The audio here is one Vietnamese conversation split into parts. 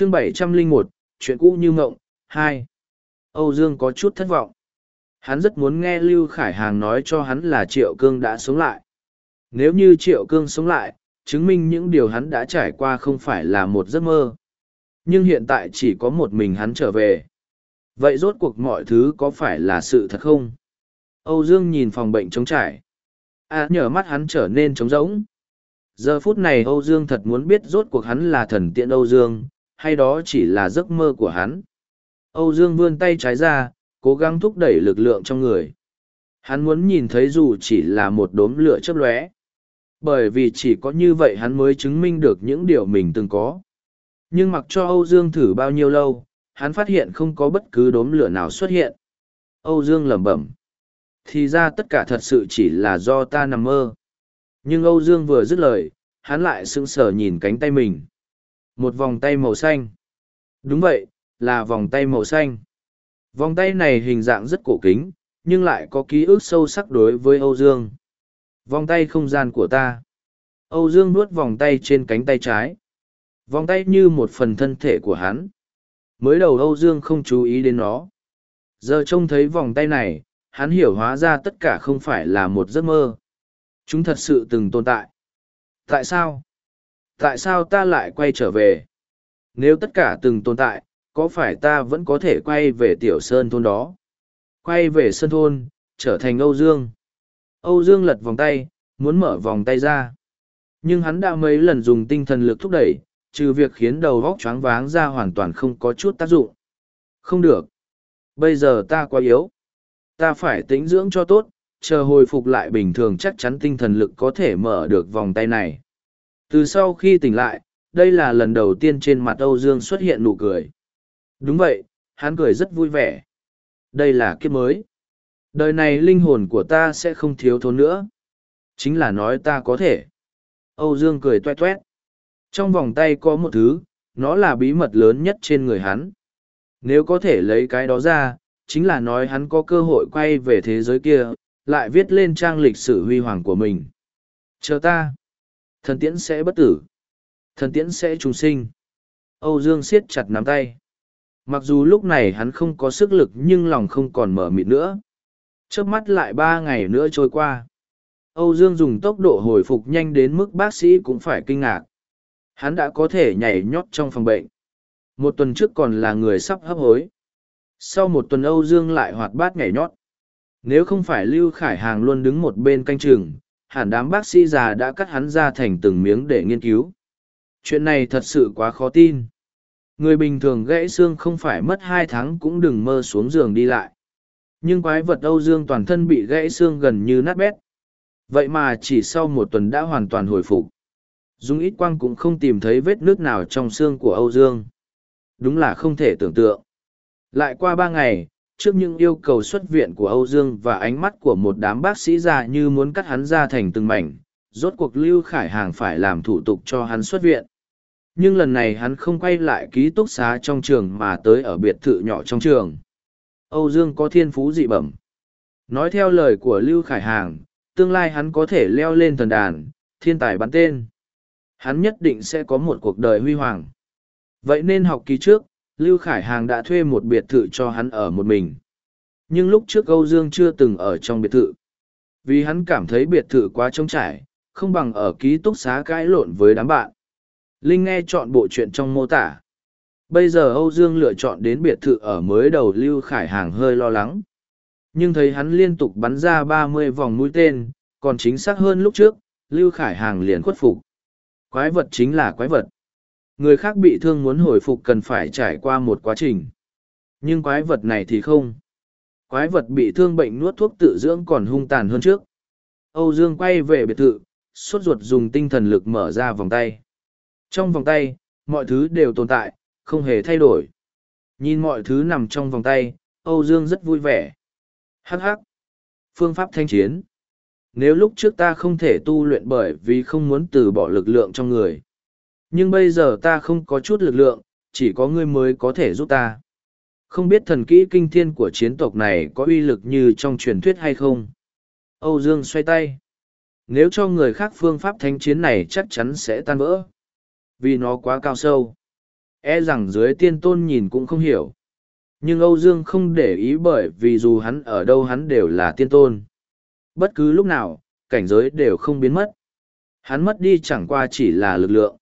chương bảy trăm linh một, chuyện cũ như ngộng, hai. Âu dương có chút thất vọng. Hắn rất muốn nghe lưu khải hàng nói cho hắn là triệu cương đã sống lại. Nếu như triệu cương sống lại, chứng minh những điều hắn đã trải qua không phải là một giấc mơ. Nhưng hiện tại chỉ có một mình hắn trở về. Vậy rốt cuộc mọi thứ có phải là sự thật không? Âu dương nhìn phòng bệnh trống trải. À nhờ mắt hắn trở nên trống rỗng. Giờ phút này âu dương thật muốn biết rốt cuộc hắn là thần tiện âu dương hay đó chỉ là giấc mơ của hắn. Âu dương vươn tay trái ra, cố gắng thúc đẩy lực lượng trong người. Hắn muốn nhìn thấy dù chỉ là một đốm lửa chớp lóe. Bởi vì chỉ có như vậy hắn mới chứng minh được những điều mình từng có. Nhưng mặc cho âu dương thử bao nhiêu lâu, hắn phát hiện không có bất cứ đốm lửa nào xuất hiện. Âu dương lẩm bẩm. Thì ra tất cả thật sự chỉ là do ta nằm mơ. Nhưng âu dương vừa dứt lời, hắn lại sững sờ nhìn cánh tay mình một vòng tay màu xanh. Đúng vậy, là vòng tay màu xanh. Vòng tay này hình dạng rất cổ kính, nhưng lại có ký ức sâu sắc đối với âu dương. Vòng tay không gian của ta. Âu dương nuốt vòng tay trên cánh tay trái. Vòng tay như một phần thân thể của hắn. Mới đầu âu dương không chú ý đến nó. Giờ trông thấy vòng tay này, hắn hiểu hóa ra tất cả không phải là một giấc mơ. Chúng thật sự từng tồn tại. Tại sao? Tại sao ta lại quay trở về? Nếu tất cả từng tồn tại, có phải ta vẫn có thể quay về tiểu sơn thôn đó? Quay về sơn thôn, trở thành âu dương. Âu dương lật vòng tay, muốn mở vòng tay ra. Nhưng hắn đã mấy lần dùng tinh thần lực thúc đẩy, trừ việc khiến đầu vóc choáng váng ra hoàn toàn không có chút tác dụng. Không được. Bây giờ ta quá yếu. Ta phải tĩnh dưỡng cho tốt, chờ hồi phục lại bình thường chắc chắn tinh thần lực có thể mở được vòng tay này từ sau khi tỉnh lại, đây là lần đầu tiên trên mặt âu dương xuất hiện nụ cười. Đúng vậy, hắn cười rất vui vẻ. Đây là kiếp mới. Đời này linh hồn của ta sẽ không thiếu thốn nữa. Chính là nói ta có thể. Âu dương cười toét toét trong vòng tay có một thứ, nó là bí mật lớn nhất trên người hắn. Nếu có thể lấy cái đó ra, chính là nói hắn có cơ hội quay về thế giới kia, lại viết lên trang lịch sử huy hoàng của mình. Chờ ta thần tiễn sẽ bất tử. Thần tiễn sẽ trùng sinh. Âu dương siết chặt nắm tay. Mặc dù lúc này hắn không có sức lực nhưng lòng không còn mở mịt nữa. Trước mắt lại ba ngày nữa trôi qua. Âu dương dùng tốc độ hồi phục nhanh đến mức bác sĩ cũng phải kinh ngạc. Hắn đã có thể nhảy nhót trong phòng bệnh. Một tuần trước còn là người sắp hấp hối. Sau một tuần âu dương lại hoạt bát nhảy nhót. Nếu không phải lưu khải hàng luôn đứng một bên canh chừng hẳn đám bác sĩ già đã cắt hắn ra thành từng miếng để nghiên cứu. Chuyện này thật sự quá khó tin. Người bình thường gãy xương không phải mất hai tháng cũng đừng mơ xuống giường đi lại. Nhưng quái vật âu dương toàn thân bị gãy xương gần như nát bét. Vậy mà chỉ sau một tuần đã hoàn toàn hồi phục. Dung ít quang cũng không tìm thấy vết nước nào trong xương của âu dương. Đúng là không thể tưởng tượng. Lại qua ba ngày trước những yêu cầu xuất viện của âu dương và ánh mắt của một đám bác sĩ già như muốn cắt hắn ra thành từng mảnh, rốt cuộc lưu khải hàng phải làm thủ tục cho hắn xuất viện. Nhưng lần này hắn không quay lại ký túc xá trong trường mà tới ở biệt thự nhỏ trong trường. Âu dương có thiên phú dị bẩm. Nói theo lời của lưu khải hàng, tương lai hắn có thể leo lên thần đàn, thiên tài bắn tên. Hắn nhất định sẽ có một cuộc đời huy hoàng. Vậy nên học kỳ trước lưu khải hàng đã thuê một biệt thự cho hắn ở một mình. Nhưng lúc trước âu dương chưa từng ở trong biệt thự. Vì hắn cảm thấy biệt thự quá trống trải, không bằng ở ký túc xá cãi lộn với đám bạn. Linh nghe chọn bộ chuyện trong mô tả. Bây giờ âu dương lựa chọn đến biệt thự ở mới đầu lưu khải hàng hơi lo lắng. Nhưng thấy hắn liên tục bắn ra ba mươi vòng mũi tên, còn chính xác hơn lúc trước, lưu khải hàng liền khuất phục. Quái vật chính là quái vật người khác bị thương muốn hồi phục cần phải trải qua một quá trình. Nhưng quái vật này thì không. Quái vật bị thương bệnh nuốt thuốc tự dưỡng còn hung tàn hơn trước. Âu dương quay về biệt thự, sốt ruột dùng tinh thần lực mở ra vòng tay. Trong vòng tay, mọi thứ đều tồn tại, không hề thay đổi. Nhìn mọi thứ nằm trong vòng tay, âu dương rất vui vẻ. Hh phương pháp thanh chiến. Nếu lúc trước ta không thể tu luyện bởi vì không muốn từ bỏ lực lượng trong người nhưng bây giờ ta không có chút lực lượng chỉ có ngươi mới có thể giúp ta không biết thần kỹ kinh thiên của chiến tộc này có uy lực như trong truyền thuyết hay không âu dương xoay tay nếu cho người khác phương pháp thanh chiến này chắc chắn sẽ tan vỡ vì nó quá cao sâu E rằng dưới tiên tôn nhìn cũng không hiểu. Nhưng Âu Dương không để ý bởi vì dù hắn ở đâu hắn đều là tiên tôn. Bất cứ lúc nào, cảnh giới đều không biến mất. Hắn mất đi chẳng qua chỉ là lực lượng.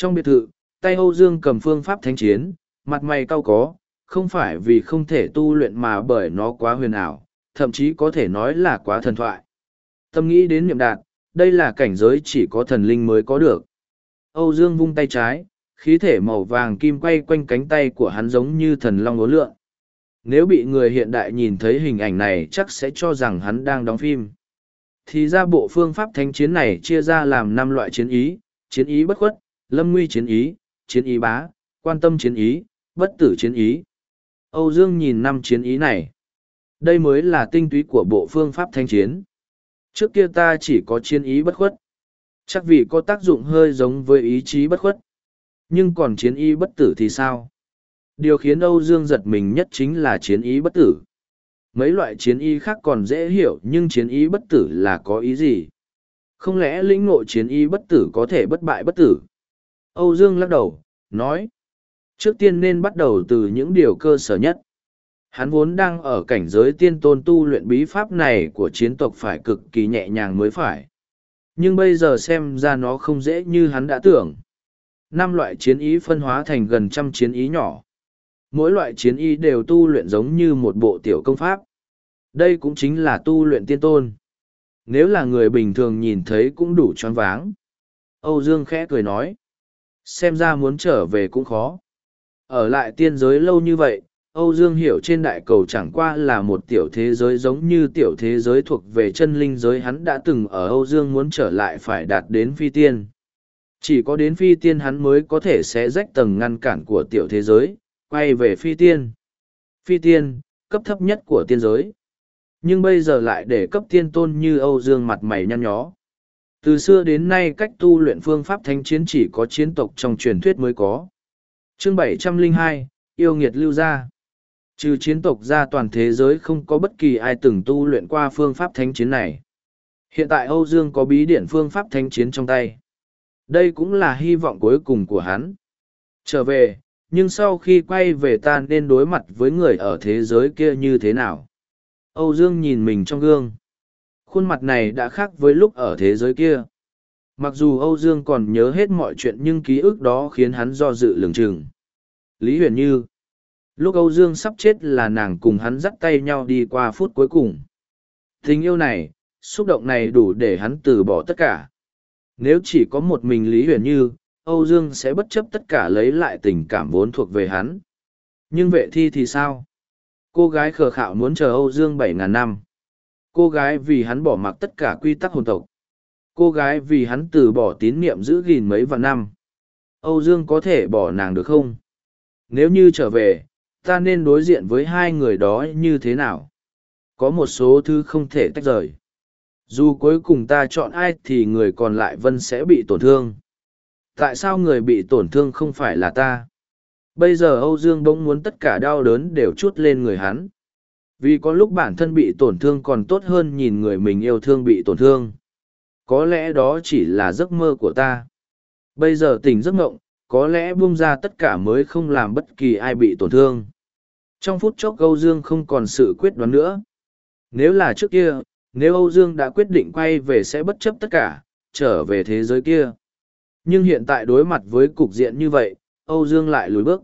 Trong biệt thự, tay Âu Dương cầm phương pháp thánh chiến, mặt mày cao có, không phải vì không thể tu luyện mà bởi nó quá huyền ảo, thậm chí có thể nói là quá thần thoại. Tâm nghĩ đến niệm đạt, đây là cảnh giới chỉ có thần linh mới có được. Âu Dương vung tay trái, khí thể màu vàng kim quay quanh cánh tay của hắn giống như thần long ố lượn. Nếu bị người hiện đại nhìn thấy hình ảnh này chắc sẽ cho rằng hắn đang đóng phim. Thì ra bộ phương pháp thánh chiến này chia ra làm năm loại chiến ý, chiến ý bất khuất, lâm nguy chiến ý, chiến ý bá, quan tâm chiến ý, bất tử chiến ý. Âu Dương nhìn năm chiến ý này. Đây mới là tinh túy của bộ phương pháp thanh chiến. Trước kia ta chỉ có chiến ý bất khuất. Chắc vì có tác dụng hơi giống với ý chí bất khuất. Nhưng còn chiến ý bất tử thì sao? Điều khiến Âu Dương giật mình nhất chính là chiến ý bất tử. Mấy loại chiến ý khác còn dễ hiểu nhưng chiến ý bất tử là có ý gì? Không lẽ lĩnh ngộ chiến ý bất tử có thể bất bại bất tử? Âu Dương lắc đầu, nói. Trước tiên nên bắt đầu từ những điều cơ sở nhất. Hắn vốn đang ở cảnh giới tiên tôn tu luyện bí pháp này của chiến tộc phải cực kỳ nhẹ nhàng mới phải. Nhưng bây giờ xem ra nó không dễ như hắn đã tưởng. Năm loại chiến ý phân hóa thành gần trăm chiến ý nhỏ. Mỗi loại chiến ý đều tu luyện giống như một bộ tiểu công pháp. Đây cũng chính là tu luyện tiên tôn. Nếu là người bình thường nhìn thấy cũng đủ choáng váng. Âu Dương khẽ cười nói. Xem ra muốn trở về cũng khó. Ở lại tiên giới lâu như vậy, Âu Dương hiểu trên đại cầu chẳng qua là một tiểu thế giới giống như tiểu thế giới thuộc về chân linh giới hắn đã từng ở Âu Dương muốn trở lại phải đạt đến phi tiên. Chỉ có đến phi tiên hắn mới có thể sẽ rách tầng ngăn cản của tiểu thế giới, quay về phi tiên. Phi tiên, cấp thấp nhất của tiên giới. Nhưng bây giờ lại để cấp tiên tôn như Âu Dương mặt mày nhăn nhó. Từ xưa đến nay cách tu luyện phương pháp thánh chiến chỉ có chiến tộc trong truyền thuyết mới có. Chương 702, Yêu nghiệt lưu gia. Trừ chiến tộc ra toàn thế giới không có bất kỳ ai từng tu luyện qua phương pháp thánh chiến này. Hiện tại Âu Dương có bí điển phương pháp thánh chiến trong tay. Đây cũng là hy vọng cuối cùng của hắn. Trở về, nhưng sau khi quay về ta nên đối mặt với người ở thế giới kia như thế nào? Âu Dương nhìn mình trong gương. Khuôn mặt này đã khác với lúc ở thế giới kia. Mặc dù Âu Dương còn nhớ hết mọi chuyện nhưng ký ức đó khiến hắn do dự lường chừng. Lý Huyền Như, lúc âu dương sắp chết là nàng cùng hắn dắt tay nhau đi qua phút cuối cùng. Tình yêu này, xúc động này đủ để hắn từ bỏ tất cả. Nếu chỉ có một mình lý huyền như, âu dương sẽ bất chấp tất cả lấy lại tình cảm vốn thuộc về hắn. Nhưng vệ thi thì sao? Cô gái khờ khạo muốn chờ âu dương bảy ngàn năm cô gái vì hắn bỏ mặc tất cả quy tắc hồn tộc. Cô gái vì hắn từ bỏ tín niệm giữ gìn mấy vạn năm. Âu dương có thể bỏ nàng được không? Nếu như trở về, ta nên đối diện với hai người đó như thế nào? Có một số thứ không thể tách rời. Dù cuối cùng ta chọn ai thì người còn lại vân sẽ bị tổn thương. Tại sao người bị tổn thương không phải là ta? Bây giờ âu dương bỗng muốn tất cả đau đớn đều chút lên người hắn vì có lúc bản thân bị tổn thương còn tốt hơn nhìn người mình yêu thương bị tổn thương có lẽ đó chỉ là giấc mơ của ta bây giờ tỉnh giấc ngộng có lẽ buông ra tất cả mới không làm bất kỳ ai bị tổn thương. Trong phút chốc Âu Dương không còn sự quyết đoán nữa. Nếu là trước kia, nếu Âu Dương đã quyết định quay về sẽ bất chấp tất cả, trở về thế giới kia. Nhưng hiện tại đối mặt với cục diện như vậy, Âu Dương lại lùi bước.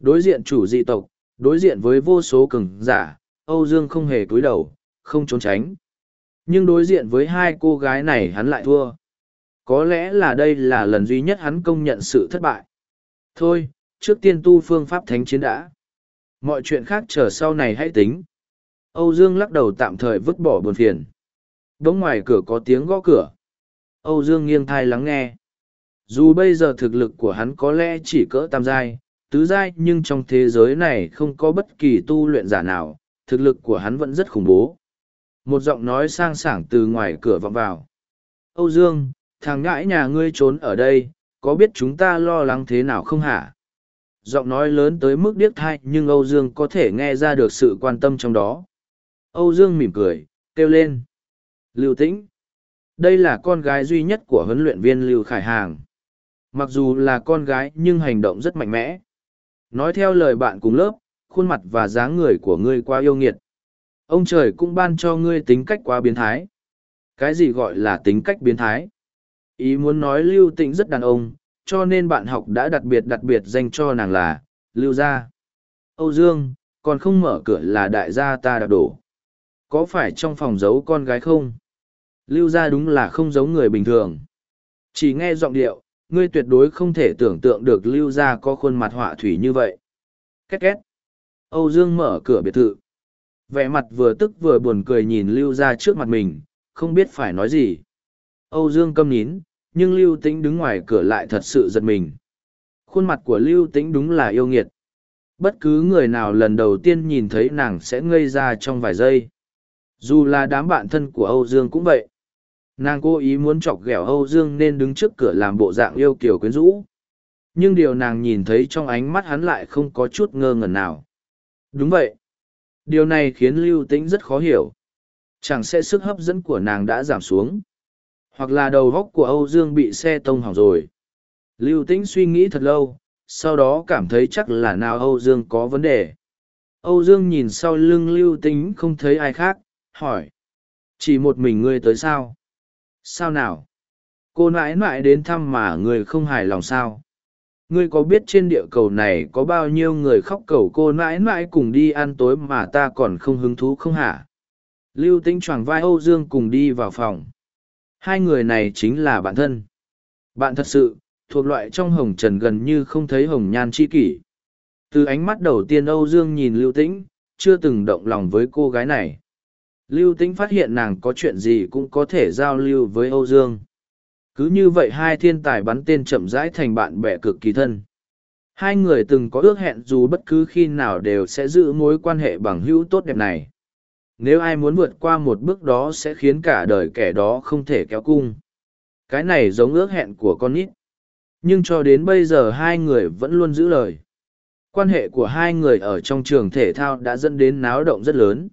Đối diện chủ dị tộc, đối diện với vô số cường giả, Âu Dương không hề cúi đầu, không trốn tránh. Nhưng đối diện với hai cô gái này hắn lại thua. Có lẽ là đây là lần duy nhất hắn công nhận sự thất bại. Thôi, trước tiên tu phương pháp thánh chiến đã. Mọi chuyện khác chờ sau này hãy tính. Âu Dương lắc đầu tạm thời vứt bỏ buồn phiền. Đống ngoài cửa có tiếng gõ cửa. Âu Dương nghiêng thai lắng nghe. Dù bây giờ thực lực của hắn có lẽ chỉ cỡ tam giai, tứ giai nhưng trong thế giới này không có bất kỳ tu luyện giả nào, thực lực của hắn vẫn rất khủng bố. Một giọng nói sang sảng từ ngoài cửa vọng vào. Âu Dương, thằng ngãi nhà ngươi trốn ở đây có biết chúng ta lo lắng thế nào không hả giọng nói lớn tới mức điếc thai nhưng âu dương có thể nghe ra được sự quan tâm trong đó âu dương mỉm cười kêu lên lưu tĩnh đây là con gái duy nhất của huấn luyện viên lưu khải hàng Mặc dù là con gái nhưng hành động rất mạnh mẽ. Nói theo lời bạn cùng lớp, khuôn mặt và dáng người của ngươi quá yêu nghiệt. Ông trời cũng ban cho ngươi tính cách quá biến thái. Cái gì gọi là tính cách biến thái? Ý muốn nói lưu tĩnh rất đàn ông, cho nên bạn học đã đặc biệt đặc biệt dành cho nàng là, lưu gia. Âu Dương, còn không mở cửa là đại gia ta đạp đổ. Có phải trong phòng giấu con gái không? Lưu gia đúng là không giống người bình thường. Chỉ nghe giọng điệu, ngươi tuyệt đối không thể tưởng tượng được lưu gia có khuôn mặt họa thủy như vậy. Két két. Âu Dương mở cửa biệt thự. Vẻ mặt vừa tức vừa buồn cười nhìn lưu gia trước mặt mình, không biết phải nói gì. Âu Dương câm nín, nhưng lưu tĩnh đứng ngoài cửa lại thật sự giật mình. Khuôn mặt của lưu tĩnh đúng là yêu nghiệt. Bất cứ người nào lần đầu tiên nhìn thấy nàng sẽ ngây ra trong vài giây. Dù là đám bạn thân của Âu Dương cũng vậy. Nàng cố ý muốn chọc ghẹo Âu Dương nên đứng trước cửa làm bộ dạng yêu kiều quyến rũ. Nhưng điều nàng nhìn thấy trong ánh mắt hắn lại không có chút ngơ ngẩn nào. Đúng vậy. Điều này khiến Lưu Tĩnh rất khó hiểu. Chẳng sẽ sức hấp dẫn của nàng đã giảm xuống. Hoặc là đầu góc của Âu Dương bị xe tông hỏng rồi. Lưu Tĩnh suy nghĩ thật lâu, sau đó cảm thấy chắc là nào Âu Dương có vấn đề. Âu Dương nhìn sau lưng Lưu Tĩnh không thấy ai khác, hỏi. Chỉ một mình ngươi tới sao? Sao nào? Cô nãi nãi đến thăm mà người không hài lòng sao? Ngươi có biết trên địa cầu này có bao nhiêu người khóc cầu cô nãi nãi cùng đi ăn tối mà ta còn không hứng thú không hả? Lưu Tĩnh choàng vai Âu Dương cùng đi vào phòng. Hai người này chính là bạn thân. Bạn thật sự, thuộc loại trong hồng trần gần như không thấy hồng nhan chi kỷ. Từ ánh mắt đầu tiên Âu Dương nhìn Lưu Tĩnh, chưa từng động lòng với cô gái này. Lưu Tĩnh phát hiện nàng có chuyện gì cũng có thể giao lưu với Âu Dương. Cứ như vậy hai thiên tài bắn tên chậm rãi thành bạn bè cực kỳ thân. Hai người từng có ước hẹn dù bất cứ khi nào đều sẽ giữ mối quan hệ bằng hữu tốt đẹp này. Nếu ai muốn vượt qua một bước đó sẽ khiến cả đời kẻ đó không thể kéo cung. Cái này giống ước hẹn của con nít. Nhưng cho đến bây giờ hai người vẫn luôn giữ lời. Quan hệ của hai người ở trong trường thể thao đã dẫn đến náo động rất lớn.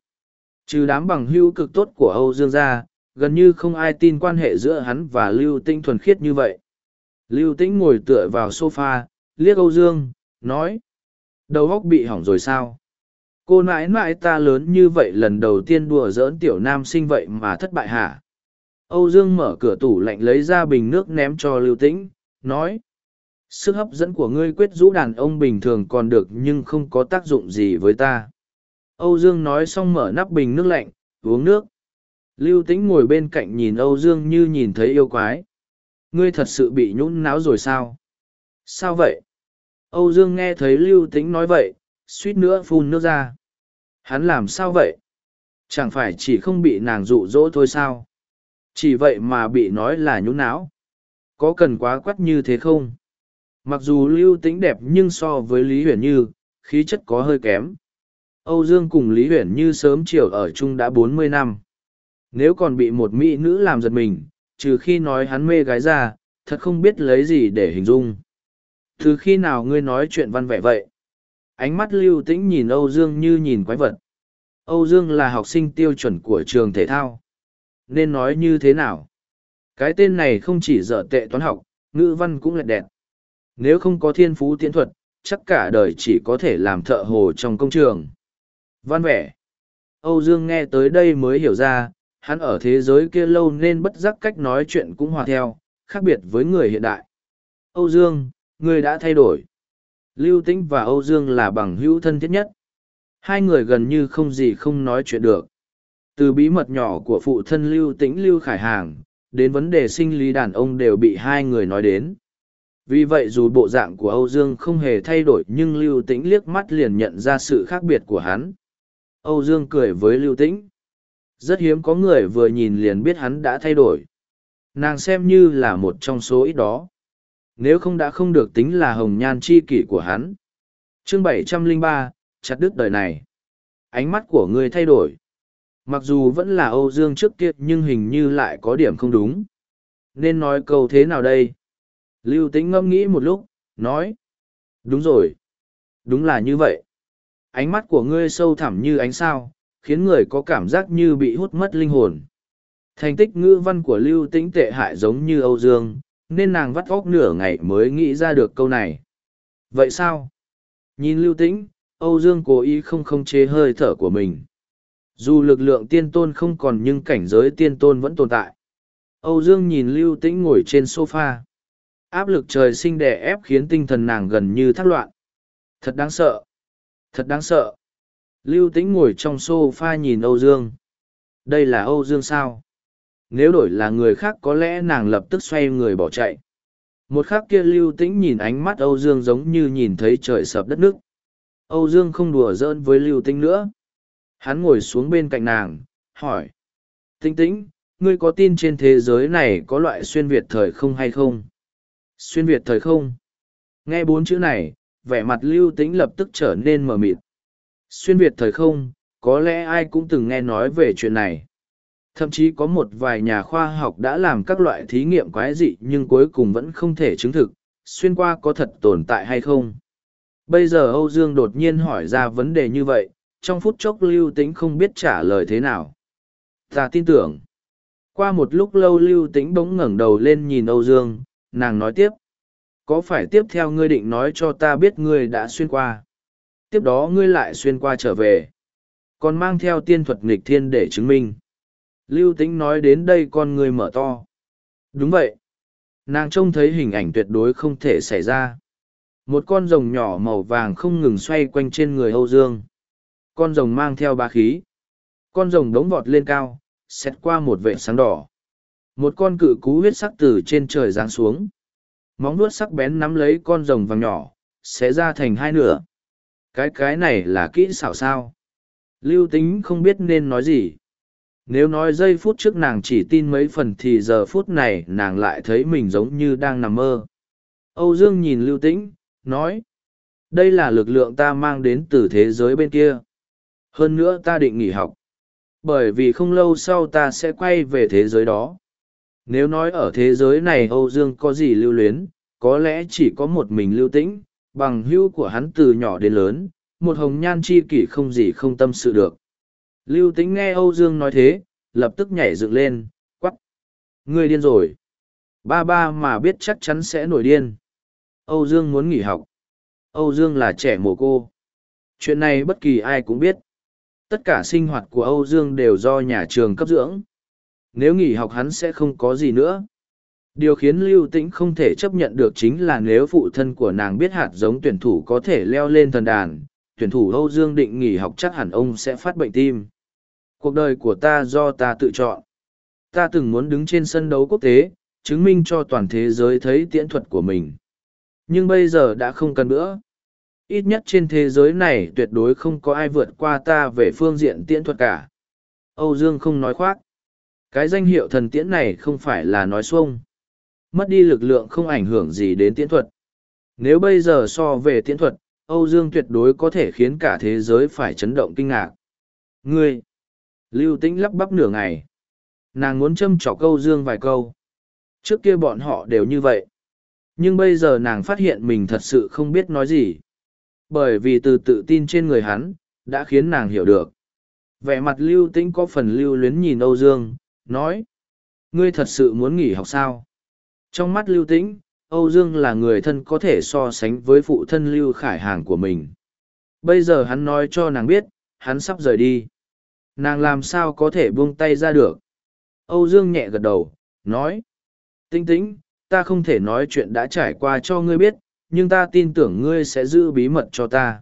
Trừ đám bằng hữu cực tốt của Âu Dương gia, gần như không ai tin quan hệ giữa hắn và Lưu Tĩnh thuần khiết như vậy. Lưu Tĩnh ngồi tựa vào sofa, liếc Âu Dương, nói. Đầu óc bị hỏng rồi sao? Cô nãi nãi ta lớn như vậy lần đầu tiên đùa giỡn tiểu nam sinh vậy mà thất bại hả? Âu Dương mở cửa tủ lạnh lấy ra bình nước ném cho Lưu Tĩnh, nói. Sức hấp dẫn của ngươi quyết rũ đàn ông bình thường còn được nhưng không có tác dụng gì với ta. Âu Dương nói xong mở nắp bình nước lạnh, uống nước. Lưu Tĩnh ngồi bên cạnh nhìn Âu Dương như nhìn thấy yêu quái. Ngươi thật sự bị nhũn náo rồi sao? Sao vậy? Âu Dương nghe thấy Lưu Tĩnh nói vậy, suýt nữa phun nước ra. Hắn làm sao vậy? Chẳng phải chỉ không bị nàng dụ dỗ thôi sao? Chỉ vậy mà bị nói là nhũn não. Có cần quá quắt như thế không? Mặc dù Lưu Tĩnh đẹp nhưng so với Lý Huyền Như, khí chất có hơi kém. Âu Dương cùng Lý Huyền Như sớm chiều ở chung đã bốn mươi năm. Nếu còn bị một mỹ nữ làm giật mình, trừ khi nói hắn mê gái ra, thật không biết lấy gì để hình dung. Từ khi nào ngươi nói chuyện văn vẻ vậy? Ánh mắt lưu tĩnh nhìn Âu Dương như nhìn quái vật. Âu Dương là học sinh tiêu chuẩn của trường thể thao. Nên nói như thế nào? Cái tên này không chỉ dở tệ toán học, ngữ văn cũng lẹt đẹp. Nếu không có thiên phú tiễn thuật, chắc cả đời chỉ có thể làm thợ hồ trong công trường. Văn vẻ. Âu Dương nghe tới đây mới hiểu ra, hắn ở thế giới kia lâu nên bất giác cách nói chuyện cũng hòa theo, khác biệt với người hiện đại. Âu Dương, người đã thay đổi. Lưu Tĩnh và Âu Dương là bằng hữu thân thiết nhất. Hai người gần như không gì không nói chuyện được. Từ bí mật nhỏ của phụ thân Lưu Tĩnh Lưu Khải Hàng, đến vấn đề sinh lý đàn ông đều bị hai người nói đến. Vì vậy dù bộ dạng của Âu Dương không hề thay đổi nhưng Lưu Tĩnh liếc mắt liền nhận ra sự khác biệt của hắn. Âu Dương cười với Lưu Tĩnh. Rất hiếm có người vừa nhìn liền biết hắn đã thay đổi. Nàng xem như là một trong số ít đó. Nếu không đã không được tính là hồng nhan chi kỷ của hắn. Chương bảy trăm linh ba chặt đứt đời này. Ánh mắt của ngươi thay đổi. Mặc dù vẫn là Âu Dương trước kia nhưng hình như lại có điểm không đúng. Nên nói câu thế nào đây? Lưu Tĩnh ngâm nghĩ một lúc, nói. Đúng rồi. Đúng là như vậy. Ánh mắt của ngươi sâu thẳm như ánh sao, khiến người có cảm giác như bị hút mất linh hồn. Thành tích ngữ văn của Lưu Tĩnh tệ hại giống như Âu Dương, nên nàng vắt óc nửa ngày mới nghĩ ra được câu này. Vậy sao? Nhìn lưu tĩnh, Âu Dương cố ý không không chế hơi thở của mình. Dù lực lượng tiên tôn không còn nhưng cảnh giới tiên tôn vẫn tồn tại. Âu Dương nhìn lưu tĩnh ngồi trên sofa. Áp lực trời sinh đè ép khiến tinh thần nàng gần như thác loạn. Thật đáng sợ. Thật đáng sợ. Lưu tĩnh ngồi trong sofa nhìn Âu Dương. Đây là Âu Dương sao? Nếu đổi là người khác có lẽ nàng lập tức xoay người bỏ chạy. Một khắc kia lưu tĩnh nhìn ánh mắt Âu Dương giống như nhìn thấy trời sập đất nước. Âu Dương không đùa giỡn với lưu tĩnh nữa. Hắn ngồi xuống bên cạnh nàng, hỏi. Tĩnh tĩnh, ngươi có tin trên thế giới này có loại xuyên Việt thời không hay không? Xuyên Việt thời không? Nghe bốn chữ này, vẻ mặt lưu tĩnh lập tức trở nên mờ mịt. Xuyên Việt thời không, có lẽ ai cũng từng nghe nói về chuyện này. Thậm chí có một vài nhà khoa học đã làm các loại thí nghiệm quái dị nhưng cuối cùng vẫn không thể chứng thực, xuyên qua có thật tồn tại hay không. Bây giờ Âu Dương đột nhiên hỏi ra vấn đề như vậy, trong phút chốc lưu tĩnh không biết trả lời thế nào. Ta tin tưởng. Qua một lúc lâu lưu tĩnh bỗng ngẩng đầu lên nhìn Âu Dương, nàng nói tiếp. Có phải tiếp theo ngươi định nói cho ta biết ngươi đã xuyên qua? Tiếp đó ngươi lại xuyên qua trở về. Còn mang theo tiên thuật nghịch thiên để chứng minh. Lưu tĩnh nói đến đây con ngươi mở to. Đúng vậy. Nàng trông thấy hình ảnh tuyệt đối không thể xảy ra. Một con rồng nhỏ màu vàng không ngừng xoay quanh trên người Âu Dương. Con rồng mang theo ba khí. Con rồng đống vọt lên cao, xét qua một vệ sáng đỏ. Một con cự cú huyết sắc từ trên trời giáng xuống. Móng vuốt sắc bén nắm lấy con rồng vàng nhỏ, sẽ ra thành hai nửa. Cái cái này là kỹ xảo sao. Lưu tính không biết nên nói gì. Nếu nói giây phút trước nàng chỉ tin mấy phần thì giờ phút này nàng lại thấy mình giống như đang nằm mơ. Âu Dương nhìn Lưu Tĩnh, nói. Đây là lực lượng ta mang đến từ thế giới bên kia. Hơn nữa ta định nghỉ học. Bởi vì không lâu sau ta sẽ quay về thế giới đó. Nếu nói ở thế giới này Âu Dương có gì lưu luyến, có lẽ chỉ có một mình lưu tĩnh, bằng hữu của hắn từ nhỏ đến lớn, một hồng nhan chi kỷ không gì không tâm sự được. Lưu tĩnh nghe Âu Dương nói thế, lập tức nhảy dựng lên, quắc. Ngươi điên rồi. Ba ba mà biết chắc chắn sẽ nổi điên. Âu Dương muốn nghỉ học. Âu Dương là trẻ mồ cô. Chuyện này bất kỳ ai cũng biết. Tất cả sinh hoạt của Âu Dương đều do nhà trường cấp dưỡng. Nếu nghỉ học hắn sẽ không có gì nữa. Điều khiến Lưu Tĩnh không thể chấp nhận được chính là nếu phụ thân của nàng biết hạt giống tuyển thủ có thể leo lên thần đàn, tuyển thủ Âu Dương định nghỉ học chắc hẳn ông sẽ phát bệnh tim. Cuộc đời của ta do ta tự chọn. Ta từng muốn đứng trên sân đấu quốc tế, chứng minh cho toàn thế giới thấy tiễn thuật của mình. Nhưng bây giờ đã không cần nữa. Ít nhất trên thế giới này tuyệt đối không có ai vượt qua ta về phương diện tiễn thuật cả. Âu Dương không nói khoác. Cái danh hiệu thần tiễn này không phải là nói xuông. Mất đi lực lượng không ảnh hưởng gì đến tiễn thuật. Nếu bây giờ so về tiễn thuật, Âu Dương tuyệt đối có thể khiến cả thế giới phải chấn động kinh ngạc. Ngươi! Lưu tĩnh lắp bắp nửa ngày. Nàng muốn châm trỏ câu Dương vài câu. Trước kia bọn họ đều như vậy. Nhưng bây giờ nàng phát hiện mình thật sự không biết nói gì. Bởi vì từ tự tin trên người hắn, đã khiến nàng hiểu được. Vẻ mặt lưu tĩnh có phần lưu luyến nhìn Âu Dương, nói. Ngươi thật sự muốn nghỉ học sao? Trong mắt lưu tĩnh, Âu Dương là người thân có thể so sánh với phụ thân lưu khải hàng của mình. Bây giờ hắn nói cho nàng biết, hắn sắp rời đi. Nàng làm sao có thể buông tay ra được? Âu Dương nhẹ gật đầu, nói. Tinh tĩnh, ta không thể nói chuyện đã trải qua cho ngươi biết, nhưng ta tin tưởng ngươi sẽ giữ bí mật cho ta.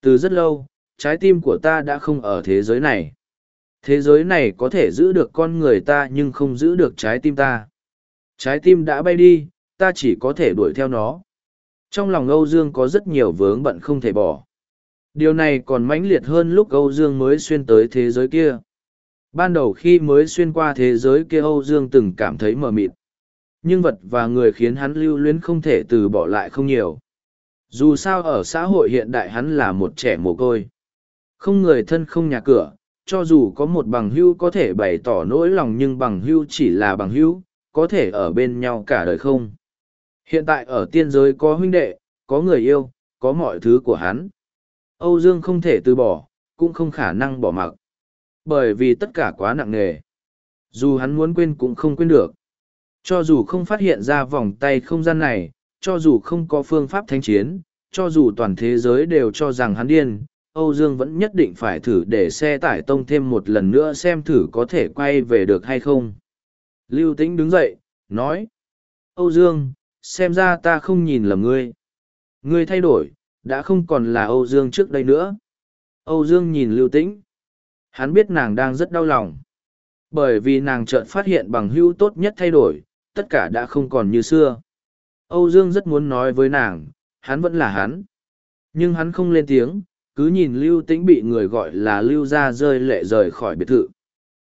Từ rất lâu, trái tim của ta đã không ở thế giới này. Thế giới này có thể giữ được con người ta nhưng không giữ được trái tim ta. Trái tim đã bay đi, ta chỉ có thể đuổi theo nó. Trong lòng Âu Dương có rất nhiều vướng bận không thể bỏ. Điều này còn mãnh liệt hơn lúc Âu Dương mới xuyên tới thế giới kia. Ban đầu khi mới xuyên qua thế giới kia Âu Dương từng cảm thấy mờ mịt. Nhưng vật và người khiến hắn lưu luyến không thể từ bỏ lại không nhiều. Dù sao ở xã hội hiện đại hắn là một trẻ mồ côi. Không người thân không nhà cửa, cho dù có một bằng hữu có thể bày tỏ nỗi lòng nhưng bằng hữu chỉ là bằng hữu, có thể ở bên nhau cả đời không. Hiện tại ở tiên giới có huynh đệ, có người yêu, có mọi thứ của hắn. Âu Dương không thể từ bỏ, cũng không khả năng bỏ mặc. Bởi vì tất cả quá nặng nề. Dù hắn muốn quên cũng không quên được. Cho dù không phát hiện ra vòng tay không gian này, cho dù không có phương pháp thánh chiến, cho dù toàn thế giới đều cho rằng hắn điên, Âu Dương vẫn nhất định phải thử để xe tải tông thêm một lần nữa xem thử có thể quay về được hay không. Lưu Tĩnh đứng dậy, nói. Âu Dương, xem ra ta không nhìn lầm ngươi. Ngươi thay đổi, đã không còn là Âu Dương trước đây nữa. Âu Dương nhìn Lưu Tĩnh. Hắn biết nàng đang rất đau lòng. Bởi vì nàng chợt phát hiện bằng hữu tốt nhất thay đổi, tất cả đã không còn như xưa. Âu Dương rất muốn nói với nàng, hắn vẫn là hắn. Nhưng hắn không lên tiếng, cứ nhìn Lưu Tĩnh bị người gọi là Lưu ra rơi lệ rời khỏi biệt thự.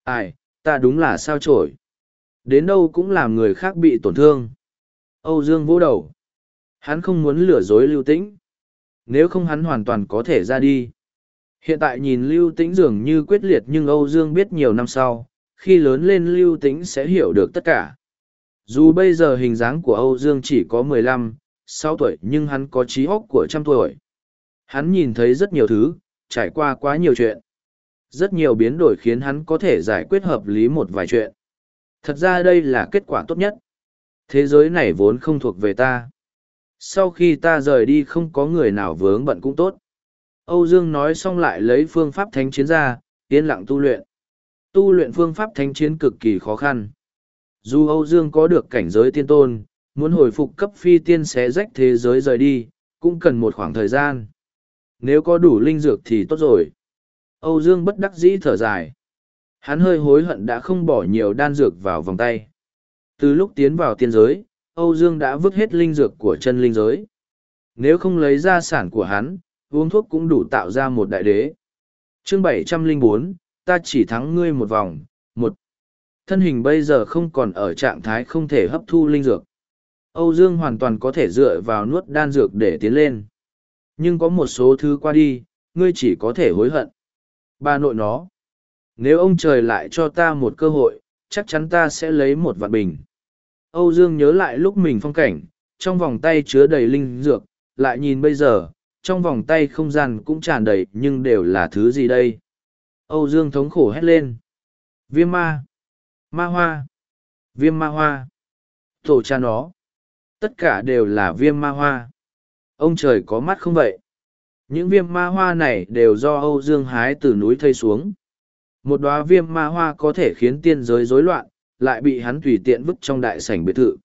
Ai, ta đúng là sao trổi. Đến đâu cũng làm người khác bị tổn thương. Âu Dương vỗ đầu. Hắn không muốn lừa dối Lưu Tĩnh. Nếu không hắn hoàn toàn có thể ra đi. Hiện tại nhìn Lưu Tĩnh dường như quyết liệt nhưng Âu Dương biết nhiều năm sau, khi lớn lên Lưu Tĩnh sẽ hiểu được tất cả. Dù bây giờ hình dáng của Âu Dương chỉ có mười lăm, sáu tuổi nhưng hắn có trí óc của trăm tuổi. Hắn nhìn thấy rất nhiều thứ, trải qua quá nhiều chuyện. Rất nhiều biến đổi khiến hắn có thể giải quyết hợp lý một vài chuyện. Thật ra đây là kết quả tốt nhất. Thế giới này vốn không thuộc về ta. Sau khi ta rời đi không có người nào vướng bận cũng tốt. Âu Dương nói xong lại lấy phương pháp thánh chiến ra, yên lặng tu luyện. Tu luyện phương pháp thánh chiến cực kỳ khó khăn. Dù Âu Dương có được cảnh giới tiên tôn, muốn hồi phục cấp phi tiên xé rách thế giới rời đi, cũng cần một khoảng thời gian. Nếu có đủ linh dược thì tốt rồi. Âu Dương bất đắc dĩ thở dài. Hắn hơi hối hận đã không bỏ nhiều đan dược vào vòng tay. Từ lúc tiến vào tiên giới, Âu Dương đã vứt hết linh dược của chân linh giới. Nếu không lấy ra sản của hắn, uống thuốc cũng đủ tạo ra một đại đế. Chương 704, ta chỉ thắng ngươi một vòng, một. Thân hình bây giờ không còn ở trạng thái không thể hấp thu linh dược. Âu Dương hoàn toàn có thể dựa vào nuốt đan dược để tiến lên. Nhưng có một số thứ qua đi, ngươi chỉ có thể hối hận. Ba nội nó. Nếu ông trời lại cho ta một cơ hội, chắc chắn ta sẽ lấy một vạn bình. Âu Dương nhớ lại lúc mình phong cảnh, trong vòng tay chứa đầy linh dược, lại nhìn bây giờ, trong vòng tay không gian cũng tràn đầy nhưng đều là thứ gì đây? Âu Dương thống khổ hét lên. Viêm ma. Ma hoa. Viêm ma hoa. Tổ cha nó. Tất cả đều là viêm ma hoa. Ông trời có mắt không vậy? Những viêm ma hoa này đều do Âu Dương hái từ núi thây xuống. Một đóa viêm ma hoa có thể khiến tiên giới rối loạn, lại bị hắn tùy tiện vứt trong đại sảnh biệt thự.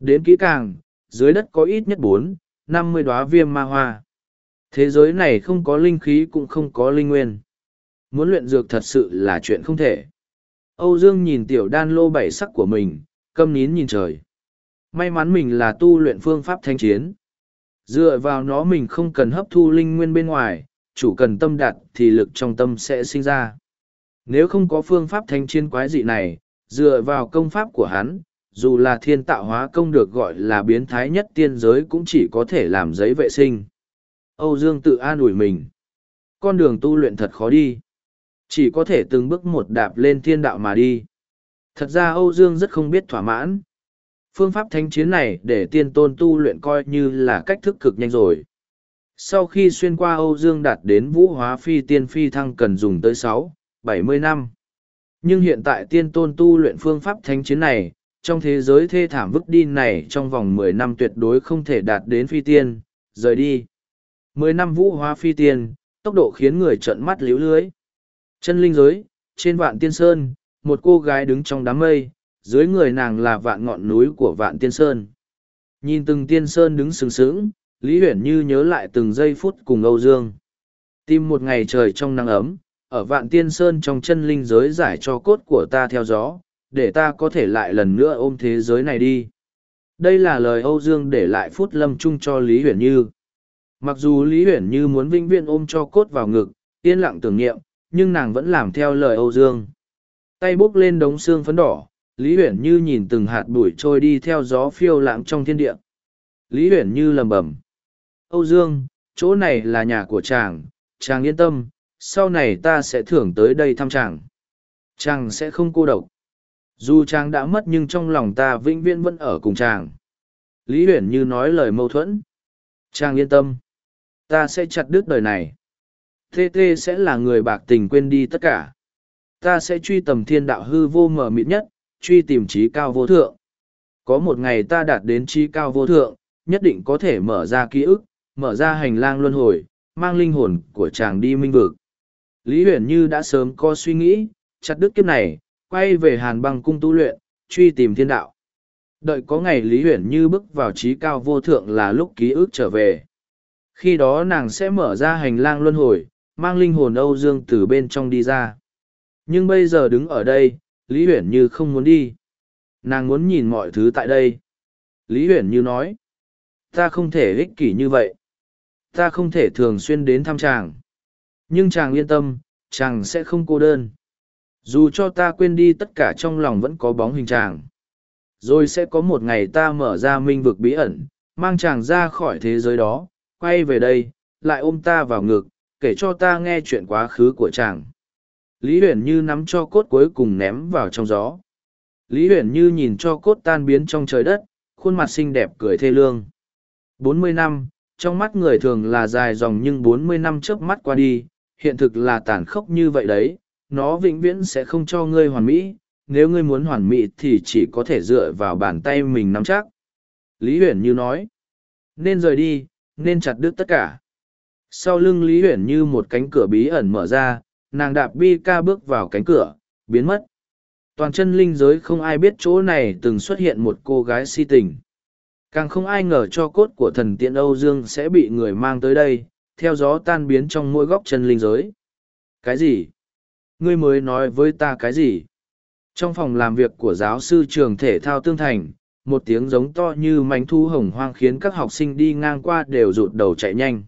Đến kỹ càng, dưới đất có ít nhất bốn, năm mươi đóa viêm ma hoa. Thế giới này không có linh khí cũng không có linh nguyên. Muốn luyện dược thật sự là chuyện không thể. Âu Dương nhìn tiểu đan lô bảy sắc của mình, câm nín nhìn trời. May mắn mình là tu luyện phương pháp thanh chiến. Dựa vào nó mình không cần hấp thu linh nguyên bên ngoài, chủ cần tâm đạt thì lực trong tâm sẽ sinh ra. Nếu không có phương pháp thanh chiến quái dị này, dựa vào công pháp của hắn, dù là thiên tạo hóa công được gọi là biến thái nhất tiên giới cũng chỉ có thể làm giấy vệ sinh. Âu Dương tự an ủi mình. Con đường tu luyện thật khó đi. Chỉ có thể từng bước một đạp lên thiên đạo mà đi. Thật ra Âu Dương rất không biết thỏa mãn. Phương pháp thánh chiến này để tiên tôn tu luyện coi như là cách thức cực nhanh rồi. Sau khi xuyên qua Âu Dương đạt đến vũ hóa phi tiên phi thăng cần dùng tới sáu, bảy mươi năm. Nhưng hiện tại tiên tôn tu luyện phương pháp thánh chiến này, trong thế giới thê thảm vứt đi này trong vòng mười năm tuyệt đối không thể đạt đến phi tiên, rời đi. Mười năm vũ hóa phi tiên, tốc độ khiến người trợn mắt liếu lưới. Chân linh giới, trên vạn tiên sơn, một cô gái đứng trong đám mây, dưới người nàng là vạn ngọn núi của vạn tiên sơn. Nhìn từng tiên sơn đứng sừng sững, Lý Huyển như nhớ lại từng giây phút cùng Âu Dương. Tìm một ngày trời trong nắng ấm, ở vạn tiên sơn trong chân linh giới giải cho cốt của ta theo gió, để ta có thể lại lần nữa ôm thế giới này đi. Đây là lời Âu Dương để lại phút lâm chung cho Lý Huyền Như. Mặc dù Lý Huyền Như muốn vinh viên ôm cho cốt vào ngực, yên lặng tưởng niệm, nhưng nàng vẫn làm theo lời Âu Dương. Tay bốc lên đống xương phấn đỏ, Lý Huyền Như nhìn từng hạt bụi trôi đi theo gió phiêu lãng trong thiên địa. Lý Huyền Như lầm bầm. Âu Dương, chỗ này là nhà của chàng, chàng yên tâm, sau này ta sẽ thưởng tới đây thăm chàng. Chàng sẽ không cô độc. Dù chàng đã mất nhưng trong lòng ta vĩnh viễn vẫn ở cùng chàng. Lý Huyền Như nói lời mâu thuẫn. Chàng yên tâm. Ta sẽ chặt đứt đời này. Tê Tê sẽ là người bạc tình quên đi tất cả. Ta sẽ truy tầm thiên đạo hư vô mờ mịt nhất, truy tìm trí cao vô thượng. Có một ngày ta đạt đến trí cao vô thượng, nhất định có thể mở ra ký ức, mở ra hành lang luân hồi, mang linh hồn của chàng đi minh vực. Lý Huyền Như đã sớm có suy nghĩ, chặt đứt kiếp này, quay về hàn băng cung tu luyện, truy tìm thiên đạo. Đợi có ngày Lý Huyền Như bước vào trí cao vô thượng là lúc ký ức trở về. Khi đó nàng sẽ mở ra hành lang luân hồi, mang linh hồn Âu Dương từ bên trong đi ra. Nhưng bây giờ đứng ở đây, Lý Huyền Như không muốn đi. Nàng muốn nhìn mọi thứ tại đây. Lý Huyền Như nói, ta không thể ích kỷ như vậy. Ta không thể thường xuyên đến thăm chàng. Nhưng chàng yên tâm, chàng sẽ không cô đơn. Dù cho ta quên đi tất cả trong lòng vẫn có bóng hình chàng. Rồi sẽ có một ngày ta mở ra minh vực bí ẩn, mang chàng ra khỏi thế giới đó, quay về đây, lại ôm ta vào ngực, kể cho ta nghe chuyện quá khứ của chàng. Lý Huyền Như nắm cho cốt cuối cùng ném vào trong gió. Lý Huyền Như nhìn cho cốt tan biến trong trời đất, khuôn mặt xinh đẹp cười thê lương. Bốn mươi năm, trong mắt người thường là dài dòng nhưng bốn mươi năm trước mắt qua đi, hiện thực là tàn khốc như vậy đấy, nó vĩnh viễn sẽ không cho ngươi hoàn mỹ, nếu ngươi muốn hoàn mỹ thì chỉ có thể dựa vào bàn tay mình nắm chắc. Lý Huyền Như nói, nên rời đi, nên chặt đứt tất cả. Sau lưng Lý Huyền Như một cánh cửa bí ẩn mở ra, nàng đạp bi ca bước vào cánh cửa, biến mất. Toàn chân linh giới không ai biết chỗ này từng xuất hiện một cô gái si tình. Càng không ai ngờ cho cốt của thần tiện Âu Dương sẽ bị người mang tới đây, theo gió tan biến trong mỗi góc chân linh giới. Cái gì? Ngươi mới nói với ta cái gì? Trong phòng làm việc của giáo sư trường thể thao tương thành, một tiếng giống to như mánh thu hồng hoang khiến các học sinh đi ngang qua đều rụt đầu chạy nhanh.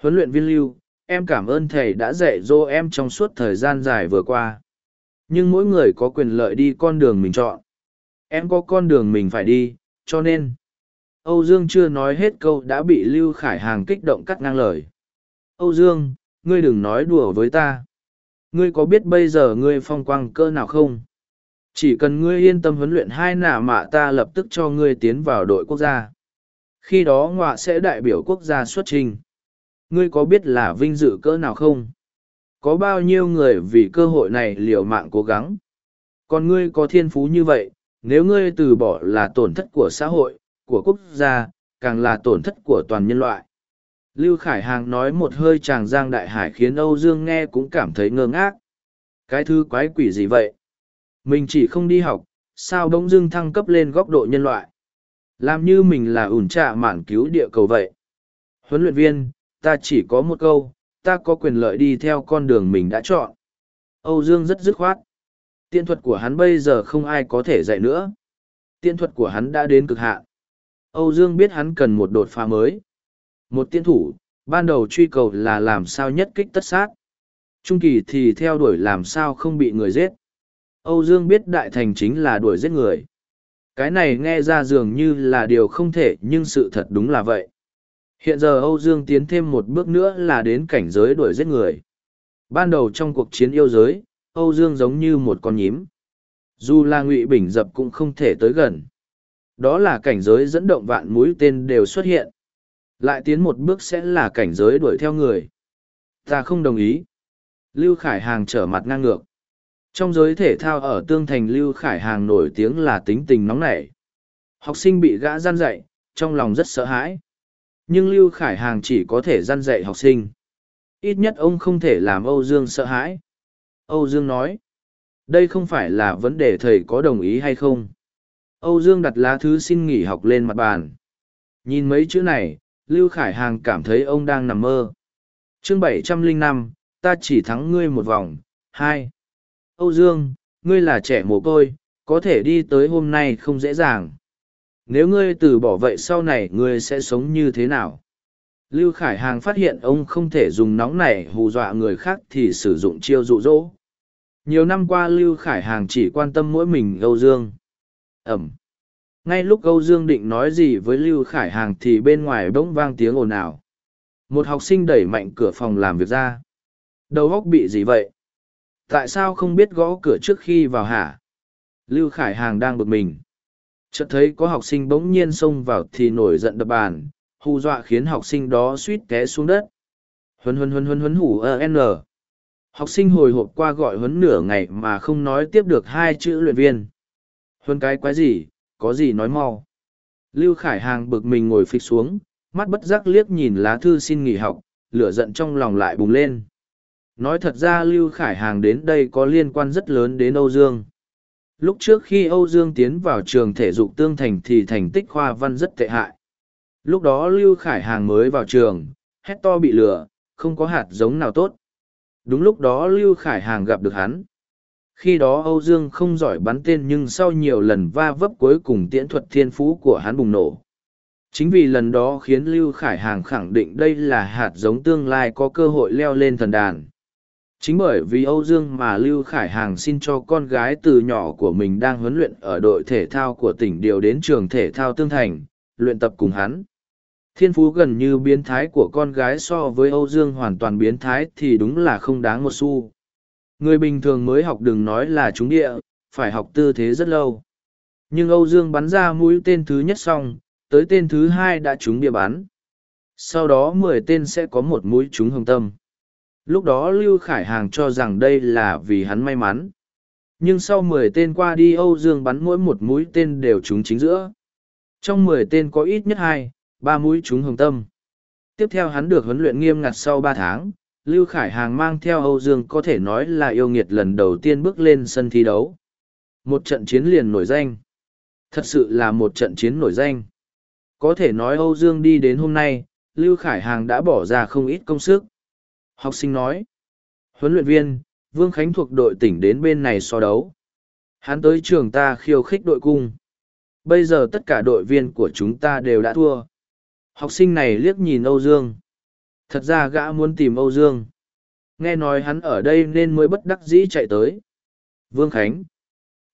Huấn luyện viên lưu, em cảm ơn thầy đã dạy dỗ em trong suốt thời gian dài vừa qua. Nhưng mỗi người có quyền lợi đi con đường mình chọn. Em có con đường mình phải đi, cho nên... Âu Dương chưa nói hết câu đã bị Lưu Khải Hàng kích động cắt ngang lời. Âu Dương, ngươi đừng nói đùa với ta. Ngươi có biết bây giờ ngươi phong quang cơ nào không? Chỉ cần ngươi yên tâm huấn luyện hai nả mạ ta lập tức cho ngươi tiến vào đội quốc gia. Khi đó ngọa sẽ đại biểu quốc gia xuất trình. Ngươi có biết là vinh dự cỡ nào không? Có bao nhiêu người vì cơ hội này liều mạng cố gắng? Còn ngươi có thiên phú như vậy, nếu ngươi từ bỏ là tổn thất của xã hội, của quốc gia, càng là tổn thất của toàn nhân loại. Lưu Khải Hàng nói một hơi chàng giang đại hải khiến Âu Dương nghe cũng cảm thấy ngơ ngác. Cái thứ quái quỷ gì vậy? Mình chỉ không đi học, sao bỗng dưng thăng cấp lên góc độ nhân loại? Làm như mình là ủn trạ mạn cứu địa cầu vậy. Huấn luyện viên, ta chỉ có một câu, ta có quyền lợi đi theo con đường mình đã chọn. Âu Dương rất dứt khoát. Tiên thuật của hắn bây giờ không ai có thể dạy nữa. Tiên thuật của hắn đã đến cực hạn. Âu Dương biết hắn cần một đột phá mới. Một tiên thủ, ban đầu truy cầu là làm sao nhất kích tất sát. Trung kỳ thì theo đuổi làm sao không bị người giết. Âu Dương biết đại thành chính là đuổi giết người. Cái này nghe ra dường như là điều không thể nhưng sự thật đúng là vậy. Hiện giờ Âu Dương tiến thêm một bước nữa là đến cảnh giới đuổi giết người. Ban đầu trong cuộc chiến yêu giới, Âu Dương giống như một con nhím. Dù là ngụy bình dập cũng không thể tới gần. Đó là cảnh giới dẫn động vạn mũi tên đều xuất hiện. Lại tiến một bước sẽ là cảnh giới đuổi theo người. Ta không đồng ý. Lưu Khải Hàng trở mặt ngang ngược. Trong giới thể thao ở Tương Thành Lưu Khải Hàng nổi tiếng là tính tình nóng nảy. Học sinh bị gã gian dạy, trong lòng rất sợ hãi. Nhưng Lưu Khải Hàng chỉ có thể gian dạy học sinh. Ít nhất ông không thể làm Âu Dương sợ hãi. Âu Dương nói, đây không phải là vấn đề thầy có đồng ý hay không. Âu Dương đặt lá thư xin nghỉ học lên mặt bàn. Nhìn mấy chữ này, Lưu Khải Hàng cảm thấy ông đang nằm mơ. chương bảy trăm linh năm, ta chỉ thắng ngươi một vòng. Hai. Âu Dương, ngươi là trẻ mồ côi, có thể đi tới hôm nay không dễ dàng. Nếu ngươi từ bỏ vậy sau này ngươi sẽ sống như thế nào? Lưu Khải Hàng phát hiện ông không thể dùng nóng này hù dọa người khác thì sử dụng chiêu dụ dỗ. Nhiều năm qua Lưu Khải Hàng chỉ quan tâm mỗi mình Âu Dương. Ẩm. Ngay lúc Âu Dương định nói gì với Lưu Khải Hàng thì bên ngoài bỗng vang tiếng ồn ào. Một học sinh đẩy mạnh cửa phòng làm việc ra. Đầu góc bị gì vậy? Tại sao không biết gõ cửa trước khi vào hả? Lưu Khải Hàng đang bực mình. Chợt thấy có học sinh bỗng nhiên xông vào thì nổi giận đập bàn, hù dọa khiến học sinh đó suýt té xuống đất. Huấn huấn huấn huấn huấn hủ n Học sinh hồi hộp qua gọi huấn nửa ngày mà không nói tiếp được hai chữ luyện viên. Huấn cái quái gì, có gì nói mau. Lưu Khải Hàng bực mình ngồi phịch xuống, mắt bất giác liếc nhìn lá thư xin nghỉ học, lửa giận trong lòng lại bùng lên. Nói thật ra Lưu Khải Hàng đến đây có liên quan rất lớn đến Âu Dương. Lúc trước khi Âu Dương tiến vào trường thể dục tương thành thì thành tích khoa văn rất tệ hại. Lúc đó Lưu Khải Hàng mới vào trường, hét to bị lừa, không có hạt giống nào tốt. Đúng lúc đó Lưu Khải Hàng gặp được hắn. Khi đó Âu Dương không giỏi bắn tên nhưng sau nhiều lần va vấp cuối cùng tiễn thuật thiên phú của hắn bùng nổ. Chính vì lần đó khiến Lưu Khải Hàng khẳng định đây là hạt giống tương lai có cơ hội leo lên thần đàn. Chính bởi vì Âu Dương mà Lưu Khải Hàng xin cho con gái từ nhỏ của mình đang huấn luyện ở đội thể thao của tỉnh điều đến trường thể thao Tương Thành, luyện tập cùng hắn. Thiên phú gần như biến thái của con gái so với Âu Dương hoàn toàn biến thái thì đúng là không đáng một xu. Người bình thường mới học đừng nói là trúng địa, phải học tư thế rất lâu. Nhưng Âu Dương bắn ra mũi tên thứ nhất xong, tới tên thứ hai đã trúng địa bắn. Sau đó mười tên sẽ có một mũi trúng hồng tâm. Lúc đó Lưu Khải Hàng cho rằng đây là vì hắn may mắn. Nhưng sau mười tên qua đi Âu Dương bắn mỗi một mũi tên đều trúng chính giữa. Trong mười tên có ít nhất hai, ba mũi trúng hồng tâm. Tiếp theo hắn được huấn luyện nghiêm ngặt sau ba tháng, Lưu Khải Hàng mang theo Âu Dương có thể nói là yêu nghiệt lần đầu tiên bước lên sân thi đấu. Một trận chiến liền nổi danh. Thật sự là một trận chiến nổi danh. Có thể nói Âu Dương đi đến hôm nay, Lưu Khải Hàng đã bỏ ra không ít công sức. Học sinh nói. Huấn luyện viên, Vương Khánh thuộc đội tỉnh đến bên này so đấu. Hắn tới trường ta khiêu khích đội cung. Bây giờ tất cả đội viên của chúng ta đều đã thua. Học sinh này liếc nhìn Âu Dương. Thật ra gã muốn tìm Âu Dương. Nghe nói hắn ở đây nên mới bất đắc dĩ chạy tới. Vương Khánh.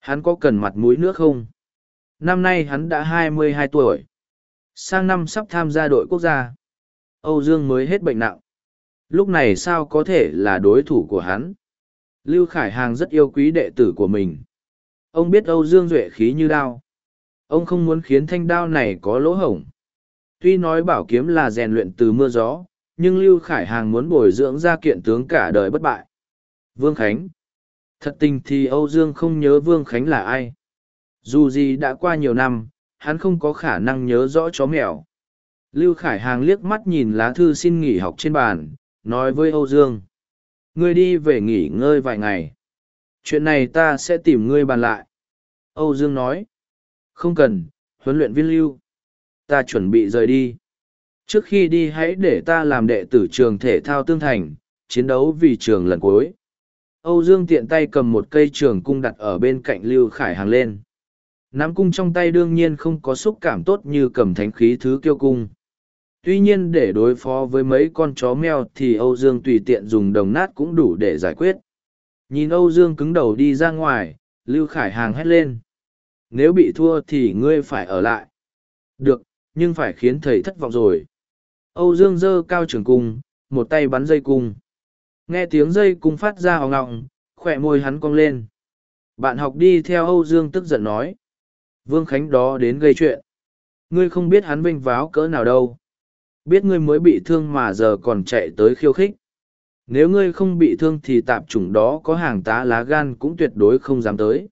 Hắn có cần mặt mũi nước không? Năm nay hắn đã hai mươi hai tuổi. Sang năm sắp tham gia đội quốc gia. Âu Dương mới hết bệnh nặng. Lúc này sao có thể là đối thủ của hắn? Lưu Khải Hàng rất yêu quý đệ tử của mình. Ông biết Âu Dương duệ khí như đao. Ông không muốn khiến thanh đao này có lỗ hổng. Tuy nói bảo kiếm là rèn luyện từ mưa gió, nhưng Lưu Khải Hàng muốn bồi dưỡng ra kiện tướng cả đời bất bại. Vương Khánh Thật tình thì Âu Dương không nhớ Vương Khánh là ai. Dù gì đã qua nhiều năm, hắn không có khả năng nhớ rõ chó mèo. Lưu Khải Hàng liếc mắt nhìn lá thư xin nghỉ học trên bàn, nói với Âu Dương. Ngươi đi về nghỉ ngơi vài ngày. Chuyện này ta sẽ tìm ngươi bàn lại. Âu Dương nói. Không cần, huấn luyện viên Lưu. Ta chuẩn bị rời đi. Trước khi đi hãy để ta làm đệ tử trường thể thao tương thành, chiến đấu vì trường lần cuối. Âu Dương tiện tay cầm một cây trường cung đặt ở bên cạnh Lưu Khải Hàng lên. Nắm cung trong tay đương nhiên không có xúc cảm tốt như cầm thánh khí thứ kiêu cung. Tuy nhiên để đối phó với mấy con chó mèo thì Âu Dương tùy tiện dùng đồng nát cũng đủ để giải quyết. Nhìn Âu Dương cứng đầu đi ra ngoài, Lưu Khải Hàng hét lên. Nếu bị thua thì ngươi phải ở lại. Được, nhưng phải khiến thầy thất vọng rồi. Âu Dương dơ cao trường cung, một tay bắn dây cung. Nghe tiếng dây cung phát ra hòng ngọng, khỏe môi hắn cong lên. Bạn học đi theo Âu Dương tức giận nói. Vương Khánh đó đến gây chuyện. Ngươi không biết hắn vinh váo cỡ nào đâu. Biết ngươi mới bị thương mà giờ còn chạy tới khiêu khích. Nếu ngươi không bị thương thì tạp chủng đó có hàng tá lá gan cũng tuyệt đối không dám tới.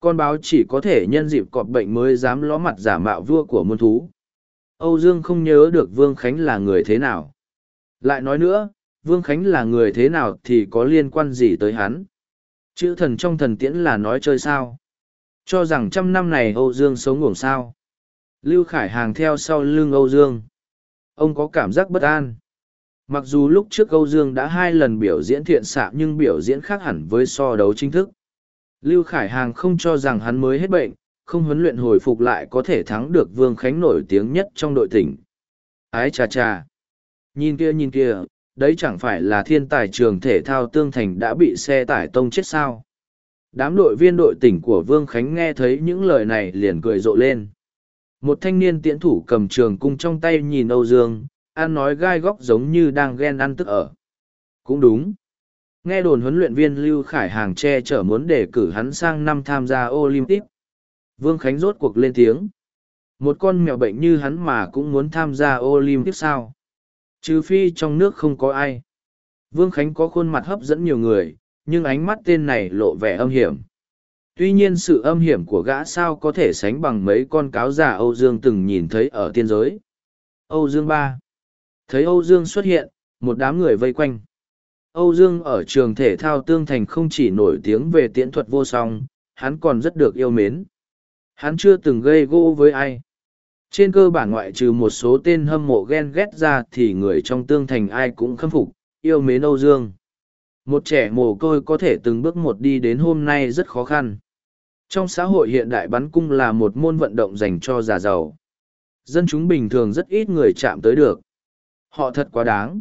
Con báo chỉ có thể nhân dịp cọp bệnh mới dám ló mặt giả mạo vua của muôn thú. Âu Dương không nhớ được Vương Khánh là người thế nào. Lại nói nữa, Vương Khánh là người thế nào thì có liên quan gì tới hắn. Chữ thần trong thần tiễn là nói chơi sao. Cho rằng trăm năm này Âu Dương sống ngủng sao. Lưu Khải hàng theo sau lưng Âu Dương. Ông có cảm giác bất an. Mặc dù lúc trước Âu Dương đã hai lần biểu diễn thiện xạ nhưng biểu diễn khác hẳn với so đấu chính thức. Lưu Khải Hàng không cho rằng hắn mới hết bệnh, không huấn luyện hồi phục lại có thể thắng được Vương Khánh nổi tiếng nhất trong đội tỉnh. Ái chà chà! Nhìn kia nhìn kia, đấy chẳng phải là thiên tài trường thể thao tương thành đã bị xe tải tông chết sao. Đám đội viên đội tỉnh của Vương Khánh nghe thấy những lời này liền cười rộ lên. Một thanh niên tiễn thủ cầm trường cung trong tay nhìn Âu Dương, ăn nói gai góc giống như đang ghen ăn tức ở. Cũng đúng. Nghe đồn huấn luyện viên Lưu Khải Hàng che chở muốn đề cử hắn sang năm tham gia Olympic. Vương Khánh rốt cuộc lên tiếng. Một con mèo bệnh như hắn mà cũng muốn tham gia Olympic sao? Trừ phi trong nước không có ai. Vương Khánh có khuôn mặt hấp dẫn nhiều người, nhưng ánh mắt tên này lộ vẻ âm hiểm. Tuy nhiên sự âm hiểm của gã sao có thể sánh bằng mấy con cáo già Âu Dương từng nhìn thấy ở tiên giới. Âu Dương ba Thấy Âu Dương xuất hiện, một đám người vây quanh. Âu Dương ở trường thể thao tương thành không chỉ nổi tiếng về tiễn thuật vô song, hắn còn rất được yêu mến. Hắn chưa từng gây gỗ với ai. Trên cơ bản ngoại trừ một số tên hâm mộ ghen ghét ra thì người trong tương thành ai cũng khâm phục, yêu mến Âu Dương. Một trẻ mồ côi có thể từng bước một đi đến hôm nay rất khó khăn. Trong xã hội hiện đại bắn cung là một môn vận động dành cho già giàu. Dân chúng bình thường rất ít người chạm tới được. Họ thật quá đáng.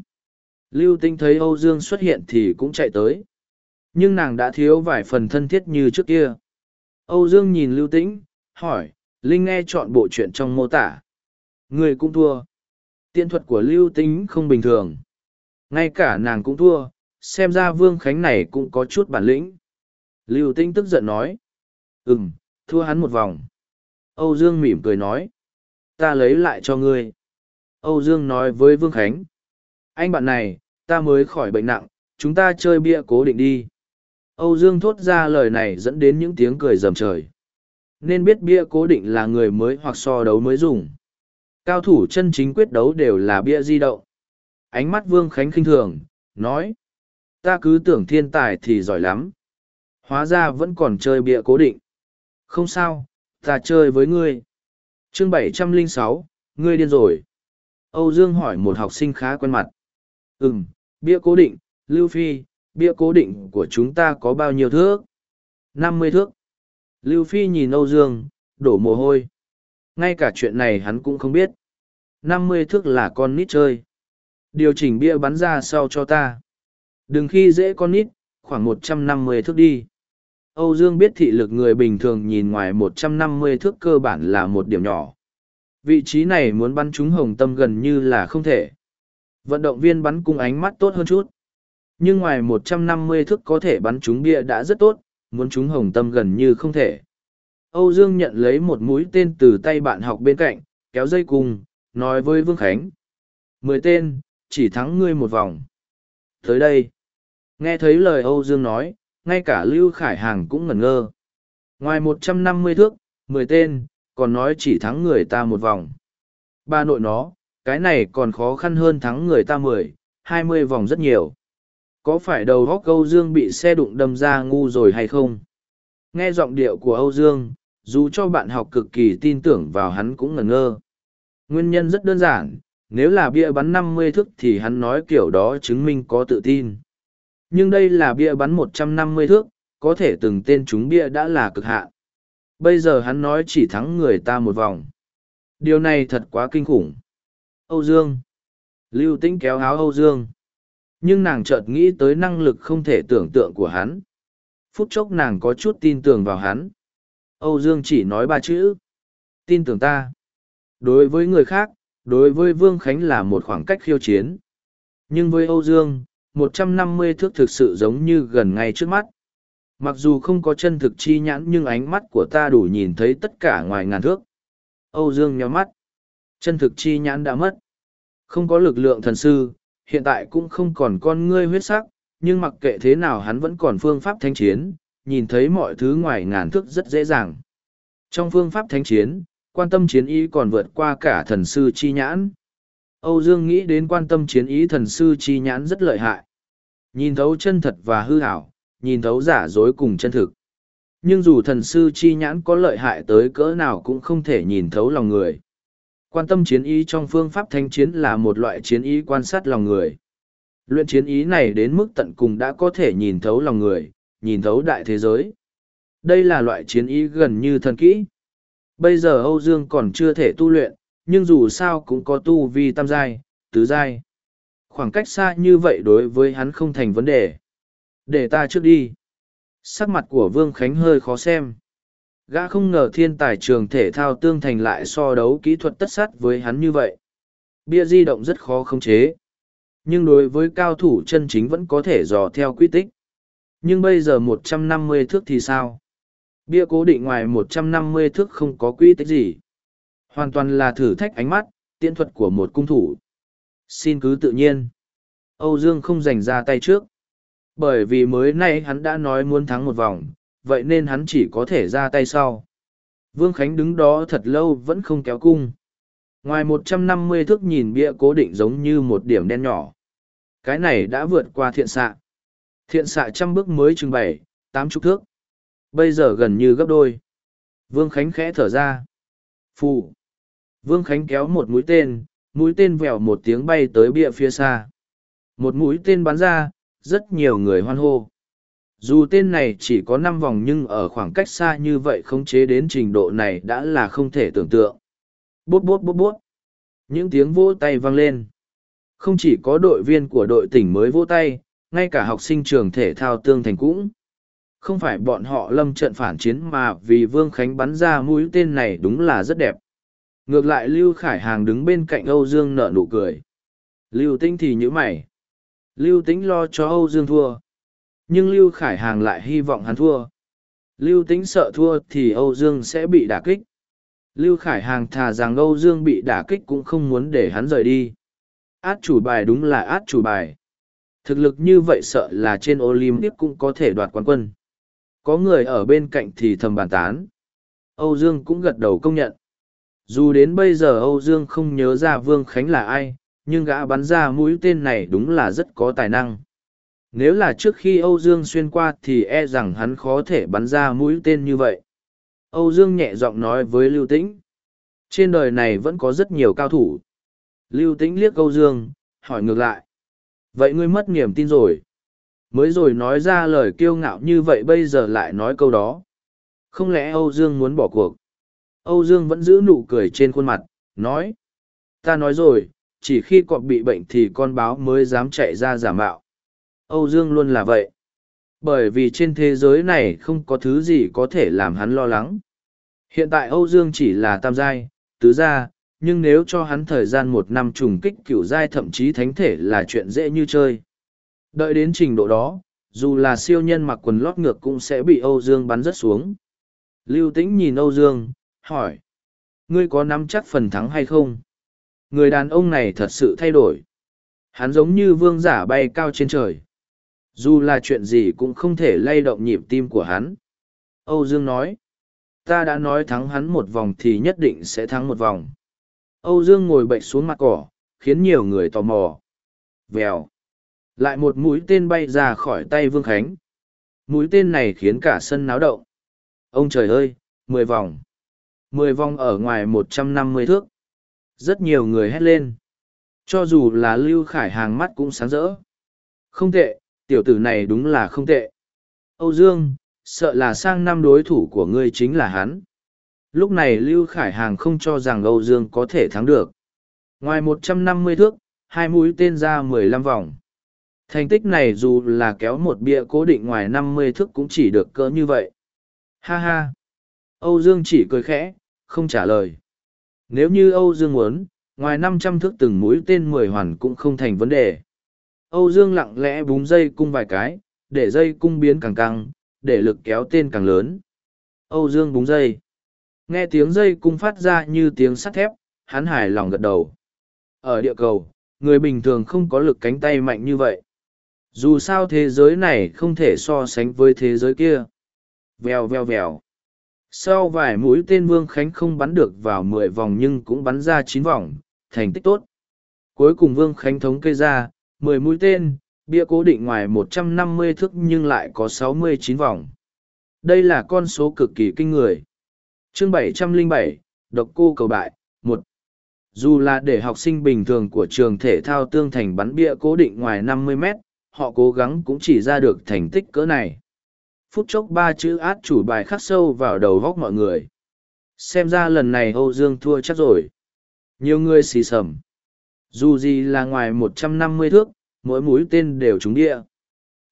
Lưu Tinh thấy Âu Dương xuất hiện thì cũng chạy tới. Nhưng nàng đã thiếu vài phần thân thiết như trước kia. Âu Dương nhìn Lưu Tĩnh, hỏi, Linh nghe chọn bộ chuyện trong mô tả. Người cũng thua. Tiên thuật của Lưu tính không bình thường. Ngay cả nàng cũng thua, xem ra Vương Khánh này cũng có chút bản lĩnh. Lưu Tinh tức giận nói. Ừm, thua hắn một vòng. Âu Dương mỉm cười nói. Ta lấy lại cho ngươi. Âu Dương nói với Vương Khánh. Anh bạn này, ta mới khỏi bệnh nặng, chúng ta chơi bia cố định đi. Âu Dương thốt ra lời này dẫn đến những tiếng cười rầm trời. Nên biết bia cố định là người mới hoặc so đấu mới dùng. Cao thủ chân chính quyết đấu đều là bia di động. Ánh mắt Vương Khánh khinh thường, nói. Ta cứ tưởng thiên tài thì giỏi lắm. Hóa ra vẫn còn chơi bia cố định. Không sao, ta chơi với ngươi. chương bảy trăm linh sáu, ngươi điên rồi. Âu Dương hỏi một học sinh khá quen mặt. Ừm, bia cố định, Lưu Phi, bia cố định của chúng ta có bao nhiêu thước? năm mươi thước. Lưu Phi nhìn Âu Dương, đổ mồ hôi. Ngay cả chuyện này hắn cũng không biết. năm mươi thước là con nít chơi. Điều chỉnh bia bắn ra sau cho ta. Đừng khi dễ con nít, khoảng một trăm năm mươi thước đi. Âu Dương biết thị lực người bình thường nhìn ngoài một trăm năm mươi thước cơ bản là một điểm nhỏ. Vị trí này muốn bắn trúng hồng tâm gần như là không thể. Vận động viên bắn cung ánh mắt tốt hơn chút. Nhưng ngoài 150 thước có thể bắn trúng bia đã rất tốt, muốn trúng hồng tâm gần như không thể. Âu Dương nhận lấy một mũi tên từ tay bạn học bên cạnh, kéo dây cung, nói với Vương Khánh. Mười tên, chỉ thắng ngươi một vòng. Tới đây. Nghe thấy lời Âu Dương nói, ngay cả Lưu Khải Hàng cũng ngẩn ngơ. Ngoài 150 thước, mười tên, còn nói chỉ thắng người ta một vòng. Ba nội nó, cái này còn khó khăn hơn thắng người ta mười, hai mươi vòng rất nhiều. Có phải đầu góc Âu Dương bị xe đụng đâm ra ngu rồi hay không? Nghe giọng điệu của Âu Dương, dù cho bạn học cực kỳ tin tưởng vào hắn cũng ngẩn ngơ. Nguyên nhân rất đơn giản, nếu là bia bắn năm mươi thước thì hắn nói kiểu đó chứng minh có tự tin. Nhưng đây là bia bắn một trăm năm mươi thước, có thể từng tên chúng bia đã là cực hạn. Bây giờ hắn nói chỉ thắng người ta một vòng. Điều này thật quá kinh khủng. Âu Dương. Lưu Tĩnh kéo áo Âu Dương. Nhưng nàng chợt nghĩ tới năng lực không thể tưởng tượng của hắn. Phút chốc nàng có chút tin tưởng vào hắn. Âu Dương chỉ nói ba chữ. Tin tưởng ta. Đối với người khác, đối với Vương Khánh là một khoảng cách khiêu chiến. Nhưng với Âu Dương, một trăm năm mươi thước thực sự giống như gần ngay trước mắt. Mặc dù không có chân thực chi nhãn nhưng ánh mắt của ta đủ nhìn thấy tất cả ngoài ngàn thước. Âu Dương nhắm mắt. Chân thực chi nhãn đã mất. Không có lực lượng thần sư, hiện tại cũng không còn con ngươi huyết sắc, nhưng mặc kệ thế nào hắn vẫn còn phương pháp thánh chiến, nhìn thấy mọi thứ ngoài ngàn thước rất dễ dàng. Trong phương pháp thánh chiến, quan tâm chiến ý còn vượt qua cả thần sư chi nhãn. Âu Dương nghĩ đến quan tâm chiến ý thần sư chi nhãn rất lợi hại. Nhìn thấu chân thật và hư ảo, nhìn thấu giả dối cùng chân thực. Nhưng dù thần sư chi nhãn có lợi hại tới cỡ nào cũng không thể nhìn thấu lòng người. Quan tâm chiến ý trong phương pháp thanh chiến là một loại chiến ý quan sát lòng người. Luyện chiến ý này đến mức tận cùng đã có thể nhìn thấu lòng người, nhìn thấu đại thế giới. Đây là loại chiến ý gần như thần kỹ. Bây giờ Âu Dương còn chưa thể tu luyện, nhưng dù sao cũng có tu vi tam giai, tứ giai. Khoảng cách xa như vậy đối với hắn không thành vấn đề. Để ta trước đi. Sắc mặt của Vương Khánh hơi khó xem. Gã không ngờ thiên tài trường thể thao tương thành lại so đấu kỹ thuật tất sát với hắn như vậy. Bia di động rất khó khống chế. Nhưng đối với cao thủ chân chính vẫn có thể dò theo quy tích. Nhưng bây giờ một trăm năm mươi thước thì sao? Bia cố định ngoài một trăm năm mươi thước không có quy tích gì. Hoàn toàn là thử thách ánh mắt, tiễn thuật của một cung thủ. Xin cứ tự nhiên. Âu Dương không giành ra tay trước. Bởi vì mới nay hắn đã nói muốn thắng một vòng, vậy nên hắn chỉ có thể ra tay sau. Vương Khánh đứng đó thật lâu vẫn không kéo cung. Ngoài một trăm năm mươi thước nhìn bia cố định giống như một điểm đen nhỏ. Cái này đã vượt qua thiện xạ. Thiện xạ trăm bước mới chừng bảy, tám chục thước. Bây giờ gần như gấp đôi. Vương Khánh khẽ thở ra. Phù. Vương Khánh kéo một mũi tên, mũi tên vèo một tiếng bay tới bia phía xa. Một mũi tên bắn ra, rất nhiều người hoan hô. Dù tên này chỉ có năm vòng nhưng ở khoảng cách xa như vậy khống chế đến trình độ này đã là không thể tưởng tượng. Bút bút bút bút. Những tiếng vỗ tay vang lên. Không chỉ có đội viên của đội tỉnh mới vỗ tay, ngay cả học sinh trường thể thao tương thành cũng. Không phải bọn họ lâm trận phản chiến mà vì Vương Khánh bắn ra mũi tên này đúng là rất đẹp. Ngược lại Lưu Khải Hàng đứng bên cạnh Âu Dương nở nụ cười. Lưu Tĩnh thì nhíu mày. Lưu Tĩnh lo cho Âu Dương thua. Nhưng Lưu Khải Hàng lại hy vọng hắn thua. Lưu Tĩnh sợ thua thì Âu Dương sẽ bị đả kích. Lưu Khải Hàng thà rằng Âu Dương bị đả kích cũng không muốn để hắn rời đi. Át chủ bài đúng là át chủ bài. Thực lực như vậy sợ là trên Olympic cũng có thể đoạt quán quân. Có người ở bên cạnh thì thầm bàn tán. Âu Dương cũng gật đầu công nhận. Dù đến bây giờ Âu Dương không nhớ ra Vương Khánh là ai, nhưng gã bắn ra mũi tên này đúng là rất có tài năng. Nếu là trước khi Âu Dương xuyên qua thì e rằng hắn khó thể bắn ra mũi tên như vậy. Âu Dương nhẹ giọng nói với Lưu Tĩnh. Trên đời này vẫn có rất nhiều cao thủ. Lưu Tĩnh liếc Âu Dương, hỏi ngược lại. Vậy ngươi mất niềm tin rồi. Mới rồi nói ra lời kiêu ngạo như vậy bây giờ lại nói câu đó. Không lẽ Âu Dương muốn bỏ cuộc? Âu Dương vẫn giữ nụ cười trên khuôn mặt, nói. Ta nói rồi, chỉ khi cọp bị bệnh thì con báo mới dám chạy ra giả mạo. Âu Dương luôn là vậy. Bởi vì trên thế giới này không có thứ gì có thể làm hắn lo lắng. Hiện tại Âu Dương chỉ là tam giai, tứ gia, nhưng nếu cho hắn thời gian một năm trùng kích cửu giai thậm chí thánh thể là chuyện dễ như chơi. Đợi đến trình độ đó, dù là siêu nhân mặc quần lót ngược cũng sẽ bị Âu Dương bắn rất xuống. Lưu Tĩnh nhìn Âu Dương, hỏi. Ngươi có nắm chắc phần thắng hay không? Người đàn ông này thật sự thay đổi. Hắn giống như vương giả bay cao trên trời. Dù là chuyện gì cũng không thể lay động nhịp tim của hắn. Âu Dương nói. Ta đã nói thắng hắn một vòng thì nhất định sẽ thắng một vòng. Âu Dương ngồi bệnh xuống mặt cỏ, khiến nhiều người tò mò. Vèo. Lại một mũi tên bay ra khỏi tay Vương Khánh. Mũi tên này khiến cả sân náo động. Ông trời ơi, mười vòng. mười vòng ở ngoài một trăm năm mươi thước. Rất nhiều người hét lên. Cho dù là Lưu Khải hàng mắt cũng sáng rỡ. Không tệ, tiểu tử này đúng là không tệ. Âu Dương, sợ là sang năm đối thủ của ngươi chính là hắn. Lúc này Lưu Khải Hàng không cho rằng Âu Dương có thể thắng được. Ngoài 150 thước, hai mũi tên ra 15 vòng. Thành tích này dù là kéo một bia cố định ngoài 50 thước cũng chỉ được cỡ như vậy. Ha ha! Âu Dương chỉ cười khẽ, không trả lời. Nếu như Âu Dương muốn, ngoài 500 thước từng mũi tên 10 hoàn cũng không thành vấn đề. Âu Dương lặng lẽ búng dây cung vài cái, để dây cung biến càng căng, để lực kéo tên càng lớn. Âu Dương búng dây. Nghe tiếng dây cung phát ra như tiếng sắt thép, hắn hài lòng gật đầu. Ở địa cầu, người bình thường không có lực cánh tay mạnh như vậy. Dù sao thế giới này không thể so sánh với thế giới kia. Vèo vèo vèo. Sau vài mũi tên Vương Khánh không bắn được vào mười vòng nhưng cũng bắn ra chín vòng, thành tích tốt. Cuối cùng Vương Khánh thống kê ra, mười mũi tên, bia cố định ngoài một trăm năm mươi thước nhưng lại có sáu mươi chín vòng. Đây là con số cực kỳ kinh người. Chương bảy trăm linh bảy, độc cô cầu bại, một. Dù là để học sinh bình thường của trường thể thao tương thành bắn bia cố định ngoài năm mươi mét, họ cố gắng cũng chỉ ra được thành tích cỡ này. Phút chốc ba chữ át chủ bài khắc sâu vào đầu góc mọi người. Xem ra lần này Âu Dương thua chắc rồi. Nhiều người xì sầm. Dù gì là ngoài một trăm năm mươi thước, mỗi mũi tên đều trúng địa.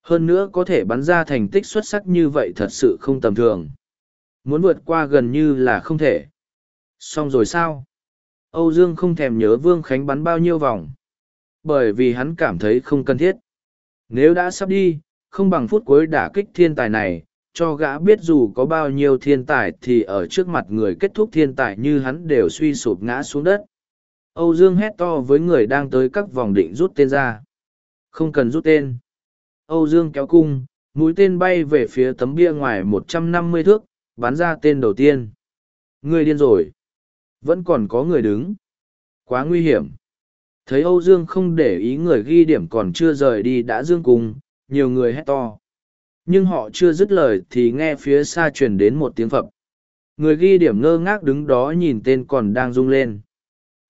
Hơn nữa có thể bắn ra thành tích xuất sắc như vậy thật sự không tầm thường. Muốn vượt qua gần như là không thể. Xong rồi sao? Âu Dương không thèm nhớ Vương Khánh bắn bao nhiêu vòng. Bởi vì hắn cảm thấy không cần thiết. Nếu đã sắp đi, không bằng phút cuối đả kích thiên tài này, cho gã biết dù có bao nhiêu thiên tài thì ở trước mặt người kết thúc thiên tài như hắn đều suy sụp ngã xuống đất. Âu Dương hét to với người đang tới các vòng định rút tên ra. Không cần rút tên. Âu Dương kéo cung, mũi tên bay về phía tấm bia ngoài một trăm năm mươi thước bắn ra tên đầu tiên. Người điên rồi. Vẫn còn có người đứng. Quá nguy hiểm. Thấy âu dương không để ý người ghi điểm còn chưa rời đi đã dương cùng nhiều người hét to. Nhưng họ chưa dứt lời thì nghe phía xa truyền đến một tiếng phập. Người ghi điểm ngơ ngác đứng đó nhìn tên còn đang rung lên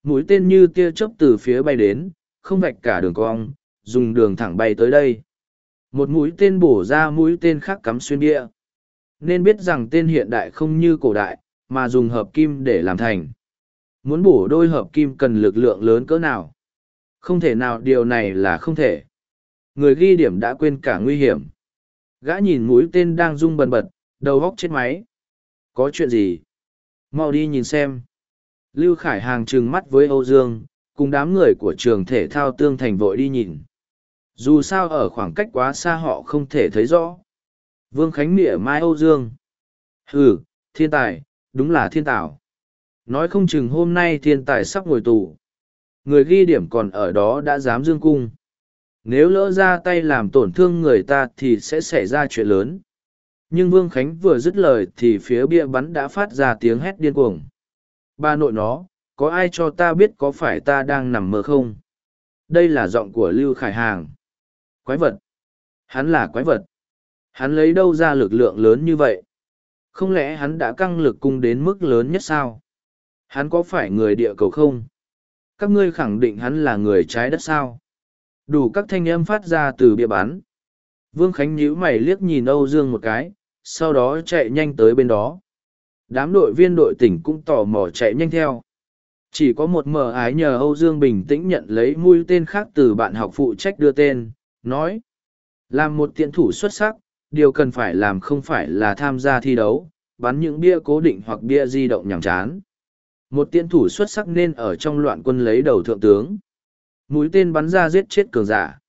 mũi tên như tia chớp từ phía bay đến, không vạch cả đường cong, dùng đường thẳng bay tới đây. Một mũi tên bổ ra mũi tên khác cắm xuyên địa nên biết rằng tên hiện đại không như cổ đại, mà dùng hợp kim để làm thành. Muốn bổ đôi hợp kim cần lực lượng lớn cỡ nào? Không thể nào, điều này là không thể. Người ghi điểm đã quên cả nguy hiểm. Gã nhìn mũi tên đang rung bần bật, đầu góc chết máy. Có chuyện gì? Mau đi nhìn xem lưu khải hàng trừng mắt với âu dương, cùng đám người của trường thể thao tương thành vội đi nhìn. Dù sao ở khoảng cách quá xa họ không thể thấy rõ. Vương khánh mỉa mai âu dương. Ừ thiên tài, đúng là thiên tảo. Nói không chừng hôm nay thiên tài sắp ngồi tù. Người ghi điểm còn ở đó đã dám dương cung. Nếu lỡ ra tay làm tổn thương người ta thì sẽ xảy ra chuyện lớn. Nhưng vương khánh vừa dứt lời thì phía bia bắn đã phát ra tiếng hét điên cuồng ba nội nó, có ai cho ta biết có phải ta đang nằm mơ không? Đây là giọng của lưu khải hàng. Quái vật. Hắn là quái vật. Hắn lấy đâu ra lực lượng lớn như vậy? Không lẽ hắn đã căng lực cung đến mức lớn nhất sao? Hắn có phải người địa cầu không? Các ngươi khẳng định hắn là người trái đất sao? Đủ các thanh âm phát ra từ bia bán. vương khánh nhíu mày liếc nhìn âu dương một cái, sau đó chạy nhanh tới bên đó đám đội viên đội tỉnh cũng tò mò chạy nhanh theo. Chỉ có một mờ ái nhờ âu dương bình tĩnh nhận lấy mũi tên khác từ bạn học phụ trách đưa tên, nói, làm một tiện thủ xuất sắc, điều cần phải làm không phải là tham gia thi đấu, bắn những bia cố định hoặc bia di động nhàm chán. Một tiện thủ xuất sắc nên ở trong loạn quân lấy đầu thượng tướng. Mũi tên bắn ra giết chết cường giả.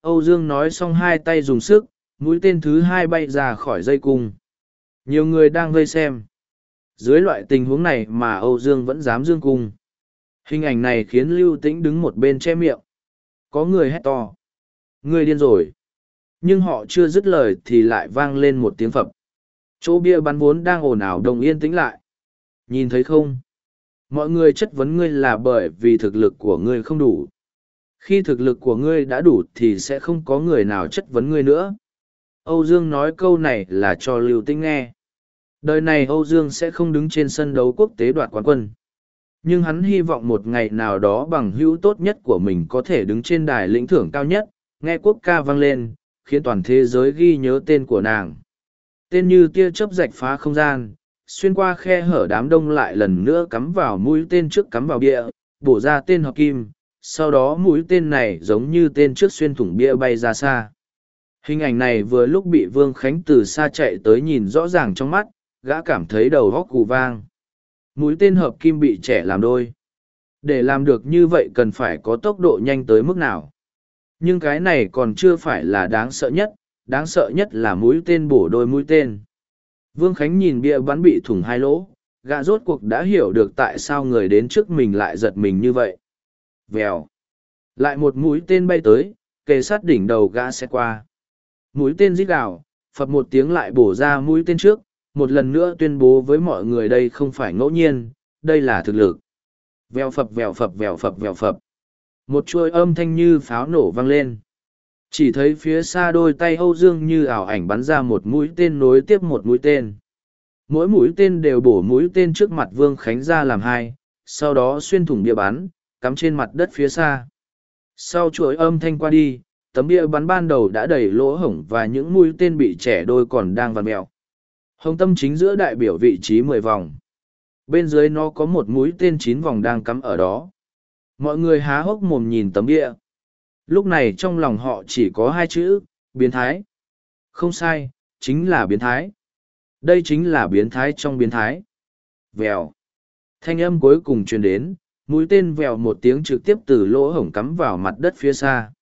Âu dương nói xong hai tay dùng sức, mũi tên thứ hai bay ra khỏi dây cung. Nhiều người đang vây xem dưới loại tình huống này mà âu dương vẫn dám dương cung. Hình ảnh này khiến lưu tĩnh đứng một bên che miệng. Có người hét to. Người điên rồi. Nhưng họ chưa dứt lời thì lại vang lên một tiếng phập. Chỗ bia bắn vốn đang ồn ào đồng yên tĩnh lại. Nhìn thấy không? Mọi người chất vấn ngươi là bởi vì thực lực của ngươi không đủ. Khi thực lực của ngươi đã đủ thì sẽ không có người nào chất vấn ngươi nữa. Âu dương nói câu này là cho lưu Tĩnh nghe đời này âu dương sẽ không đứng trên sân đấu quốc tế đoạt quán quân. Nhưng hắn hy vọng một ngày nào đó bằng hữu tốt nhất của mình có thể đứng trên đài lĩnh thưởng cao nhất, nghe quốc ca vang lên, khiến toàn thế giới ghi nhớ tên của nàng. Tên như tia chớp rạch phá không gian, xuyên qua khe hở đám đông lại lần nữa cắm vào mũi tên trước cắm vào bia, bổ ra tên hợp kim, sau đó mũi tên này giống như tên trước xuyên thủng bia bay ra xa. Hình ảnh này vừa lúc bị vương khánh từ xa chạy tới nhìn rõ ràng trong mắt gã cảm thấy đầu góc cù vang. Mũi tên hợp kim bị trẻ làm đôi. Để làm được như vậy cần phải có tốc độ nhanh tới mức nào? Nhưng cái này còn chưa phải là đáng sợ nhất, đáng sợ nhất là mũi tên bổ đôi mũi tên. Vương khánh nhìn bia bắn bị thủng hai lỗ, gã rốt cuộc đã hiểu được tại sao người đến trước mình lại giật mình như vậy. Vèo. Lại một mũi tên bay tới, kề sát đỉnh đầu gã xe qua. Mũi tên rít gào, phập một tiếng lại bổ ra mũi tên trước một lần nữa tuyên bố với mọi người đây không phải ngẫu nhiên, đây là thực lực. Vèo phập vèo phập vèo phập vèo phập. Một chuôi âm thanh như pháo nổ vang lên. Chỉ thấy phía xa đôi tay âu dương như ảo ảnh bắn ra một mũi tên nối tiếp một mũi tên. Mỗi mũi tên đều bổ mũi tên trước mặt vương khánh ra làm hai, sau đó xuyên thủng bia bắn, cắm trên mặt đất phía xa. Sau chuỗi âm thanh qua đi, tấm bia bắn ban đầu đã đầy lỗ hổng và những mũi tên bị trẻ đôi còn đang vằn mèo hồng tâm chính giữa đại biểu vị trí mười vòng. Bên dưới nó có một mũi tên chín vòng đang cắm ở đó. Mọi người há hốc mồm nhìn tấm địa. lúc này trong lòng họ chỉ có hai chữ, biến thái. Không sai, chính là biến thái. Đây chính là biến thái trong biến thái. Vèo. Thanh âm cuối cùng truyền đến, mũi tên vèo một tiếng trực tiếp từ lỗ hổng cắm vào mặt đất phía xa.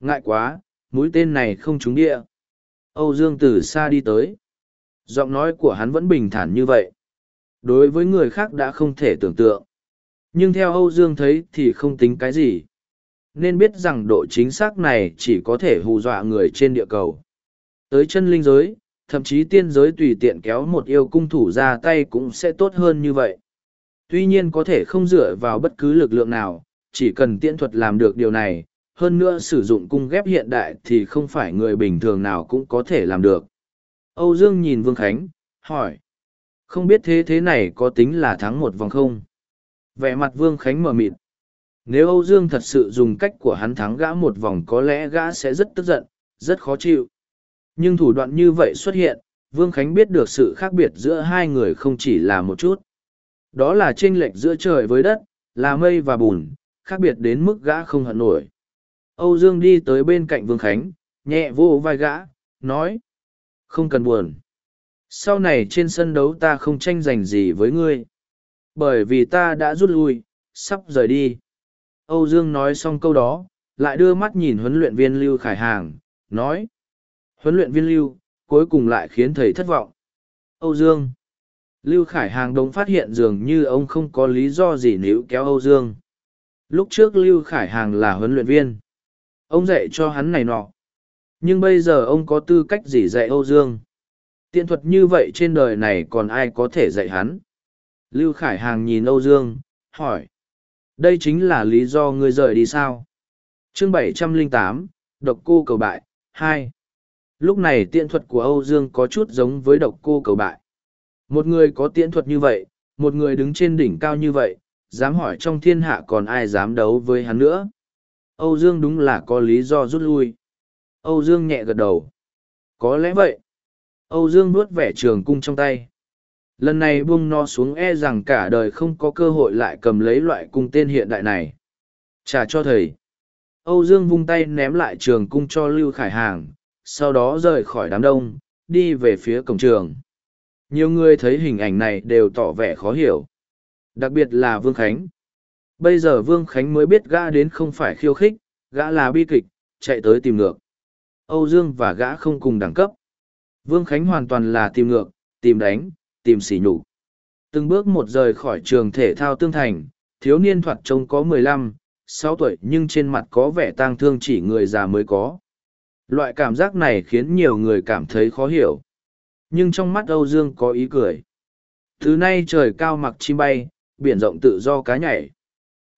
Ngại quá, mũi tên này không trúng địa. Âu dương từ xa đi tới giọng nói của hắn vẫn bình thản như vậy đối với người khác đã không thể tưởng tượng nhưng theo âu dương thấy thì không tính cái gì nên biết rằng độ chính xác này chỉ có thể hù dọa người trên địa cầu Tới chân linh giới, thậm chí tiên giới tùy tiện kéo một yêu cung thủ ra tay cũng sẽ tốt hơn như vậy. Tuy nhiên có thể không dựa vào bất cứ lực lượng nào, chỉ cần tiễn thuật làm được điều này, hơn nữa sử dụng cung ghép hiện đại thì không phải người bình thường nào cũng có thể làm được. Âu Dương nhìn Vương Khánh, hỏi. Không biết thế thế này có tính là thắng một vòng không? Vẻ mặt Vương Khánh mở mịt. Nếu Âu Dương thật sự dùng cách của hắn thắng gã một vòng có lẽ gã sẽ rất tức giận, rất khó chịu. Nhưng thủ đoạn như vậy xuất hiện, Vương Khánh biết được sự khác biệt giữa hai người không chỉ là một chút. Đó là chênh lệch giữa trời với đất, là mây và bùn, khác biệt đến mức gã không hận nổi. Âu Dương đi tới bên cạnh Vương Khánh, nhẹ vô vai gã, nói. Không cần buồn. Sau này trên sân đấu ta không tranh giành gì với ngươi. Bởi vì ta đã rút lui, sắp rời đi. Âu Dương nói xong câu đó, lại đưa mắt nhìn huấn luyện viên Lưu Khải Hàng, nói. Huấn luyện viên Lưu, cuối cùng lại khiến thầy thất vọng. Âu Dương. Lưu Khải Hàng đống phát hiện dường như ông không có lý do gì níu kéo Âu Dương. Lúc trước Lưu Khải Hàng là huấn luyện viên. Ông dạy cho hắn này nọ. Nhưng bây giờ ông có tư cách gì dạy Âu Dương? Tiện thuật như vậy trên đời này còn ai có thể dạy hắn? Lưu Khải Hàng nhìn Âu Dương, hỏi. Đây chính là lý do ngươi rời đi sao? chương bảy trăm linh tám Độc Cô Cầu Bại, hai Lúc này tiện thuật của Âu Dương có chút giống với Độc Cô Cầu Bại. Một người có tiện thuật như vậy, một người đứng trên đỉnh cao như vậy, dám hỏi trong thiên hạ còn ai dám đấu với hắn nữa. Âu Dương đúng là có lý do rút lui. Âu Dương nhẹ gật đầu. Có lẽ vậy. Âu Dương nuốt vẻ trường cung trong tay. Lần này buông nó xuống e rằng cả đời không có cơ hội lại cầm lấy loại cung tên hiện đại này. Trả cho thầy. Âu Dương vung tay ném lại trường cung cho Lưu Khải Hàng, sau đó rời khỏi đám đông, đi về phía cổng trường. Nhiều người thấy hình ảnh này đều tỏ vẻ khó hiểu. Đặc biệt là Vương Khánh. Bây giờ Vương Khánh mới biết gã đến không phải khiêu khích, gã là bi kịch, chạy tới tìm ngược. Âu Dương và gã không cùng đẳng cấp. Vương Khánh hoàn toàn là tìm ngược, tìm đánh, tìm xỉ nhục. Từng bước một rời khỏi trường thể thao tương thành, thiếu niên thoạt trông có mười lăm, sáu tuổi nhưng trên mặt có vẻ tang thương chỉ người già mới có. Loại cảm giác này khiến nhiều người cảm thấy khó hiểu. Nhưng trong mắt Âu Dương có ý cười. Thứ nay trời cao mặc chim bay, biển rộng tự do cá nhảy.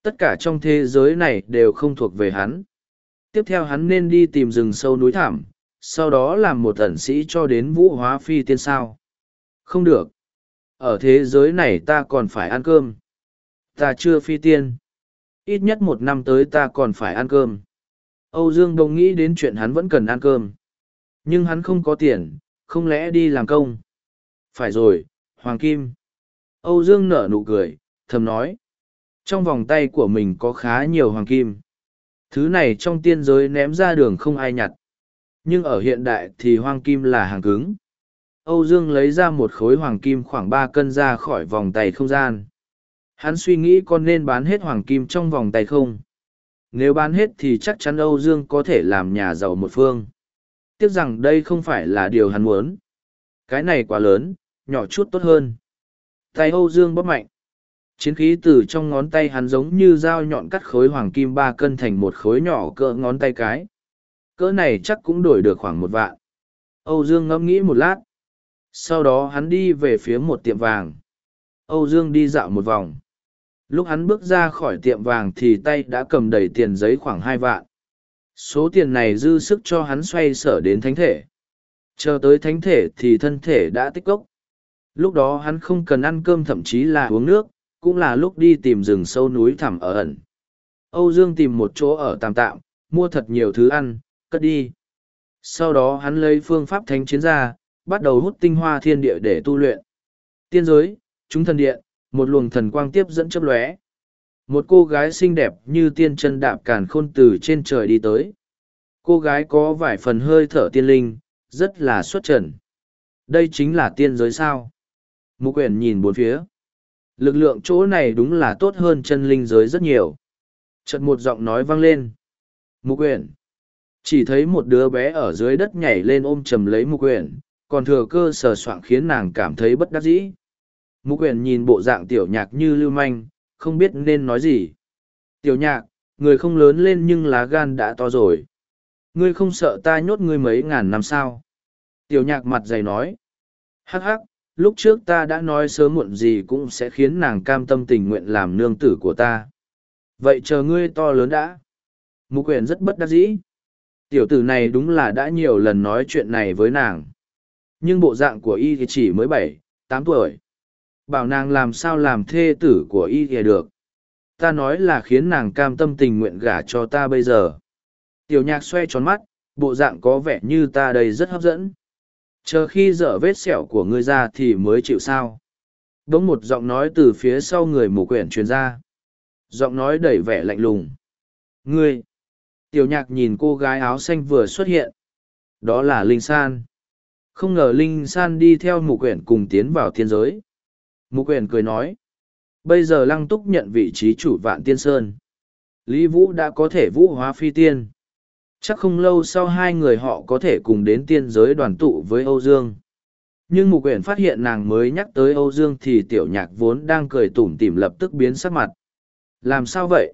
Tất cả trong thế giới này đều không thuộc về hắn. Tiếp theo hắn nên đi tìm rừng sâu núi thảm, sau đó làm một ẩn sĩ cho đến vũ hóa phi tiên sao. Không được. Ở thế giới này ta còn phải ăn cơm. Ta chưa phi tiên. Ít nhất một năm tới ta còn phải ăn cơm. Âu Dương đồng nghĩ đến chuyện hắn vẫn cần ăn cơm. Nhưng hắn không có tiền, không lẽ đi làm công? Phải rồi, Hoàng Kim. Âu Dương nở nụ cười, thầm nói. Trong vòng tay của mình có khá nhiều hoàng kim. Thứ này trong tiên giới ném ra đường không ai nhặt. Nhưng ở hiện đại thì hoàng kim là hàng cứng. Âu Dương lấy ra một khối hoàng kim khoảng ba cân ra khỏi vòng tay không gian. Hắn suy nghĩ con nên bán hết hoàng kim trong vòng tay không. Nếu bán hết thì chắc chắn Âu Dương có thể làm nhà giàu một phương. Tiếc rằng đây không phải là điều hắn muốn. Cái này quá lớn, nhỏ chút tốt hơn. Tay Âu Dương bóp mạnh. Chiến khí từ trong ngón tay hắn giống như dao nhọn cắt khối hoàng kim ba cân thành một khối nhỏ cỡ ngón tay cái. Cỡ này chắc cũng đổi được khoảng một vạn. Âu Dương ngẫm nghĩ một lát. Sau đó hắn đi về phía một tiệm vàng. Âu Dương đi dạo một vòng. Lúc hắn bước ra khỏi tiệm vàng thì tay đã cầm đầy tiền giấy khoảng hai vạn. Số tiền này dư sức cho hắn xoay sở đến thánh thể. Chờ tới thánh thể thì thân thể đã tích cốc. Lúc đó hắn không cần ăn cơm thậm chí là uống nước, cũng là lúc đi tìm rừng sâu núi thẳm ở ẩn. Âu Dương tìm một chỗ ở tạm tạm, mua thật nhiều thứ ăn, cất đi. Sau đó hắn lấy phương pháp thánh chiến ra, bắt đầu hút tinh hoa thiên địa để tu luyện. Tiên giới, chúng thần điện, một luồng thần quang tiếp dẫn chấp lóe. Một cô gái xinh đẹp như tiên chân đạp càn khôn từ trên trời đi tới. Cô gái có vài phần hơi thở tiên linh, rất là xuất trần. Đây chính là tiên giới sao. Mục quyển nhìn bốn phía. Lực lượng chỗ này đúng là tốt hơn chân linh giới rất nhiều. Chợt một giọng nói vang lên. Mục quyển. Chỉ thấy một đứa bé ở dưới đất nhảy lên ôm chầm lấy mục quyển, còn thừa cơ sờ soạng khiến nàng cảm thấy bất đắc dĩ. Mục quyển nhìn bộ dạng tiểu nhạc như lưu manh, không biết nên nói gì. Tiểu nhạc, người không lớn lên nhưng lá gan đã to rồi. Ngươi không sợ ta nhốt ngươi mấy ngàn năm sao? Tiểu nhạc mặt dày nói. Hắc hắc, lúc trước ta đã nói sớm muộn gì cũng sẽ khiến nàng cam tâm tình nguyện làm nương tử của ta. Vậy chờ ngươi to lớn đã. Mục quyền rất bất đắc dĩ. Tiểu tử này đúng là đã nhiều lần nói chuyện này với nàng. Nhưng bộ dạng của y thì chỉ mới bảy, tám tuổi. Bảo nàng làm sao làm thê tử của y thì được. Ta nói là khiến nàng cam tâm tình nguyện gả cho ta bây giờ. Tiểu nhạc xoay tròn mắt, bộ dạng có vẻ như ta đây rất hấp dẫn. Chờ khi dở vết sẹo của ngươi ra thì mới chịu sao. Đống một giọng nói từ phía sau người mù quyển truyền ra. Giọng nói đầy vẻ lạnh lùng. Ngươi! Tiểu nhạc nhìn cô gái áo xanh vừa xuất hiện. Đó là Linh San. Không ngờ Linh San đi theo mù quyển cùng tiến vào thiên giới. Mù quyển cười nói. Bây giờ Lăng Túc nhận vị trí chủ vạn tiên sơn. Lý Vũ đã có thể vũ hóa phi tiên. Chắc không lâu sau hai người họ có thể cùng đến tiên giới đoàn tụ với Âu Dương. Nhưng mục quyển phát hiện nàng mới nhắc tới Âu Dương thì tiểu nhạc vốn đang cười tủm tỉm lập tức biến sắc mặt. Làm sao vậy?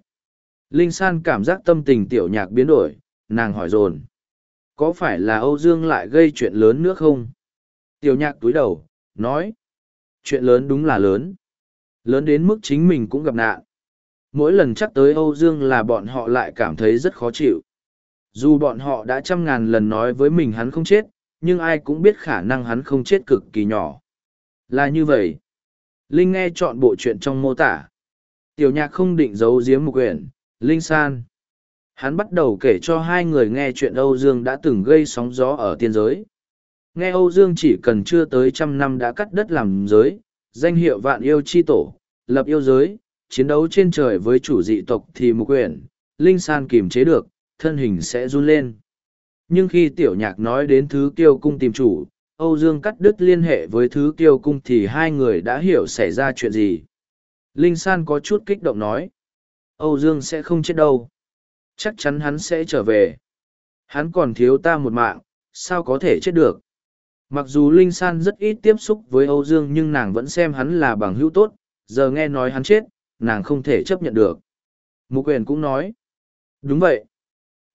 Linh San cảm giác tâm tình tiểu nhạc biến đổi, nàng hỏi dồn Có phải là Âu Dương lại gây chuyện lớn nữa không? Tiểu nhạc túi đầu, nói. Chuyện lớn đúng là lớn. Lớn đến mức chính mình cũng gặp nạn. Mỗi lần chắc tới Âu Dương là bọn họ lại cảm thấy rất khó chịu. Dù bọn họ đã trăm ngàn lần nói với mình hắn không chết, nhưng ai cũng biết khả năng hắn không chết cực kỳ nhỏ. Là như vậy. Linh nghe chọn bộ chuyện trong mô tả. Tiểu nhạc không định giấu giếm một quyển, Linh san. Hắn bắt đầu kể cho hai người nghe chuyện Âu Dương đã từng gây sóng gió ở tiên giới. Nghe Âu Dương chỉ cần chưa tới trăm năm đã cắt đất làm giới, danh hiệu vạn yêu chi tổ, lập yêu giới, chiến đấu trên trời với chủ dị tộc thì một quyển, Linh san kìm chế được, thân hình sẽ run lên. Nhưng khi tiểu nhạc nói đến thứ kiêu cung tìm chủ, Âu Dương cắt đứt liên hệ với thứ kiêu cung thì hai người đã hiểu xảy ra chuyện gì. Linh San có chút kích động nói. Âu Dương sẽ không chết đâu. Chắc chắn hắn sẽ trở về. Hắn còn thiếu ta một mạng, sao có thể chết được. Mặc dù Linh San rất ít tiếp xúc với Âu Dương nhưng nàng vẫn xem hắn là bằng hữu tốt, giờ nghe nói hắn chết, nàng không thể chấp nhận được. Mục quyền cũng nói. Đúng vậy.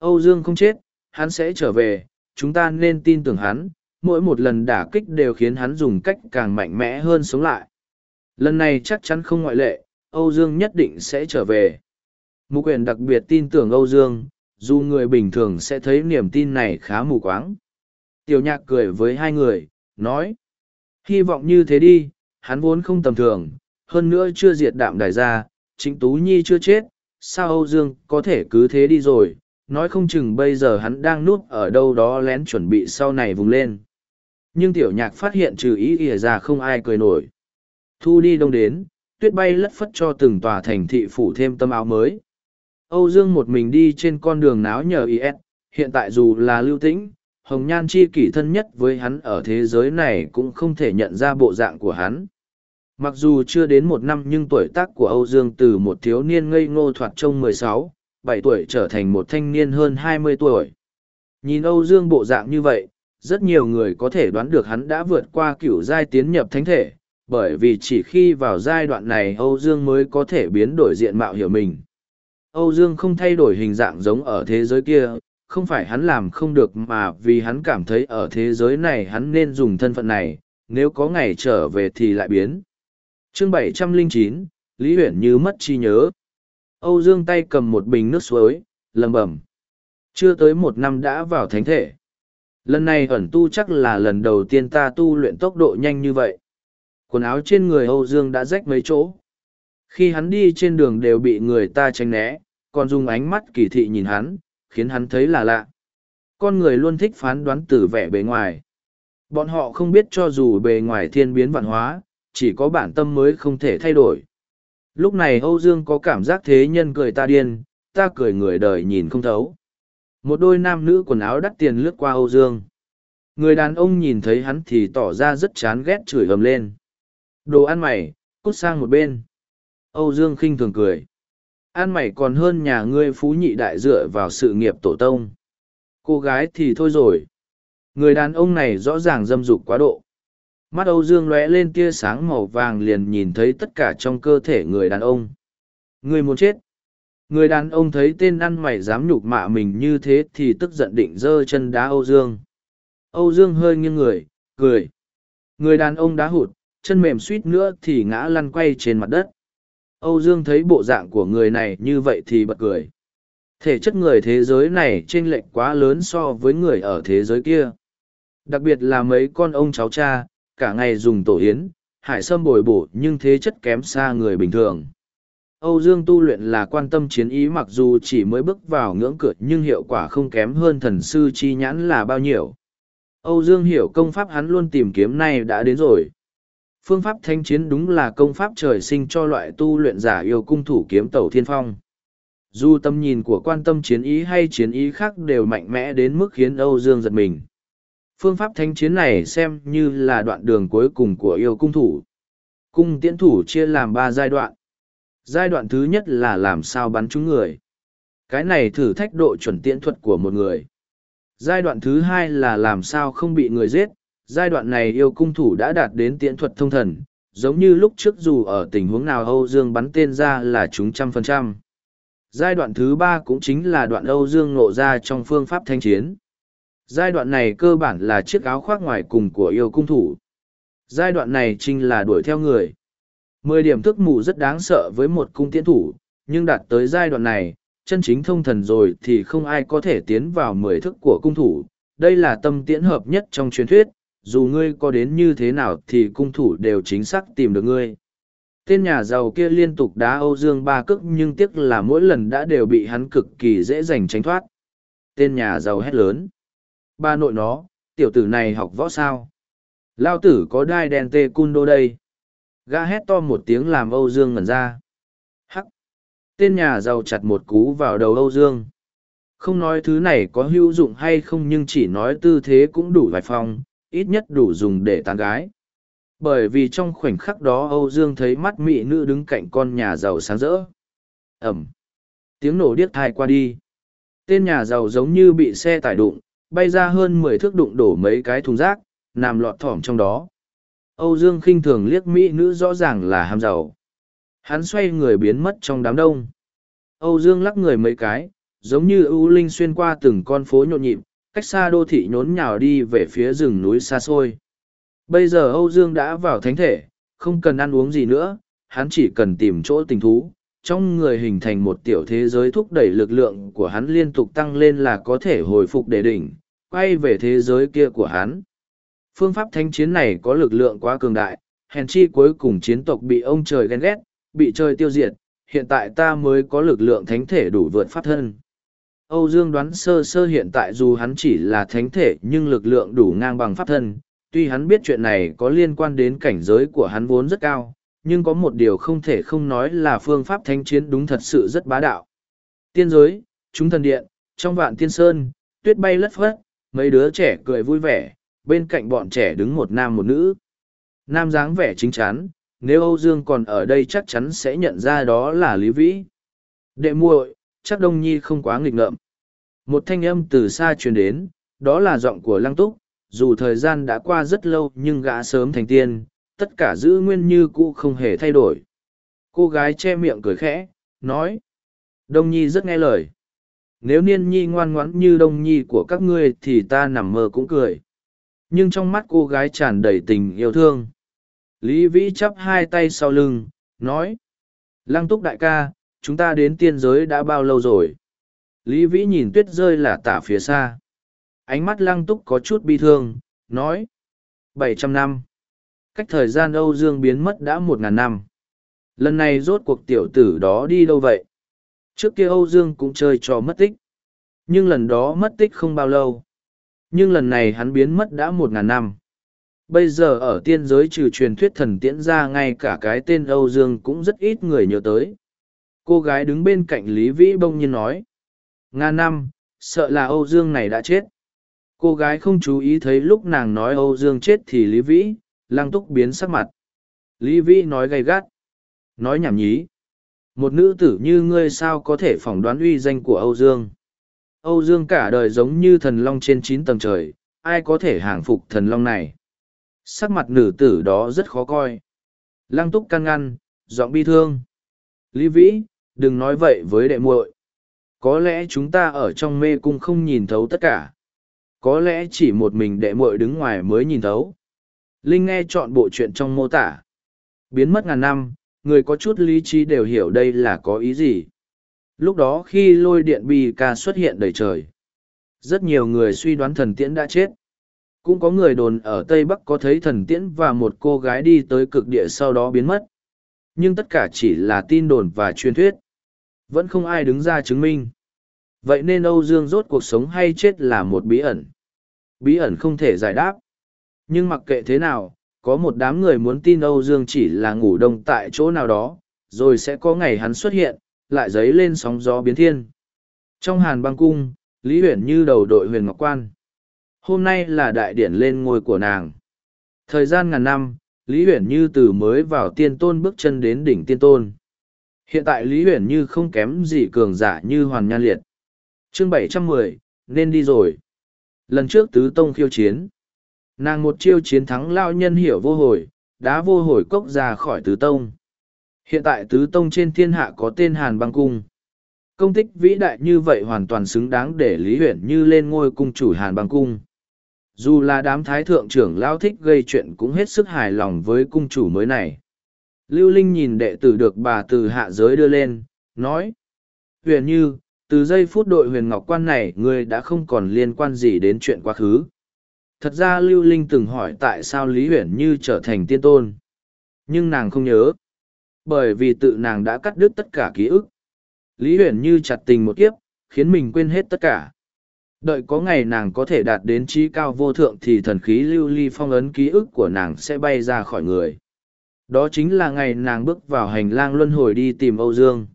Âu Dương không chết, hắn sẽ trở về, chúng ta nên tin tưởng hắn, mỗi một lần đả kích đều khiến hắn dùng cách càng mạnh mẽ hơn sống lại. Lần này chắc chắn không ngoại lệ, Âu Dương nhất định sẽ trở về. Mục quyền đặc biệt tin tưởng Âu Dương, dù người bình thường sẽ thấy niềm tin này khá mù quáng. Tiểu nhạc cười với hai người, nói. Hy vọng như thế đi, hắn vốn không tầm thường, hơn nữa chưa diệt đạm đài ra, chính Tú Nhi chưa chết, sao Âu Dương có thể cứ thế đi rồi, nói không chừng bây giờ hắn đang núp ở đâu đó lén chuẩn bị sau này vùng lên. Nhưng tiểu nhạc phát hiện trừ ý ỉa ra không ai cười nổi. Thu đi đông đến, tuyết bay lất phất cho từng tòa thành thị phủ thêm tâm áo mới. Âu Dương một mình đi trên con đường náo nhờ IS, hiện tại dù là lưu tĩnh, hồng nhan chi kỷ thân nhất với hắn ở thế giới này cũng không thể nhận ra bộ dạng của hắn. Mặc dù chưa đến một năm nhưng tuổi tác của Âu Dương từ một thiếu niên ngây ngô thoạt trông mười sáu bảy tuổi trở thành một thanh niên hơn hai mươi tuổi. Nhìn Âu Dương bộ dạng như vậy, rất nhiều người có thể đoán được hắn đã vượt qua cửu giai tiến nhập thánh thể, bởi vì chỉ khi vào giai đoạn này Âu Dương mới có thể biến đổi diện mạo hiểu mình. Âu Dương không thay đổi hình dạng giống ở thế giới kia, không phải hắn làm không được mà vì hắn cảm thấy ở thế giới này hắn nên dùng thân phận này, nếu có ngày trở về thì lại biến. Chương 709, Lý Huyển như mất chi nhớ. Âu Dương tay cầm một bình nước suối, lầm bẩm. Chưa tới một năm đã vào thánh thể. Lần này ẩn tu chắc là lần đầu tiên ta tu luyện tốc độ nhanh như vậy. Quần áo trên người Âu Dương đã rách mấy chỗ. Khi hắn đi trên đường đều bị người ta tránh né, còn dùng ánh mắt kỳ thị nhìn hắn, khiến hắn thấy là lạ. Con người luôn thích phán đoán từ vẻ bề ngoài. Bọn họ không biết cho dù bề ngoài thiên biến vạn hóa, chỉ có bản tâm mới không thể thay đổi. Lúc này Âu Dương có cảm giác thế nhân cười ta điên, ta cười người đời nhìn không thấu. Một đôi nam nữ quần áo đắt tiền lướt qua Âu Dương. Người đàn ông nhìn thấy hắn thì tỏ ra rất chán ghét chửi ầm lên. Đồ ăn mày, cút sang một bên. Âu Dương khinh thường cười. Ăn mày còn hơn nhà ngươi phú nhị đại dựa vào sự nghiệp tổ tông. Cô gái thì thôi rồi. Người đàn ông này rõ ràng dâm dục quá độ. Mắt Âu Dương lóe lên tia sáng màu vàng liền nhìn thấy tất cả trong cơ thể người đàn ông. Người muốn chết. Người đàn ông thấy tên ăn mày dám nhục mạ mình như thế thì tức giận định giơ chân đá Âu Dương. Âu Dương hơi nghiêng người, cười. Người đàn ông đá hụt, chân mềm suýt nữa thì ngã lăn quay trên mặt đất. Âu Dương thấy bộ dạng của người này như vậy thì bật cười. Thể chất người thế giới này chênh lệch quá lớn so với người ở thế giới kia. Đặc biệt là mấy con ông cháu cha, cả ngày dùng tổ yến, hải sâm bồi bổ nhưng thế chất kém xa người bình thường. Âu Dương tu luyện là quan tâm chiến ý mặc dù chỉ mới bước vào ngưỡng cửa nhưng hiệu quả không kém hơn thần sư chi nhãn là bao nhiêu. Âu Dương hiểu công pháp hắn luôn tìm kiếm này đã đến rồi. Phương pháp thanh chiến đúng là công pháp trời sinh cho loại tu luyện giả yêu cung thủ kiếm tẩu thiên phong. Dù tâm nhìn của quan tâm chiến ý hay chiến ý khác đều mạnh mẽ đến mức khiến Âu Dương giật mình. Phương pháp thanh chiến này xem như là đoạn đường cuối cùng của yêu cung thủ. Cung tiễn thủ chia làm ba giai đoạn. Giai đoạn thứ nhất là làm sao bắn trúng người. Cái này thử thách độ chuẩn tiễn thuật của một người. Giai đoạn thứ hai là làm sao không bị người giết. Giai đoạn này yêu cung thủ đã đạt đến tiễn thuật thông thần, giống như lúc trước dù ở tình huống nào Âu Dương bắn tên ra là chúng trăm phần trăm. Giai đoạn thứ ba cũng chính là đoạn Âu Dương ngộ ra trong phương pháp thanh chiến. Giai đoạn này cơ bản là chiếc áo khoác ngoài cùng của yêu cung thủ. Giai đoạn này chính là đuổi theo người. Mười điểm thức mù rất đáng sợ với một cung tiễn thủ, nhưng đạt tới giai đoạn này, chân chính thông thần rồi thì không ai có thể tiến vào mười thức của cung thủ. Đây là tâm tiễn hợp nhất trong truyền thuyết, dù ngươi có đến như thế nào thì cung thủ đều chính xác tìm được ngươi. Tên nhà giàu kia liên tục đá Âu Dương ba cước nhưng tiếc là mỗi lần đã đều bị hắn cực kỳ dễ dành tránh thoát. Tên nhà giàu hét lớn. Ba nội nó, tiểu tử này học võ sao? Lao tử có đai đèn tê cun đô đây. Gã hét to một tiếng làm Âu Dương ngẩn ra. Hắc! Tên nhà giàu chặt một cú vào đầu Âu Dương. Không nói thứ này có hữu dụng hay không nhưng chỉ nói tư thế cũng đủ vài phong, ít nhất đủ dùng để tán gái. Bởi vì trong khoảnh khắc đó Âu Dương thấy mắt mị nữ đứng cạnh con nhà giàu sáng rỡ. Ẩm! Tiếng nổ điếc thai qua đi. Tên nhà giàu giống như bị xe tải đụng, bay ra hơn mười thước đụng đổ mấy cái thùng rác, nằm lọt thỏm trong đó. Âu Dương khinh thường liếc mỹ nữ rõ ràng là ham giàu. Hắn xoay người biến mất trong đám đông. Âu Dương lắc người mấy cái, giống như ưu linh xuyên qua từng con phố nhộn nhịp, cách xa đô thị nhốn nhào đi về phía rừng núi xa xôi. Bây giờ Âu Dương đã vào thánh thể, không cần ăn uống gì nữa, hắn chỉ cần tìm chỗ tình thú. Trong người hình thành một tiểu thế giới thúc đẩy lực lượng của hắn liên tục tăng lên là có thể hồi phục để đỉnh, quay về thế giới kia của hắn. Phương pháp thánh chiến này có lực lượng quá cường đại, hèn chi cuối cùng chiến tộc bị ông trời ghen ghét, bị trời tiêu diệt, hiện tại ta mới có lực lượng thánh thể đủ vượt pháp thân. Âu Dương đoán sơ sơ hiện tại dù hắn chỉ là thánh thể nhưng lực lượng đủ ngang bằng pháp thân, tuy hắn biết chuyện này có liên quan đến cảnh giới của hắn vốn rất cao, nhưng có một điều không thể không nói là phương pháp thánh chiến đúng thật sự rất bá đạo. Tiên giới, chúng thần điện, trong vạn tiên sơn, tuyết bay lất phất, mấy đứa trẻ cười vui vẻ, bên cạnh bọn trẻ đứng một nam một nữ. Nam dáng vẻ chính chắn, nếu Âu Dương còn ở đây chắc chắn sẽ nhận ra đó là Lý Vĩ. Đệ muội, chắc Đông Nhi không quá nghịch ngợm. Một thanh âm từ xa truyền đến, đó là giọng của Lăng Túc, dù thời gian đã qua rất lâu nhưng gã sớm thành tiên, tất cả giữ nguyên như cũ không hề thay đổi. Cô gái che miệng cười khẽ, nói. Đông Nhi rất nghe lời. Nếu Niên Nhi ngoan ngoãn như Đông Nhi của các ngươi thì ta nằm mơ cũng cười. Nhưng trong mắt cô gái tràn đầy tình yêu thương. Lý vĩ chắp hai tay sau lưng, nói, lăng túc đại ca, chúng ta đến tiên giới đã bao lâu rồi? Lý vĩ nhìn tuyết rơi là tả phía xa. Ánh mắt lăng túc có chút bi thương, nói, bảy trăm năm. Cách thời gian âu dương biến mất đã một ngàn năm. Lần này rốt cuộc tiểu tử đó đi đâu vậy? Trước kia âu dương cũng chơi trò mất tích. Nhưng lần đó mất tích không bao lâu. Nhưng lần này hắn biến mất đã một ngàn năm. Bây giờ ở tiên giới trừ truyền thuyết thần tiễn ra, ngay cả cái tên âu dương cũng rất ít người nhớ tới. Cô gái đứng bên cạnh lý vĩ bông nhiên nói, ngàn năm, sợ là âu dương này đã chết. Cô gái không chú ý thấy lúc nàng nói âu dương chết thì lý vĩ lăng túc biến sắc mặt. Lý vĩ nói gay gắt, nói nhảm nhí một nữ tử như ngươi sao có thể phỏng đoán uy danh của âu dương Âu Dương cả đời giống như thần long trên chín tầng trời, ai có thể hàng phục thần long này. Sắc mặt nữ tử đó rất khó coi. Lăng túc can ngăn, giọng bi thương. Lý Vĩ, đừng nói vậy với đệ muội. Có lẽ chúng ta ở trong mê cung không nhìn thấu tất cả. Có lẽ chỉ một mình đệ muội đứng ngoài mới nhìn thấu. Linh nghe chọn bộ chuyện trong mô tả. Biến mất ngàn năm, người có chút lý trí đều hiểu đây là có ý gì. Lúc đó khi lôi điện bi ca xuất hiện đầy trời, rất nhiều người suy đoán thần tiễn đã chết. Cũng có người đồn ở Tây Bắc có thấy thần tiễn và một cô gái đi tới cực địa sau đó biến mất. Nhưng tất cả chỉ là tin đồn và truyền thuyết. Vẫn không ai đứng ra chứng minh. Vậy nên Âu Dương rốt cuộc sống hay chết là một bí ẩn. Bí ẩn không thể giải đáp. Nhưng mặc kệ thế nào, có một đám người muốn tin Âu Dương chỉ là ngủ đông tại chỗ nào đó, rồi sẽ có ngày hắn xuất hiện, lại dấy lên sóng gió biến thiên. Trong hàn băng cung, Lý Huyền như đầu đội huyền ngọc quan. Hôm nay là đại điển lên ngôi của nàng. Thời gian ngàn năm, Lý Huyền như từ mới vào tiên tôn bước chân đến đỉnh tiên tôn. Hiện tại Lý Huyền như không kém gì cường giả như Hoàn Nhan Liệt. chương bảy trăm mười nên đi rồi. Lần trước tứ tông khiêu chiến. Nàng một chiêu chiến thắng lao nhân hiểu vô hồi, đá vô hồi cốc ra khỏi tứ tông. Hiện tại tứ tông trên thiên hạ có tên Hàn băng cung. Công tích vĩ đại như vậy hoàn toàn xứng đáng để Lý Huyển như lên ngôi cung chủ Hàn băng cung. Dù là đám thái thượng trưởng lao thích gây chuyện cũng hết sức hài lòng với cung chủ mới này. Lưu Linh nhìn đệ tử được bà từ hạ giới đưa lên, nói. Huyền như, từ giây phút đội huyền ngọc quan này ngươi đã không còn liên quan gì đến chuyện quá khứ thật ra lưu linh từng hỏi tại sao lý huyền như trở thành tiên tôn. Nhưng nàng không nhớ. Bởi vì tự nàng đã cắt đứt tất cả ký ức. Lý huyền như chặt tình một kiếp, khiến mình quên hết tất cả. Đợi có ngày nàng có thể đạt đến trí cao vô thượng thì thần khí lưu ly phong ấn ký ức của nàng sẽ bay ra khỏi người. Đó chính là ngày nàng bước vào hành lang luân hồi đi tìm âu dương.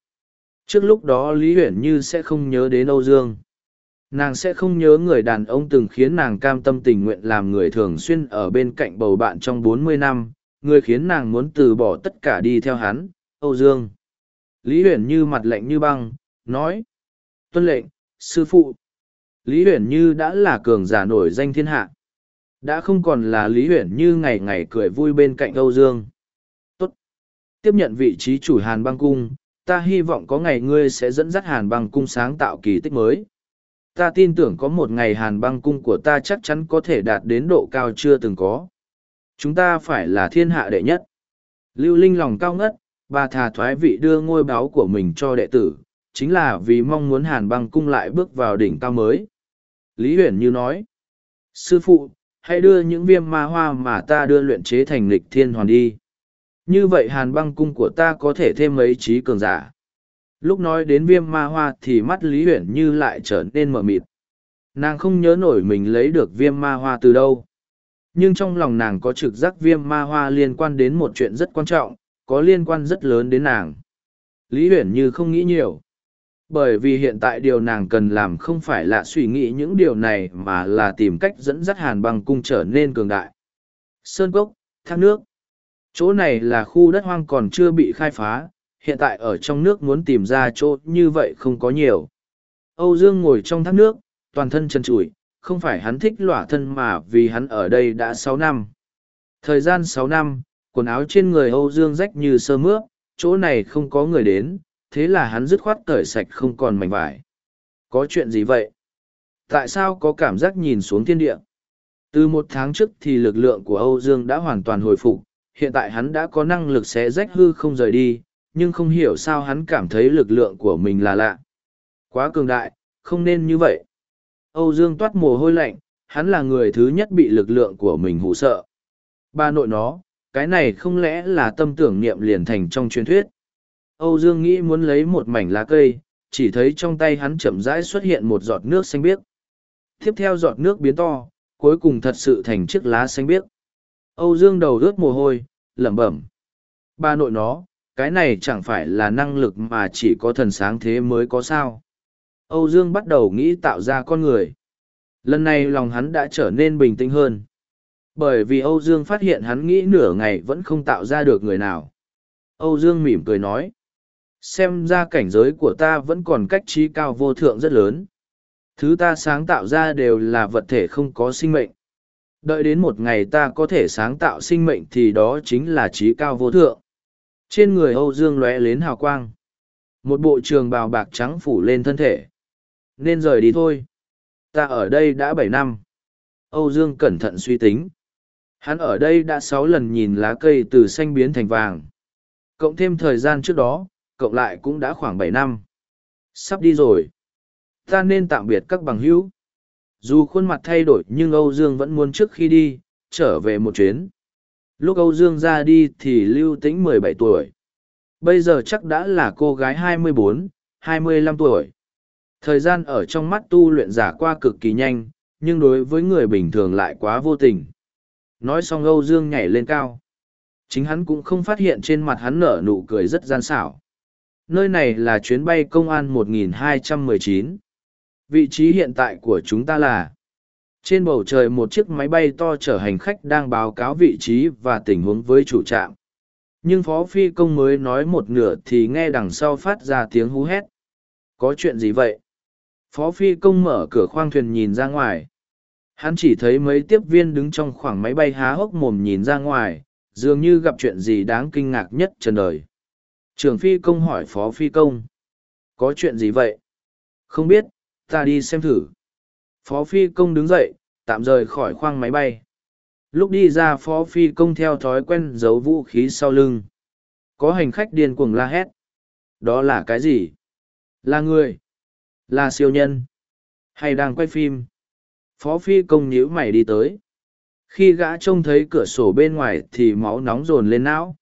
Trước lúc đó lý huyền như sẽ không nhớ đến âu dương nàng sẽ không nhớ người đàn ông từng khiến nàng cam tâm tình nguyện làm người thường xuyên ở bên cạnh bầu bạn trong bốn mươi năm, người khiến nàng muốn từ bỏ tất cả đi theo hắn, âu dương. Lý huyền như mặt lạnh như băng, nói, tuân lệnh, sư phụ. Lý huyền như đã là cường giả nổi danh thiên hạ. Đã không còn là lý huyền như ngày ngày cười vui bên cạnh âu dương. Tốt. tiếp nhận vị trí chủ hàn băng cung, ta hy vọng có ngày ngươi sẽ dẫn dắt hàn băng cung sáng tạo kỳ tích mới ta tin tưởng có một ngày hàn băng cung của ta chắc chắn có thể đạt đến độ cao chưa từng có. Chúng ta phải là thiên hạ đệ nhất. Lưu linh lòng cao ngất, bà thà thoái vị đưa ngôi báo của mình cho đệ tử, chính là vì mong muốn hàn băng cung lại bước vào đỉnh cao mới. Lý huyền như nói, sư phụ, hãy đưa những viêm ma hoa mà ta đưa luyện chế thành lịch thiên hoàn đi. Như vậy hàn băng cung của ta có thể thêm mấy trí cường giả lúc nói đến viêm ma hoa thì mắt lý huyển như lại trở nên mờ mịt. Nàng không nhớ nổi mình lấy được viêm ma hoa từ đâu. Nhưng trong lòng nàng có trực giác viêm ma hoa liên quan đến một chuyện rất quan trọng, có liên quan rất lớn đến nàng. Lý huyển như không nghĩ nhiều. Bởi vì hiện tại điều nàng cần làm không phải là suy nghĩ những điều này mà là tìm cách dẫn dắt hàn băng cung trở nên cường đại. Sơn cốc, thác nước. Chỗ này là khu đất hoang còn chưa bị khai phá hiện tại ở trong nước muốn tìm ra chỗ như vậy không có nhiều. Âu Dương ngồi trong thác nước, toàn thân chân trụi, không phải hắn thích lỏa thân mà vì hắn ở đây đã sáu năm. Thời gian sáu năm, quần áo trên người Âu Dương rách như sơ mướp, chỗ này không có người đến, thế là hắn dứt khoát cởi sạch không còn mảnh vải. Có chuyện gì vậy? Tại sao có cảm giác nhìn xuống thiên địa? Từ một tháng trước thì lực lượng của Âu Dương đã hoàn toàn hồi phục, hiện tại hắn đã có năng lực xé rách hư không rời đi, nhưng không hiểu sao hắn cảm thấy lực lượng của mình là lạ. Quá cường đại, không nên như vậy. Âu Dương toát mồ hôi lạnh, hắn là người thứ nhất bị lực lượng của mình hụ sợ. Ba nội nó, cái này không lẽ là tâm tưởng niệm liền thành trong truyền thuyết. Âu Dương nghĩ muốn lấy một mảnh lá cây, chỉ thấy trong tay hắn chậm rãi xuất hiện một giọt nước xanh biếc. Tiếp theo giọt nước biến to, cuối cùng thật sự thành chiếc lá xanh biếc. Âu Dương đầu ướt mồ hôi, lẩm bẩm. Ba nội nó, cái này chẳng phải là năng lực mà chỉ có thần sáng thế mới có sao. Âu Dương bắt đầu nghĩ tạo ra con người. Lần này lòng hắn đã trở nên bình tĩnh hơn. Bởi vì Âu Dương phát hiện hắn nghĩ nửa ngày vẫn không tạo ra được người nào. Âu Dương mỉm cười nói. Xem ra cảnh giới của ta vẫn còn cách trí cao vô thượng rất lớn. Thứ ta sáng tạo ra đều là vật thể không có sinh mệnh. Đợi đến một ngày ta có thể sáng tạo sinh mệnh thì đó chính là trí cao vô thượng. Trên người Âu Dương lóe lên hào quang. Một bộ trường bào bạc trắng phủ lên thân thể. Nên rời đi thôi. Ta ở đây đã bảy năm. Âu Dương cẩn thận suy tính. Hắn ở đây đã sáu lần nhìn lá cây từ xanh biến thành vàng. Cộng thêm thời gian trước đó, cộng lại cũng đã khoảng bảy năm. Sắp đi rồi. Ta nên tạm biệt các bằng hữu. Dù khuôn mặt thay đổi nhưng Âu Dương vẫn muốn trước khi đi, trở về một chuyến. Lúc Âu Dương ra đi thì Lưu Tĩnh mười bảy tuổi. Bây giờ chắc đã là cô gái hai mươi bốn, hai mươi lăm tuổi. Thời gian ở trong mắt tu luyện giả qua cực kỳ nhanh, nhưng đối với người bình thường lại quá vô tình. Nói xong Âu Dương nhảy lên cao. Chính hắn cũng không phát hiện trên mặt hắn nở nụ cười rất gian xảo. Nơi này là chuyến bay công an 1219. Vị trí hiện tại của chúng ta là trên bầu trời một chiếc máy bay to chở hành khách đang báo cáo vị trí và tình huống với chủ trạm. Nhưng phó phi công mới nói một nửa thì nghe đằng sau phát ra tiếng hú hét. Có chuyện gì vậy? Phó phi công mở cửa khoang thuyền nhìn ra ngoài. Hắn chỉ thấy mấy tiếp viên đứng trong khoảng máy bay há hốc mồm nhìn ra ngoài, dường như gặp chuyện gì đáng kinh ngạc nhất trần đời. Trường phi công hỏi phó phi công, có chuyện gì vậy? Không biết, ta đi xem thử phó phi công đứng dậy, tạm rời khỏi khoang máy bay. Lúc đi ra phó phi công theo thói quen giấu vũ khí sau lưng. Có hành khách điên cuồng la hét. Đó là cái gì? Là người? Là siêu nhân? Hay đang quay phim? Phó phi công nhíu mày đi tới. Khi gã trông thấy cửa sổ bên ngoài thì máu nóng dồn lên não.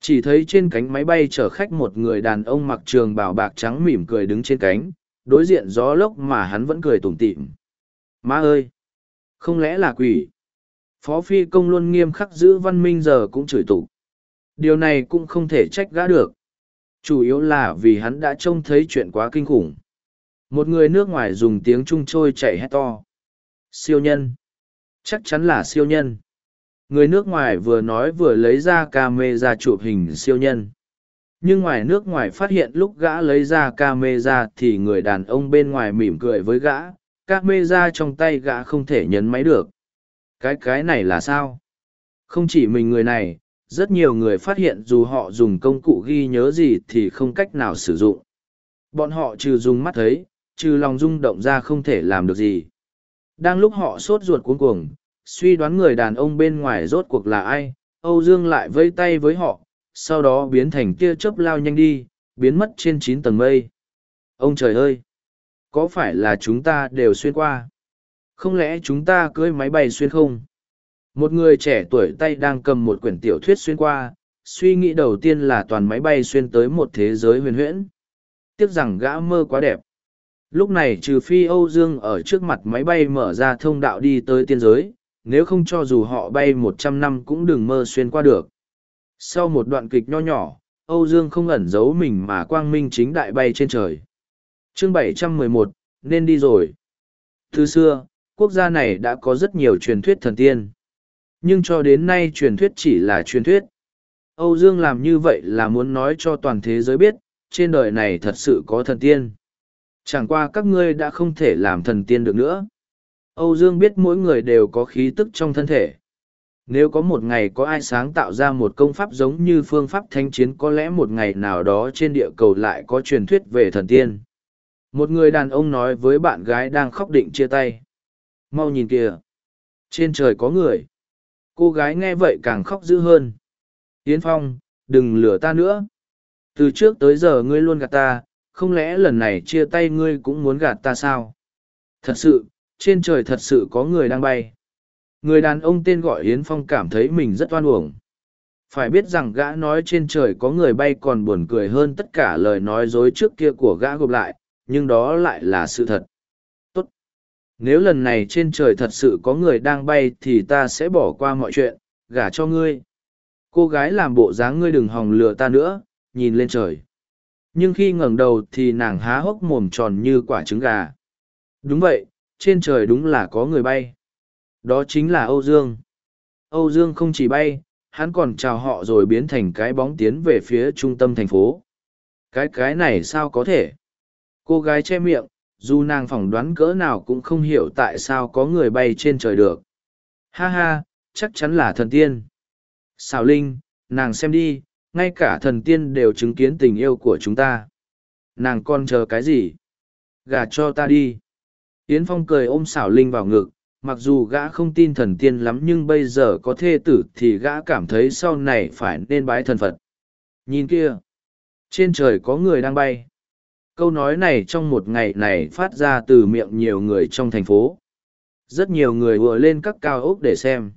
Chỉ thấy trên cánh máy bay chở khách một người đàn ông mặc trường bảo bạc trắng mỉm cười đứng trên cánh, đối diện gió lốc mà hắn vẫn cười tủm tỉm má ơi! Không lẽ là quỷ? Phó phi công luôn nghiêm khắc giữ văn minh giờ cũng chửi tục. Điều này cũng không thể trách gã được. Chủ yếu là vì hắn đã trông thấy chuyện quá kinh khủng. Một người nước ngoài dùng tiếng trung trôi chạy hét to. Siêu nhân. Chắc chắn là siêu nhân. Người nước ngoài vừa nói vừa lấy ra ca mê ra chụp hình siêu nhân. Nhưng ngoài nước ngoài phát hiện lúc gã lấy ra ca mê ra thì người đàn ông bên ngoài mỉm cười với gã các mê ra trong tay gã không thể nhấn máy được. Cái cái này là sao? Không chỉ mình người này, rất nhiều người phát hiện dù họ dùng công cụ ghi nhớ gì thì không cách nào sử dụng. Bọn họ trừ dùng mắt thấy, trừ lòng rung động ra không thể làm được gì. Đang lúc họ sốt ruột cuống cuồng, suy đoán người đàn ông bên ngoài rốt cuộc là ai, âu dương lại vây tay với họ, sau đó biến thành tia chớp lao nhanh đi, biến mất trên chín tầng mây. Ông trời ơi! Có phải là chúng ta đều xuyên qua? Không lẽ chúng ta cưới máy bay xuyên không? Một người trẻ tuổi tay đang cầm một quyển tiểu thuyết xuyên qua, suy nghĩ đầu tiên là toàn máy bay xuyên tới một thế giới huyền huyễn. Tiếc rằng gã mơ quá đẹp. Lúc này trừ phi âu dương ở trước mặt máy bay mở ra thông đạo đi tới tiên giới, nếu không cho dù họ bay một trăm năm cũng đừng mơ xuyên qua được. Sau một đoạn kịch nho nhỏ, âu dương không ẩn giấu mình mà quang minh chính đại bay trên trời chương 711, nên đi rồi. Từ xưa quốc gia này đã có rất nhiều truyền thuyết thần tiên. Nhưng cho đến nay truyền thuyết chỉ là truyền thuyết. Âu dương làm như vậy là muốn nói cho toàn thế giới biết trên đời này thật sự có thần tiên. Chẳng qua các ngươi đã không thể làm thần tiên được nữa. Âu dương biết mỗi người đều có khí tức trong thân thể. Nếu có một ngày có ai sáng tạo ra một công pháp giống như phương pháp thanh chiến có lẽ một ngày nào đó trên địa cầu lại có truyền thuyết về thần tiên một người đàn ông nói với bạn gái đang khóc định chia tay. Mau nhìn kìa. Trên trời có người. Cô gái nghe vậy càng khóc dữ hơn. Yến phong, đừng lừa ta nữa. Từ trước tới giờ ngươi luôn gạt ta, không lẽ lần này chia tay ngươi cũng muốn gạt ta sao? Thật sự, trên trời thật sự có người đang bay. Người đàn ông tên gọi yến phong cảm thấy mình rất oan uổng. Phải biết rằng gã nói trên trời có người bay còn buồn cười hơn tất cả lời nói dối trước kia của gã gộp lại nhưng đó lại là sự thật. Tốt. Nếu lần này trên trời thật sự có người đang bay thì ta sẽ bỏ qua mọi chuyện, gả cho ngươi. Cô gái làm bộ dáng ngươi đừng hòng lừa ta nữa, nhìn lên trời. Nhưng khi ngẩng đầu thì nàng há hốc mồm tròn như quả trứng gà. Đúng vậy, trên trời đúng là có người bay. Đó chính là âu dương. Âu dương không chỉ bay, hắn còn chào họ rồi biến thành cái bóng tiến về phía trung tâm thành phố. Cái cái này sao có thể? Cô gái che miệng, dù nàng phỏng đoán cỡ nào cũng không hiểu tại sao có người bay trên trời được ha ha, chắc chắn là thần tiên xào linh, nàng xem đi, ngay cả thần tiên đều chứng kiến tình yêu của chúng ta nàng còn chờ cái gì gả cho ta đi yến phong cười ôm xảo linh vào ngực, mặc dù gã không tin thần tiên lắm nhưng bây giờ có thê tử thì gã cảm thấy sau này phải nên bái thần Phật. Nhìn kia! Trên trời có người đang bay. Câu nói này trong một ngày này phát ra từ miệng nhiều người trong thành phố. Rất nhiều người vừa lên các cao ốc để xem.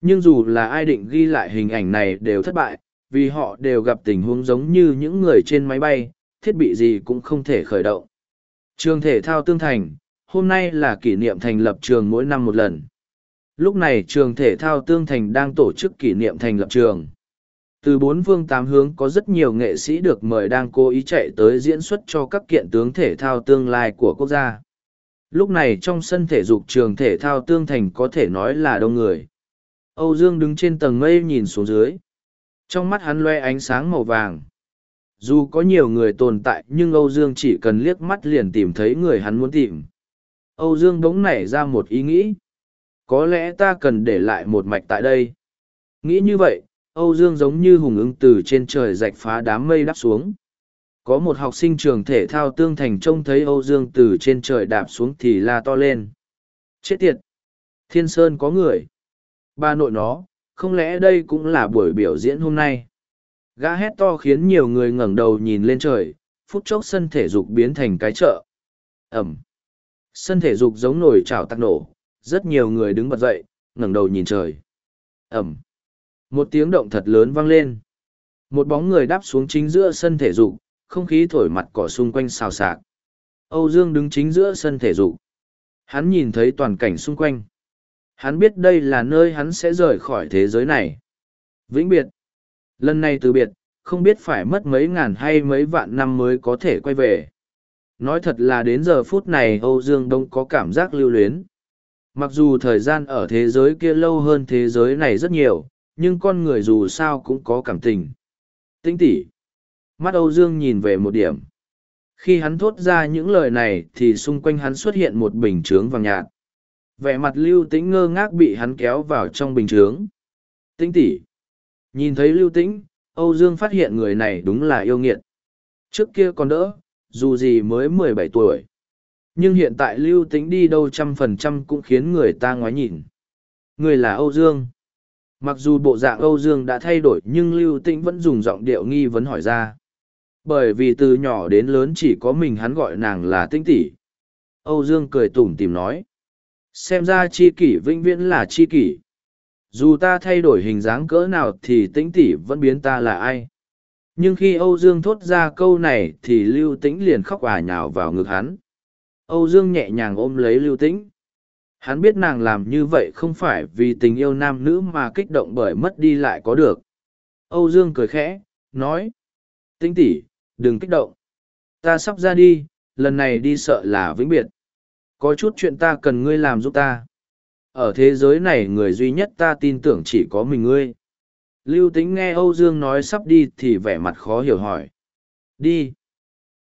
Nhưng dù là ai định ghi lại hình ảnh này đều thất bại, vì họ đều gặp tình huống giống như những người trên máy bay, thiết bị gì cũng không thể khởi động. Trường thể thao tương thành, hôm nay là kỷ niệm thành lập trường mỗi năm một lần. Lúc này trường thể thao tương thành đang tổ chức kỷ niệm thành lập trường. Từ bốn phương tám hướng có rất nhiều nghệ sĩ được mời đang cố ý chạy tới diễn xuất cho các kiện tướng thể thao tương lai của quốc gia. Lúc này trong sân thể dục trường thể thao tương thành có thể nói là đông người. Âu Dương đứng trên tầng mây nhìn xuống dưới. Trong mắt hắn loe ánh sáng màu vàng. Dù có nhiều người tồn tại nhưng Âu Dương chỉ cần liếc mắt liền tìm thấy người hắn muốn tìm. Âu Dương bỗng nảy ra một ý nghĩ. Có lẽ ta cần để lại một mạch tại đây. Nghĩ như vậy, Âu Dương giống như hùng ứng từ trên trời rạch phá đám mây đáp xuống. Có một học sinh trường thể thao tương thành trông thấy Âu Dương từ trên trời đạp xuống thì la to lên. Chết tiệt! Thiên Sơn có người! Ba nội nó, không lẽ đây cũng là buổi biểu diễn hôm nay? Gã hét to khiến nhiều người ngẩng đầu nhìn lên trời, phút chốc sân thể dục biến thành cái chợ. Ẩm! Sân thể dục giống nồi chảo tắc nổ, rất nhiều người đứng bật dậy, ngẩng đầu nhìn trời. Ẩm! Một tiếng động thật lớn vang lên. Một bóng người đáp xuống chính giữa sân thể dục, không khí thổi mặt cỏ xung quanh xào xạc. Âu Dương đứng chính giữa sân thể dục. Hắn nhìn thấy toàn cảnh xung quanh. Hắn biết đây là nơi hắn sẽ rời khỏi thế giới này. Vĩnh biệt. Lần này từ biệt, không biết phải mất mấy ngàn hay mấy vạn năm mới có thể quay về. Nói thật là đến giờ phút này Âu Dương Đông có cảm giác lưu luyến. Mặc dù thời gian ở thế giới kia lâu hơn thế giới này rất nhiều, nhưng con người dù sao cũng có cảm tình. tĩnh tỉ. Mắt Âu Dương nhìn về một điểm. Khi hắn thốt ra những lời này thì xung quanh hắn xuất hiện một bình chướng vàng nhạt. Vẻ mặt lưu tĩnh ngơ ngác bị hắn kéo vào trong bình chướng. tĩnh tỉ. Nhìn thấy lưu tĩnh, Âu Dương phát hiện người này đúng là yêu nghiệt. Trước kia còn đỡ, dù gì mới mười bảy tuổi. Nhưng hiện tại lưu tĩnh đi đâu trăm phần trăm cũng khiến người ta ngoái nhìn. Người là Âu Dương. Mặc dù bộ dạng Âu Dương đã thay đổi nhưng Lưu Tĩnh vẫn dùng giọng điệu nghi vấn hỏi ra. Bởi vì từ nhỏ đến lớn chỉ có mình hắn gọi nàng là Tĩnh tỷ. Âu Dương cười tủm tìm nói. Xem ra chi kỷ vĩnh viễn là chi kỷ. Dù ta thay đổi hình dáng cỡ nào thì Tĩnh tỷ vẫn biến ta là ai. Nhưng khi Âu Dương thốt ra câu này thì Lưu Tĩnh liền khóc òa nhào vào ngực hắn. Âu Dương nhẹ nhàng ôm lấy Lưu Tĩnh. Hắn biết nàng làm như vậy không phải vì tình yêu nam nữ mà kích động bởi mất đi lại có được. Âu Dương cười khẽ, nói. Tinh tỷ, đừng kích động. Ta sắp ra đi, lần này đi sợ là vĩnh biệt. Có chút chuyện ta cần ngươi làm giúp ta. Ở thế giới này người duy nhất ta tin tưởng chỉ có mình ngươi. Lưu tính nghe Âu Dương nói sắp đi thì vẻ mặt khó hiểu hỏi. Đi.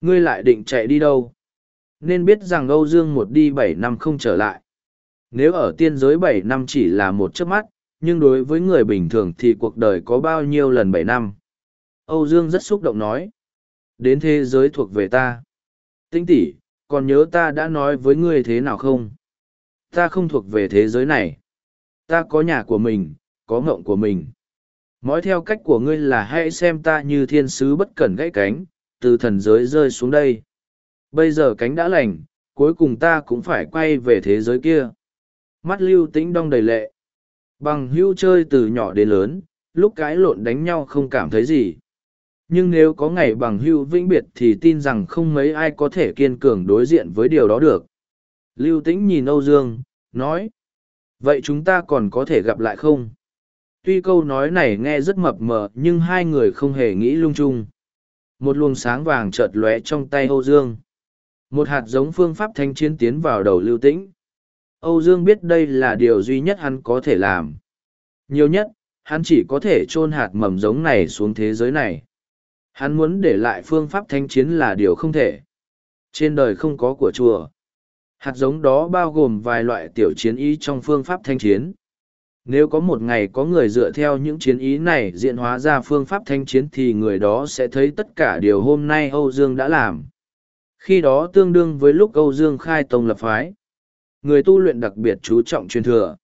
Ngươi lại định chạy đi đâu? Nên biết rằng Âu Dương một đi bảy năm không trở lại. Nếu ở tiên giới bảy năm chỉ là một chớp mắt, nhưng đối với người bình thường thì cuộc đời có bao nhiêu lần bảy năm. Âu Dương rất xúc động nói. Đến thế giới thuộc về ta. Tinh tỷ, còn nhớ ta đã nói với ngươi thế nào không? Ta không thuộc về thế giới này. Ta có nhà của mình, có ngộng của mình. Mói theo cách của ngươi là hãy xem ta như thiên sứ bất cẩn gãy cánh, từ thần giới rơi xuống đây. Bây giờ cánh đã lành, cuối cùng ta cũng phải quay về thế giới kia mắt lưu tĩnh đong đầy lệ. Bằng hưu chơi từ nhỏ đến lớn, lúc cãi lộn đánh nhau không cảm thấy gì. Nhưng nếu có ngày bằng hưu vĩnh biệt thì tin rằng không mấy ai có thể kiên cường đối diện với điều đó được. Lưu tĩnh nhìn âu dương, nói, vậy chúng ta còn có thể gặp lại không? Tuy câu nói này nghe rất mập mờ, nhưng hai người không hề nghĩ lung chung một luồng sáng vàng chợt lóe trong tay âu dương. Một hạt giống phương pháp thanh chiến tiến vào đầu lưu tĩnh. Âu Dương biết đây là điều duy nhất hắn có thể làm. Nhiều nhất, hắn chỉ có thể chôn hạt mầm giống này xuống thế giới này. Hắn muốn để lại phương pháp thanh chiến là điều không thể. Trên đời không có của chùa. Hạt giống đó bao gồm vài loại tiểu chiến ý trong phương pháp thanh chiến. Nếu có một ngày có người dựa theo những chiến ý này diễn hóa ra phương pháp thanh chiến thì người đó sẽ thấy tất cả điều hôm nay Âu Dương đã làm. Khi đó tương đương với lúc Âu Dương khai tông lập phái Người tu luyện đặc biệt chú trọng truyền thừa.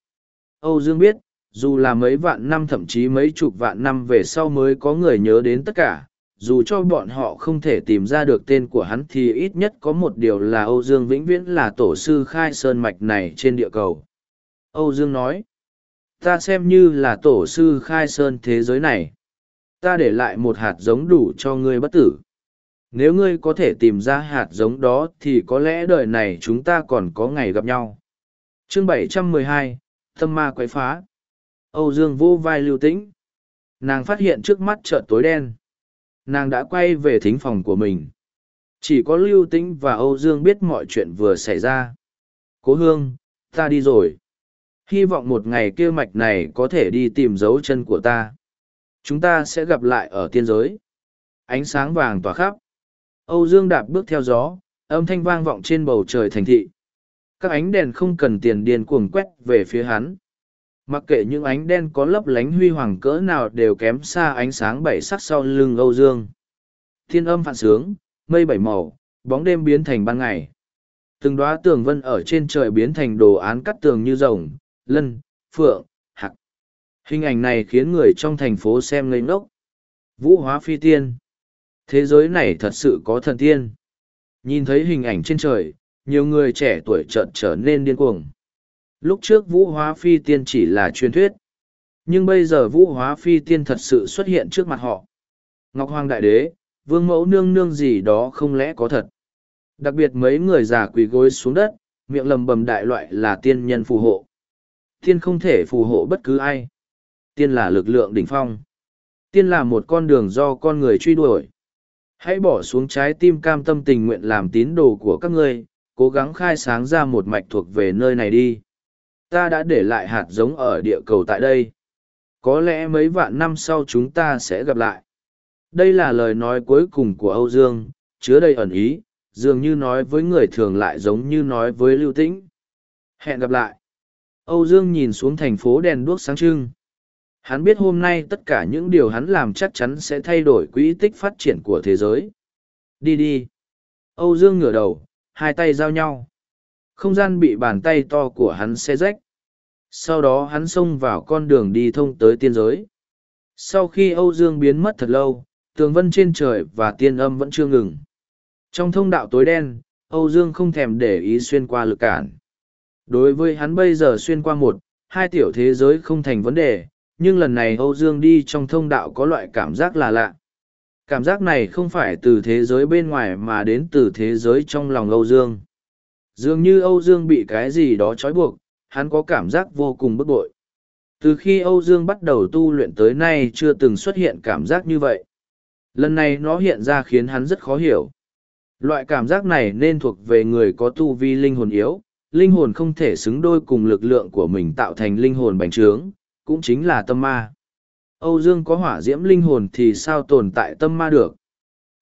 Âu Dương biết, dù là mấy vạn năm thậm chí mấy chục vạn năm về sau mới có người nhớ đến tất cả, dù cho bọn họ không thể tìm ra được tên của hắn thì ít nhất có một điều là Âu Dương vĩnh viễn là tổ sư khai sơn mạch này trên địa cầu. Âu Dương nói, ta xem như là tổ sư khai sơn thế giới này. Ta để lại một hạt giống đủ cho ngươi bất tử. Nếu ngươi có thể tìm ra hạt giống đó thì có lẽ đời này chúng ta còn có ngày gặp nhau. Chương 712, Tâm ma quấy phá. Âu Dương vô vai lưu tĩnh. Nàng phát hiện trước mắt chợt tối đen. Nàng đã quay về thính phòng của mình. Chỉ có lưu tĩnh và Âu Dương biết mọi chuyện vừa xảy ra. Cố hương, ta đi rồi. Hy vọng một ngày kia mạch này có thể đi tìm dấu chân của ta. Chúng ta sẽ gặp lại ở tiên giới. Ánh sáng vàng tỏa khắp. Âu Dương đạp bước theo gió, âm thanh vang vọng trên bầu trời thành thị. Các ánh đèn không cần tiền điền cuồng quét về phía hắn. Mặc kệ những ánh đen có lấp lánh huy hoàng cỡ nào đều kém xa ánh sáng bảy sắc sau lưng Âu Dương. Thiên âm phản sướng, mây bảy màu, bóng đêm biến thành ban ngày. Từng đóa tường vân ở trên trời biến thành đồ án cắt tường như rồng, lân, phượng, hạc. Hình ảnh này khiến người trong thành phố xem ngây ngốc. Vũ hóa phi tiên. Thế giới này thật sự có thần tiên. Nhìn thấy hình ảnh trên trời, nhiều người trẻ tuổi chợt trở nên điên cuồng. Lúc trước vũ hóa phi tiên chỉ là truyền thuyết. Nhưng bây giờ vũ hóa phi tiên thật sự xuất hiện trước mặt họ. Ngọc Hoàng Đại Đế, vương mẫu nương nương gì đó không lẽ có thật. Đặc biệt mấy người già quỳ gối xuống đất, miệng lầm bầm đại loại là tiên nhân phù hộ. Tiên không thể phù hộ bất cứ ai. Tiên là lực lượng đỉnh phong. Tiên là một con đường do con người truy đuổi. Hãy bỏ xuống trái tim cam tâm tình nguyện làm tín đồ của các ngươi, cố gắng khai sáng ra một mạch thuộc về nơi này đi. Ta đã để lại hạt giống ở địa cầu tại đây. Có lẽ mấy vạn năm sau chúng ta sẽ gặp lại. Đây là lời nói cuối cùng của Âu Dương, chứa đầy ẩn ý, dường như nói với người thường lại giống như nói với Lưu Tĩnh. Hẹn gặp lại. Âu Dương nhìn xuống thành phố đèn đuốc sáng trưng. Hắn biết hôm nay tất cả những điều hắn làm chắc chắn sẽ thay đổi quỹ tích phát triển của thế giới. Đi đi. Âu Dương ngửa đầu, hai tay giao nhau. Không gian bị bàn tay to của hắn xe rách. Sau đó hắn xông vào con đường đi thông tới tiên giới. Sau khi Âu Dương biến mất thật lâu, tường vân trên trời và tiên âm vẫn chưa ngừng. Trong thông đạo tối đen, Âu Dương không thèm để ý xuyên qua lực cản. Đối với hắn bây giờ xuyên qua một, hai tiểu thế giới không thành vấn đề, nhưng lần này Âu Dương đi trong thông đạo có loại cảm giác là lạ. Cảm giác này không phải từ thế giới bên ngoài mà đến từ thế giới trong lòng Âu Dương. Dường như Âu Dương bị cái gì đó trói buộc, hắn có cảm giác vô cùng bức bội. Từ khi Âu Dương bắt đầu tu luyện tới nay chưa từng xuất hiện cảm giác như vậy. Lần này nó hiện ra khiến hắn rất khó hiểu. Loại cảm giác này nên thuộc về người có tu vi linh hồn yếu, linh hồn không thể xứng đôi cùng lực lượng của mình tạo thành linh hồn bành trướng, cũng chính là tâm ma. Âu Dương có hỏa diễm linh hồn thì sao tồn tại tâm ma được?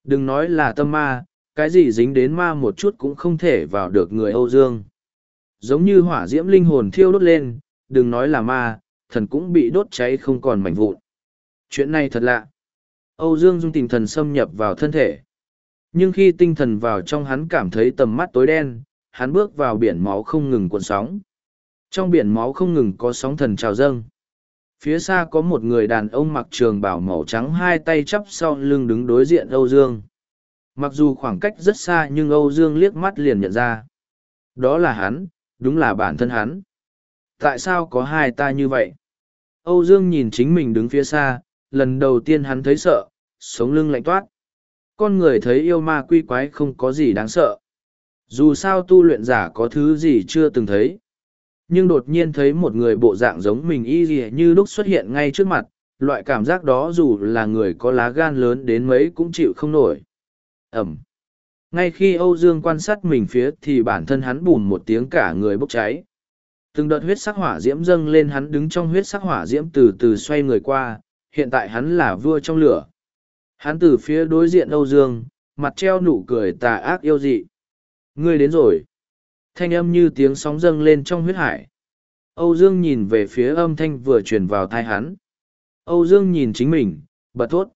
Đừng nói là tâm ma, cái gì dính đến ma một chút cũng không thể vào được người Âu Dương. Giống như hỏa diễm linh hồn thiêu đốt lên, đừng nói là ma, thần cũng bị đốt cháy không còn mảnh vụn. Chuyện này thật lạ. Âu Dương dung tình thần xâm nhập vào thân thể. Nhưng khi tinh thần vào trong hắn cảm thấy tầm mắt tối đen, hắn bước vào biển máu không ngừng cuộn sóng. Trong biển máu không ngừng có sóng thần trào dâng phía xa có một người đàn ông mặc trường bảo màu trắng hai tay chắp sau lưng đứng đối diện âu dương. Mặc dù khoảng cách rất xa nhưng âu dương liếc mắt liền nhận ra. Đó là hắn, đúng là bản thân hắn. Tại sao có hai ta như vậy? Âu dương nhìn chính mình đứng phía xa, lần đầu tiên hắn thấy sợ, sống lưng lạnh toát. Con người thấy yêu ma quy quái không có gì đáng sợ. Dù sao tu luyện giả có thứ gì chưa từng thấy nhưng đột nhiên thấy một người bộ dạng giống mình y gì như lúc xuất hiện ngay trước mặt, loại cảm giác đó dù là người có lá gan lớn đến mấy cũng chịu không nổi. Ẩm. Ngay khi âu dương quan sát mình phía thì bản thân hắn bùn một tiếng cả người bốc cháy. Từng đợt huyết sắc hỏa diễm dâng lên hắn đứng trong huyết sắc hỏa diễm từ từ xoay người qua, hiện tại hắn là vua trong lửa. Hắn từ phía đối diện âu dương, mặt treo nụ cười tà ác yêu dị. Ngươi đến rồi. Thanh âm như tiếng sóng dâng lên trong huyết hải. Âu Dương nhìn về phía âm thanh vừa truyền vào thai hắn. Âu Dương nhìn chính mình, bật thốt.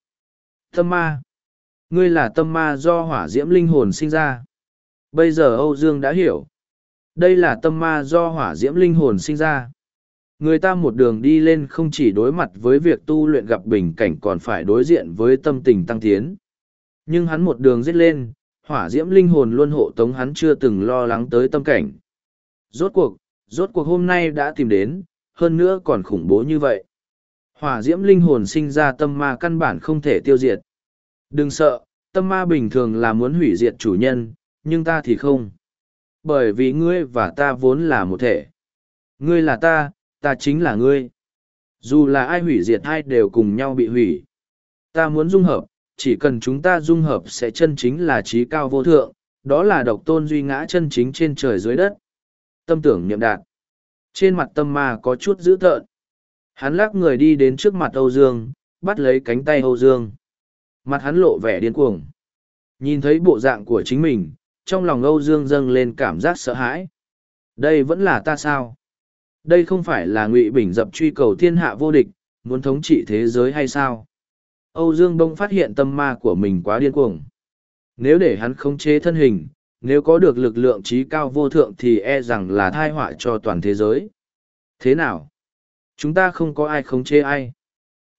Tâm ma. Ngươi là tâm ma do hỏa diễm linh hồn sinh ra. Bây giờ Âu Dương đã hiểu. Đây là tâm ma do hỏa diễm linh hồn sinh ra. Người ta một đường đi lên không chỉ đối mặt với việc tu luyện gặp bình cảnh còn phải đối diện với tâm tình tăng tiến. Nhưng hắn một đường giết lên, hỏa diễm linh hồn luôn hộ tống hắn chưa từng lo lắng tới tâm cảnh. Rốt cuộc, rốt cuộc hôm nay đã tìm đến, hơn nữa còn khủng bố như vậy. Hỏa diễm linh hồn sinh ra tâm ma căn bản không thể tiêu diệt. Đừng sợ, tâm ma bình thường là muốn hủy diệt chủ nhân, nhưng ta thì không. Bởi vì ngươi và ta vốn là một thể. Ngươi là ta, ta chính là ngươi. Dù là ai hủy diệt hai đều cùng nhau bị hủy. Ta muốn dung hợp, chỉ cần chúng ta dung hợp sẽ chân chính là trí cao vô thượng, đó là độc tôn duy ngã chân chính trên trời dưới đất. Tâm tưởng niệm đạt. Trên mặt tâm ma có chút dữ tợn. Hắn lắc người đi đến trước mặt Âu Dương, bắt lấy cánh tay Âu Dương. Mặt hắn lộ vẻ điên cuồng. Nhìn thấy bộ dạng của chính mình, trong lòng Âu Dương dâng lên cảm giác sợ hãi. Đây vẫn là ta sao? Đây không phải là ngụy bình dập truy cầu thiên hạ vô địch, muốn thống trị thế giới hay sao? Âu Dương Đông phát hiện tâm ma của mình quá điên cuồng. Nếu để hắn khống chế thân hình, nếu có được lực lượng trí cao vô thượng thì e rằng là thai họa cho toàn thế giới. Thế nào? Chúng ta không có ai khống chế ai.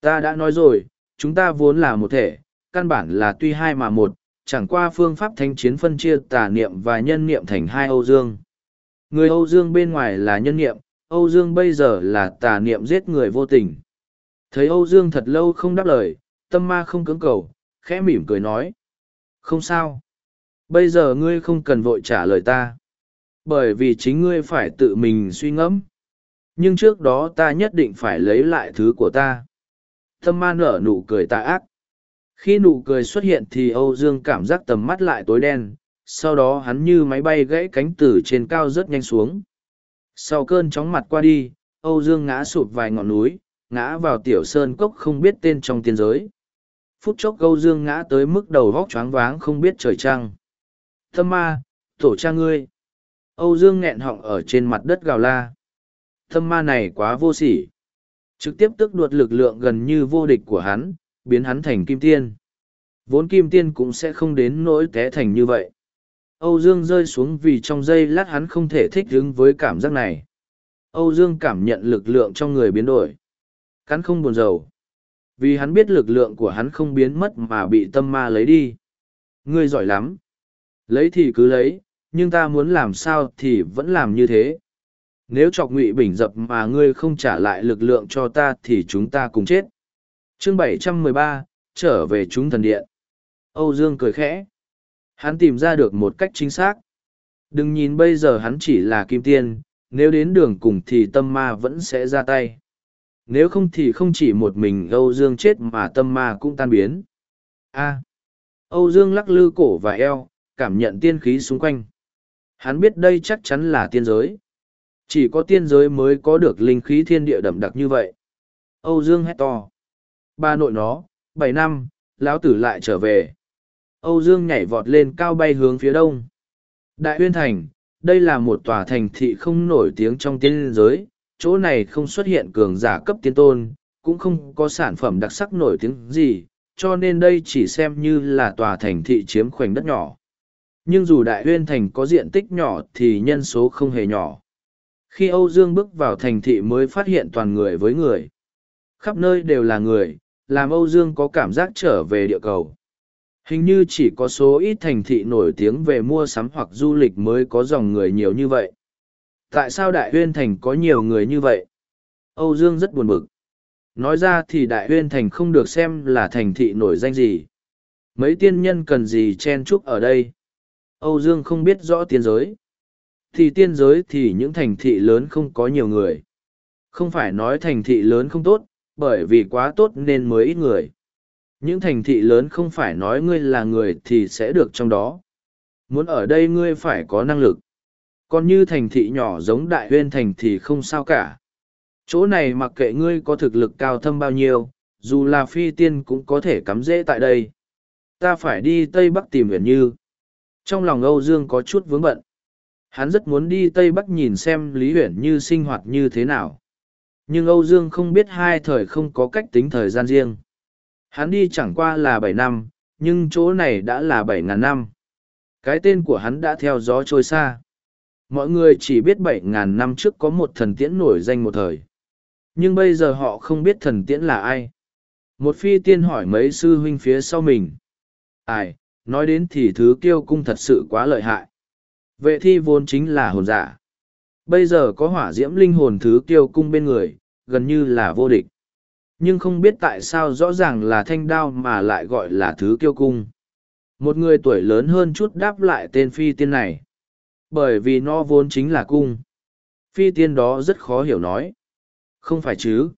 Ta đã nói rồi, chúng ta vốn là một thể, căn bản là tuy hai mà một, chẳng qua phương pháp thanh chiến phân chia tà niệm và nhân niệm thành hai Âu Dương. Người Âu Dương bên ngoài là nhân niệm, Âu Dương bây giờ là tà niệm giết người vô tình. Thấy Âu Dương thật lâu không đáp lời, tâm ma không cưỡng cầu, khẽ mỉm cười nói. Không sao. Bây giờ ngươi không cần vội trả lời ta. Bởi vì chính ngươi phải tự mình suy ngẫm. Nhưng trước đó ta nhất định phải lấy lại thứ của ta. Tâm ma nở nụ cười tà ác. Khi nụ cười xuất hiện thì Âu Dương cảm giác tầm mắt lại tối đen, sau đó hắn như máy bay gãy cánh từ trên cao rất nhanh xuống. Sau cơn chóng mặt qua đi, Âu Dương ngã sụp vài ngọn núi, ngã vào tiểu sơn cốc không biết tên trong tiên giới. Phút chốc Âu Dương ngã tới mức đầu vóc choáng váng không biết trời trăng. Thâm ma, tổ cha ngươi. Âu Dương nghẹn họng ở trên mặt đất gào la. Thâm ma này quá vô sỉ. Trực tiếp tước đoạt lực lượng gần như vô địch của hắn, biến hắn thành kim tiên. Vốn kim tiên cũng sẽ không đến nỗi té thành như vậy. Âu Dương rơi xuống vì trong giây lát hắn không thể thích ứng với cảm giác này. Âu Dương cảm nhận lực lượng trong người biến đổi. Cắn không buồn rầu. Vì hắn biết lực lượng của hắn không biến mất mà bị tâm ma lấy đi. Ngươi giỏi lắm. Lấy thì cứ lấy, nhưng ta muốn làm sao thì vẫn làm như thế. Nếu chọc ngụy bình dập mà ngươi không trả lại lực lượng cho ta thì chúng ta cùng chết. Chương 713, trở về chúng thần điện. Âu Dương cười khẽ. Hắn tìm ra được một cách chính xác. Đừng nhìn bây giờ hắn chỉ là kim tiên, nếu đến đường cùng thì tâm ma vẫn sẽ ra tay. Nếu không thì không chỉ một mình Âu Dương chết mà tâm ma cũng tan biến. A. Âu Dương lắc lư cổ và eo, cảm nhận tiên khí xung quanh. Hắn biết đây chắc chắn là tiên giới. Chỉ có tiên giới mới có được linh khí thiên địa đậm đặc như vậy. Âu Dương hét to. Ba nội nó, bảy năm, lão tử lại trở về. Âu Dương nhảy vọt lên cao bay hướng phía đông. Đại Uyên Thành, đây là một tòa thành thị không nổi tiếng trong tiên giới, chỗ này không xuất hiện cường giả cấp tiên tôn, cũng không có sản phẩm đặc sắc nổi tiếng gì, cho nên đây chỉ xem như là tòa thành thị chiếm khoảnh đất nhỏ. Nhưng dù Đại huyên Thành có diện tích nhỏ thì nhân số không hề nhỏ. Khi Âu Dương bước vào thành thị mới phát hiện toàn người với người. Khắp nơi đều là người, làm Âu Dương có cảm giác trở về địa cầu. Hình như chỉ có số ít thành thị nổi tiếng về mua sắm hoặc du lịch mới có dòng người nhiều như vậy. Tại sao Đại Huyên Thành có nhiều người như vậy? Âu Dương rất buồn bực. Nói ra thì Đại Huyên Thành không được xem là thành thị nổi danh gì. Mấy tiên nhân cần gì chen chúc ở đây? Âu Dương không biết rõ tiên giới. Thì tiên giới thì những thành thị lớn không có nhiều người. Không phải nói thành thị lớn không tốt, bởi vì quá tốt nên mới ít người. Những thành thị lớn không phải nói ngươi là người thì sẽ được trong đó. Muốn ở đây ngươi phải có năng lực. Còn như thành thị nhỏ giống đại huyên thành thì không sao cả. Chỗ này mặc kệ ngươi có thực lực cao thâm bao nhiêu, dù là phi tiên cũng có thể cắm rễ tại đây. Ta phải đi Tây Bắc tìm Huyền Như. Trong lòng Âu Dương có chút vướng bận. Hắn rất muốn đi Tây Bắc nhìn xem Lý Huyền Như sinh hoạt như thế nào. Nhưng Âu Dương không biết hai thời không có cách tính thời gian riêng. Hắn đi chẳng qua là bảy năm, nhưng chỗ này đã là bảy ngàn năm. Cái tên của hắn đã theo gió trôi xa. Mọi người chỉ biết bảy ngàn năm trước có một thần tiễn nổi danh một thời. Nhưng bây giờ họ không biết thần tiễn là ai. Một phi tiên hỏi mấy sư huynh phía sau mình. Ai, nói đến thì thứ kiêu cung thật sự quá lợi hại. Vệ thi vốn chính là hồn giả. Bây giờ có hỏa diễm linh hồn thứ kiêu cung bên người, gần như là vô địch. Nhưng không biết tại sao rõ ràng là thanh đao mà lại gọi là thứ kiêu cung. Một người tuổi lớn hơn chút đáp lại tên phi tiên này. Bởi vì nó vốn chính là cung. Phi tiên đó rất khó hiểu nói. Không phải chứ.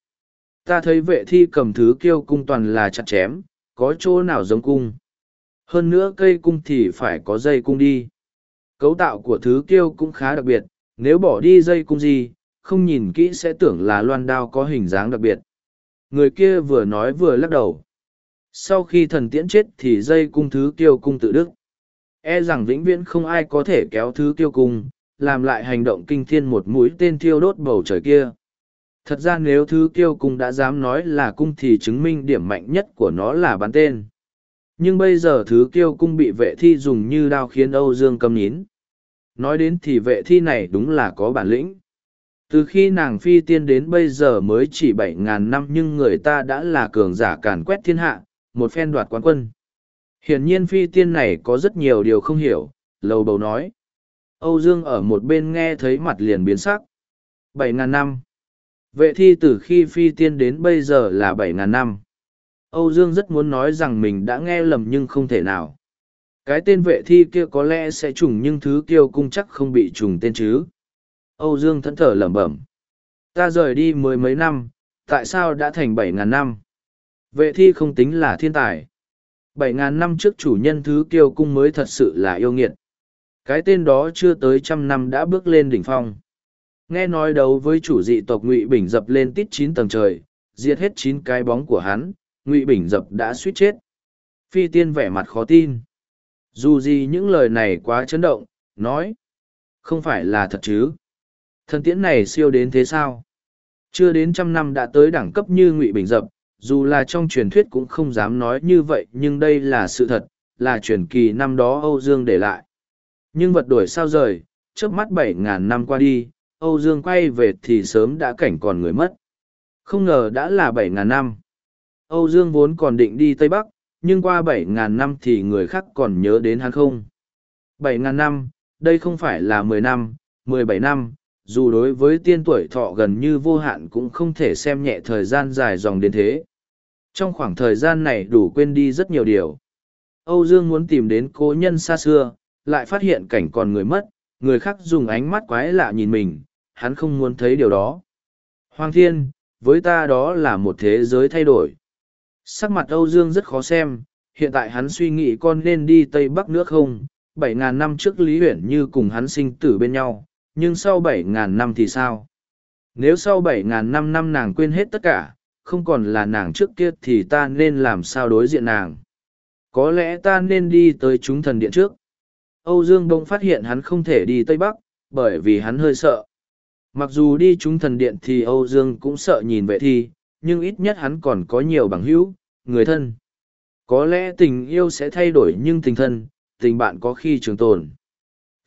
Ta thấy vệ thi cầm thứ kiêu cung toàn là chặt chém, có chỗ nào giống cung. Hơn nữa cây cung thì phải có dây cung đi. Cấu tạo của thứ kiêu cũng khá đặc biệt, nếu bỏ đi dây cung gì, không nhìn kỹ sẽ tưởng là loan đao có hình dáng đặc biệt. Người kia vừa nói vừa lắc đầu. Sau khi thần tiễn chết thì dây cung thứ kiêu cung tự đức. E rằng vĩnh viễn không ai có thể kéo thứ tiêu cung, làm lại hành động kinh thiên một mũi tên thiêu đốt bầu trời kia. Thật ra nếu thứ tiêu cung đã dám nói là cung thì chứng minh điểm mạnh nhất của nó là bắn tên. Nhưng bây giờ thứ tiêu cung bị vệ thi dùng như đao khiến Âu Dương cầm nín. Nói đến thì vệ thi này đúng là có bản lĩnh. Từ khi nàng phi tiên đến bây giờ mới chỉ bảy ngàn năm nhưng người ta đã là cường giả càn quét thiên hạ, một phen đoạt quán quân. Hiển nhiên phi tiên này có rất nhiều điều không hiểu, lầu bầu nói. Âu Dương ở một bên nghe thấy mặt liền biến sắc. Bảy ngàn năm. Vệ thi từ khi phi tiên đến bây giờ là bảy ngàn năm. Âu Dương rất muốn nói rằng mình đã nghe lầm nhưng không thể nào. Cái tên vệ thi kia có lẽ sẽ trùng nhưng thứ kiêu cung chắc không bị trùng tên chứ. Âu Dương thẫn thở lẩm bẩm. Ta rời đi mười mấy năm, tại sao đã thành bảy ngàn năm? Vệ thi không tính là thiên tài. Bảy ngàn năm trước chủ nhân thứ kiêu cung mới thật sự là yêu nghiệt. Cái tên đó chưa tới trăm năm đã bước lên đỉnh phong. Nghe nói đấu với chủ dị tộc Ngụy Bình dập lên tít chín tầng trời, diệt hết chín cái bóng của hắn, Ngụy Bình dập đã suýt chết. Phi tiên vẻ mặt khó tin. Dù gì những lời này quá chấn động, nói. Không phải là thật chứ. Thần tiễn này siêu đến thế sao? Chưa đến trăm năm đã tới đẳng cấp như Ngụy Bình dập, dù là trong truyền thuyết cũng không dám nói như vậy nhưng đây là sự thật, là truyền kỳ năm đó Âu Dương để lại. Nhưng vật đổi sao rời, trước mắt bảy ngàn năm qua đi, Âu Dương quay về thì sớm đã cảnh còn người mất. Không ngờ đã là bảy ngàn năm. Âu Dương vốn còn định đi Tây Bắc, nhưng qua bảy ngàn năm thì người khác còn nhớ đến hắn không. Bảy ngàn năm, đây không phải là mười năm, mười bảy năm, dù đối với tiên tuổi thọ gần như vô hạn cũng không thể xem nhẹ thời gian dài dòng đến thế. Trong khoảng thời gian này đủ quên đi rất nhiều điều. Âu Dương muốn tìm đến cố nhân xa xưa, lại phát hiện cảnh còn người mất, người khác dùng ánh mắt quái lạ nhìn mình, hắn không muốn thấy điều đó. Hoàng thiên, với ta đó là một thế giới thay đổi. Sắc mặt Âu Dương rất khó xem, hiện tại hắn suy nghĩ con nên đi Tây Bắc nữa không, bảy ngàn năm trước Lý Huyển như cùng hắn sinh tử bên nhau, nhưng sau bảy ngàn năm thì sao? Nếu sau bảy ngàn năm năm nàng quên hết tất cả, không còn là nàng trước kia thì ta nên làm sao đối diện nàng? Có lẽ ta nên đi tới chúng thần điện trước. Âu Dương Đông phát hiện hắn không thể đi Tây Bắc, bởi vì hắn hơi sợ. Mặc dù đi chúng thần điện thì Âu Dương cũng sợ nhìn vệ thi, nhưng ít nhất hắn còn có nhiều bằng hữu, người thân. Có lẽ tình yêu sẽ thay đổi nhưng tình thân, tình bạn có khi trường tồn.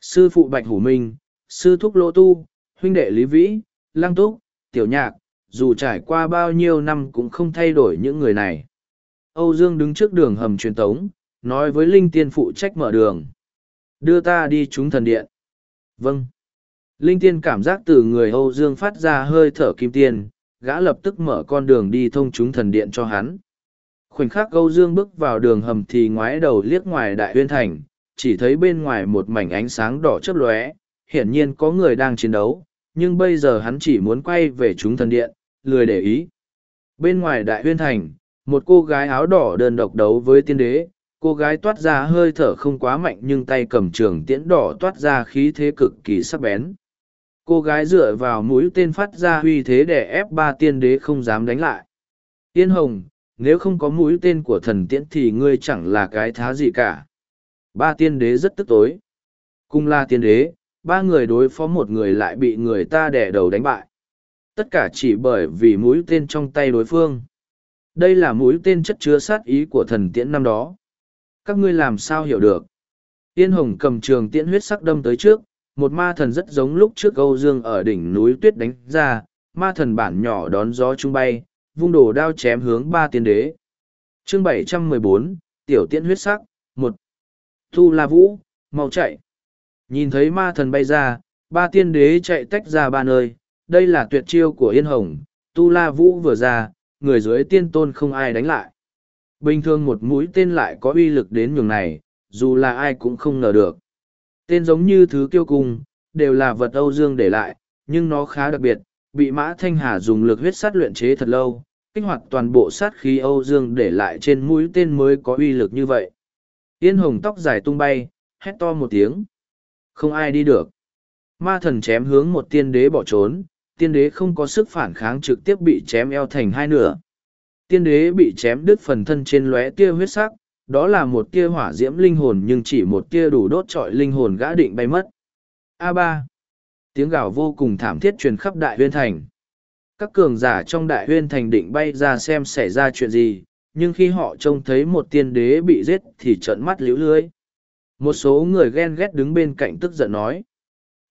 Sư phụ Bạch Hủ Minh, sư thúc Lỗ Tu, huynh đệ Lý Vĩ, Lăng Túc, Tiểu Nhạc, dù trải qua bao nhiêu năm cũng không thay đổi những người này. Âu Dương đứng trước đường hầm truyền tống, nói với Linh Tiên phụ trách mở đường. Đưa ta đi chúng thần điện. Vâng. Linh Tiên cảm giác từ người Âu Dương phát ra hơi thở kim tiên, gã lập tức mở con đường đi thông chúng thần điện cho hắn. Khoảnh khắc Âu Dương bước vào đường hầm thì ngoái đầu liếc ngoài đại huyên thành, chỉ thấy bên ngoài một mảnh ánh sáng đỏ chớp lóe, hiển nhiên có người đang chiến đấu, nhưng bây giờ hắn chỉ muốn quay về chúng thần điện, lười để ý. Bên ngoài đại huyên thành, một cô gái áo đỏ đơn độc đấu với tiên đế, cô gái toát ra hơi thở không quá mạnh nhưng tay cầm trường tiễn đỏ toát ra khí thế cực kỳ sắc bén. Cô gái dựa vào mũi tên phát ra huy thế để ép ba tiên đế không dám đánh lại. Tiên hồng nếu không có mũi tên của thần tiễn thì ngươi chẳng là cái thá gì cả. Ba tiên đế rất tức tối. Cùng là tiên đế ba người đối phó một người lại bị người ta đẻ đầu đánh bại. Tất cả chỉ bởi vì mũi tên trong tay đối phương. Đây là mũi tên chất chứa sát ý của thần tiễn năm đó. Các ngươi làm sao hiểu được? Tiên hồng cầm trường tiễn huyết sắc đâm tới trước một ma thần rất giống lúc trước Âu Dương ở đỉnh núi tuyết đánh ra, ma thần bản nhỏ đón gió trung bay, vung đổ đao chém hướng ba tiên đế. Chương 714, Tiểu tiễn huyết sắc, một. Thu La Vũ, mau chạy. Nhìn thấy ma thần bay ra, ba tiên đế chạy tách ra ba nơi, đây là tuyệt chiêu của Yên Hồng, Tu La Vũ vừa ra, người dưới tiên tôn không ai đánh lại. Bình thường một mũi tên lại có uy lực đến nhường này, dù là ai cũng không ngờ được. Tên giống như thứ kiêu cung, đều là vật Âu Dương để lại, nhưng nó khá đặc biệt, bị Mã Thanh Hà dùng lực huyết sát luyện chế thật lâu, kích hoạt toàn bộ sát khí Âu Dương để lại trên mũi tên mới có uy lực như vậy. Yên hồng tóc dài tung bay, hét to một tiếng. Không ai đi được. Ma thần chém hướng một tiên đế bỏ trốn, tiên đế không có sức phản kháng trực tiếp bị chém eo thành hai nửa. Tiên đế bị chém đứt phần thân trên lóe tia huyết sắc, đó là một tia hỏa diễm linh hồn nhưng chỉ một tia đủ đốt trọi linh hồn gã định bay mất. a ba Tiếng gào vô cùng thảm thiết truyền khắp đại huyên thành. Các cường giả trong đại huyên thành định bay ra xem xảy ra chuyện gì, nhưng khi họ trông thấy một tiên đế bị giết thì trợn mắt liễu lưới. Một số người ghen ghét đứng bên cạnh tức giận nói.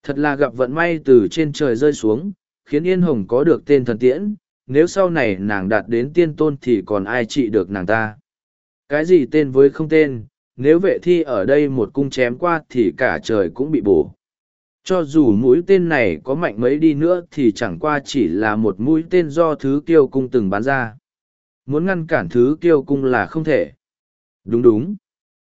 Thật là gặp vận may từ trên trời rơi xuống, khiến Yên Hồng có được tên thần tiễn, nếu sau này nàng đạt đến tiên tôn thì còn ai trị được nàng ta. Cái gì tên với không tên, nếu vệ thi ở đây một cung chém qua thì cả trời cũng bị bổ. Cho dù mũi tên này có mạnh mấy đi nữa thì chẳng qua chỉ là một mũi tên do thứ kiêu cung từng bán ra. Muốn ngăn cản thứ kiêu cung là không thể. Đúng đúng.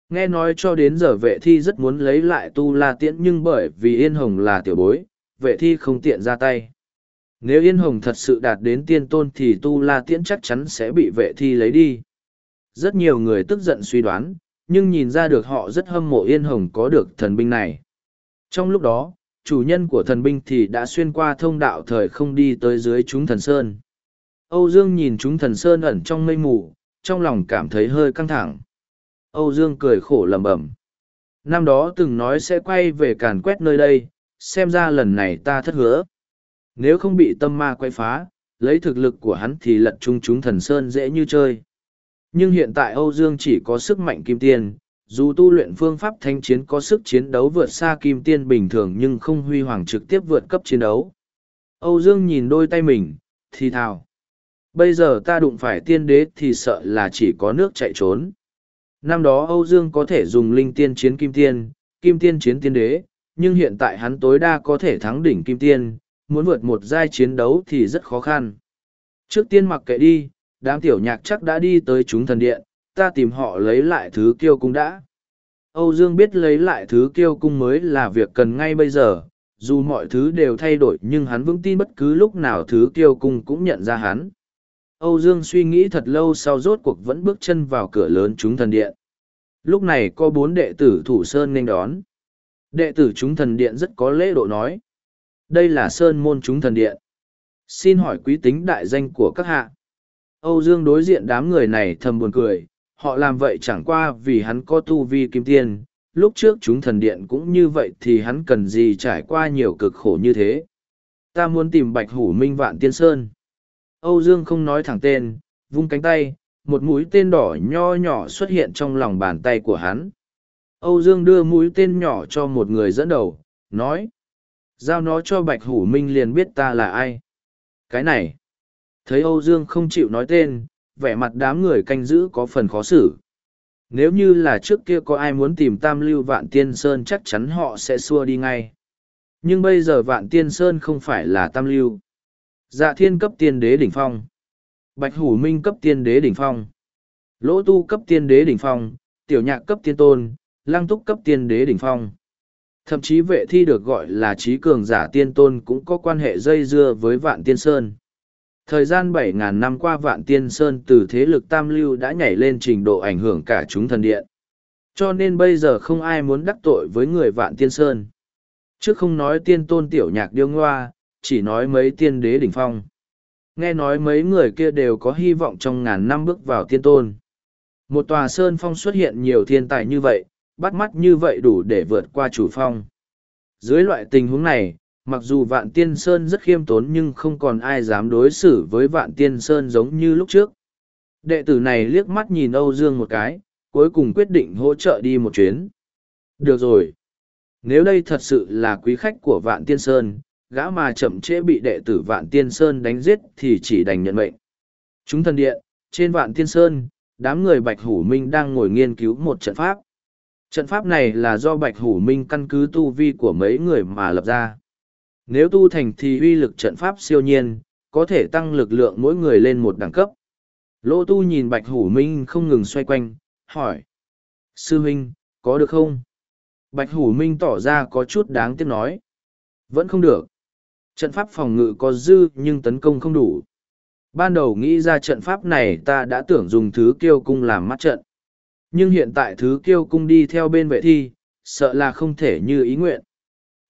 Nghe nói cho đến giờ vệ thi rất muốn lấy lại tu la tiễn nhưng bởi vì Yên Hồng là tiểu bối, vệ thi không tiện ra tay. Nếu Yên Hồng thật sự đạt đến tiên tôn thì tu la tiễn chắc chắn sẽ bị vệ thi lấy đi. Rất nhiều người tức giận suy đoán, nhưng nhìn ra được họ rất hâm mộ Yên Hồng có được thần binh này. Trong lúc đó, chủ nhân của thần binh thì đã xuyên qua thông đạo thời không đi tới dưới chúng thần sơn. Âu Dương nhìn chúng thần sơn ẩn trong mây mù, trong lòng cảm thấy hơi căng thẳng. Âu Dương cười khổ lầm bẩm. Năm đó từng nói sẽ quay về càn quét nơi đây, xem ra lần này ta thất hứa. Nếu không bị tâm ma quay phá, lấy thực lực của hắn thì lật chung chúng thần sơn dễ như chơi. Nhưng hiện tại Âu Dương chỉ có sức mạnh kim tiên, dù tu luyện phương pháp thanh chiến có sức chiến đấu vượt xa kim tiên bình thường nhưng không huy hoàng trực tiếp vượt cấp chiến đấu. Âu Dương nhìn đôi tay mình, thì thào. Bây giờ ta đụng phải tiên đế thì sợ là chỉ có nước chạy trốn. Năm đó Âu Dương có thể dùng linh tiên chiến kim tiên, kim tiên chiến tiên đế, nhưng hiện tại hắn tối đa có thể thắng đỉnh kim tiên, muốn vượt một giai chiến đấu thì rất khó khăn. Trước tiên mặc kệ đi, đám tiểu nhạc chắc đã đi tới chúng thần điện, ta tìm họ lấy lại thứ kiêu cung đã. Âu Dương biết lấy lại thứ kiêu cung mới là việc cần ngay bây giờ, dù mọi thứ đều thay đổi nhưng hắn vững tin bất cứ lúc nào thứ kiêu cung cũng nhận ra hắn. Âu Dương suy nghĩ thật lâu sau rốt cuộc vẫn bước chân vào cửa lớn chúng thần điện. Lúc này có bốn đệ tử thủ sơn nên đón. Đệ tử chúng thần điện rất có lễ độ nói. Đây là sơn môn chúng thần điện. Xin hỏi quý tính đại danh của các hạ. Âu Dương đối diện đám người này thầm buồn cười, họ làm vậy chẳng qua vì hắn có tu vi kim tiên, lúc trước chúng thần điện cũng như vậy thì hắn cần gì trải qua nhiều cực khổ như thế. Ta muốn tìm bạch hủ minh vạn tiên sơn. Âu Dương không nói thẳng tên, vung cánh tay, một mũi tên đỏ nho nhỏ xuất hiện trong lòng bàn tay của hắn. Âu Dương đưa mũi tên nhỏ cho một người dẫn đầu, nói. Giao nó cho Bạch Hủ Minh liền biết ta là ai. Cái này. Thấy Âu Dương không chịu nói tên, vẻ mặt đám người canh giữ có phần khó xử. Nếu như là trước kia có ai muốn tìm Tam Lưu Vạn Tiên Sơn chắc chắn họ sẽ xua đi ngay. Nhưng bây giờ Vạn Tiên Sơn không phải là Tam Lưu. Dạ thiên cấp tiên đế đỉnh phong. Bạch hủ minh cấp tiên đế đỉnh phong. Lỗ tu cấp tiên đế đỉnh phong, tiểu nhạc cấp tiên tôn, lăng túc cấp tiên đế đỉnh phong. Thậm chí vệ thi được gọi là trí cường giả tiên tôn cũng có quan hệ dây dưa với vạn tiên sơn. Thời gian 7.000 năm qua vạn tiên sơn từ thế lực tam lưu đã nhảy lên trình độ ảnh hưởng cả chúng thần điện. Cho nên bây giờ không ai muốn đắc tội với người vạn tiên sơn. Chứ không nói tiên tôn tiểu nhạc điêu ngoa, chỉ nói mấy tiên đế đỉnh phong. Nghe nói mấy người kia đều có hy vọng trong ngàn năm bước vào tiên tôn. Một tòa sơn phong xuất hiện nhiều thiên tài như vậy, bắt mắt như vậy đủ để vượt qua chủ phong. Dưới loại tình huống này, mặc dù vạn tiên sơn rất khiêm tốn nhưng không còn ai dám đối xử với vạn tiên sơn giống như lúc trước. Đệ tử này liếc mắt nhìn Âu Dương một cái, cuối cùng quyết định hỗ trợ đi một chuyến. Được rồi. Nếu đây thật sự là quý khách của Vạn Tiên Sơn, gã mà chậm trễ bị đệ tử Vạn Tiên Sơn đánh giết thì chỉ đành nhận mệnh. Chúng thần điện, trên Vạn Tiên Sơn, đám người Bạch Hủ Minh đang ngồi nghiên cứu một trận pháp. Trận pháp này là do Bạch Hủ Minh căn cứ tu vi của mấy người mà lập ra. Nếu tu thành thì uy lực trận pháp siêu nhiên, có thể tăng lực lượng mỗi người lên một đẳng cấp. Lỗ tu nhìn Bạch Hủ Minh không ngừng xoay quanh, hỏi. Sư huynh, có được không? Bạch Hủ Minh tỏ ra có chút đáng tiếc nói. Vẫn không được. Trận pháp phòng ngự có dư nhưng tấn công không đủ. Ban đầu nghĩ ra trận pháp này ta đã tưởng dùng thứ kiêu cung làm mắt trận. Nhưng hiện tại thứ kiêu cung đi theo bên vệ thi, sợ là không thể như ý nguyện.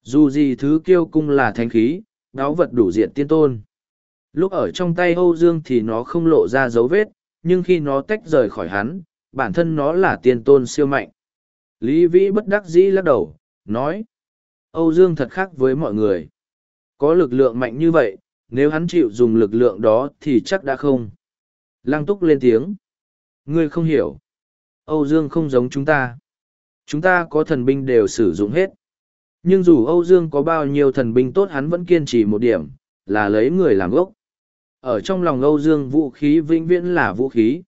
Dù gì thứ kiêu cung là thanh khí, đáo vật đủ diện tiên tôn. Lúc ở trong tay Âu Dương thì nó không lộ ra dấu vết, nhưng khi nó tách rời khỏi hắn, bản thân nó là tiên tôn siêu mạnh. Lý Vĩ bất đắc dĩ lắc đầu, nói. Âu Dương thật khác với mọi người. Có lực lượng mạnh như vậy, nếu hắn chịu dùng lực lượng đó thì chắc đã không. Lăng túc lên tiếng. Ngươi không hiểu. Âu Dương không giống chúng ta. Chúng ta có thần binh đều sử dụng hết. Nhưng dù Âu Dương có bao nhiêu thần binh tốt hắn vẫn kiên trì một điểm, là lấy người làm gốc. Ở trong lòng Âu Dương vũ khí vĩnh viễn là vũ khí.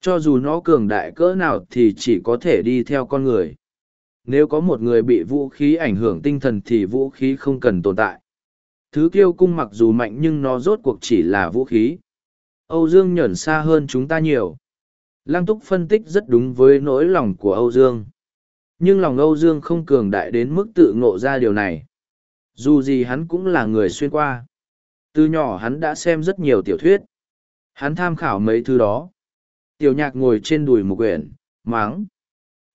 Cho dù nó cường đại cỡ nào thì chỉ có thể đi theo con người. Nếu có một người bị vũ khí ảnh hưởng tinh thần thì vũ khí không cần tồn tại. Thứ kiêu cung mặc dù mạnh nhưng nó rốt cuộc chỉ là vũ khí. Âu Dương nhởn xa hơn chúng ta nhiều. Lăng túc phân tích rất đúng với nỗi lòng của Âu Dương. Nhưng lòng Âu Dương không cường đại đến mức tự ngộ ra điều này. Dù gì hắn cũng là người xuyên qua. Từ nhỏ hắn đã xem rất nhiều tiểu thuyết. Hắn tham khảo mấy thứ đó. Tiểu nhạc ngồi trên đùi một quyển, máng.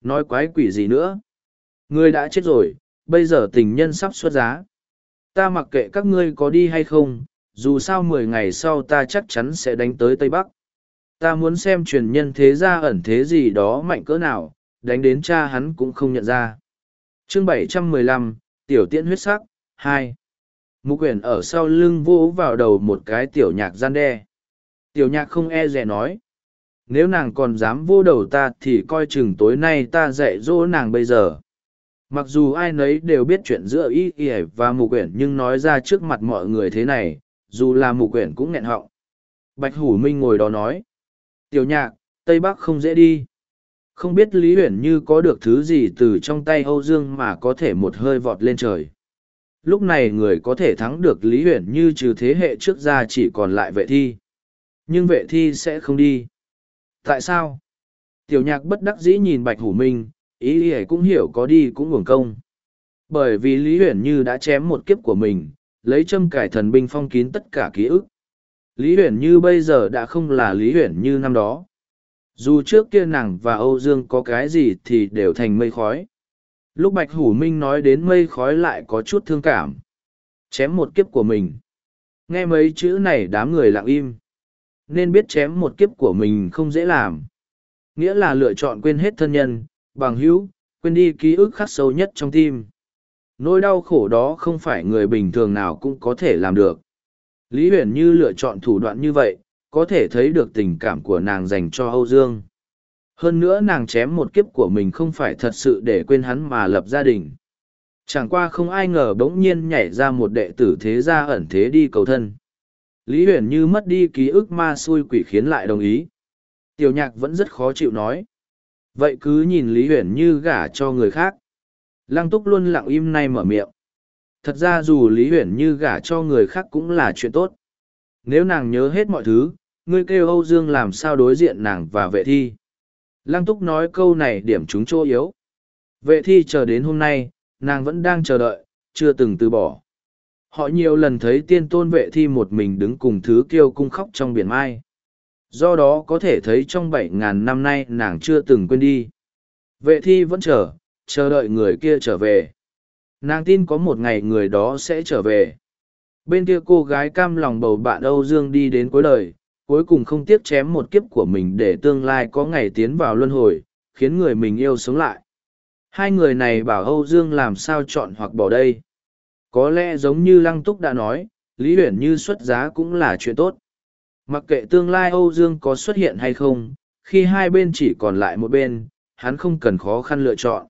Nói quái quỷ gì nữa. Người đã chết rồi, bây giờ tình nhân sắp xuất giá. Ta mặc kệ các ngươi có đi hay không, dù sao mười ngày sau ta chắc chắn sẽ đánh tới Tây Bắc. Ta muốn xem truyền nhân thế gia ẩn thế gì đó mạnh cỡ nào, đánh đến cha hắn cũng không nhận ra. chương bảy trăm mười lăm Tiểu tiễn huyết sắc, hai Mục quyển ở sau lưng vỗ vào đầu một cái tiểu nhạc gian đe. Tiểu nhạc không e rẻ nói. Nếu nàng còn dám vô đầu ta thì coi chừng tối nay ta dạy dỗ nàng bây giờ. Mặc dù ai nấy đều biết chuyện giữa y y và mục quyển nhưng nói ra trước mặt mọi người thế này, dù là mục quyển cũng nghẹn họng. Bạch Hủ Minh ngồi đó nói. Tiểu nhạc, Tây Bắc không dễ đi. Không biết Lý Huyền Như có được thứ gì từ trong tay Âu Dương mà có thể một hơi vọt lên trời. Lúc này người có thể thắng được Lý Huyền Như trừ thế hệ trước ra chỉ còn lại vệ thi. Nhưng vệ thi sẽ không đi. Tại sao? Tiểu nhạc bất đắc dĩ nhìn Bạch Hủ Minh, ý ý cũng hiểu có đi cũng ngủng công. Bởi vì Lý Huyền Như đã chém một kiếp của mình, lấy châm cải thần binh phong kín tất cả ký ức. Lý Huyền Như bây giờ đã không là Lý Huyền Như năm đó. Dù trước kia nàng và Âu Dương có cái gì thì đều thành mây khói. Lúc Bạch Hủ Minh nói đến mây khói lại có chút thương cảm. Chém một kiếp của mình. Nghe mấy chữ này đám người lặng im. Nên biết chém một kiếp của mình không dễ làm. Nghĩa là lựa chọn quên hết thân nhân, bằng hữu, quên đi ký ức khắc sâu nhất trong tim. Nỗi đau khổ đó không phải người bình thường nào cũng có thể làm được. Lý Huyền Như lựa chọn thủ đoạn như vậy, có thể thấy được tình cảm của nàng dành cho Âu Dương. Hơn nữa nàng chém một kiếp của mình không phải thật sự để quên hắn mà lập gia đình. Chẳng qua không ai ngờ bỗng nhiên nhảy ra một đệ tử thế gia ẩn thế đi cầu thân. Lý Huyền Như mất đi ký ức ma xui quỷ khiến lại đồng ý. Tiểu nhạc vẫn rất khó chịu nói. Vậy cứ nhìn Lý Huyền Như gả cho người khác. Lăng túc luôn lặng im nay mở miệng. Thật ra dù Lý Huyền Như gả cho người khác cũng là chuyện tốt. Nếu nàng nhớ hết mọi thứ, ngươi kêu Âu Dương làm sao đối diện nàng và vệ thi. Lăng túc nói câu này điểm chúng chỗ yếu. Vệ thi chờ đến hôm nay, nàng vẫn đang chờ đợi, chưa từng từ bỏ. Họ nhiều lần thấy tiên tôn vệ thi một mình đứng cùng thứ kiêu cung khóc trong biển mai. Do đó có thể thấy trong bảy ngàn năm nay nàng chưa từng quên đi. Vệ thi vẫn chờ, chờ đợi người kia trở về. Nàng tin có một ngày người đó sẽ trở về. Bên kia cô gái cam lòng bầu bạn Âu Dương đi đến cuối đời, cuối cùng không tiếc chém một kiếp của mình để tương lai có ngày tiến vào luân hồi, khiến người mình yêu sống lại. Hai người này bảo Âu Dương làm sao chọn hoặc bỏ đây. Có lẽ giống như Lăng Túc đã nói, Lý Huyền Như xuất giá cũng là chuyện tốt. Mặc kệ tương lai Âu Dương có xuất hiện hay không, khi hai bên chỉ còn lại một bên, hắn không cần khó khăn lựa chọn.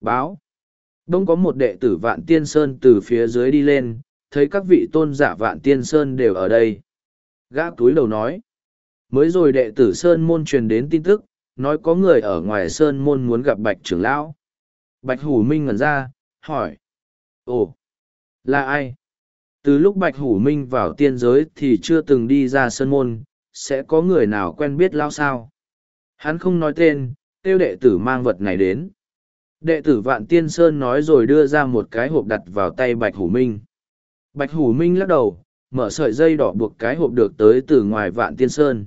Báo. Đông có một đệ tử Vạn Tiên Sơn từ phía dưới đi lên, thấy các vị tôn giả Vạn Tiên Sơn đều ở đây. Gã túi đầu nói. Mới rồi đệ tử Sơn Môn truyền đến tin tức, nói có người ở ngoài Sơn Môn muốn gặp Bạch trưởng lão. Bạch Hủ Minh ngẩn ra, hỏi. Ồ, là ai? Từ lúc Bạch Hủ Minh vào tiên giới thì chưa từng đi ra Sơn Môn, sẽ có người nào quen biết lao sao? Hắn không nói tên, tiêu đệ tử mang vật này đến. Đệ tử Vạn Tiên Sơn nói rồi đưa ra một cái hộp đặt vào tay Bạch Hủ Minh. Bạch Hủ Minh lắc đầu, mở sợi dây đỏ buộc cái hộp được tới từ ngoài Vạn Tiên Sơn.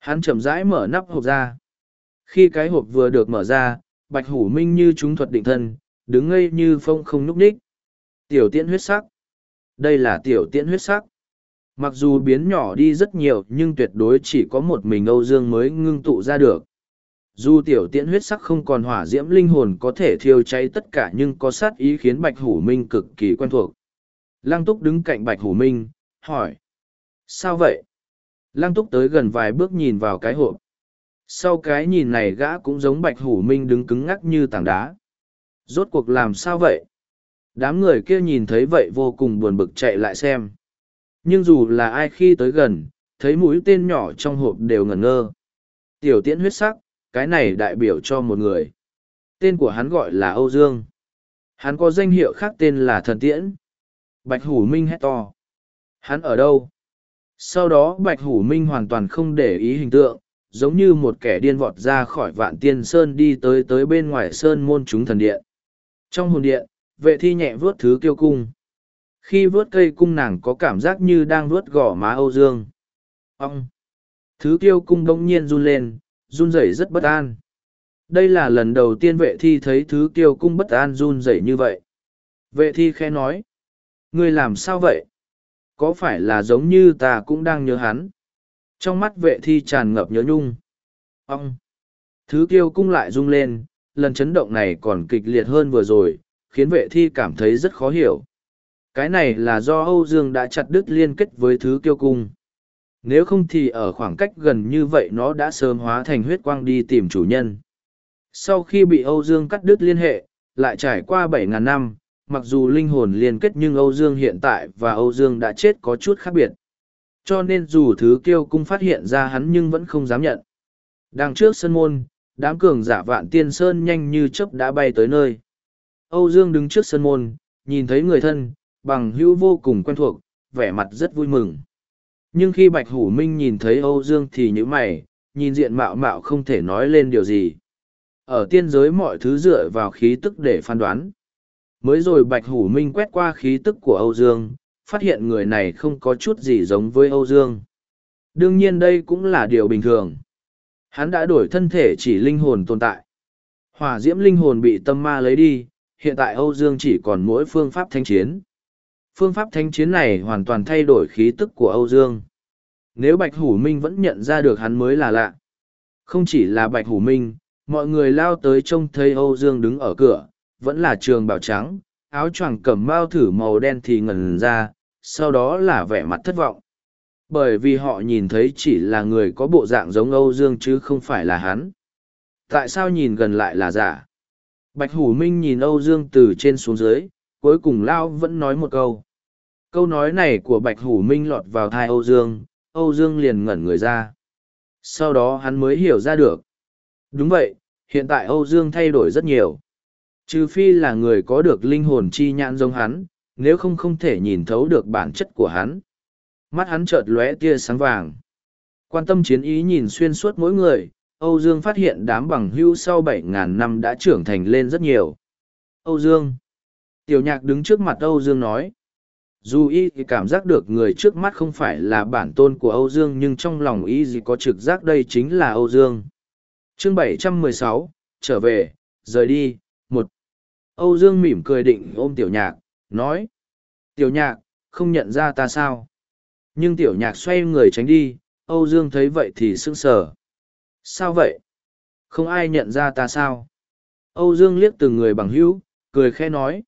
Hắn chậm rãi mở nắp hộp ra. Khi cái hộp vừa được mở ra, Bạch Hủ Minh như chúng thuật định thân, đứng ngây như phong không núp ních. Tiểu tiễn huyết sắc. Đây là tiểu tiễn huyết sắc. Mặc dù biến nhỏ đi rất nhiều nhưng tuyệt đối chỉ có một mình Âu Dương mới ngưng tụ ra được. Dù tiểu tiễn huyết sắc không còn hỏa diễm linh hồn có thể thiêu cháy tất cả nhưng có sát ý khiến Bạch Hủ Minh cực kỳ quen thuộc. Lăng Túc đứng cạnh Bạch Hủ Minh, hỏi. Sao vậy? Lăng Túc tới gần vài bước nhìn vào cái hộp. Sau cái nhìn này gã cũng giống Bạch Hủ Minh đứng cứng ngắc như tảng đá. Rốt cuộc làm sao vậy? Đám người kia nhìn thấy vậy vô cùng buồn bực chạy lại xem. Nhưng dù là ai khi tới gần, thấy mũi tên nhỏ trong hộp đều ngẩn ngơ. Tiểu tiễn huyết sắc, cái này đại biểu cho một người. Tên của hắn gọi là Âu Dương. Hắn có danh hiệu khác tên là Thần Tiễn. Bạch Hủ Minh hét to. Hắn ở đâu? Sau đó Bạch Hủ Minh hoàn toàn không để ý hình tượng, giống như một kẻ điên vọt ra khỏi vạn tiên sơn đi tới tới bên ngoài sơn môn chúng thần điện. Trong hồn điện, vệ thi nhẹ vớt thứ kiêu cung. Khi vớt cây cung nàng có cảm giác như đang vớt gò má Âu Dương. Ông! Thứ kiêu cung đông nhiên run lên, run rẩy rất bất an. Đây là lần đầu tiên vệ thi thấy thứ kiêu cung bất an run rẩy như vậy. Vệ thi khẽ nói. Ngươi làm sao vậy? Có phải là giống như ta cũng đang nhớ hắn? Trong mắt vệ thi tràn ngập nhớ nhung. Ông! Thứ kiêu cung lại rung lên, lần chấn động này còn kịch liệt hơn vừa rồi, khiến vệ thi cảm thấy rất khó hiểu. Cái này là do Âu Dương đã chặt đứt liên kết với thứ kiêu cung. Nếu không thì ở khoảng cách gần như vậy nó đã sớm hóa thành huyết quang đi tìm chủ nhân. Sau khi bị Âu Dương cắt đứt liên hệ, lại trải qua bảy ngàn năm, mặc dù linh hồn liên kết nhưng Âu Dương hiện tại và Âu Dương đã chết có chút khác biệt. Cho nên dù thứ kiêu cung phát hiện ra hắn nhưng vẫn không dám nhận. Đằng trước sân môn, đám cường giả vạn tiên sơn nhanh như chớp đã bay tới nơi. Âu Dương đứng trước sân môn, nhìn thấy người thân, bằng hữu vô cùng quen thuộc, vẻ mặt rất vui mừng. Nhưng khi Bạch Hủ Minh nhìn thấy Âu Dương thì như mày, nhìn diện mạo mạo không thể nói lên điều gì. Ở tiên giới mọi thứ dựa vào khí tức để phán đoán. Mới rồi Bạch Hủ Minh quét qua khí tức của Âu Dương, phát hiện người này không có chút gì giống với Âu Dương. Đương nhiên đây cũng là điều bình thường. Hắn đã đổi thân thể chỉ linh hồn tồn tại. Hỏa diễm linh hồn bị tâm ma lấy đi, hiện tại Âu Dương chỉ còn mỗi phương pháp thanh chiến. Phương pháp thanh chiến này hoàn toàn thay đổi khí tức của Âu Dương. Nếu Bạch Hủ Minh vẫn nhận ra được hắn mới là lạ. Không chỉ là Bạch Hủ Minh, mọi người lao tới trông thấy Âu Dương đứng ở cửa, vẫn là trường bào trắng, áo choàng cẩm bao thử màu đen thì ngần ra, sau đó là vẻ mặt thất vọng. Bởi vì họ nhìn thấy chỉ là người có bộ dạng giống Âu Dương chứ không phải là hắn. Tại sao nhìn gần lại là giả? Bạch Hủ Minh nhìn Âu Dương từ trên xuống dưới, cuối cùng Lao vẫn nói một câu. Câu nói này của Bạch Hủ Minh lọt vào thai Âu Dương, Âu Dương liền ngẩn người ra. Sau đó hắn mới hiểu ra được. Đúng vậy, hiện tại Âu Dương thay đổi rất nhiều. Trừ phi là người có được linh hồn chi nhãn giống hắn, nếu không không thể nhìn thấu được bản chất của hắn. Mắt hắn chợt lóe tia sáng vàng. Quan tâm chiến ý nhìn xuyên suốt mỗi người, Âu Dương phát hiện đám bằng hưu sau bảy ngàn năm đã trưởng thành lên rất nhiều. Âu Dương. Tiểu nhạc đứng trước mặt Âu Dương nói. Dù y thì cảm giác được người trước mắt không phải là bản tôn của Âu Dương nhưng trong lòng y gì có trực giác đây chính là Âu Dương. Chương 716, trở về, rời đi, một. Âu Dương mỉm cười định ôm tiểu nhạc, nói. Tiểu nhạc, không nhận ra ta sao? Nhưng tiểu nhạc xoay người tránh đi, Âu Dương thấy vậy thì sững sờ. Sao vậy? Không ai nhận ra ta sao? Âu Dương liếc từng người bằng hữu, cười khẽ nói.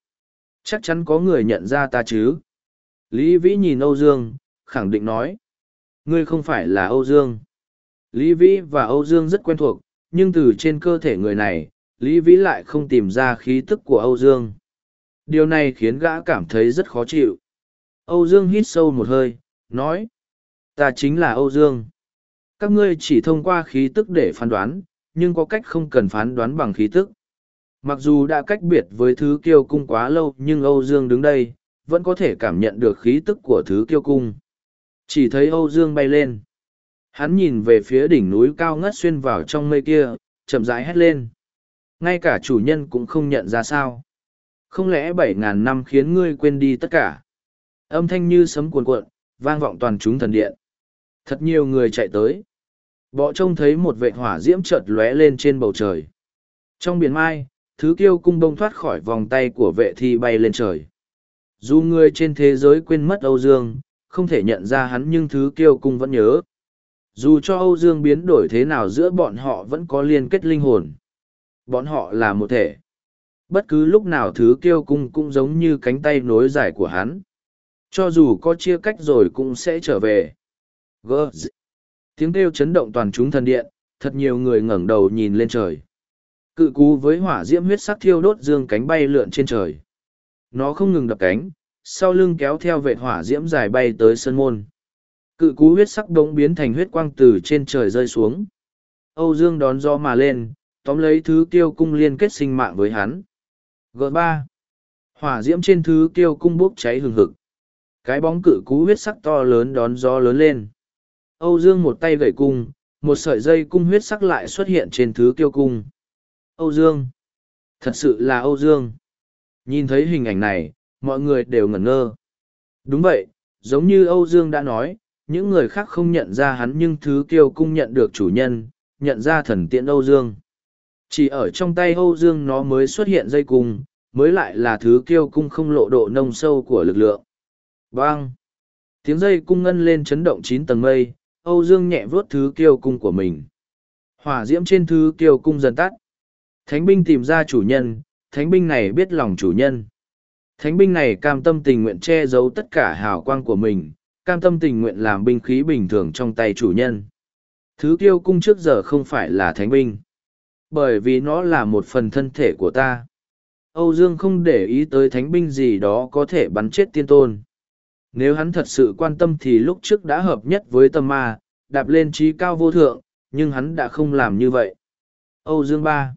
Chắc chắn có người nhận ra ta chứ? Lý Vĩ nhìn Âu Dương, khẳng định nói. Ngươi không phải là Âu Dương. Lý Vĩ và Âu Dương rất quen thuộc, nhưng từ trên cơ thể người này, Lý Vĩ lại không tìm ra khí tức của Âu Dương. Điều này khiến gã cảm thấy rất khó chịu. Âu Dương hít sâu một hơi, nói. Ta chính là Âu Dương. Các ngươi chỉ thông qua khí tức để phán đoán, nhưng có cách không cần phán đoán bằng khí tức. Mặc dù đã cách biệt với thứ kiêu cung quá lâu nhưng Âu Dương đứng đây, vẫn có thể cảm nhận được khí tức của thứ kiêu cung. Chỉ thấy Âu Dương bay lên. Hắn nhìn về phía đỉnh núi cao ngất xuyên vào trong mây kia, chậm rãi hét lên. Ngay cả chủ nhân cũng không nhận ra sao. Không lẽ bảy ngàn năm khiến ngươi quên đi tất cả? Âm thanh như sấm cuồn cuộn, vang vọng toàn chúng thần điện. Thật nhiều người chạy tới. Bọ trông thấy một vệ hỏa diễm chợt lóe lên trên bầu trời. Trong biển mai, thứ kiêu cung bông thoát khỏi vòng tay của vệ thi bay lên trời. Dù người trên thế giới quên mất Âu Dương, không thể nhận ra hắn nhưng thứ kiêu cung vẫn nhớ. Dù cho Âu Dương biến đổi thế nào giữa bọn họ vẫn có liên kết linh hồn. Bọn họ là một thể. Bất cứ lúc nào thứ kiêu cung cũng giống như cánh tay nối dài của hắn. Cho dù có chia cách rồi cũng sẽ trở về. Gơ Tiếng kêu chấn động toàn chúng thần điện, thật nhiều người ngẩng đầu nhìn lên trời. Cự cú với hỏa diễm huyết sắc thiêu đốt dương cánh bay lượn trên trời. Nó không ngừng đập cánh, sau lưng kéo theo vệ hỏa diễm dài bay tới sân môn. Cự cú huyết sắc đống biến thành huyết quang từ trên trời rơi xuống. Âu Dương đón gió mà lên, tóm lấy thứ kiêu cung liên kết sinh mạng với hắn. g ba Hỏa diễm trên thứ kiêu cung bốc cháy hừng hực. Cái bóng cự cú huyết sắc to lớn đón gió lớn lên. Âu Dương một tay gậy cung, một sợi dây cung huyết sắc lại xuất hiện trên thứ kiêu cung. Âu Dương! Thật sự là Âu Dương! Nhìn thấy hình ảnh này, mọi người đều ngẩn ngơ. Đúng vậy, giống như Âu Dương đã nói, những người khác không nhận ra hắn nhưng thứ kiêu cung nhận được chủ nhân, nhận ra thần tiện Âu Dương. Chỉ ở trong tay Âu Dương nó mới xuất hiện dây cung, mới lại là thứ kiêu cung không lộ độ nông sâu của lực lượng. Bang! Tiếng dây cung ngân lên chấn động chín tầng mây, Âu Dương nhẹ vớt thứ kiêu cung của mình. Hỏa diễm trên thứ kiêu cung dần tắt. Thánh binh tìm ra chủ nhân, thánh binh này biết lòng chủ nhân. Thánh binh này cam tâm tình nguyện che giấu tất cả hào quang của mình, cam tâm tình nguyện làm binh khí bình thường trong tay chủ nhân. Thứ kiêu cung trước giờ không phải là thánh binh. Bởi vì nó là một phần thân thể của ta. Âu Dương không để ý tới thánh binh gì đó có thể bắn chết tiên tôn. Nếu hắn thật sự quan tâm thì lúc trước đã hợp nhất với tâm ma, đạp lên trí cao vô thượng, nhưng hắn đã không làm như vậy. Âu Dương Ba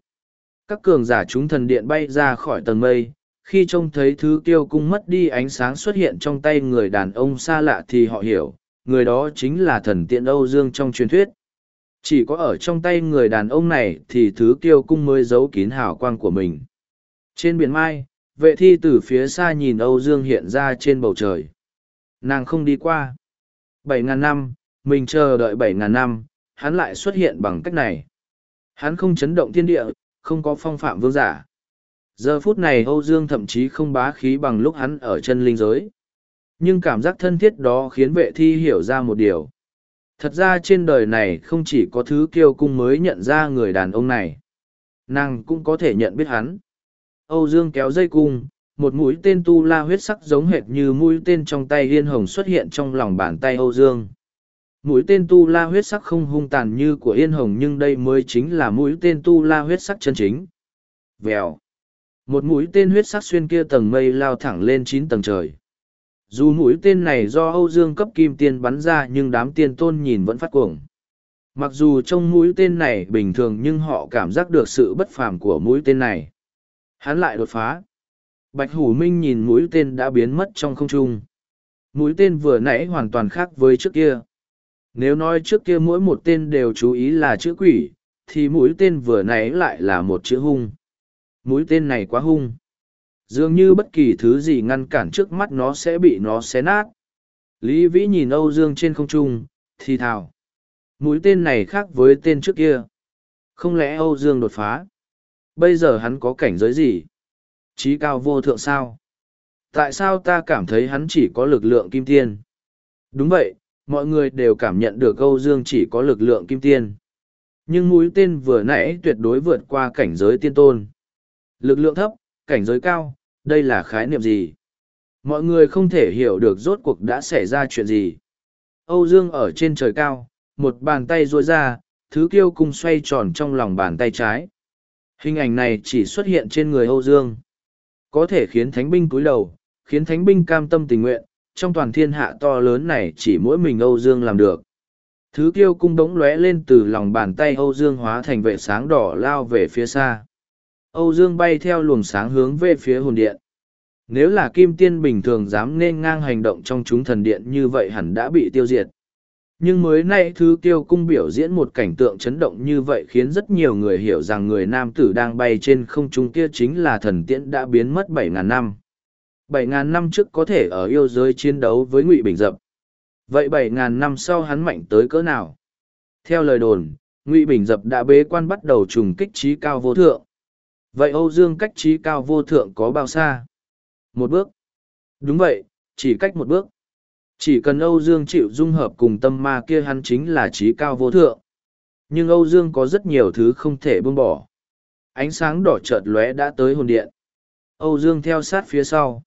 Các cường giả chúng thần điện bay ra khỏi tầng mây, khi trông thấy thứ tiêu cung mất đi ánh sáng xuất hiện trong tay người đàn ông xa lạ thì họ hiểu, người đó chính là thần tiện Âu Dương trong truyền thuyết. Chỉ có ở trong tay người đàn ông này thì thứ tiêu cung mới giấu kín hào quang của mình. Trên biển mai, vệ thi từ phía xa nhìn Âu Dương hiện ra trên bầu trời. Nàng không đi qua. Bảy ngàn năm, mình chờ đợi bảy ngàn năm, hắn lại xuất hiện bằng cách này. Hắn không chấn động thiên địa, không có phong phạm vương giả. Giờ phút này Âu Dương thậm chí không bá khí bằng lúc hắn ở chân linh giới. Nhưng cảm giác thân thiết đó khiến vệ thi hiểu ra một điều. Thật ra trên đời này không chỉ có thứ kiêu cung mới nhận ra người đàn ông này. Nàng cũng có thể nhận biết hắn. Âu Dương kéo dây cung, một mũi tên tu la huyết sắc giống hệt như mũi tên trong tay yên hồng xuất hiện trong lòng bàn tay Âu Dương. Mũi tên tu la huyết sắc không hung tàn như của yên hồng nhưng đây mới chính là mũi tên tu la huyết sắc chân chính. Vèo. Một mũi tên huyết sắc xuyên kia tầng mây lao thẳng lên chín tầng trời. Dù mũi tên này do Âu Dương cấp kim tiên bắn ra nhưng đám tiên tôn nhìn vẫn phát cuồng. Mặc dù trong mũi tên này bình thường nhưng họ cảm giác được sự bất phàm của mũi tên này. Hắn lại đột phá. Bạch Hủ Minh nhìn mũi tên đã biến mất trong không trung. Mũi tên vừa nãy hoàn toàn khác với trước kia. Nếu nói trước kia mỗi một tên đều chú ý là chữ quỷ, thì mũi tên vừa nãy lại là một chữ hung. Mũi tên này quá hung. Dường như bất kỳ thứ gì ngăn cản trước mắt nó sẽ bị nó xé nát. Lý Vĩ nhìn Âu Dương trên không trung, thì thào. Mũi tên này khác với tên trước kia. Không lẽ Âu Dương đột phá? Bây giờ hắn có cảnh giới gì? Trí cao vô thượng sao? Tại sao ta cảm thấy hắn chỉ có lực lượng kim tiên? Đúng vậy, mọi người đều cảm nhận được Âu Dương chỉ có lực lượng kim tiên. Nhưng mũi tên vừa nãy tuyệt đối vượt qua cảnh giới tiên tôn. Lực lượng thấp, cảnh giới cao, đây là khái niệm gì? Mọi người không thể hiểu được rốt cuộc đã xảy ra chuyện gì. Âu Dương ở trên trời cao, một bàn tay ruôi ra, thứ kiêu cung xoay tròn trong lòng bàn tay trái. Hình ảnh này chỉ xuất hiện trên người Âu Dương. Có thể khiến thánh binh cúi đầu, khiến thánh binh cam tâm tình nguyện, trong toàn thiên hạ to lớn này chỉ mỗi mình Âu Dương làm được. Thứ kiêu cung đống lóe lên từ lòng bàn tay Âu Dương hóa thành vệ sáng đỏ lao về phía xa. Âu Dương bay theo luồng sáng hướng về phía hồn điện. Nếu là kim tiên bình thường dám nên ngang hành động trong chúng thần điện như vậy hẳn đã bị tiêu diệt. Nhưng mới nay thứ tiêu cung biểu diễn một cảnh tượng chấn động như vậy khiến rất nhiều người hiểu rằng người nam tử đang bay trên không trung kia chính là thần tiễn đã biến mất bảy ngàn năm. Bảy ngàn năm trước có thể ở yêu giới chiến đấu với Ngụy Bình Dập. Vậy bảy ngàn năm sau hắn mạnh tới cỡ nào? Theo lời đồn, Ngụy Bình Dập đã bế quan bắt đầu trùng kích trí cao vô thượng. Vậy Âu Dương cách trí cao vô thượng có bao xa? Một bước. Đúng vậy, chỉ cách một bước. Chỉ cần Âu Dương chịu dung hợp cùng tâm ma kia hắn chính là trí cao vô thượng. Nhưng Âu Dương có rất nhiều thứ không thể buông bỏ. Ánh sáng đỏ chợt lóe đã tới hồn điện. Âu Dương theo sát phía sau.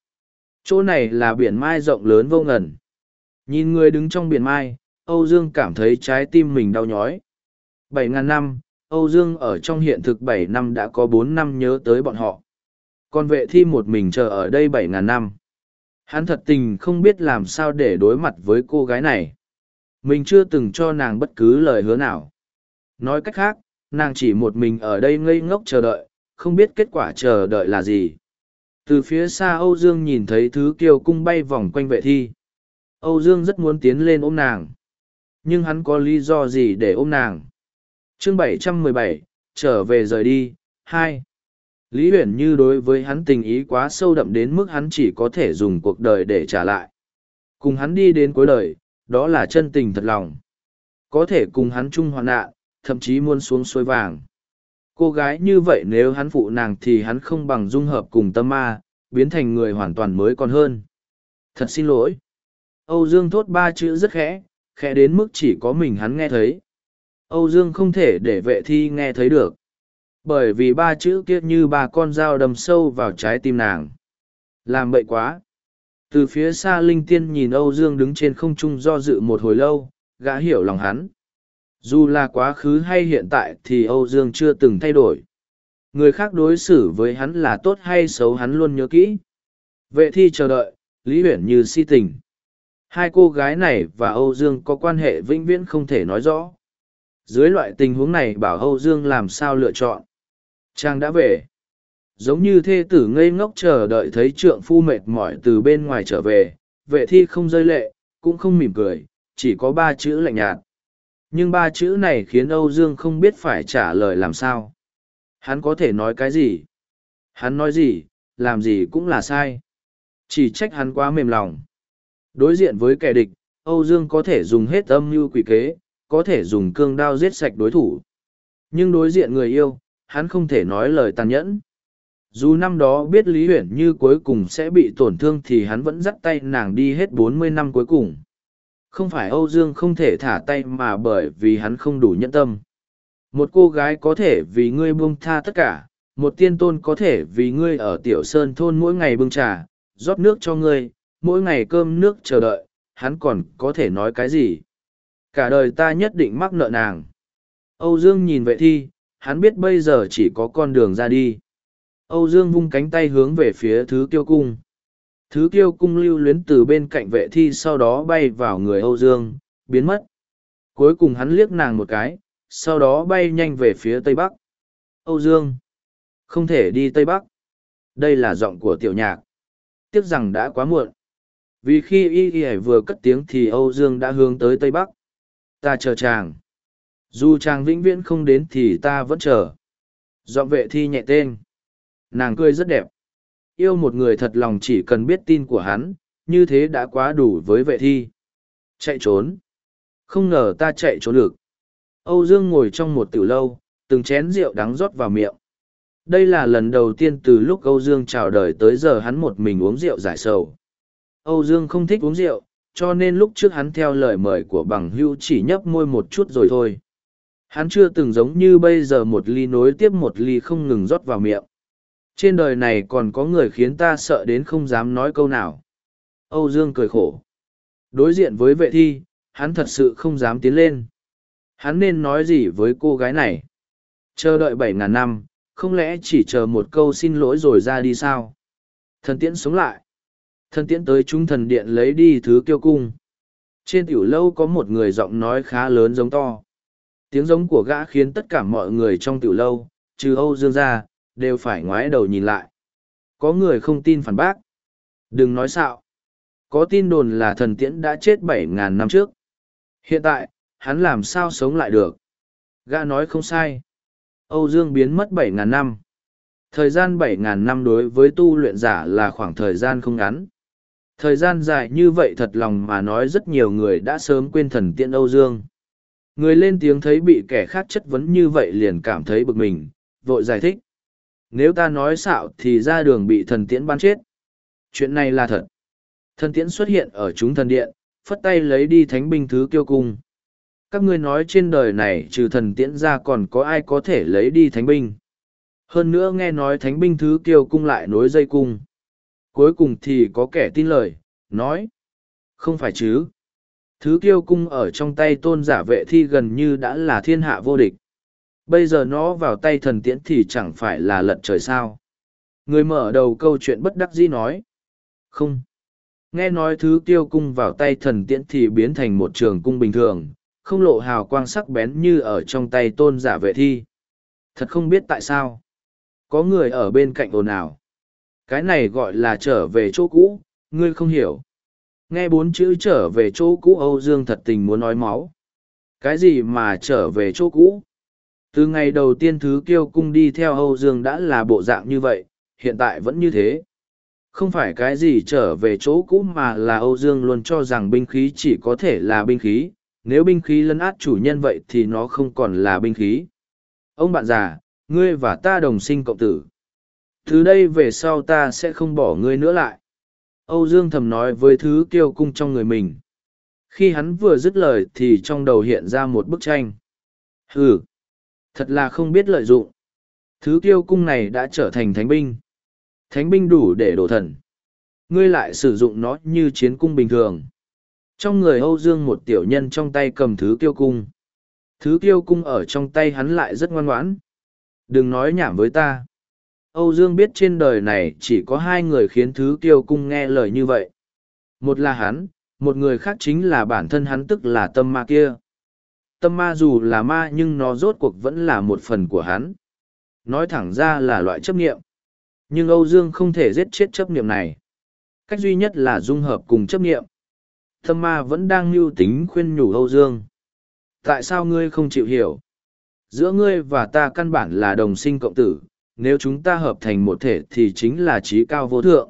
Chỗ này là biển mai rộng lớn vô ngần. Nhìn người đứng trong biển mai, Âu Dương cảm thấy trái tim mình đau nhói. Bảy ngàn năm, Âu Dương ở trong hiện thực bảy năm đã có bốn năm nhớ tới bọn họ. Còn vệ thi một mình chờ ở đây bảy ngàn năm. Hắn thật tình không biết làm sao để đối mặt với cô gái này. Mình chưa từng cho nàng bất cứ lời hứa nào. Nói cách khác, nàng chỉ một mình ở đây ngây ngốc chờ đợi, không biết kết quả chờ đợi là gì. Từ phía xa Âu Dương nhìn thấy thứ kiều cung bay vòng quanh vệ thi. Âu Dương rất muốn tiến lên ôm nàng. Nhưng hắn có lý do gì để ôm nàng? chương 717, trở về rời đi, hai Lý Huyền Như đối với hắn tình ý quá sâu đậm đến mức hắn chỉ có thể dùng cuộc đời để trả lại. Cùng hắn đi đến cuối đời, đó là chân tình thật lòng. Có thể cùng hắn chung hoạn nạn, thậm chí muôn xuống suối vàng. Cô gái như vậy nếu hắn phụ nàng thì hắn không bằng dung hợp cùng tâm ma, biến thành người hoàn toàn mới còn hơn. Thật xin lỗi. Âu Dương thốt ba chữ rất khẽ, khẽ đến mức chỉ có mình hắn nghe thấy. Âu Dương không thể để vệ thi nghe thấy được. Bởi vì ba chữ kia như ba con dao đâm sâu vào trái tim nàng. Làm bậy quá. Từ phía xa linh tiên nhìn Âu Dương đứng trên không trung do dự một hồi lâu, gã hiểu lòng hắn. Dù là quá khứ hay hiện tại thì Âu Dương chưa từng thay đổi. Người khác đối xử với hắn là tốt hay xấu hắn luôn nhớ kỹ. Vệ thi chờ đợi, Lý Huyển như si tình. Hai cô gái này và Âu Dương có quan hệ vĩnh viễn không thể nói rõ. Dưới loại tình huống này bảo Âu Dương làm sao lựa chọn. Trang đã về. Giống như thê tử ngây ngốc chờ đợi thấy trượng phu mệt mỏi từ bên ngoài trở về, vệ thi không rơi lệ, cũng không mỉm cười, chỉ có ba chữ lạnh nhạt. Nhưng ba chữ này khiến Âu Dương không biết phải trả lời làm sao. Hắn có thể nói cái gì? Hắn nói gì, làm gì cũng là sai. Chỉ trách hắn quá mềm lòng. Đối diện với kẻ địch, Âu Dương có thể dùng hết âm mưu quỷ kế, có thể dùng cương đao giết sạch đối thủ. Nhưng đối diện người yêu, hắn không thể nói lời tàn nhẫn. Dù năm đó biết Lý Huyển Như cuối cùng sẽ bị tổn thương thì hắn vẫn dắt tay nàng đi hết bốn mươi năm cuối cùng. Không phải Âu Dương không thể thả tay mà bởi vì hắn không đủ nhẫn tâm. Một cô gái có thể vì ngươi buông tha tất cả, một tiên tôn có thể vì ngươi ở tiểu sơn thôn mỗi ngày bưng trà, rót nước cho ngươi, mỗi ngày cơm nước chờ đợi, hắn còn có thể nói cái gì. Cả đời ta nhất định mắc nợ nàng. Âu Dương nhìn vệ thi, hắn biết bây giờ chỉ có con đường ra đi. Âu Dương vung cánh tay hướng về phía thứ kiêu cung. Thứ kiêu cung lưu luyến từ bên cạnh vệ thi sau đó bay vào người Âu Dương, biến mất. Cuối cùng hắn liếc nàng một cái, sau đó bay nhanh về phía tây bắc. Âu Dương! Không thể đi tây bắc. Đây là giọng của tiểu nhạc. Tiếc rằng đã quá muộn. Vì khi y y vừa cất tiếng thì Âu Dương đã hướng tới tây bắc. Ta chờ chàng dù chàng vĩnh viễn không đến thì ta vẫn chờ. Dọn vệ thi nhẹ tên. Nàng cười rất đẹp. Yêu một người thật lòng chỉ cần biết tin của hắn, như thế đã quá đủ với vệ thi. Chạy trốn. Không ngờ ta chạy trốn được. Âu dương ngồi trong một tiểu lâu, từng chén rượu đắng rót vào miệng. Đây là lần đầu tiên từ lúc âu dương chào đời tới giờ hắn một mình uống rượu giải sầu. Âu dương không thích uống rượu, cho nên lúc trước hắn theo lời mời của bằng hưu chỉ nhấp môi một chút rồi thôi. Hắn chưa từng giống như bây giờ một ly nối tiếp một ly không ngừng rót vào miệng. Trên đời này còn có người khiến ta sợ đến không dám nói câu nào. Âu Dương cười khổ. Đối diện với vệ thi, hắn thật sự không dám tiến lên. Hắn nên nói gì với cô gái này? Chờ đợi bảy ngàn năm, không lẽ chỉ chờ một câu xin lỗi rồi ra đi sao? Thần tiễn sống lại. Thần tiễn tới trung thần điện lấy đi thứ kiêu cung. Trên tiểu lâu có một người giọng nói khá lớn giống to. Tiếng giống của gã khiến tất cả mọi người trong tiểu lâu, trừ Âu Dương ra, đều phải ngoái đầu nhìn lại. Có người không tin phản bác. Đừng nói xạo. Có tin đồn là thần tiễn đã chết bảy ngàn năm trước. Hiện tại, hắn làm sao sống lại được? Gã nói không sai. Âu Dương biến mất bảy ngàn năm. Thời gian bảy ngàn năm đối với tu luyện giả là khoảng thời gian không ngắn. Thời gian dài như vậy thật lòng mà nói rất nhiều người đã sớm quên thần tiễn Âu Dương. Người lên tiếng thấy bị kẻ khác chất vấn như vậy liền cảm thấy bực mình, vội giải thích. Nếu ta nói xạo thì ra đường bị thần tiễn bắn chết. Chuyện này là thật. Thần tiễn xuất hiện ở chúng thần điện, phất tay lấy đi thánh binh thứ kiêu cung. Các ngươi nói trên đời này trừ thần tiễn ra còn có ai có thể lấy đi thánh binh. Hơn nữa nghe nói thánh binh thứ kiêu cung lại nối dây cung. Cuối cùng thì có kẻ tin lời, nói. Không phải chứ. Thứ kiêu cung ở trong tay tôn giả vệ thi gần như đã là thiên hạ vô địch. Bây giờ nó vào tay thần tiễn thì chẳng phải là lật trời sao. Người mở đầu câu chuyện bất đắc dĩ nói. Không. Nghe nói thứ tiêu cung vào tay thần tiễn thì biến thành một trường cung bình thường, không lộ hào quang sắc bén như ở trong tay tôn giả vệ thi. Thật không biết tại sao. Có người ở bên cạnh ồn ào. Cái này gọi là trở về chỗ cũ, ngươi không hiểu. Nghe bốn chữ trở về chỗ cũ Âu Dương thật tình muốn nói máu. Cái gì mà trở về chỗ cũ? Từ ngày đầu tiên thứ kiêu cung đi theo Âu Dương đã là bộ dạng như vậy, hiện tại vẫn như thế. Không phải cái gì trở về chỗ cũ mà là Âu Dương luôn cho rằng binh khí chỉ có thể là binh khí, nếu binh khí lấn át chủ nhân vậy thì nó không còn là binh khí. Ông bạn già, ngươi và ta đồng sinh cộng tử. Từ đây về sau ta sẽ không bỏ ngươi nữa lại. Âu Dương thầm nói với thứ kiêu cung trong người mình. Khi hắn vừa dứt lời thì trong đầu hiện ra một bức tranh. Hừ, thật là không biết lợi dụng. Thứ kiêu cung này đã trở thành thánh binh. Thánh binh đủ để đổ thần. Ngươi lại sử dụng nó như chiến cung bình thường. Trong người Âu Dương một tiểu nhân trong tay cầm thứ kiêu cung. Thứ kiêu cung ở trong tay hắn lại rất ngoan ngoãn. Đừng nói nhảm với ta. Âu Dương biết trên đời này chỉ có hai người khiến thứ kiêu cung nghe lời như vậy. Một là hắn, một người khác chính là bản thân hắn tức là tâm ma kia. Tâm ma dù là ma nhưng nó rốt cuộc vẫn là một phần của hắn. Nói thẳng ra là loại chấp nghiệm. Nhưng Âu Dương không thể giết chết chấp nghiệm này. Cách duy nhất là dung hợp cùng chấp nghiệm. Tâm ma vẫn đang mưu tính khuyên nhủ Âu Dương. Tại sao ngươi không chịu hiểu? Giữa ngươi và ta căn bản là đồng sinh cộng tử, nếu chúng ta hợp thành một thể thì chính là trí cao vô thượng.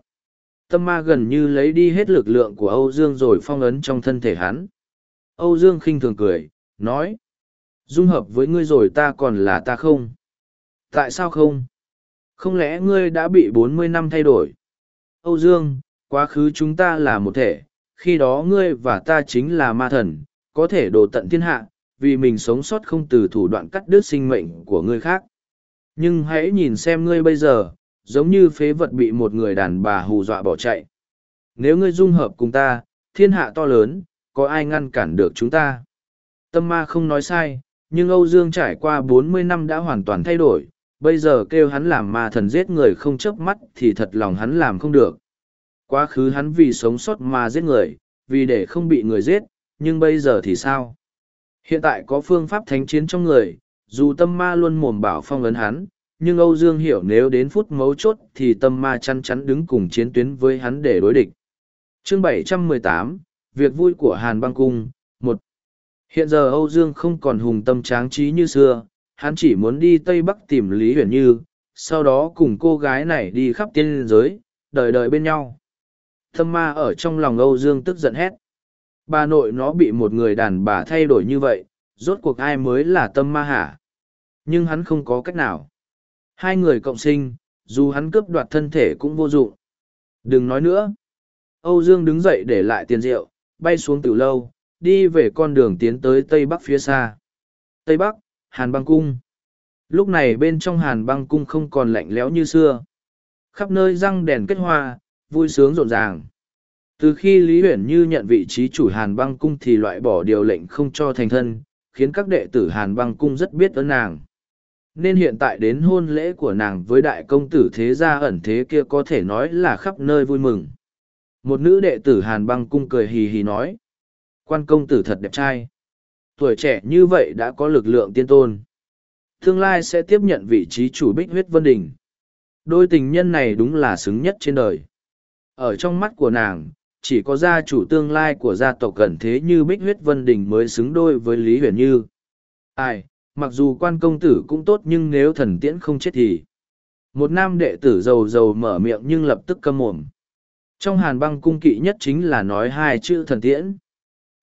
Tâm ma gần như lấy đi hết lực lượng của Âu Dương rồi phong ấn trong thân thể hắn. Âu Dương khinh thường cười, nói. Dung hợp với ngươi rồi ta còn là ta không? Tại sao không? Không lẽ ngươi đã bị bốn mươi năm thay đổi? Âu Dương, quá khứ chúng ta là một thể, khi đó ngươi và ta chính là ma thần, có thể đồ tận thiên hạ, vì mình sống sót không từ thủ đoạn cắt đứt sinh mệnh của người khác. Nhưng hãy nhìn xem ngươi bây giờ, giống như phế vật bị một người đàn bà hù dọa bỏ chạy. Nếu ngươi dung hợp cùng ta, thiên hạ to lớn, có ai ngăn cản được chúng ta? Tâm ma không nói sai, nhưng Âu Dương trải qua bốn mươi năm đã hoàn toàn thay đổi, bây giờ kêu hắn làm ma thần giết người không chớp mắt thì thật lòng hắn làm không được. Quá khứ hắn vì sống sót mà giết người, vì để không bị người giết, nhưng bây giờ thì sao? Hiện tại có phương pháp thánh chiến trong người, dù tâm ma luôn mồm bảo phong ấn hắn, nhưng Âu Dương hiểu nếu đến phút mấu chốt thì tâm ma chăn chắn đứng cùng chiến tuyến với hắn để đối địch. Chương 718, Việc vui của Hàn băng cung, một Hiện giờ Âu Dương không còn hùng tâm tráng trí như xưa, hắn chỉ muốn đi Tây Bắc tìm Lý Huyền Như, sau đó cùng cô gái này đi khắp tiên giới, đời đời bên nhau. Tâm ma ở trong lòng Âu Dương tức giận hét. Bà nội nó bị một người đàn bà thay đổi như vậy, rốt cuộc ai mới là tâm ma hả? Nhưng hắn không có cách nào. Hai người cộng sinh, dù hắn cướp đoạt thân thể cũng vô dụng. Đừng nói nữa. Âu Dương đứng dậy để lại tiền rượu, bay xuống từ lâu, đi về con đường tiến tới Tây Bắc phía xa. Tây Bắc, Hàn băng cung. Lúc này bên trong Hàn băng cung không còn lạnh lẽo như xưa. Khắp nơi răng đèn kết hoa, vui sướng rộn ràng. Từ khi Lý Huyền Như nhận vị trí chủ Hàn băng cung thì loại bỏ điều lệnh không cho thành thân, khiến các đệ tử Hàn băng cung rất biết ơn nàng nên hiện tại đến hôn lễ của nàng với đại công tử thế gia ẩn thế kia có thể nói là khắp nơi vui mừng. Một nữ đệ tử hàn băng cung cười hì hì nói, quan công tử thật đẹp trai. Tuổi trẻ như vậy đã có lực lượng tiên tôn. Tương lai sẽ tiếp nhận vị trí chủ bích huyết vân đình đôi tình nhân này đúng là xứng nhất trên đời. Ở trong mắt của nàng, chỉ có gia chủ tương lai của gia tộc cẩn thế như bích huyết vân đình mới xứng đôi với lý huyền như. Ai mặc dù quan công tử cũng tốt nhưng nếu thần tiễn không chết thì. Một nam đệ tử giàu giàu mở miệng nhưng lập tức câm mồm. Trong hàn băng cung kỵ nhất chính là nói hai chữ thần tiễn.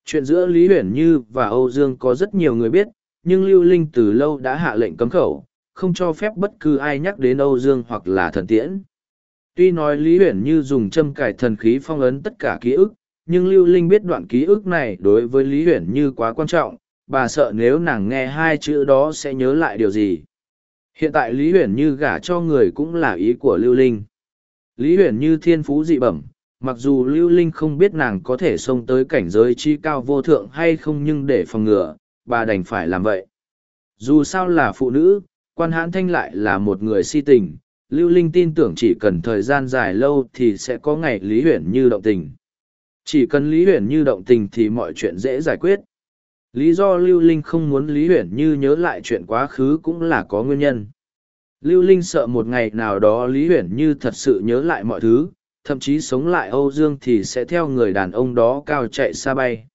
Chuyện giữa lý huyền như và âu dương có rất nhiều người biết, nhưng lưu linh từ lâu đã hạ lệnh cấm khẩu, không cho phép bất cứ ai nhắc đến âu dương hoặc là thần tiễn. Tuy nói lý huyền như dùng châm cải thần khí phong ấn tất cả ký ức, nhưng lưu linh biết đoạn ký ức này đối với lý huyền như quá quan trọng bà sợ nếu nàng nghe hai chữ đó sẽ nhớ lại điều gì. Hiện tại lý huyền như gả cho người cũng là ý của lưu linh. Lý huyền như thiên phú dị bẩm, mặc dù lưu linh không biết nàng có thể xông tới cảnh giới chi cao vô thượng hay không nhưng để phòng ngừa, bà đành phải làm vậy. Dù sao là phụ nữ, quan hãn thanh lại là một người si tình, lưu linh tin tưởng chỉ cần thời gian dài lâu thì sẽ có ngày lý huyền như động tình. Chỉ cần lý huyền như động tình thì mọi chuyện dễ giải quyết lý do lưu linh không muốn lý huyền như nhớ lại chuyện quá khứ cũng là có nguyên nhân. Lưu linh sợ một ngày nào đó lý huyền như thật sự nhớ lại mọi thứ, thậm chí sống lại âu dương thì sẽ theo người đàn ông đó cao chạy xa bay.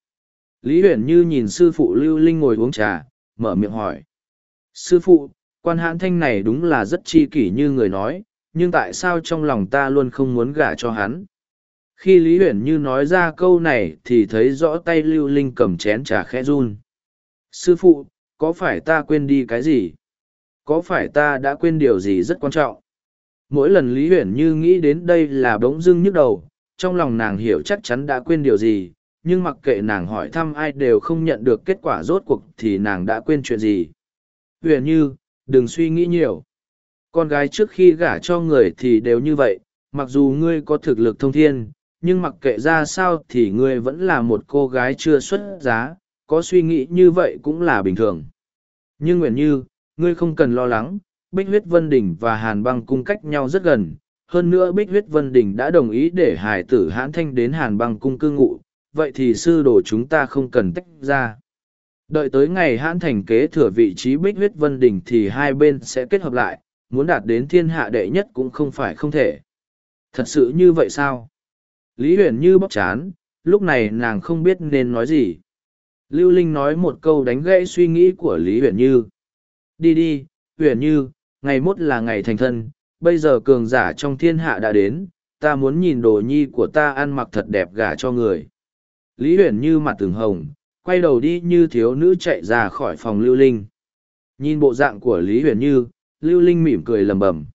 Lý huyền như nhìn sư phụ lưu linh ngồi uống trà, mở miệng hỏi. Sư phụ, quan hãn thanh này đúng là rất chi kỷ như người nói, nhưng tại sao trong lòng ta luôn không muốn gả cho hắn? Khi lý huyền như nói ra câu này thì thấy rõ tay lưu linh cầm chén trà khẽ run. Sư phụ, có phải ta quên đi cái gì? Có phải ta đã quên điều gì rất quan trọng? Mỗi lần lý huyền như nghĩ đến đây là bỗng dưng nhức đầu, trong lòng nàng hiểu chắc chắn đã quên điều gì, nhưng mặc kệ nàng hỏi thăm ai đều không nhận được kết quả rốt cuộc thì nàng đã quên chuyện gì. Huyền như, đừng suy nghĩ nhiều. Con gái trước khi gả cho người thì đều như vậy, mặc dù ngươi có thực lực thông thiên nhưng mặc kệ ra sao thì ngươi vẫn là một cô gái chưa xuất giá, có suy nghĩ như vậy cũng là bình thường. Nhưng nguyện như, ngươi không cần lo lắng, bích huyết vân đình và hàn băng cung cách nhau rất gần, hơn nữa bích huyết vân đình đã đồng ý để hải tử hãn thanh đến hàn băng cung cư ngụ, vậy thì sư đồ chúng ta không cần tách ra. Đợi tới ngày hãn thành kế thừa vị trí bích huyết vân đình thì hai bên sẽ kết hợp lại, muốn đạt đến thiên hạ đệ nhất cũng không phải không thể. Thật sự như vậy sao? Lý huyền như bóc chán, lúc này nàng không biết nên nói gì. Lưu linh nói một câu đánh gãy suy nghĩ của lý huyền như. Đi đi, huyền như, ngày mốt là ngày thành thân, bây giờ cường giả trong thiên hạ đã đến, ta muốn nhìn đồ nhi của ta ăn mặc thật đẹp gả cho người. Lý huyền như mặt từng hồng, quay đầu đi như thiếu nữ chạy ra khỏi phòng lưu linh. Nhìn bộ dạng của lý huyền như, lưu linh mỉm cười lầm bầm.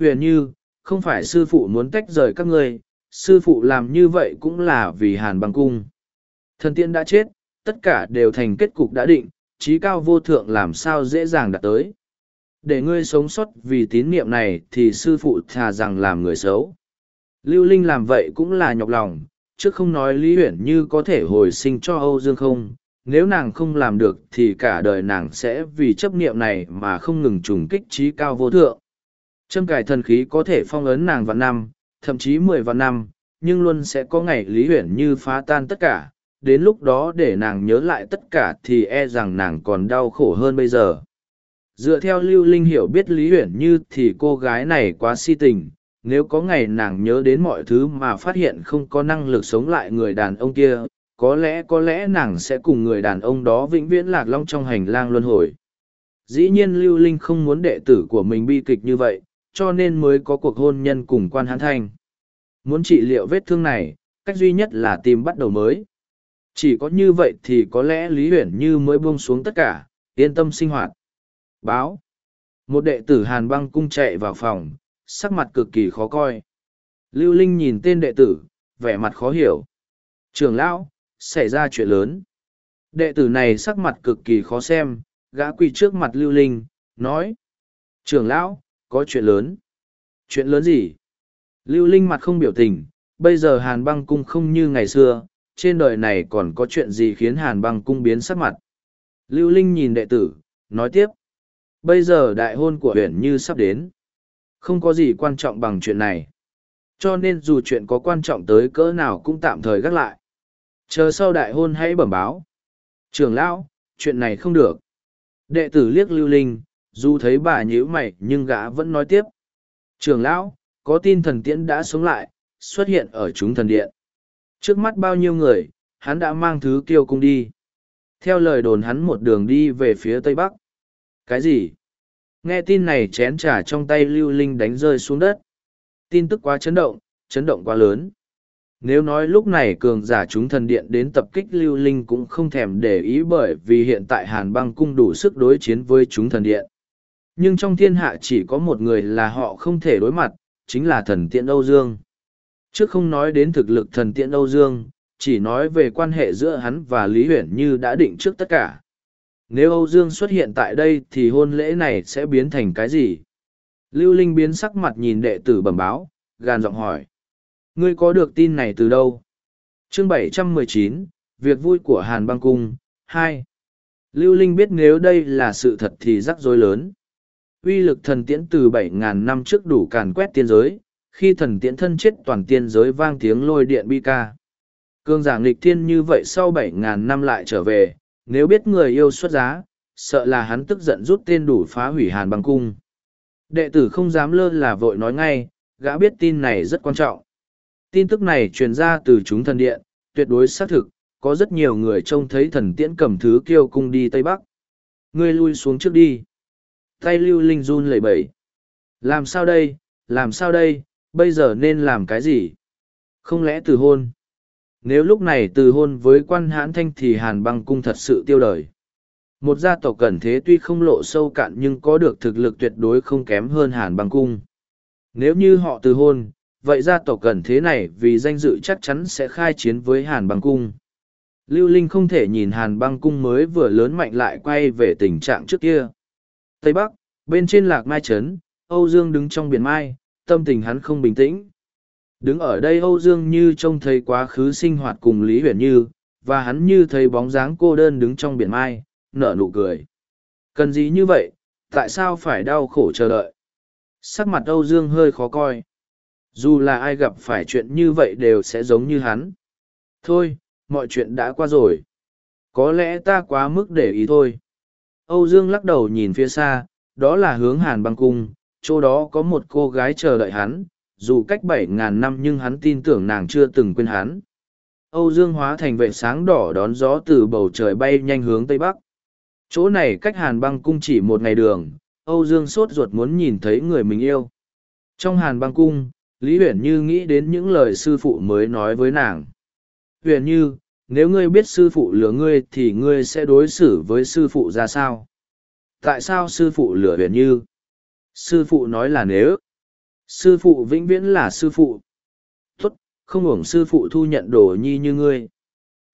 Huyền như, không phải sư phụ muốn tách rời các ngươi sư phụ làm như vậy cũng là vì hàn băng cung. Thần tiên đã chết, tất cả đều thành kết cục đã định trí cao vô thượng làm sao dễ dàng đạt tới. Để ngươi sống sót vì tín niệm này thì sư phụ thà rằng làm người xấu. Lưu linh làm vậy cũng là nhọc lòng trước không nói lý huyển như có thể hồi sinh cho âu dương không, nếu nàng không làm được thì cả đời nàng sẽ vì chấp niệm này mà không ngừng trùng kích trí cao vô thượng. Trâm cải thần khí có thể phong ấn nàng vạn năm thậm chí mười vạn năm, nhưng luôn sẽ có ngày lý huyển như phá tan tất cả. Đến lúc đó để nàng nhớ lại tất cả thì e rằng nàng còn đau khổ hơn bây giờ. Dựa theo lưu linh hiểu biết lý huyển như thì cô gái này quá si tình. Nếu có ngày nàng nhớ đến mọi thứ mà phát hiện không có năng lực sống lại người đàn ông kia, có lẽ có lẽ nàng sẽ cùng người đàn ông đó vĩnh viễn lạc long trong hành lang luân hồi. Dĩ nhiên lưu linh không muốn đệ tử của mình bi kịch như vậy cho nên mới có cuộc hôn nhân cùng quan hãn thanh muốn trị liệu vết thương này, cách duy nhất là tìm bắt đầu mới. Chỉ có như vậy thì có lẽ lý huyển như mới buông xuống tất cả, yên tâm sinh hoạt. Báo. Một đệ tử hàn băng cung chạy vào phòng, sắc mặt cực kỳ khó coi. Lưu linh nhìn tên đệ tử, vẻ mặt khó hiểu. Trường lão, xảy ra chuyện lớn. Đệ tử này sắc mặt cực kỳ khó xem, gã quỳ trước mặt lưu linh, nói, trường lão có chuyện lớn. Chuyện lớn gì? Lưu linh mặt không biểu tình, bây giờ hàn băng cung không như ngày xưa, trên đời này còn có chuyện gì khiến hàn băng cung biến sắc mặt? Lưu linh nhìn đệ tử, nói tiếp. Bây giờ đại hôn của huyện như sắp đến. Không có gì quan trọng bằng chuyện này. Cho nên dù chuyện có quan trọng tới cỡ nào cũng tạm thời gác lại. Chờ sau đại hôn hãy bẩm báo. Trường lão, chuyện này không được. Đệ tử liếc lưu linh dù thấy bà nhíu mày nhưng gã vẫn nói tiếp. Trường lão, có tin thần tiễn đã sống lại, xuất hiện ở chúng thần điện. Trước mắt bao nhiêu người, hắn đã mang thứ kiêu cung đi. Theo lời đồn hắn một đường đi về phía tây bắc. Cái gì? Nghe tin này chén t r à trong tay lưu linh đánh rơi xuống đất. Tin tức quá chấn động chấn động quá lớn. Nếu nói lúc này cường giả chúng thần điện đến tập kích lưu linh cũng không thèm để ý bởi vì hiện tại hàn băng cung đủ sức đối chiến với chúng thần điện nhưng trong thiên hạ chỉ có một người là họ không thể đối mặt chính là thần tiện âu dương trước không nói đến thực lực thần tiện âu dương chỉ nói về quan hệ giữa hắn và lý huyền như đã định trước tất cả nếu âu dương xuất hiện tại đây thì hôn lễ này sẽ biến thành cái gì lưu linh biến sắc mặt nhìn đệ tử bẩm báo gàn giọng hỏi Ngươi có được tin này từ đâu? Chương 719, Việc vui của Hàn băng cung, 2. Lưu Linh biết nếu đây là sự thật thì rắc rối lớn. Uy lực thần tiễn từ 7.000 năm trước đủ càn quét tiên giới, khi thần tiễn thân chết toàn tiên giới vang tiếng lôi điện bi ca. Cương giả nghịch thiên như vậy sau 7.000 năm lại trở về, nếu biết người yêu xuất giá, sợ là hắn tức giận rút tên đủ phá hủy Hàn băng cung. Đệ tử không dám lơ là vội nói ngay, gã biết tin này rất quan trọng tin tức này truyền ra từ chúng thần điện, tuyệt đối xác thực, có rất nhiều người trông thấy thần tiễn cầm thứ kiêu cung đi Tây Bắc. Ngươi lui xuống trước đi. Tay lưu linh run lẩy bẩy. Làm sao đây, làm sao đây, bây giờ nên làm cái gì? Không lẽ từ hôn? Nếu lúc này từ hôn với quan hãn thanh thì hàn băng cung thật sự tiêu đời. Một gia tộc cần thế tuy không lộ sâu cạn nhưng có được thực lực tuyệt đối không kém hơn hàn băng cung. Nếu như họ từ hôn, vậy gia tộc gần thế này vì danh dự chắc chắn sẽ khai chiến với hàn băng cung lưu linh không thể nhìn hàn băng cung mới vừa lớn mạnh lại quay về tình trạng trước kia tây bắc, bên trên lạc mai trấn, âu dương đứng trong biển mai, tâm tình hắn không bình tĩnh. Đứng ở đây âu dương như trông thấy quá khứ sinh hoạt cùng lý huyền như, và hắn như thấy bóng dáng cô đơn đứng trong biển mai, nở nụ cười. Cần gì như vậy, tại sao phải đau khổ chờ đợi? Sắc mặt âu dương hơi khó coi. Dù là ai gặp phải chuyện như vậy đều sẽ giống như hắn. Thôi, mọi chuyện đã qua rồi. Có lẽ ta quá mức để ý thôi âu dương lắc đầu nhìn phía xa đó là hướng hàn băng cung chỗ đó có một cô gái chờ đợi hắn dù cách bảy ngàn năm nhưng hắn tin tưởng nàng chưa từng quên hắn. Âu dương hóa thành vệ sáng đỏ đón gió từ bầu trời bay nhanh hướng tây bắc. Chỗ này cách hàn băng cung chỉ một ngày đường âu dương sốt ruột muốn nhìn thấy người mình yêu. Trong hàn băng cung Lý Huyền Như nghĩ đến những lời sư phụ mới nói với nàng. Huyền Như, nếu ngươi biết sư phụ lừa ngươi thì ngươi sẽ đối xử với sư phụ ra sao? Tại sao sư phụ lừa Huyền Như? Sư phụ nói là nếu. Sư phụ vĩnh viễn là sư phụ. tuất không hưởng sư phụ thu nhận đồ nhi như ngươi.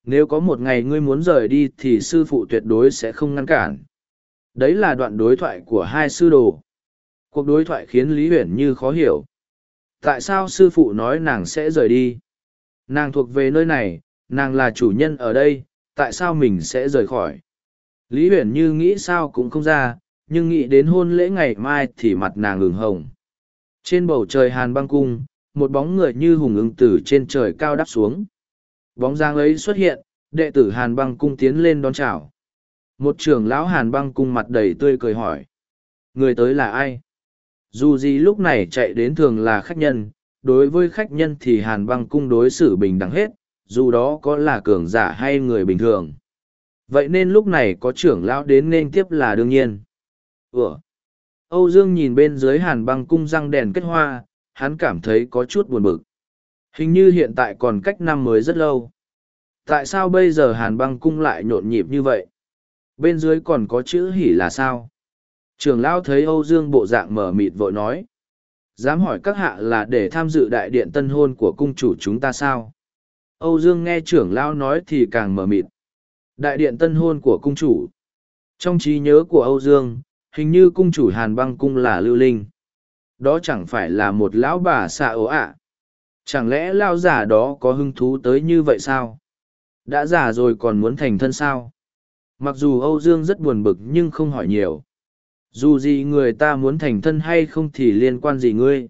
Nếu có một ngày ngươi muốn rời đi thì sư phụ tuyệt đối sẽ không ngăn cản. Đấy là đoạn đối thoại của hai sư đồ. Cuộc đối thoại khiến Lý Huyền Như khó hiểu tại sao sư phụ nói nàng sẽ rời đi nàng thuộc về nơi này nàng là chủ nhân ở đây, tại sao mình sẽ rời khỏi? Lý huyền như nghĩ sao cũng không ra, nhưng nghĩ đến hôn lễ ngày mai thì mặt nàng ửng hồng. Trên bầu trời hàn băng cung, một bóng người như hùng ứng tử trên trời cao đắp xuống. Bóng giang ấy xuất hiện, đệ tử hàn băng cung tiến lên đón chào. Một trưởng lão hàn băng cung mặt đầy tươi cười hỏi, người tới là ai? Dù gì lúc này chạy đến thường là khách nhân, đối với khách nhân thì hàn băng cung đối xử bình đẳng hết dù đó có là cường giả hay người bình thường. Vậy nên lúc này có trưởng lão đến nên tiếp là đương nhiên. Ủa? Âu dương nhìn bên dưới hàn băng cung răng đèn kết hoa, hắn cảm thấy có chút buồn bực. Hình như hiện tại còn cách năm mới rất lâu. Tại sao bây giờ hàn băng cung lại nhộn nhịp như vậy? Bên dưới còn có chữ hỉ là sao? Trường lão thấy Âu Dương bộ dạng mở mịt vội nói. Dám hỏi các hạ là để tham dự đại điện tân hôn của cung chủ chúng ta sao? Âu Dương nghe trưởng lão nói thì càng mở mịt. Đại điện tân hôn của cung chủ. Trong trí nhớ của Âu Dương, hình như cung chủ Hàn băng cung là Lưu Linh. Đó chẳng phải là một lão bà xạ ố ạ. Chẳng lẽ lão già đó có hứng thú tới như vậy sao? Đã già rồi còn muốn thành thân sao? Mặc dù Âu Dương rất buồn bực nhưng không hỏi nhiều Dù gì người ta muốn thành thân hay không thì liên quan gì ngươi.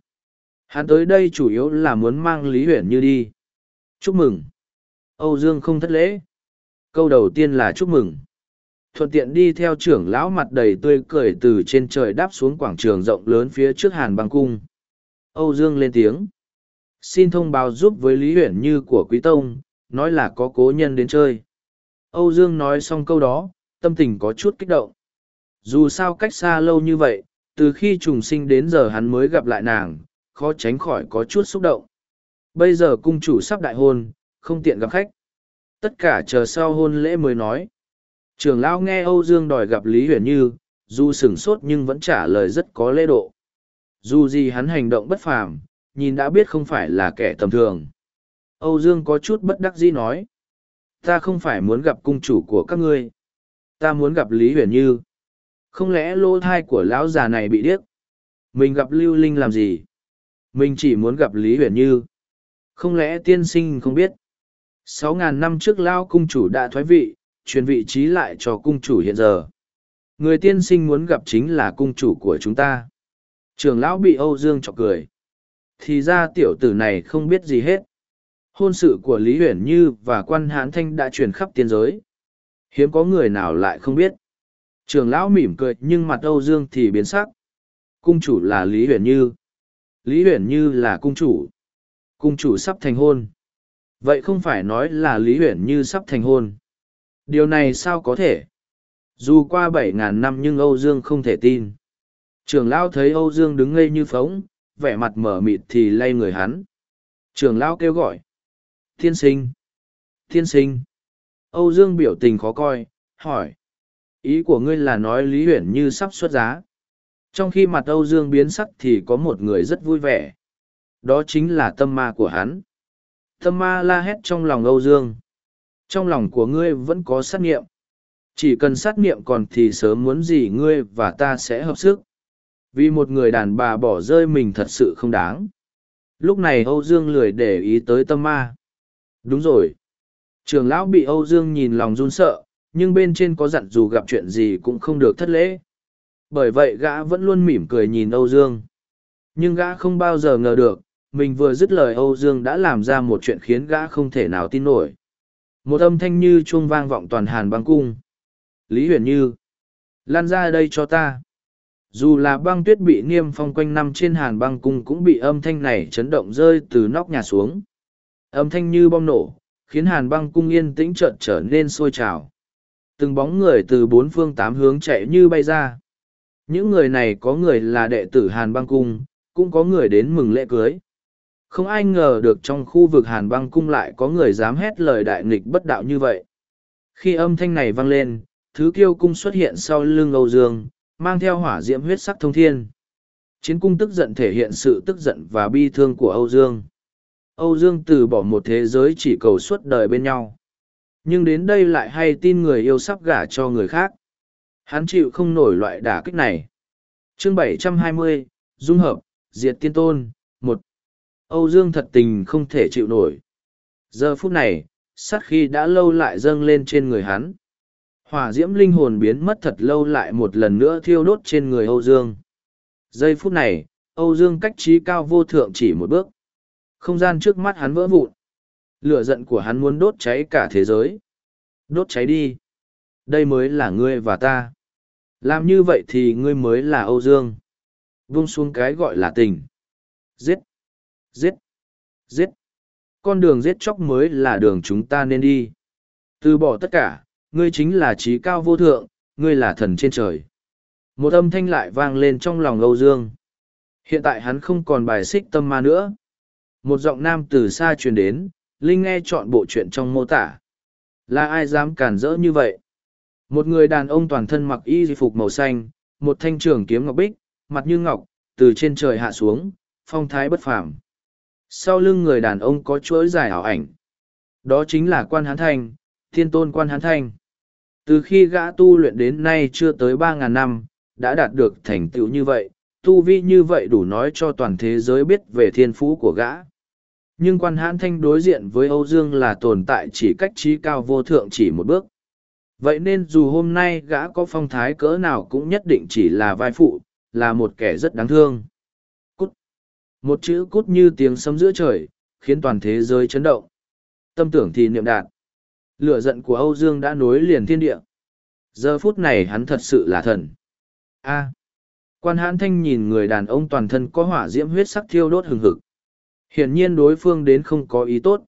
Hắn tới đây chủ yếu là muốn mang Lý Huyền Như đi. Chúc mừng. Âu Dương không thất lễ. Câu đầu tiên là chúc mừng. Thuận tiện đi theo trưởng lão mặt đầy tươi cười từ trên trời đáp xuống quảng trường rộng lớn phía trước hàn băng cung. Âu Dương lên tiếng. Xin thông báo giúp với Lý Huyền Như của Quý Tông, nói là có cố nhân đến chơi. Âu Dương nói xong câu đó, tâm tình có chút kích động. Dù sao cách xa lâu như vậy, từ khi trùng sinh đến giờ hắn mới gặp lại nàng, khó tránh khỏi có chút xúc động. Bây giờ cung chủ sắp đại hôn, không tiện gặp khách. Tất cả chờ sau hôn lễ mới nói. Trường lão nghe Âu Dương đòi gặp Lý Huyền Như, dù sửng sốt nhưng vẫn trả lời rất có lễ độ. Dù gì hắn hành động bất phàm, nhìn đã biết không phải là kẻ tầm thường. Âu Dương có chút bất đắc dĩ nói. Ta không phải muốn gặp cung chủ của các ngươi. Ta muốn gặp Lý Huyền Như. Không lẽ lô thai của lão già này bị điếc? Mình gặp Lưu Linh làm gì? Mình chỉ muốn gặp Lý Huyền Như. Không lẽ tiên sinh không biết? Sáu ngàn năm trước Lao cung chủ đã thoái vị, truyền vị trí lại cho cung chủ hiện giờ. Người tiên sinh muốn gặp chính là cung chủ của chúng ta. Trường lão bị Âu Dương chọc cười. Thì ra tiểu tử này không biết gì hết. Hôn sự của Lý Huyền Như và quan hán thanh đã truyền khắp tiên giới. Hiếm có người nào lại không biết. Trường lão mỉm cười nhưng mặt Âu Dương thì biến sắc. Cung chủ là Lý Huyền Như. Lý Huyền Như là cung chủ. Cung chủ sắp thành hôn. Vậy không phải nói là Lý Huyền Như sắp thành hôn. Điều này sao có thể? Dù qua bảy ngàn năm nhưng Âu Dương không thể tin. Trường lão thấy Âu Dương đứng ngây như phóng, vẻ mặt mở mịt thì lay người hắn. Trường lão kêu gọi. Thiên sinh. Thiên sinh. Âu Dương biểu tình khó coi, hỏi. Ý của ngươi là nói Lý Huyền như sắp xuất giá. Trong khi mặt Âu Dương biến sắc thì có một người rất vui vẻ. Đó chính là tâm ma của hắn. Tâm ma la hét trong lòng Âu Dương. Trong lòng của ngươi vẫn có sát nghiệm. Chỉ cần sát nghiệm còn thì sớm muốn gì ngươi và ta sẽ hợp sức. Vì một người đàn bà bỏ rơi mình thật sự không đáng. Lúc này Âu Dương lười để ý tới tâm ma. Đúng rồi. Trường lão bị Âu Dương nhìn lòng run sợ, nhưng bên trên có dặn dù gặp chuyện gì cũng không được thất lễ. Bởi vậy gã vẫn luôn mỉm cười nhìn Âu Dương. Nhưng gã không bao giờ ngờ được, mình vừa dứt lời Âu Dương đã làm ra một chuyện khiến gã không thể nào tin nổi. Một âm thanh như chuông vang vọng toàn hàn băng cung. Lý huyền như. Lan ra đây cho ta. Dù là băng tuyết bị niêm phong quanh năm trên hàn băng cung cũng bị âm thanh này chấn động rơi từ nóc nhà xuống. Âm thanh như bom nổ, khiến hàn băng cung yên tĩnh chợt trở nên sôi trào. Từng bóng người từ bốn phương tám hướng chạy như bay ra. Những người này có người là đệ tử hàn băng cung, cũng có người đến mừng lễ cưới. Không ai ngờ được trong khu vực hàn băng cung lại có người dám hét lời đại nghịch bất đạo như vậy. Khi âm thanh này vang lên, thứ kiêu cung xuất hiện sau lưng Âu Dương, mang theo hỏa diễm huyết sắc thông thiên. Chiến cung tức giận thể hiện sự tức giận và bi thương của Âu Dương. Âu Dương từ bỏ một thế giới chỉ cầu suốt đời bên nhau. Nhưng đến đây lại hay tin người yêu sắp gả cho người khác. Hắn chịu không nổi loại đả kích này. chương 720, Dung Hợp, Diệt Tiên Tôn, một Âu Dương thật tình không thể chịu nổi. Giờ phút này, sát khi đã lâu lại dâng lên trên người hắn. Hỏa diễm linh hồn biến mất thật lâu lại một lần nữa thiêu đốt trên người Âu Dương. Giây phút này, Âu Dương cách trí cao vô thượng chỉ một bước. Không gian trước mắt hắn vỡ vụn. Lửa giận của hắn muốn đốt cháy cả thế giới. Đốt cháy đi. Đây mới là ngươi và ta. Làm như vậy thì ngươi mới là Âu Dương. Vung xuống cái gọi là tình. Giết. Giết. Giết. Con đường giết chóc mới là đường chúng ta nên đi. Từ bỏ tất cả, ngươi chính là trí cao vô thượng, ngươi là thần trên trời. Một âm thanh lại vang lên trong lòng Âu Dương. Hiện tại hắn không còn bài xích tâm ma nữa. Một giọng nam từ xa truyền đến, Linh nghe chọn bộ chuyện trong mô tả. Là ai dám cản rỡ như vậy? Một người đàn ông toàn thân mặc y phục màu xanh, một thanh trường kiếm ngọc bích, mặt như ngọc, từ trên trời hạ xuống, phong thái bất phàm. Sau lưng người đàn ông có chuỗi dài ảo ảnh. Đó chính là quan hán thanh, thiên tôn quan hán thanh. Từ khi gã tu luyện đến nay chưa tới ba ngàn năm, đã đạt được thành tựu như vậy, tu vi như vậy đủ nói cho toàn thế giới biết về thiên phú của gã. Nhưng quan hãn thanh đối diện với Âu Dương là tồn tại chỉ cách trí cao vô thượng chỉ một bước. vậy nên dù hôm nay gã có phong thái cỡ nào cũng nhất định chỉ là vai phụ là một kẻ rất đáng thương một chữ cút như tiếng sấm giữa trời, khiến toàn thế giới chấn động. Tâm tưởng thì niệm đạt. Lửa giận của âu dương đã nối liền thiên địa. Giờ phút này hắn thật sự là thần. A. Quan hãn thanh nhìn người đàn ông toàn thân có hỏa diễm huyết sắc thiêu đốt hừng hực. Hiển nhiên đối phương đến không có ý tốt.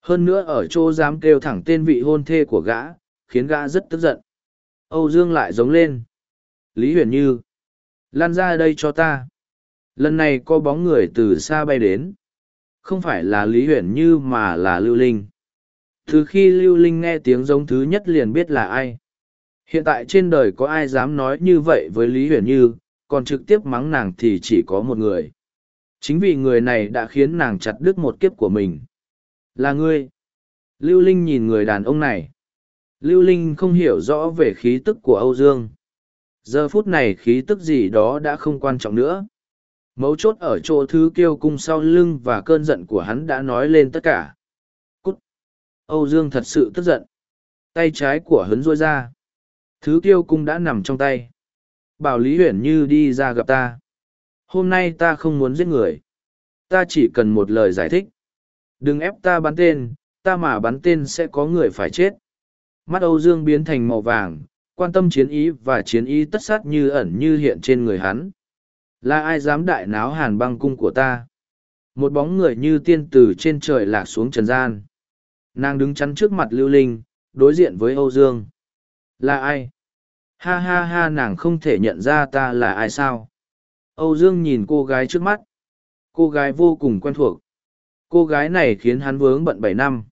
Hơn nữa ở chỗ dám kêu thẳng tên vị hôn thê của gã, khiến gã rất tức giận. Âu dương lại giống lên. Lý huyền như, lan ra đây cho ta lần này có bóng người từ xa bay đến. Không phải là lý huyền như mà là lưu linh. Từ khi lưu linh nghe tiếng giống thứ nhất liền biết là ai. Hiện tại trên đời có ai dám nói như vậy với lý huyền như, còn trực tiếp mắng nàng thì chỉ có một người. Chính vì người này đã khiến nàng chặt đứt một kiếp của mình. Là ngươi. Lưu linh nhìn người đàn ông này. Lưu linh không hiểu rõ về khí tức của âu dương. Giờ phút này khí tức gì đó đã không quan trọng nữa mấu chốt ở chỗ thứ kiêu cung sau lưng và cơn giận của hắn đã nói lên tất cả. Cút! Âu dương thật sự tức giận. Tay trái của hấn rôi ra. Thứ kiêu cung đã nằm trong tay. Bảo lý huyền như đi ra gặp ta. Hôm nay ta không muốn giết người. Ta chỉ cần một lời giải thích. Đừng ép ta bắn tên, ta mà bắn tên sẽ có người phải chết. Mắt âu dương biến thành màu vàng, quan tâm chiến ý và chiến ý tất sát như ẩn như hiện trên người hắn là ai dám đại náo hàn băng cung của ta? Một bóng người như tiên từ trên trời lạc xuống trần gian. Nàng đứng chắn trước mặt lưu linh, đối diện với âu dương. Là ai? Ha ha ha, nàng không thể nhận ra ta là ai sao? Âu dương nhìn cô gái trước mắt. Cô gái vô cùng quen thuộc. Cô gái này khiến hắn vướng bận bảy năm.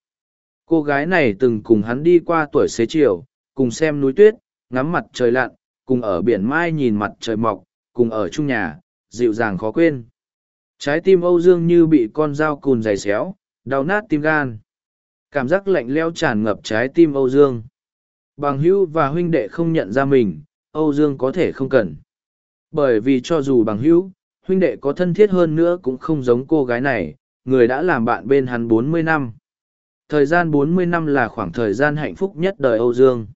Cô gái này từng cùng hắn đi qua tuổi xế chiều, cùng xem núi tuyết, ngắm mặt trời lặn, cùng ở biển mai nhìn mặt trời mọc, cùng ở chung nhà dịu dàng khó quên. Trái tim âu dương như bị con dao cùn dày xéo, đau nát tim gan. Cảm giác lạnh leo tràn ngập trái tim âu dương. Bằng hữu và huynh đệ không nhận ra mình, âu dương có thể không cần. Bởi vì cho dù bằng hữu, huynh đệ có thân thiết hơn nữa cũng không giống cô gái này, người đã làm bạn bên hắn bốn mươi năm. Thời gian bốn mươi năm là khoảng thời gian hạnh phúc nhất đời âu dương.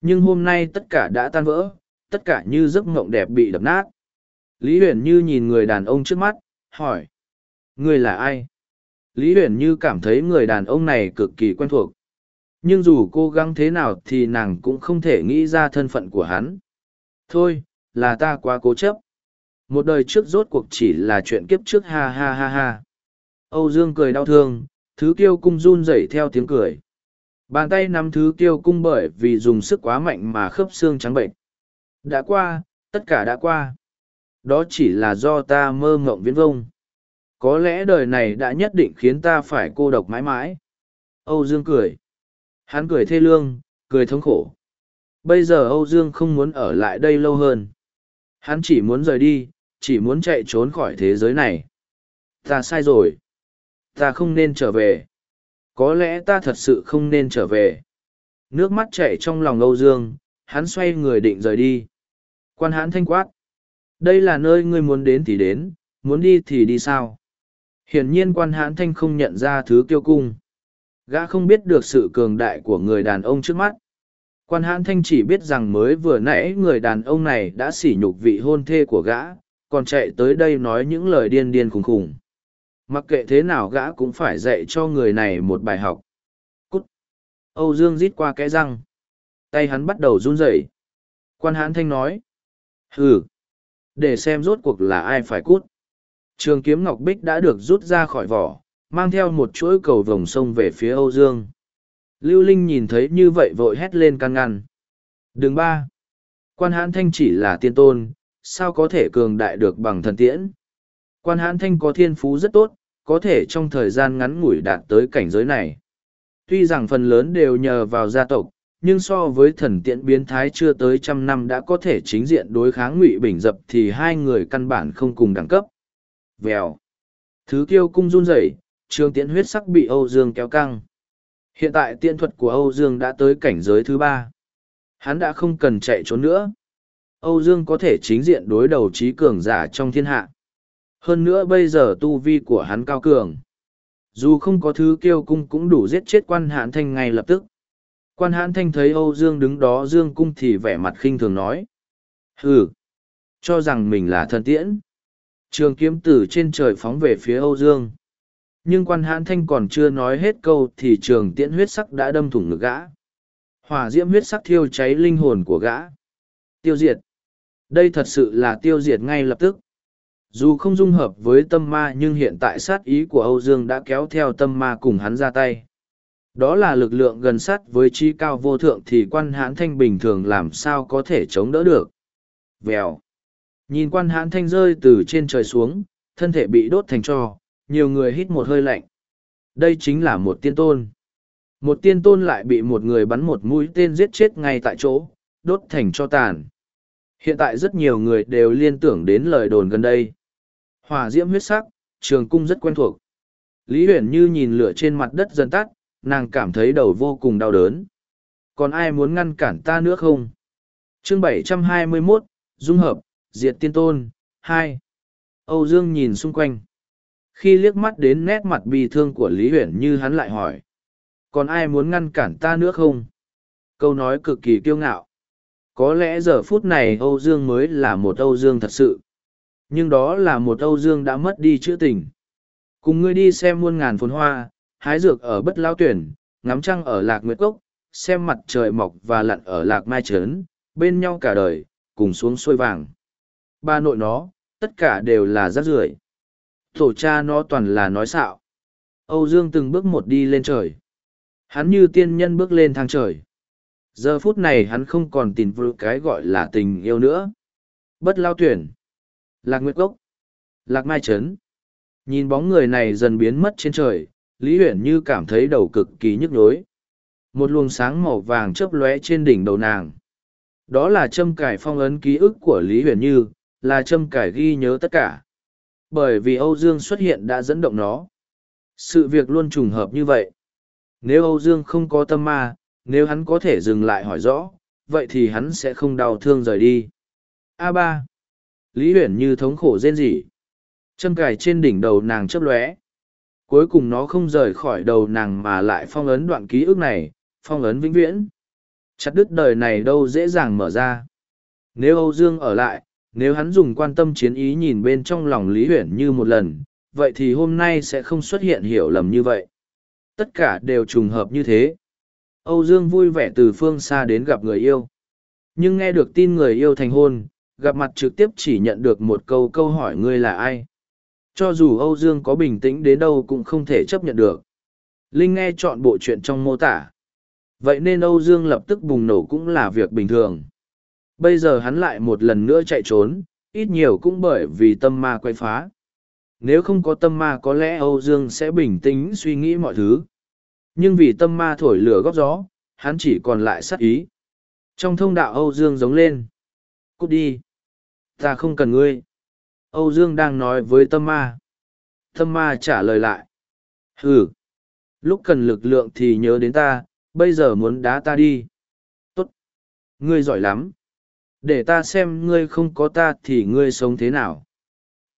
Nhưng hôm nay tất cả đã tan vỡ, tất cả như giấc mộng đẹp bị đập nát lý huyền như nhìn người đàn ông trước mắt, hỏi người là ai? Lý huyền như cảm thấy người đàn ông này cực kỳ quen thuộc. Nhưng dù cố gắng thế nào thì nàng cũng không thể nghĩ ra thân phận của hắn. Thôi, là ta quá cố chấp. Một đời trước rốt cuộc chỉ là chuyện kiếp trước, ha ha ha ha. Âu dương cười đau thương, thứ kiêu cung run rẩy theo tiếng cười. Bàn tay nắm thứ kiêu cung bởi vì dùng sức quá mạnh mà khớp xương trắng bệnh. Đã qua, tất cả đã qua đó chỉ là do ta mơ ngộng viễn vông. Có lẽ đời này đã nhất định khiến ta phải cô độc mãi mãi. Âu dương cười. Hắn cười thê lương, cười thống khổ. Bây giờ âu dương không muốn ở lại đây lâu hơn. Hắn chỉ muốn rời đi, chỉ muốn chạy trốn khỏi thế giới này. Ta sai rồi. Ta không nên trở về. Có lẽ ta thật sự không nên trở về. Nước mắt chạy trong lòng âu dương, hắn xoay người định rời đi. Quan hãn thanh quát đây là nơi ngươi muốn đến thì đến, muốn đi thì đi sao? Hiển nhiên quan hãn thanh không nhận ra thứ kiêu cung. Gã không biết được sự cường đại của người đàn ông trước mắt. Quan hãn thanh chỉ biết rằng mới vừa nãy người đàn ông này đã sỉ nhục vị hôn thê của gã, còn chạy tới đây nói những lời điên điên khùng khùng. Mặc kệ thế nào gã cũng phải dạy cho người này một bài học. Cút. Âu dương rít qua cái răng. Tay hắn bắt đầu run rẩy. Quan hãn thanh nói. Ừ để xem rốt cuộc là ai phải cút. Trường kiếm ngọc bích đã được rút ra khỏi vỏ, mang theo một chuỗi cầu vồng sông về phía âu dương. Lưu linh nhìn thấy như vậy vội hét lên can ngăn. Đường ba. Quan hãn thanh chỉ là tiên tôn, sao có thể cường đại được bằng thần tiễn? Quan hãn thanh có thiên phú rất tốt, có thể trong thời gian ngắn ngủi đạt tới cảnh giới này. Tuy rằng phần lớn đều nhờ vào gia tộc nhưng so với thần tiễn biến thái chưa tới trăm năm đã có thể chính diện đối kháng ngụy bình dập thì hai người căn bản không cùng đẳng cấp. Vèo. Thứ kiêu cung run rẩy, trường tiễn huyết sắc bị âu dương kéo căng. Hiện tại tiễn thuật của âu dương đã tới cảnh giới thứ ba. Hắn đã không cần chạy trốn nữa. Âu dương có thể chính diện đối đầu trí cường giả trong thiên hạ. Hơn nữa bây giờ tu vi của hắn cao cường. Dù không có thứ kiêu cung cũng đủ giết chết quan Hãn thanh ngay lập tức. Quan hãn thanh thấy Âu Dương đứng đó Dương cung thì vẻ mặt khinh thường nói. Hừ, cho rằng mình là thần tiễn. Trường kiếm tử trên trời phóng về phía Âu Dương. Nhưng quan hãn thanh còn chưa nói hết câu thì trường tiễn huyết sắc đã đâm thủng ngực gã. Hỏa diễm huyết sắc thiêu cháy linh hồn của gã. Tiêu diệt. Đây thật sự là tiêu diệt ngay lập tức. Dù không dung hợp với tâm ma nhưng hiện tại sát ý của Âu Dương đã kéo theo tâm ma cùng hắn ra tay. Đó là lực lượng gần sát với chi cao vô thượng thì quan hãn thanh bình thường làm sao có thể chống đỡ được. Vèo. Nhìn quan hãn thanh rơi từ trên trời xuống, thân thể bị đốt thành tro, nhiều người hít một hơi lạnh. Đây chính là một tiên tôn. Một tiên tôn lại bị một người bắn một mũi tên giết chết ngay tại chỗ, đốt thành cho tàn. Hiện tại rất nhiều người đều liên tưởng đến lời đồn gần đây. Hỏa diễm huyết sắc, trường cung rất quen thuộc. Lý huyền như nhìn lửa trên mặt đất dần tắt, nàng cảm thấy đầu vô cùng đau đớn. Còn ai muốn ngăn cản ta nữa không? chương 721, Dung hợp, Diệt Tiên Tôn, hai Âu Dương nhìn xung quanh. Khi liếc mắt đến nét mặt bi thương của Lý Huyền như hắn lại hỏi. Còn ai muốn ngăn cản ta nữa không? Câu nói cực kỳ kiêu ngạo. Có lẽ giờ phút này Âu Dương mới là một Âu Dương thật sự. Nhưng đó là một Âu Dương đã mất đi chữ tình. Cùng ngươi đi xem muôn ngàn phồn hoa, hái dược ở bất lao tuyển, ngắm trăng ở lạc nguyệt cốc, xem mặt trời mọc và lặn ở lạc mai trấn, bên nhau cả đời, cùng xuống xuôi vàng. Ba nội nó, tất cả đều là rác rưởi Tổ cha nó toàn là nói xạo. Âu Dương từng bước một đi lên trời. Hắn như tiên nhân bước lên thang trời. Giờ phút này hắn không còn tìm vừa cái gọi là tình yêu nữa. Bất lao tuyển. Lạc Nguyệt Cốc. Lạc Mai Trấn. Nhìn bóng người này dần biến mất trên trời, Lý Huyền như cảm thấy đầu cực kỳ nhức nhối. Một luồng sáng màu vàng chớp lóe trên đỉnh đầu nàng. Đó là châm cải phong ấn ký ức của Lý Huyền Như, là châm cải ghi nhớ tất cả. Bởi vì Âu Dương xuất hiện đã dẫn động nó. Sự việc luôn trùng hợp như vậy. Nếu Âu Dương không có tâm ma, nếu hắn có thể dừng lại hỏi rõ, vậy thì hắn sẽ không đau thương rời đi. a ba Lý Huyền Như thống khổ rên rỉ. Châm cài trên đỉnh đầu nàng chớp lóe. Cuối cùng nó không rời khỏi đầu nàng mà lại phong ấn đoạn ký ức này, phong ấn vĩnh viễn. Chặt đứt đời này đâu dễ dàng mở ra. Nếu Âu Dương ở lại, nếu hắn dùng quan tâm chiến ý nhìn bên trong lòng Lý Huyển như một lần, vậy thì hôm nay sẽ không xuất hiện hiểu lầm như vậy. Tất cả đều trùng hợp như thế. Âu Dương vui vẻ từ phương xa đến gặp người yêu. Nhưng nghe được tin người yêu thành hôn, gặp mặt trực tiếp chỉ nhận được một câu câu hỏi ngươi là ai. Cho dù Âu Dương có bình tĩnh đến đâu cũng không thể chấp nhận được. Linh nghe chọn bộ chuyện trong mô tả. Vậy nên Âu Dương lập tức bùng nổ cũng là việc bình thường. Bây giờ hắn lại một lần nữa chạy trốn, ít nhiều cũng bởi vì tâm ma quay phá. Nếu không có tâm ma có lẽ Âu Dương sẽ bình tĩnh suy nghĩ mọi thứ. Nhưng vì tâm ma thổi lửa góp gió, hắn chỉ còn lại sát ý. Trong thông đạo Âu Dương giống lên. Cút đi. Ta không cần ngươi. Âu Dương đang nói với tâm ma. Tâm ma trả lời lại. Ừ. Lúc cần lực lượng thì nhớ đến ta, bây giờ muốn đá ta đi. Tốt. Ngươi giỏi lắm. Để ta xem ngươi không có ta thì ngươi sống thế nào.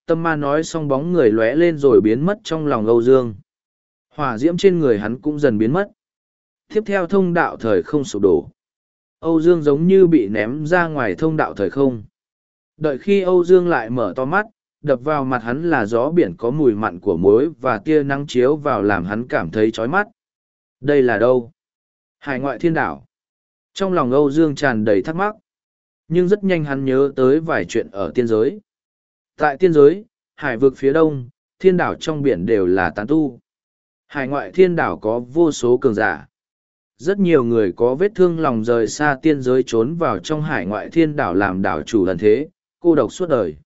Tâm ma nói xong bóng người lóe lên rồi biến mất trong lòng Âu Dương. Hỏa diễm trên người hắn cũng dần biến mất. Tiếp theo thông đạo thời không sụp đổ. Âu Dương giống như bị ném ra ngoài thông đạo thời không. Đợi khi Âu Dương lại mở to mắt, đập vào mặt hắn là gió biển có mùi mặn của muối và tia nắng chiếu vào làm hắn cảm thấy chói mắt. Đây là đâu? Hải ngoại thiên đảo. Trong lòng Âu Dương tràn đầy thắc mắc. Nhưng rất nhanh hắn nhớ tới vài chuyện ở tiên giới. Tại tiên giới, hải vực phía đông, thiên đảo trong biển đều là tán tu. Hải ngoại thiên đảo có vô số cường giả. Rất nhiều người có vết thương lòng rời xa tiên giới trốn vào trong hải ngoại thiên đảo làm đảo chủ lần thế, cô độc suốt đời.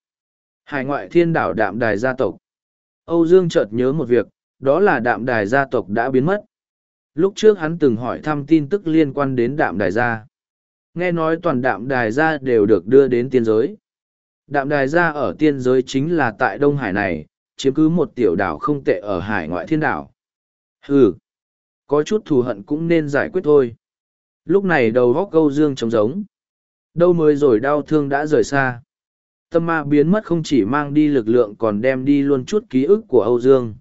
Hải ngoại thiên đảo đạm đài gia tộc. Âu Dương chợt nhớ một việc, đó là đạm đài gia tộc đã biến mất. Lúc trước hắn từng hỏi thăm tin tức liên quan đến đạm đài gia. Nghe nói toàn đạm đài gia đều được đưa đến tiên giới. Đạm đài gia ở tiên giới chính là tại Đông Hải này, chiếm cứ một tiểu đảo không tệ ở hải ngoại thiên đảo. Hừ, có chút thù hận cũng nên giải quyết thôi. Lúc này đầu góc câu dương trống giống. Đâu mới rồi đau thương đã rời xa. Tâm ma biến mất không chỉ mang đi lực lượng còn đem đi luôn chút ký ức của Âu Dương.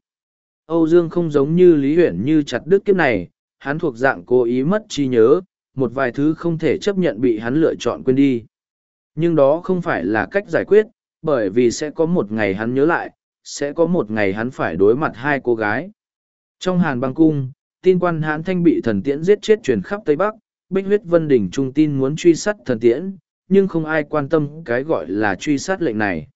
Âu Dương không giống như Lý Huyển như chặt đứt kiếp này, hắn thuộc dạng cố ý mất trí nhớ, một vài thứ không thể chấp nhận bị hắn lựa chọn quên đi. Nhưng đó không phải là cách giải quyết, bởi vì sẽ có một ngày hắn nhớ lại, sẽ có một ngày hắn phải đối mặt hai cô gái. Trong hàn băng cung, tin quan hãn thanh bị thần tiễn giết chết truyền khắp Tây Bắc, Bích huyết vân đỉnh trung tin muốn truy sát thần tiễn, nhưng không ai quan tâm cái gọi là truy sát lệnh này.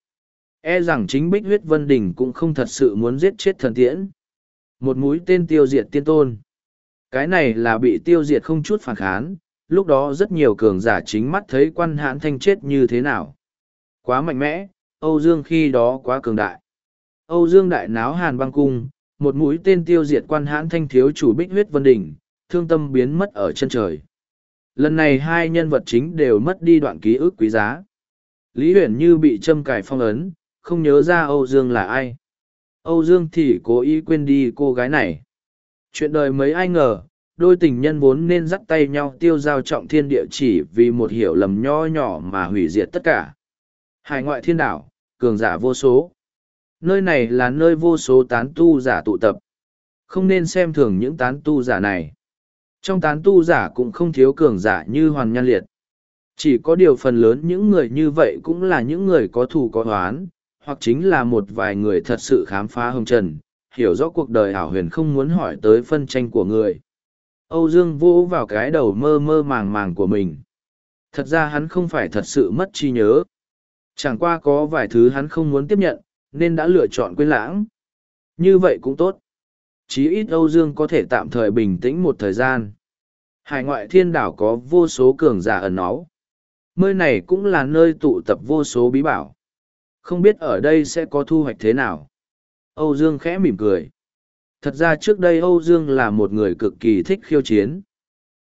E rằng chính Bích huyết vân đỉnh cũng không thật sự muốn giết chết thần tiễn. Một mũi tên tiêu diệt tiên tôn. Cái này là bị tiêu diệt không chút phản kháng, lúc đó rất nhiều cường giả chính mắt thấy quan hãn thanh chết như thế nào. Quá mạnh mẽ, Âu Dương khi đó quá cường đại. Âu Dương đại náo hàn băng cung, một mũi tên tiêu diệt quan hãn thanh thiếu chủ bích huyết vân đỉnh, thương tâm biến mất ở chân trời. Lần này hai nhân vật chính đều mất đi đoạn ký ức quý giá. Lý Huyền như bị châm cài phong ấn, không nhớ ra Âu Dương là ai. Âu Dương thì cố ý quên đi cô gái này. Chuyện đời mấy ai ngờ, đôi tình nhân vốn nên dắt tay nhau tiêu giao trọng thiên địa chỉ vì một hiểu lầm nho nhỏ mà hủy diệt tất cả. Hải ngoại thiên đảo, cường giả vô số. Nơi này là nơi vô số tán tu giả tụ tập. Không nên xem thường những tán tu giả này. Trong tán tu giả cũng không thiếu cường giả như Hoàn Nhan Liệt. Chỉ có điều phần lớn những người như vậy cũng là những người có thù có oán, hoặc chính là một vài người thật sự khám phá hồng trần, hiểu rõ cuộc đời ảo huyền không muốn hỏi tới phân tranh của người. Âu Dương vỗ vào cái đầu mơ mơ màng màng của mình. Thật ra hắn không phải thật sự mất trí nhớ. Chẳng qua có vài thứ hắn không muốn tiếp nhận, nên đã lựa chọn quên lãng. Như vậy cũng tốt. Chí ít Âu Dương có thể tạm thời bình tĩnh một thời gian. Hải ngoại thiên đảo có vô số cường giả ẩn náu. Nơi này cũng là nơi tụ tập vô số bí bảo. Không biết ở đây sẽ có thu hoạch thế nào. Âu Dương khẽ mỉm cười. Thật ra trước đây Âu Dương là một người cực kỳ thích khiêu chiến.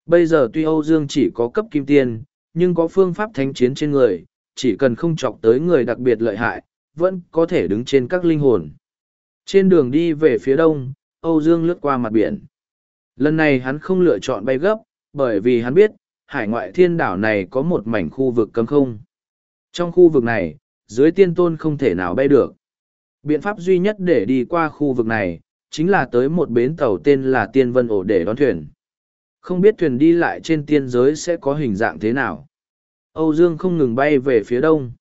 Bây giờ tuy Âu Dương chỉ có cấp kim tiên, nhưng có phương pháp thánh chiến trên người, chỉ cần không chọc tới người đặc biệt lợi hại, vẫn có thể đứng trên các linh hồn. Trên đường đi về phía đông, Âu Dương lướt qua mặt biển. Lần này hắn không lựa chọn bay gấp, bởi vì hắn biết, hải ngoại thiên đảo này có một mảnh khu vực cấm không. Trong khu vực này, dưới tiên tôn không thể nào bay được. Biện pháp duy nhất để đi qua khu vực này, chính là tới một bến tàu tên là Tiên Vân Ổ để đón thuyền. Không biết thuyền đi lại trên tiên giới sẽ có hình dạng thế nào. Âu Dương không ngừng bay về phía đông.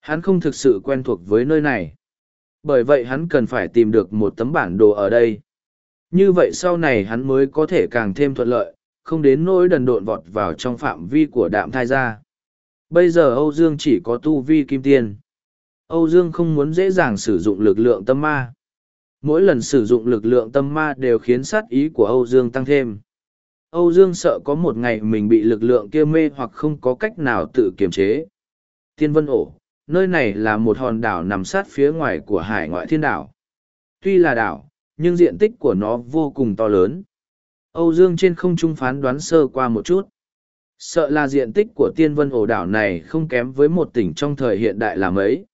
Hắn không thực sự quen thuộc với nơi này. Bởi vậy hắn cần phải tìm được một tấm bản đồ ở đây. Như vậy sau này hắn mới có thể càng thêm thuận lợi, không đến nỗi đần độn vọt vào trong phạm vi của đạm thai gia. Bây giờ Âu Dương chỉ có tu vi kim tiên. Âu Dương không muốn dễ dàng sử dụng lực lượng tâm ma. Mỗi lần sử dụng lực lượng tâm ma đều khiến sát ý của Âu Dương tăng thêm. Âu Dương sợ có một ngày mình bị lực lượng kia mê hoặc không có cách nào tự kiềm chế. Tiên Vân Ổ, nơi này là một hòn đảo nằm sát phía ngoài của hải ngoại thiên đảo. Tuy là đảo, nhưng diện tích của nó vô cùng to lớn. Âu Dương trên không trung phán đoán sơ qua một chút. Sợ là diện tích của tiên vân ổ đảo này không kém với một tỉnh trong thời hiện đại là mấy.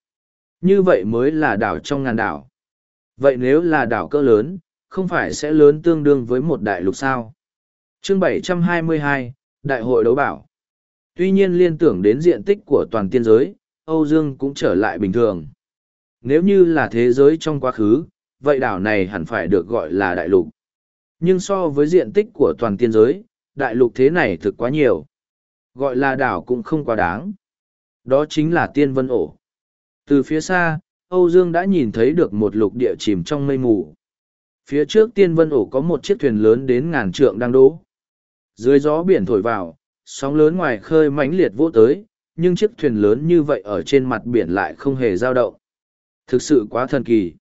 Như vậy mới là đảo trong ngàn đảo. Vậy nếu là đảo cỡ lớn, không phải sẽ lớn tương đương với một đại lục sao? Chương 722, Đại hội đấu bảo. Tuy nhiên liên tưởng đến diện tích của toàn tiên giới, Âu Dương cũng trở lại bình thường. Nếu như là thế giới trong quá khứ, vậy đảo này hẳn phải được gọi là đại lục. Nhưng so với diện tích của toàn tiên giới, đại lục thế này thực quá nhiều. Gọi là đảo cũng không quá đáng. Đó chính là tiên vân ổ. Từ phía xa, Âu Dương đã nhìn thấy được một lục địa chìm trong mây mù. Phía trước tiên vân ổ có một chiếc thuyền lớn đến ngàn trượng đang đỗ. Dưới gió biển thổi vào, sóng lớn ngoài khơi mãnh liệt vỗ tới, nhưng chiếc thuyền lớn như vậy ở trên mặt biển lại không hề dao động. Thực sự quá thần kỳ.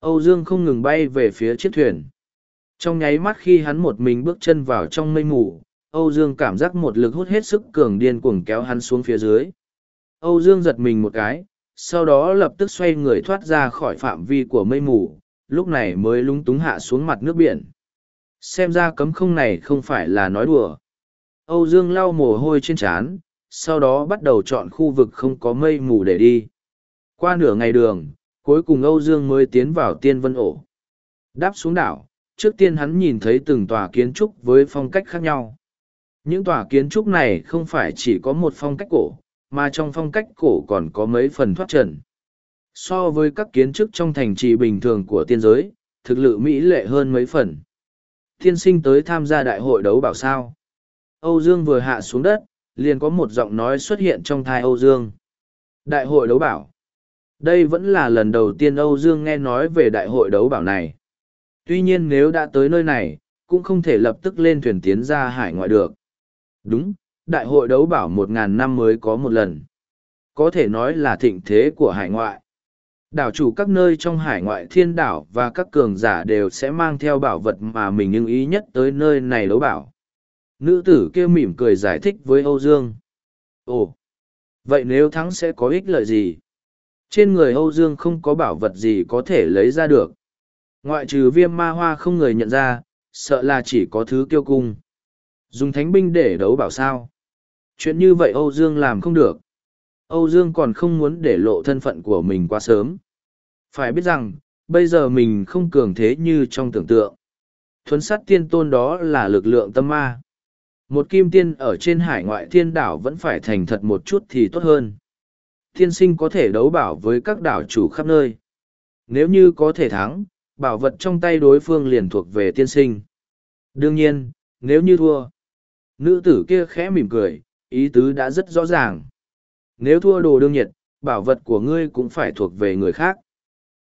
Âu Dương không ngừng bay về phía chiếc thuyền. Trong nháy mắt khi hắn một mình bước chân vào trong mây mù, Âu Dương cảm giác một lực hút hết sức cường điên cuồng kéo hắn xuống phía dưới. Âu Dương giật mình một cái, sau đó lập tức xoay người thoát ra khỏi phạm vi của mây mù, lúc này mới lúng túng hạ xuống mặt nước biển. Xem ra cấm không này không phải là nói đùa. Âu Dương lau mồ hôi trên trán, sau đó bắt đầu chọn khu vực không có mây mù để đi. Qua nửa ngày đường, cuối cùng Âu Dương mới tiến vào tiên vân ổ. Đáp xuống đảo, trước tiên hắn nhìn thấy từng tòa kiến trúc với phong cách khác nhau. Những tòa kiến trúc này không phải chỉ có một phong cách cổ, mà trong phong cách cổ còn có mấy phần thoát trần. So với các kiến trúc trong thành trì bình thường của tiên giới, thực lực mỹ lệ hơn mấy phần. Thiên sinh tới tham gia đại hội đấu bảo sao. Âu Dương vừa hạ xuống đất, liền có một giọng nói xuất hiện trong thai Âu Dương. Đại hội đấu bảo. Đây vẫn là lần đầu tiên Âu Dương nghe nói về đại hội đấu bảo này. Tuy nhiên nếu đã tới nơi này, cũng không thể lập tức lên thuyền tiến ra hải ngoại được. Đúng, đại hội đấu bảo một ngàn năm mới có một lần. Có thể nói là thịnh thế của hải ngoại. Đảo chủ các nơi trong hải ngoại thiên đảo và các cường giả đều sẽ mang theo bảo vật mà mình ưng ý nhất tới nơi này đấu bảo. Nữ tử kia mỉm cười giải thích với Âu Dương. Ồ, vậy nếu thắng sẽ có ích lợi gì? Trên người Âu Dương không có bảo vật gì có thể lấy ra được. Ngoại trừ viêm ma hoa không người nhận ra, sợ là chỉ có thứ kiêu cung. Dùng thánh binh để đấu bảo sao. Chuyện như vậy Âu Dương làm không được. Âu Dương còn không muốn để lộ thân phận của mình quá sớm. Phải biết rằng, bây giờ mình không cường thế như trong tưởng tượng. Thuấn sát tiên tôn đó là lực lượng tâm ma. Một kim tiên ở trên hải ngoại thiên đảo vẫn phải thành thật một chút thì tốt hơn. Thiên sinh có thể đấu bảo với các đảo chủ khắp nơi. Nếu như có thể thắng, bảo vật trong tay đối phương liền thuộc về tiên sinh. Đương nhiên, nếu như thua, nữ tử kia khẽ mỉm cười, ý tứ đã rất rõ ràng. Nếu thua đồ đương nhiệt, bảo vật của ngươi cũng phải thuộc về người khác.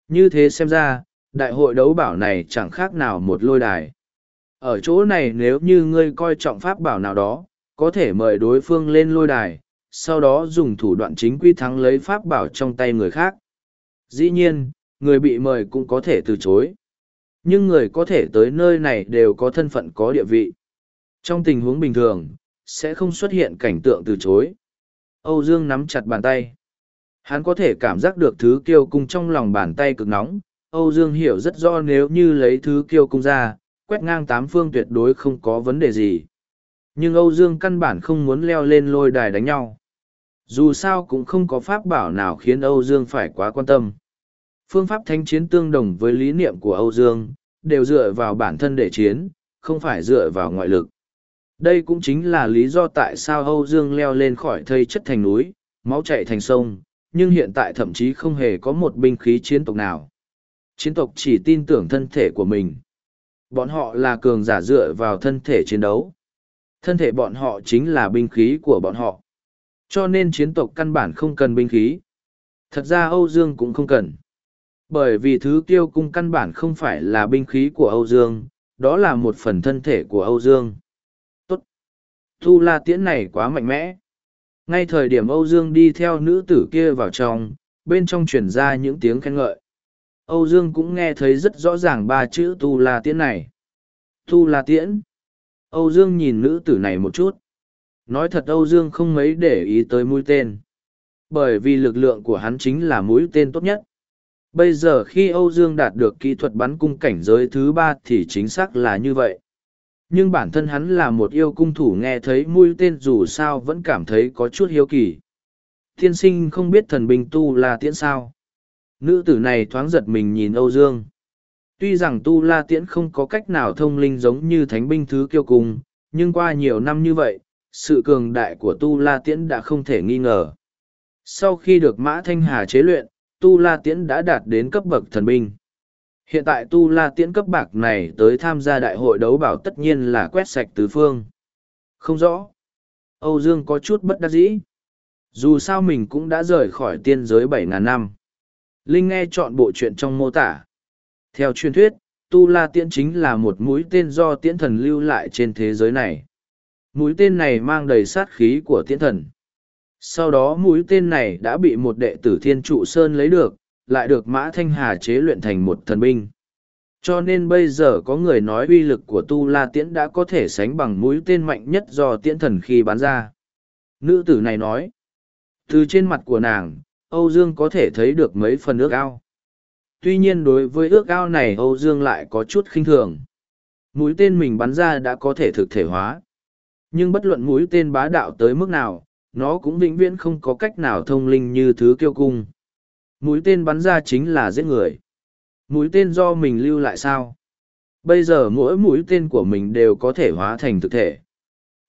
Như thế xem ra, đại hội đấu bảo này chẳng khác nào một lôi đài. Ở chỗ này nếu như ngươi coi trọng pháp bảo nào đó, có thể mời đối phương lên lôi đài, sau đó dùng thủ đoạn chính quy thắng lấy pháp bảo trong tay người khác. Dĩ nhiên, người bị mời cũng có thể từ chối. Nhưng người có thể tới nơi này đều có thân phận có địa vị. Trong tình huống bình thường, sẽ không xuất hiện cảnh tượng từ chối. Âu Dương nắm chặt bàn tay. Hắn có thể cảm giác được thứ kiêu cung trong lòng bàn tay cực nóng. Âu Dương hiểu rất rõ nếu như lấy thứ kiêu cung ra, quét ngang tám phương tuyệt đối không có vấn đề gì. Nhưng Âu Dương căn bản không muốn leo lên lôi đài đánh nhau. Dù sao cũng không có pháp bảo nào khiến Âu Dương phải quá quan tâm. Phương pháp thánh chiến tương đồng với lý niệm của Âu Dương, đều dựa vào bản thân để chiến, không phải dựa vào ngoại lực. Đây cũng chính là lý do tại sao Âu Dương leo lên khỏi thây chất thành núi, máu chạy thành sông, nhưng hiện tại thậm chí không hề có một binh khí chiến tộc nào. Chiến tộc chỉ tin tưởng thân thể của mình. Bọn họ là cường giả dựa vào thân thể chiến đấu. Thân thể bọn họ chính là binh khí của bọn họ. Cho nên chiến tộc căn bản không cần binh khí. Thật ra Âu Dương cũng không cần. Bởi vì thứ tiêu cung căn bản không phải là binh khí của Âu Dương, đó là một phần thân thể của Âu Dương. Tốt! Thu la tiễn này quá mạnh mẽ. Ngay thời điểm Âu Dương đi theo nữ tử kia vào trong, bên trong truyền ra những tiếng khen ngợi. Âu Dương cũng nghe thấy rất rõ ràng ba chữ Tu La Tiễn này. Tu La Tiễn. Âu Dương nhìn nữ tử này một chút. Nói thật Âu Dương không mấy để ý tới mũi tên. Bởi vì lực lượng của hắn chính là mũi tên tốt nhất. Bây giờ khi Âu Dương đạt được kỹ thuật bắn cung cảnh giới thứ ba thì chính xác là như vậy. Nhưng bản thân hắn là một yêu cung thủ nghe thấy mũi tên dù sao vẫn cảm thấy có chút hiếu kỳ. Thiên sinh không biết thần bình tu la tiễn sao. Nữ tử này thoáng giật mình nhìn Âu Dương. Tuy rằng tu la tiễn không có cách nào thông linh giống như thánh binh thứ kiêu cung, nhưng qua nhiều năm như vậy, sự cường đại của tu la tiễn đã không thể nghi ngờ. Sau khi được Mã Thanh Hà chế luyện, tu la tiễn đã đạt đến cấp bậc thần binh. Hiện tại tu la tiễn cấp bạc này tới tham gia đại hội đấu bảo tất nhiên là quét sạch tứ phương. Không rõ. Âu Dương có chút bất đắc dĩ. Dù sao mình cũng đã rời khỏi tiên giới bảy ngàn năm. Linh nghe chọn bộ chuyện trong mô tả. Theo truyền thuyết, Tu La Tiễn chính là một mũi tên do tiễn thần lưu lại trên thế giới này. Mũi tên này mang đầy sát khí của tiễn thần. Sau đó mũi tên này đã bị một đệ tử Thiên Trụ Sơn lấy được, lại được Mã Thanh Hà chế luyện thành một thần binh. Cho nên bây giờ có người nói uy lực của Tu La Tiễn đã có thể sánh bằng mũi tên mạnh nhất do tiễn thần khi bắn ra. Nữ tử này nói, từ trên mặt của nàng, Âu Dương có thể thấy được mấy phần ước ao. Tuy nhiên đối với ước ao này Âu Dương lại có chút khinh thường. Mũi tên mình bắn ra đã có thể thực thể hóa. Nhưng bất luận mũi tên bá đạo tới mức nào, nó cũng vĩnh viễn không có cách nào thông linh như thứ kiêu cung. Mũi tên bắn ra chính là giết người. Mũi tên do mình lưu lại sao? Bây giờ mỗi mũi tên của mình đều có thể hóa thành thực thể.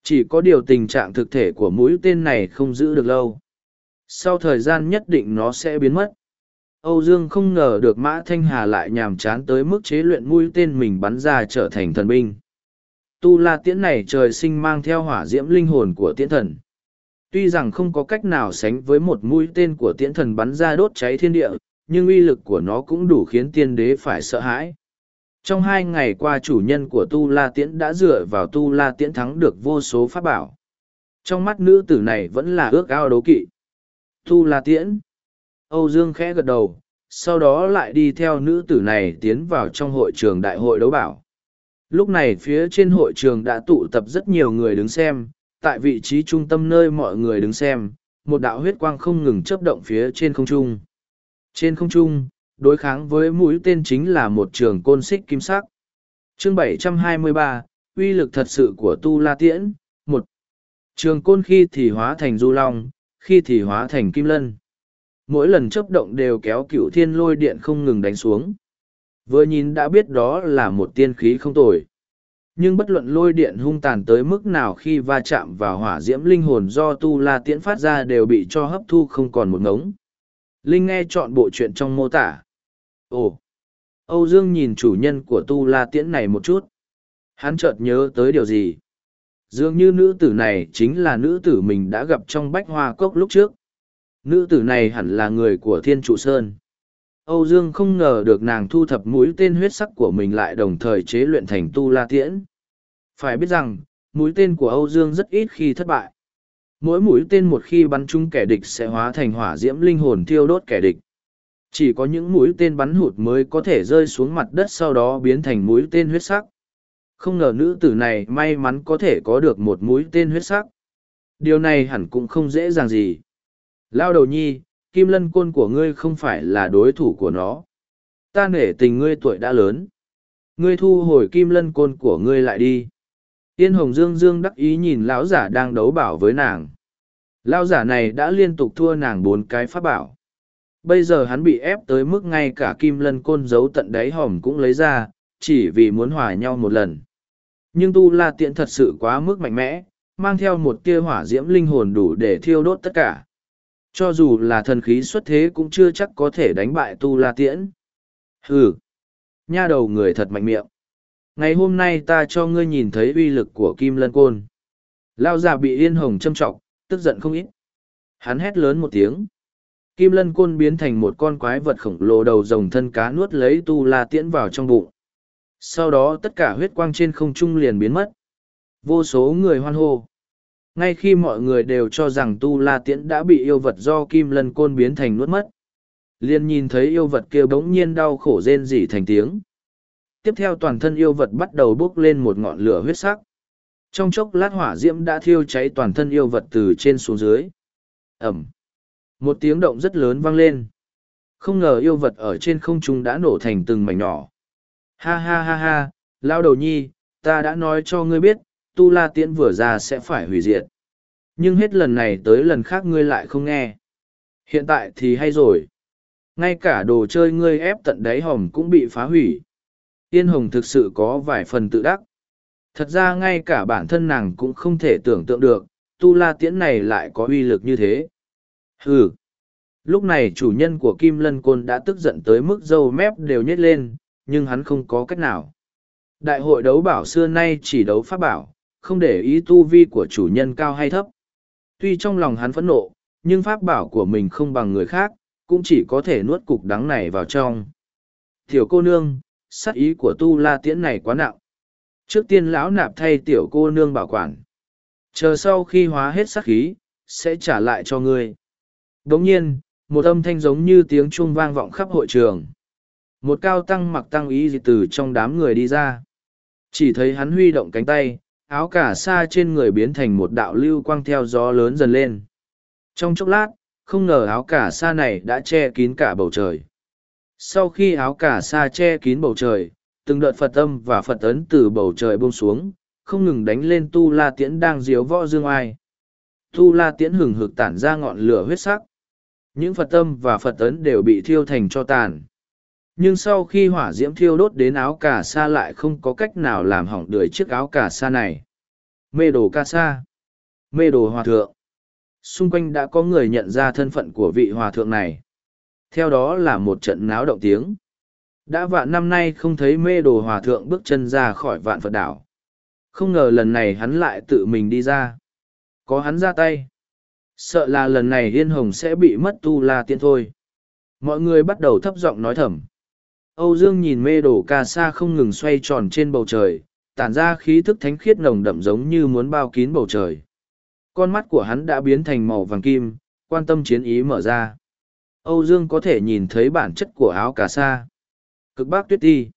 Chỉ có điều tình trạng thực thể của mũi tên này không giữ được lâu sau thời gian nhất định nó sẽ biến mất âu dương không ngờ được mã thanh hà lại nhàm chán tới mức chế luyện mũi tên mình bắn ra trở thành thần binh Tu la tiễn này trời sinh mang theo hỏa diễm linh hồn của tiễn thần. Tuy rằng không có cách nào sánh với một mũi tên của tiễn thần bắn ra đốt cháy thiên địa, nhưng uy lực của nó cũng đủ khiến tiên đế phải sợ hãi. Trong hai ngày qua chủ nhân của Tu La Tiễn đã dựa vào Tu La Tiễn thắng được vô số pháp bảo. Trong mắt nữ tử này vẫn là ước ao đấu kỵ. Tu La Tiễn. Âu Dương khẽ gật đầu, sau đó lại đi theo nữ tử này tiến vào trong hội trường đại hội đấu bảo. Lúc này phía trên hội trường đã tụ tập rất nhiều người đứng xem, tại vị trí trung tâm nơi mọi người đứng xem, một đạo huyết quang không ngừng chớp động phía trên không trung. Trên không trung, đối kháng với mũi tên chính là một trường côn xích kim sắc. Chương 723, uy lực thật sự của Tu La Tiễn, một Trường côn khi thì hóa thành du long, khi thì hóa thành kim lân. Mỗi lần chớp động đều kéo cựu thiên lôi điện không ngừng đánh xuống. Vừa nhìn đã biết đó là một tiên khí không tồi. Nhưng bất luận lôi điện hung tàn tới mức nào khi va chạm vào hỏa diễm linh hồn do tu la tiễn phát ra đều bị cho hấp thu không còn một ngống. Linh nghe chọn bộ chuyện trong mô tả. Ồ! Âu Dương nhìn chủ nhân của tu la tiễn này một chút. Hắn chợt nhớ tới điều gì? Dường như nữ tử này chính là nữ tử mình đã gặp trong bách hoa cốc lúc trước. Nữ tử này hẳn là người của Thiên Trụ Sơn. Âu Dương không ngờ được nàng thu thập mũi tên huyết sắc của mình lại đồng thời chế luyện thành tu la tiễn. Phải biết rằng, mũi tên của Âu Dương rất ít khi thất bại. Mỗi mũi tên một khi bắn trúng kẻ địch sẽ hóa thành hỏa diễm linh hồn thiêu đốt kẻ địch. Chỉ có những mũi tên bắn hụt mới có thể rơi xuống mặt đất sau đó biến thành mũi tên huyết sắc. Không ngờ nữ tử này may mắn có thể có được một mũi tên huyết sắc. Điều này hẳn cũng không dễ dàng gì. Lao đầu nhi, kim lân côn của ngươi không phải là đối thủ của nó. Ta nể tình ngươi tuổi đã lớn. Ngươi thu hồi kim lân côn của ngươi lại đi. Tiên hồng dương dương đắc ý nhìn lão giả đang đấu bảo với nàng. Lão giả này đã liên tục thua nàng bốn cái pháp bảo. Bây giờ hắn bị ép tới mức ngay cả kim lân côn giấu tận đáy hòm cũng lấy ra, chỉ vì muốn hòa nhau một lần. Nhưng tu la tiện thật sự quá mức mạnh mẽ, mang theo một tia hỏa diễm linh hồn đủ để thiêu đốt tất cả. Cho dù là thần khí xuất thế cũng chưa chắc có thể đánh bại tu la tiễn. Hừ! Nha đầu người thật mạnh miệng. Ngày hôm nay ta cho ngươi nhìn thấy uy lực của kim lân côn. Lao già bị yên hồng châm trọng, tức giận không ít. Hắn hét lớn một tiếng. Kim lân côn biến thành một con quái vật khổng lồ đầu rồng thân cá nuốt lấy tu la tiễn vào trong bụng. Sau đó tất cả huyết quang trên không trung liền biến mất. Vô số người hoan hô ngay khi mọi người đều cho rằng tu la tiễn đã bị yêu vật do kim lân côn biến thành nuốt mất, liền nhìn thấy yêu vật kia bỗng nhiên đau khổ rên rỉ thành tiếng. Tiếp theo toàn thân yêu vật bắt đầu bốc lên một ngọn lửa huyết sắc. Trong chốc lát hỏa diễm đã thiêu cháy toàn thân yêu vật từ trên xuống dưới. Ẩm. Một tiếng động rất lớn vang lên. Không ngờ yêu vật ở trên không trung đã nổ thành từng mảnh nhỏ. Ha ha ha ha lao đầu nhi, ta đã nói cho ngươi biết tu la tiễn vừa ra sẽ phải hủy diệt. Nhưng hết lần này tới lần khác ngươi lại không nghe. Hiện tại thì hay rồi. Ngay cả đồ chơi ngươi ép tận đáy hòm cũng bị phá hủy. Yên Hồng thực sự có vài phần tự đắc. Thật ra ngay cả bản thân nàng cũng không thể tưởng tượng được, tu la tiễn này lại có uy lực như thế. Hừ. Lúc này chủ nhân của Kim Lân Côn đã tức giận tới mức dâu mép đều nhét lên, nhưng hắn không có cách nào. Đại hội đấu bảo xưa nay chỉ đấu pháp bảo, không để ý tu vi của chủ nhân cao hay thấp. Tuy trong lòng hắn phẫn nộ, nhưng pháp bảo của mình không bằng người khác, cũng chỉ có thể nuốt cục đắng này vào trong. Tiểu cô nương, sát ý của tu la tiễn này quá nặng. Trước tiên lão nạp thay tiểu cô nương bảo quản. Chờ sau khi hóa hết sát khí, sẽ trả lại cho ngươi. Đồng nhiên, một âm thanh giống như tiếng chuông vang vọng khắp hội trường. Một cao tăng mặc tăng ý từ trong đám người đi ra. Chỉ thấy hắn huy động cánh tay, áo cả sa trên người biến thành một đạo lưu quang theo gió lớn dần lên. Trong chốc lát, không ngờ áo cả sa này đã che kín cả bầu trời. Sau khi áo cả sa che kín bầu trời, từng đợt Phật âm và Phật ấn từ bầu trời buông xuống, không ngừng đánh lên Tu La Tiễn đang diếu võ dương ai. Tu La Tiễn hừng hực tản ra ngọn lửa huyết sắc. Những Phật âm và Phật ấn đều bị thiêu thành cho tàn. Nhưng sau khi hỏa diễm thiêu đốt đến áo cà sa lại không có cách nào làm hỏng đười chiếc áo cà sa này. Mê đồ ca sa. Mê đồ hòa thượng. Xung quanh đã có người nhận ra thân phận của vị hòa thượng này. Theo đó là một trận náo động tiếng. Đã vạn năm nay không thấy mê đồ hòa thượng bước chân ra khỏi vạn Phật đảo. Không ngờ lần này hắn lại tự mình đi ra. Có hắn ra tay. Sợ là lần này Yên Hồng sẽ bị mất tu la tiên thôi. Mọi người bắt đầu thấp giọng nói thầm. Âu Dương nhìn mê đổ ca sa không ngừng xoay tròn trên bầu trời, tản ra khí thức thánh khiết nồng đậm giống như muốn bao kín bầu trời. Con mắt của hắn đã biến thành màu vàng kim, quan tâm chiến ý mở ra. Âu Dương có thể nhìn thấy bản chất của áo cà sa. Cực bác tuyết ti.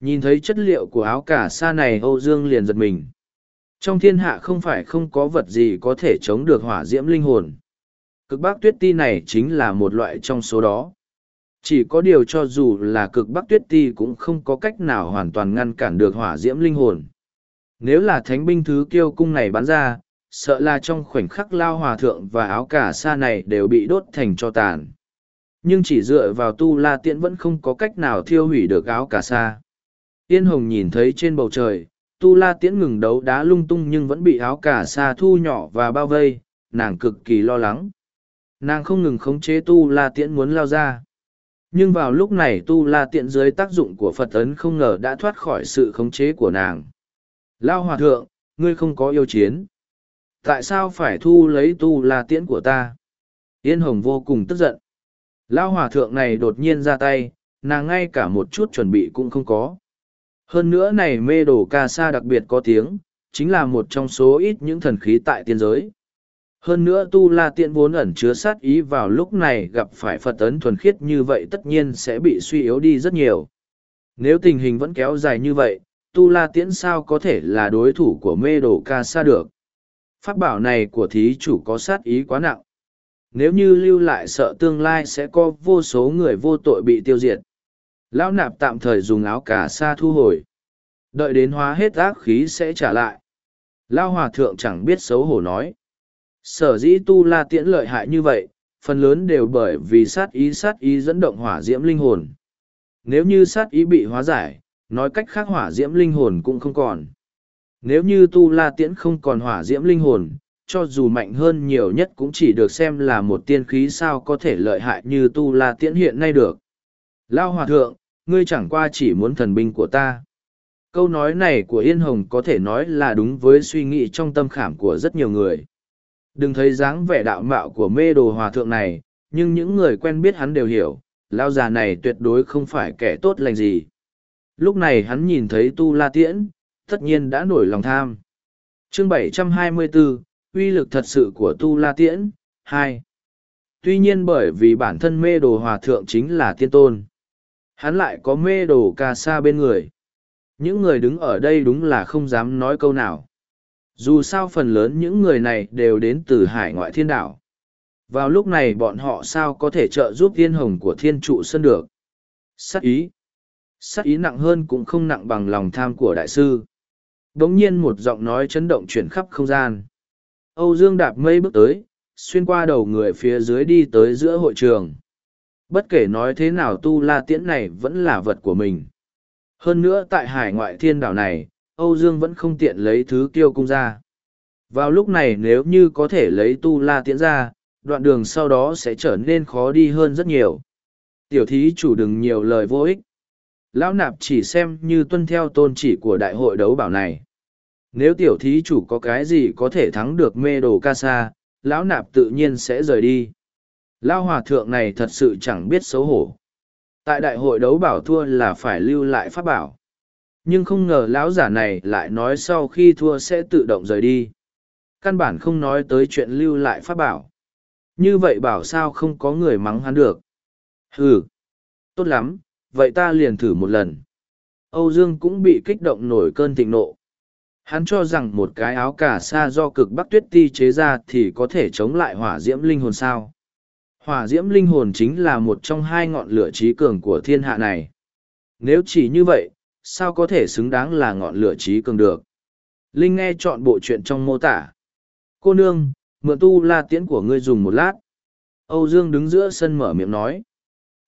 Nhìn thấy chất liệu của áo cà sa này Âu Dương liền giật mình. Trong thiên hạ không phải không có vật gì có thể chống được hỏa diễm linh hồn. Cực bác tuyết ti này chính là một loại trong số đó. Chỉ có điều cho dù là cực bắc tuyết ti cũng không có cách nào hoàn toàn ngăn cản được hỏa diễm linh hồn. Nếu là thánh binh thứ kiêu cung này bắn ra, sợ là trong khoảnh khắc lao hòa thượng và áo cả sa này đều bị đốt thành cho tàn. Nhưng chỉ dựa vào tu la tiễn vẫn không có cách nào thiêu hủy được áo cả sa. yên hồng nhìn thấy trên bầu trời, tu la tiễn ngừng đấu đá lung tung nhưng vẫn bị áo cả sa thu nhỏ và bao vây, nàng cực kỳ lo lắng. Nàng không ngừng khống chế tu la tiễn muốn lao ra nhưng vào lúc này tu la tiện dưới tác dụng của phật ấn không ngờ đã thoát khỏi sự khống chế của nàng. Lao hòa thượng, ngươi không có yêu chiến. Tại sao phải thu lấy tu la tiễn của ta? Yên hồng vô cùng tức giận. Lao hòa thượng này đột nhiên ra tay, nàng ngay cả một chút chuẩn bị cũng không có. Hơn nữa này mê đồ ca sa đặc biệt có tiếng, chính là một trong số ít những thần khí tại tiên giới hơn nữa tu la tiện vốn ẩn chứa sát ý vào lúc này gặp phải phật ấn thuần khiết như vậy tất nhiên sẽ bị suy yếu đi rất nhiều. Nếu tình hình vẫn kéo dài như vậy, tu la tiễn sao có thể là đối thủ của mê đồ ca sa được? Phát bảo này của thí chủ có sát ý quá nặng. Nếu như lưu lại sợ tương lai sẽ có vô số người vô tội bị tiêu diệt. Lão nạp tạm thời dùng áo cà sa thu hồi. Đợi đến hóa hết ác khí sẽ trả lại. Lao hòa thượng chẳng biết xấu hổ nói. Sở dĩ tu la tiễn lợi hại như vậy, phần lớn đều bởi vì sát ý sát ý dẫn động hỏa diễm linh hồn. Nếu như sát ý bị hóa giải, nói cách khác hỏa diễm linh hồn cũng không còn. Nếu như tu la tiễn không còn hỏa diễm linh hồn, cho dù mạnh hơn nhiều nhất cũng chỉ được xem là một tiên khí sao có thể lợi hại như tu la tiễn hiện nay được. Lao hòa thượng, ngươi chẳng qua chỉ muốn thần binh của ta. Câu nói này của Yên Hồng có thể nói là đúng với suy nghĩ trong tâm khảm của rất nhiều người. Đừng thấy dáng vẻ đạo mạo của mê đồ hòa thượng này, nhưng những người quen biết hắn đều hiểu, lao già này tuyệt đối không phải kẻ tốt lành gì. Lúc này hắn nhìn thấy Tu La Tiễn, tất nhiên đã nổi lòng tham. Chương 724, uy lực thật sự của Tu La Tiễn, 2. Tuy nhiên bởi vì bản thân mê đồ hòa thượng chính là tiên tôn. Hắn lại có mê đồ ca sa bên người. Những người đứng ở đây đúng là không dám nói câu nào dù sao phần lớn những người này đều đến từ hải ngoại thiên đảo. Vào lúc này bọn họ sao có thể trợ giúp thiên hồng của thiên trụ sơn được? Sắc ý. Sắc ý nặng hơn cũng không nặng bằng lòng tham của đại sư. Đ ỗ n g nhiên một giọng nói chấn động chuyển khắp không gian. Âu dương đạp mây bước tới, xuyên qua đầu người phía dưới đi tới giữa hội trường. Bất kể nói thế nào tu la tiễn này vẫn là vật của mình. Hơn nữa tại hải ngoại thiên đảo này Âu Dương vẫn không tiện lấy thứ kiêu cung ra. Vào lúc này nếu như có thể lấy tu la tiễn ra, đoạn đường sau đó sẽ trở nên khó đi hơn rất nhiều. Tiểu thí chủ đừng nhiều lời vô ích. Lão nạp chỉ xem như tuân theo tôn chỉ của đại hội đấu bảo này. Nếu tiểu thí chủ có cái gì có thể thắng được mê đồ ca sa, lão nạp tự nhiên sẽ rời đi. Lão hòa thượng này thật sự chẳng biết xấu hổ. Tại đại hội đấu bảo thua là phải lưu lại pháp bảo nhưng không ngờ lão giả này lại nói sau khi thua sẽ tự động rời đi. Căn bản không nói tới chuyện lưu lại pháp bảo. Như vậy bảo sao không có người mắng hắn được? Ừ tốt lắm, vậy ta liền thử một lần. Âu dương cũng bị kích động nổi cơn thịnh nộ. Hắn cho rằng một cái áo cà sa do cực bắc tuyết ti chế ra thì có thể chống lại hỏa diễm linh hồn sao? Hỏa diễm linh hồn chính là một trong hai ngọn lửa trí cường của thiên hạ này. Nếu chỉ như vậy sao có thể xứng đáng là ngọn lửa trí cường được. Linh nghe chọn bộ chuyện trong mô tả. Cô nương, mượn tu la tiễn của ngươi dùng một lát. Âu Dương đứng giữa sân mở miệng nói.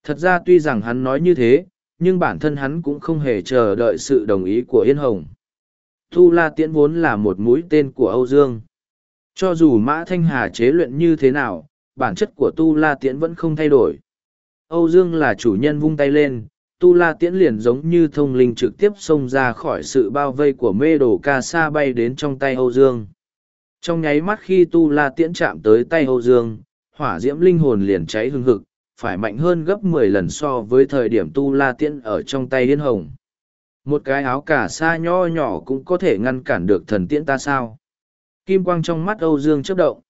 Thật ra tuy rằng hắn nói như thế, nhưng bản thân hắn cũng không hề chờ đợi sự đồng ý của Yên Hồng. Tu La Tiễn vốn là một mũi tên của Âu Dương. Cho dù Mã Thanh Hà chế luyện như thế nào, bản chất của Tu La Tiễn vẫn không thay đổi. Âu Dương là chủ nhân vung tay lên, tu la tiễn liền giống như thông linh trực tiếp xông ra khỏi sự bao vây của mê đồ ca sa bay đến trong tay âu dương. Trong nháy mắt khi tu la tiễn chạm tới tay âu dương, hỏa diễm linh hồn liền cháy hừng hực, phải mạnh hơn gấp mười lần so với thời điểm tu la tiễn ở trong tay yên hồng. Một cái áo cả sa nho nhỏ cũng có thể ngăn cản được thần tiễn ta sao? Kim quang trong mắt âu dương chớp động.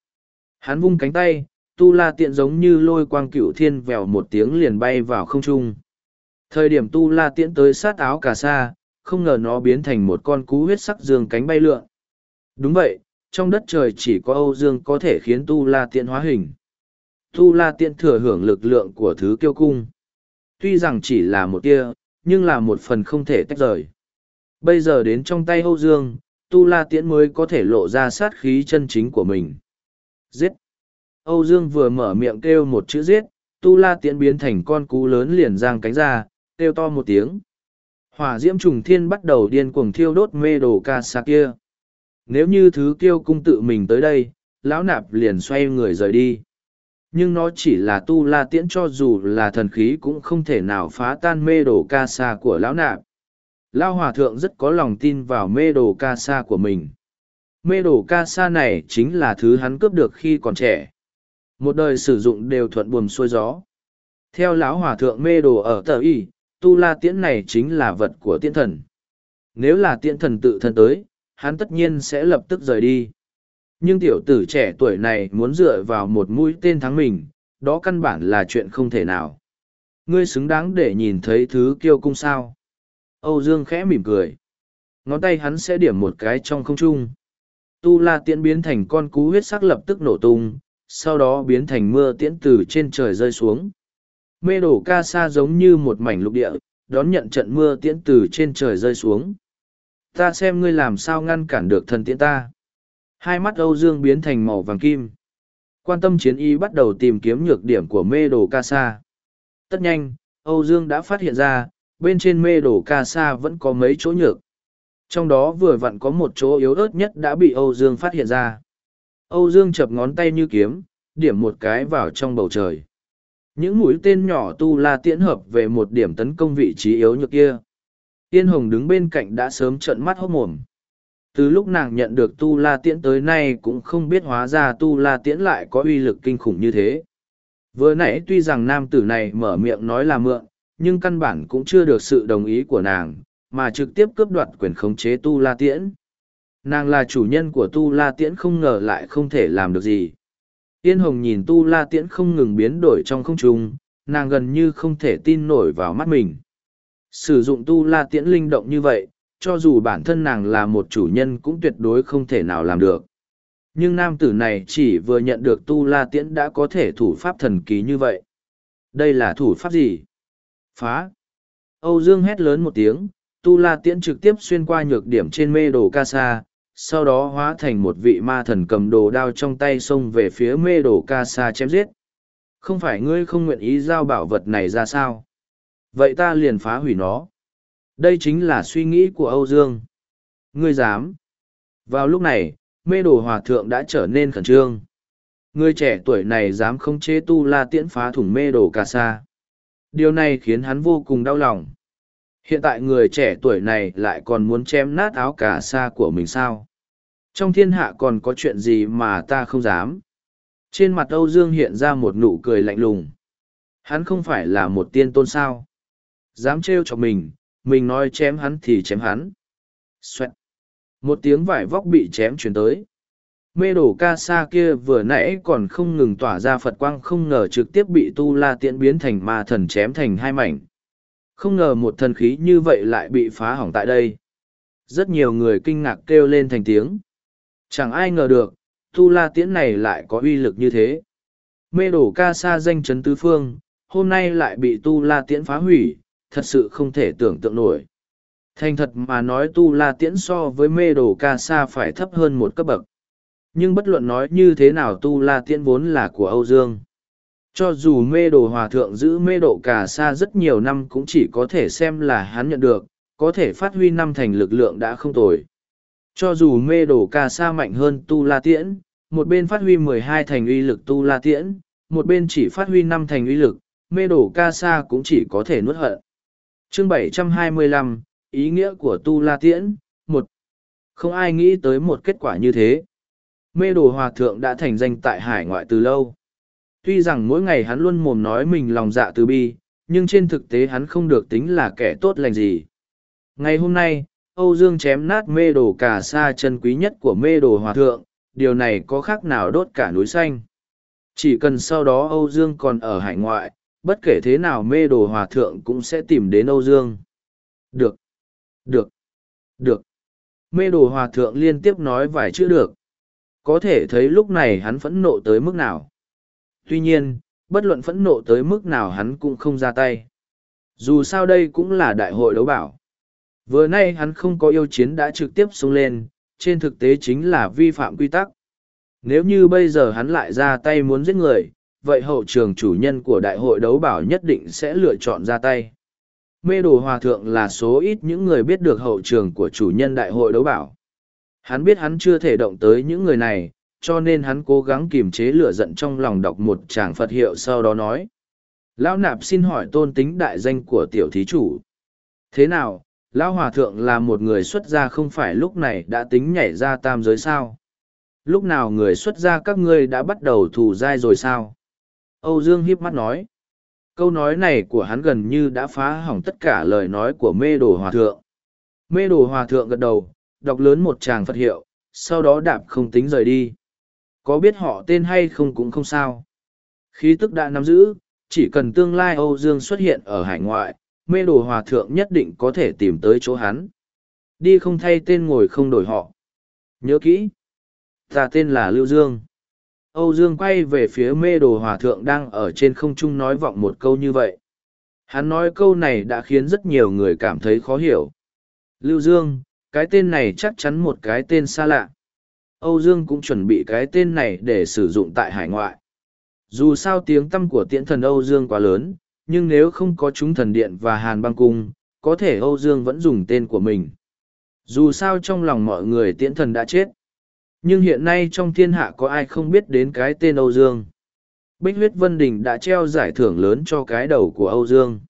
Hắn vung cánh tay, tu la tiện giống như lôi quang cựu thiên vèo một tiếng liền bay vào không trung thời điểm tu la tiễn tới sát áo cà sa, không ngờ nó biến thành một con cú huyết sắc dương cánh bay lượn. Đúng vậy, trong đất trời chỉ có âu dương có thể khiến tu la tiễn hóa hình. Tu la tiễn thừa hưởng lực lượng của thứ kiêu cung. Tuy rằng chỉ là một tia, nhưng là một phần không thể tách rời. Bây giờ đến trong tay âu dương, tu la tiễn mới có thể lộ ra sát khí chân chính của mình. Giết! Âu dương vừa mở miệng kêu một chữ giết, tu la tiễn biến thành con cú lớn liền giang cánh ra kêu to một tiếng. Hỏa diễm trùng thiên bắt đầu điên cuồng thiêu đốt mê đồ ca xa kia. Nếu như thứ kiêu cung tự mình tới đây, lão nạp liền xoay người rời đi. Nhưng nó chỉ là tu la tiễn cho dù là thần khí cũng không thể nào phá tan mê đồ ca xa của lão nạp. Lão hòa thượng rất có lòng tin vào mê đồ ca xa của mình. Mê đồ ca sa này chính là thứ hắn cướp được khi còn trẻ. Một đời sử dụng đều thuận buồm xuôi gió. Theo lão hòa thượng mê đồ ở tờ y tu la tiễn này chính là vật của tiễn thần. Nếu là tiễn thần tự thân tới, hắn tất nhiên sẽ lập tức rời đi. Nhưng tiểu tử trẻ tuổi này muốn dựa vào một mũi tên thắng mình, đó căn bản là chuyện không thể nào. Ngươi xứng đáng để nhìn thấy thứ kiêu cung sao? Âu dương khẽ mỉm cười. Ngón tay hắn sẽ điểm một cái trong không trung. Tu la tiễn biến thành con cú huyết sắc lập tức nổ tung, sau đó biến thành mưa tiễn từ trên trời rơi xuống mê đổ ca sa giống như một mảnh lục địa, đón nhận trận mưa tiễn từ trên trời rơi xuống. Ta xem ngươi làm sao ngăn cản được thần tiễn ta. Hai mắt âu dương biến thành màu vàng kim. Quan tâm chiến y bắt đầu tìm kiếm nhược điểm của mê đồ ca sa. Tất nhanh, âu dương đã phát hiện ra, bên trên mê đồ ca sa vẫn có mấy chỗ nhược. Trong đó vừa vặn có một chỗ yếu ớt nhất đã bị âu dương phát hiện ra. Âu dương chập ngón tay như kiếm, điểm một cái vào trong bầu trời những mũi tên nhỏ tu la tiễn hợp về một điểm tấn công vị trí yếu nhược kia. Tiên hồng đứng bên cạnh đã sớm trợn mắt hốc mồm. Từ lúc nàng nhận được tu la tiễn tới nay cũng không biết hóa ra tu la tiễn lại có uy lực kinh khủng như thế. Vừa nãy tuy rằng nam tử này mở miệng nói là mượn, nhưng căn bản cũng chưa được sự đồng ý của nàng, mà trực tiếp cướp đoạt quyền khống chế tu la tiễn. Nàng là chủ nhân của tu la tiễn không ngờ lại không thể làm được gì. Yên Hồng nhìn Tu La Tiễn không ngừng biến đổi trong không trung, nàng gần như không thể tin nổi vào mắt mình. Sử dụng Tu La Tiễn linh động như vậy, cho dù bản thân nàng là một chủ nhân cũng tuyệt đối không thể nào làm được. Nhưng nam tử này chỉ vừa nhận được Tu La Tiễn đã có thể thủ pháp thần kỳ như vậy. Đây là thủ pháp gì? Phá! Âu Dương hét lớn một tiếng, Tu La Tiễn trực tiếp xuyên qua nhược điểm trên mê đồ ca sa, sau đó hóa thành một vị ma thần cầm đồ đao trong tay xông về phía mê đồ ca sa chém giết. Không phải ngươi không nguyện ý giao bảo vật này ra sao? Vậy ta liền phá hủy nó. Đây chính là suy nghĩ của Âu Dương. Ngươi dám. Vào lúc này, mê đồ hòa thượng đã trở nên khẩn trương. Người trẻ tuổi này dám không chế tu la tiễn phá thủng mê đồ ca sa. Điều này khiến hắn vô cùng đau lòng. Hiện tại người trẻ tuổi này lại còn muốn chém nát áo cà sa của mình sao? Trong thiên hạ còn có chuyện gì mà ta không dám? Trên mặt Âu Dương hiện ra một nụ cười lạnh lùng. Hắn không phải là một tiên tôn sao? Dám trêu cho mình, mình nói chém hắn thì chém hắn. Xoẹt. Một tiếng vải vóc bị chém chuyển tới. Mê đổ ca sa kia vừa nãy còn không ngừng tỏa ra Phật quang không ngờ trực tiếp bị tu la tiễn biến thành ma thần chém thành hai mảnh. Không ngờ một thần khí như vậy lại bị phá hỏng tại đây. Rất nhiều người kinh ngạc kêu lên thành tiếng. Chẳng ai ngờ được, tu la tiễn này lại có uy lực như thế. Mê đổ ca sa danh chấn tứ phương, hôm nay lại bị tu la tiễn phá hủy, thật sự không thể tưởng tượng nổi. Thành thật mà nói tu la tiễn so với mê đồ ca sa phải thấp hơn một cấp bậc. Nhưng bất luận nói như thế nào tu la tiễn vốn là của Âu Dương. Cho dù mê đồ hòa thượng giữ mê độ cả xa rất nhiều năm cũng chỉ có thể xem là hắn nhận được, có thể phát huy năm thành lực lượng đã không tồi. Cho dù mê đổ ca sa mạnh hơn tu la tiễn, một bên phát huy mười hai thành uy lực tu la tiễn, một bên chỉ phát huy năm thành uy lực, mê đổ ca sa cũng chỉ có thể nuốt hận. chương 725, ý nghĩa của Tu La Tiễn, một Không ai nghĩ tới một kết quả như thế. Mê đồ hòa thượng đã thành danh tại hải ngoại từ lâu. Tuy rằng mỗi ngày hắn luôn mồm nói mình lòng dạ từ bi, nhưng trên thực tế hắn không được tính là kẻ tốt lành gì. Ngày hôm nay, Âu Dương chém nát mê đồ cà sa chân quý nhất của mê đồ hòa thượng, điều này có khác nào đốt cả núi xanh. Chỉ cần sau đó Âu Dương còn ở hải ngoại, bất kể thế nào mê đồ hòa thượng cũng sẽ tìm đến Âu Dương. Được, được, được. Mê đồ hòa thượng liên tiếp nói vài chữ được. Có thể thấy lúc này hắn phẫn nộ tới mức nào. Tuy nhiên, bất luận phẫn nộ tới mức nào hắn cũng không ra tay. Dù sao đây cũng là đại hội đấu bảo. Vừa nay hắn không có yêu chiến đã trực tiếp xuống lên, trên thực tế chính là vi phạm quy tắc. Nếu như bây giờ hắn lại ra tay muốn giết người, vậy hậu trường chủ nhân của đại hội đấu bảo nhất định sẽ lựa chọn ra tay. Mê đồ hòa thượng là số ít những người biết được hậu trường của chủ nhân đại hội đấu bảo. Hắn biết hắn chưa thể động tới những người này, cho nên hắn cố gắng kiềm chế lửa giận trong lòng đọc một tràng Phật hiệu sau đó nói. Lão nạp xin hỏi tôn tính đại danh của tiểu thí chủ. Thế nào, Lão Hòa Thượng là một người xuất gia không phải lúc này đã tính nhảy ra tam giới sao? Lúc nào người xuất gia các ngươi đã bắt đầu thù dai rồi sao? Âu Dương hiếp mắt nói. Câu nói này của hắn gần như đã phá hỏng tất cả lời nói của mê đồ hòa thượng. Mê đồ hòa thượng gật đầu, đọc lớn một tràng Phật hiệu, sau đó đạp không tính rời đi. Có biết họ tên hay không cũng không sao. Khí tức đã nắm giữ, chỉ cần tương lai Âu Dương xuất hiện ở hải ngoại, mê đồ hòa thượng nhất định có thể tìm tới chỗ hắn. Đi không thay tên ngồi không đổi họ. Nhớ kỹ. Ta tên là Lưu Dương. Âu Dương quay về phía mê đồ hòa thượng đang ở trên không trung nói vọng một câu như vậy. Hắn nói câu này đã khiến rất nhiều người cảm thấy khó hiểu. Lưu Dương, cái tên này chắc chắn một cái tên xa lạ. Âu Dương cũng chuẩn bị cái tên này để sử dụng tại hải ngoại. Dù sao tiếng tâm của tiễn thần Âu Dương quá lớn, nhưng nếu không có chúng thần điện và hàn băng cung, có thể Âu Dương vẫn dùng tên của mình. Dù sao trong lòng mọi người tiễn thần đã chết. Nhưng hiện nay trong thiên hạ có ai không biết đến cái tên Âu Dương. Bích huyết Vân Đình đã treo giải thưởng lớn cho cái đầu của Âu Dương.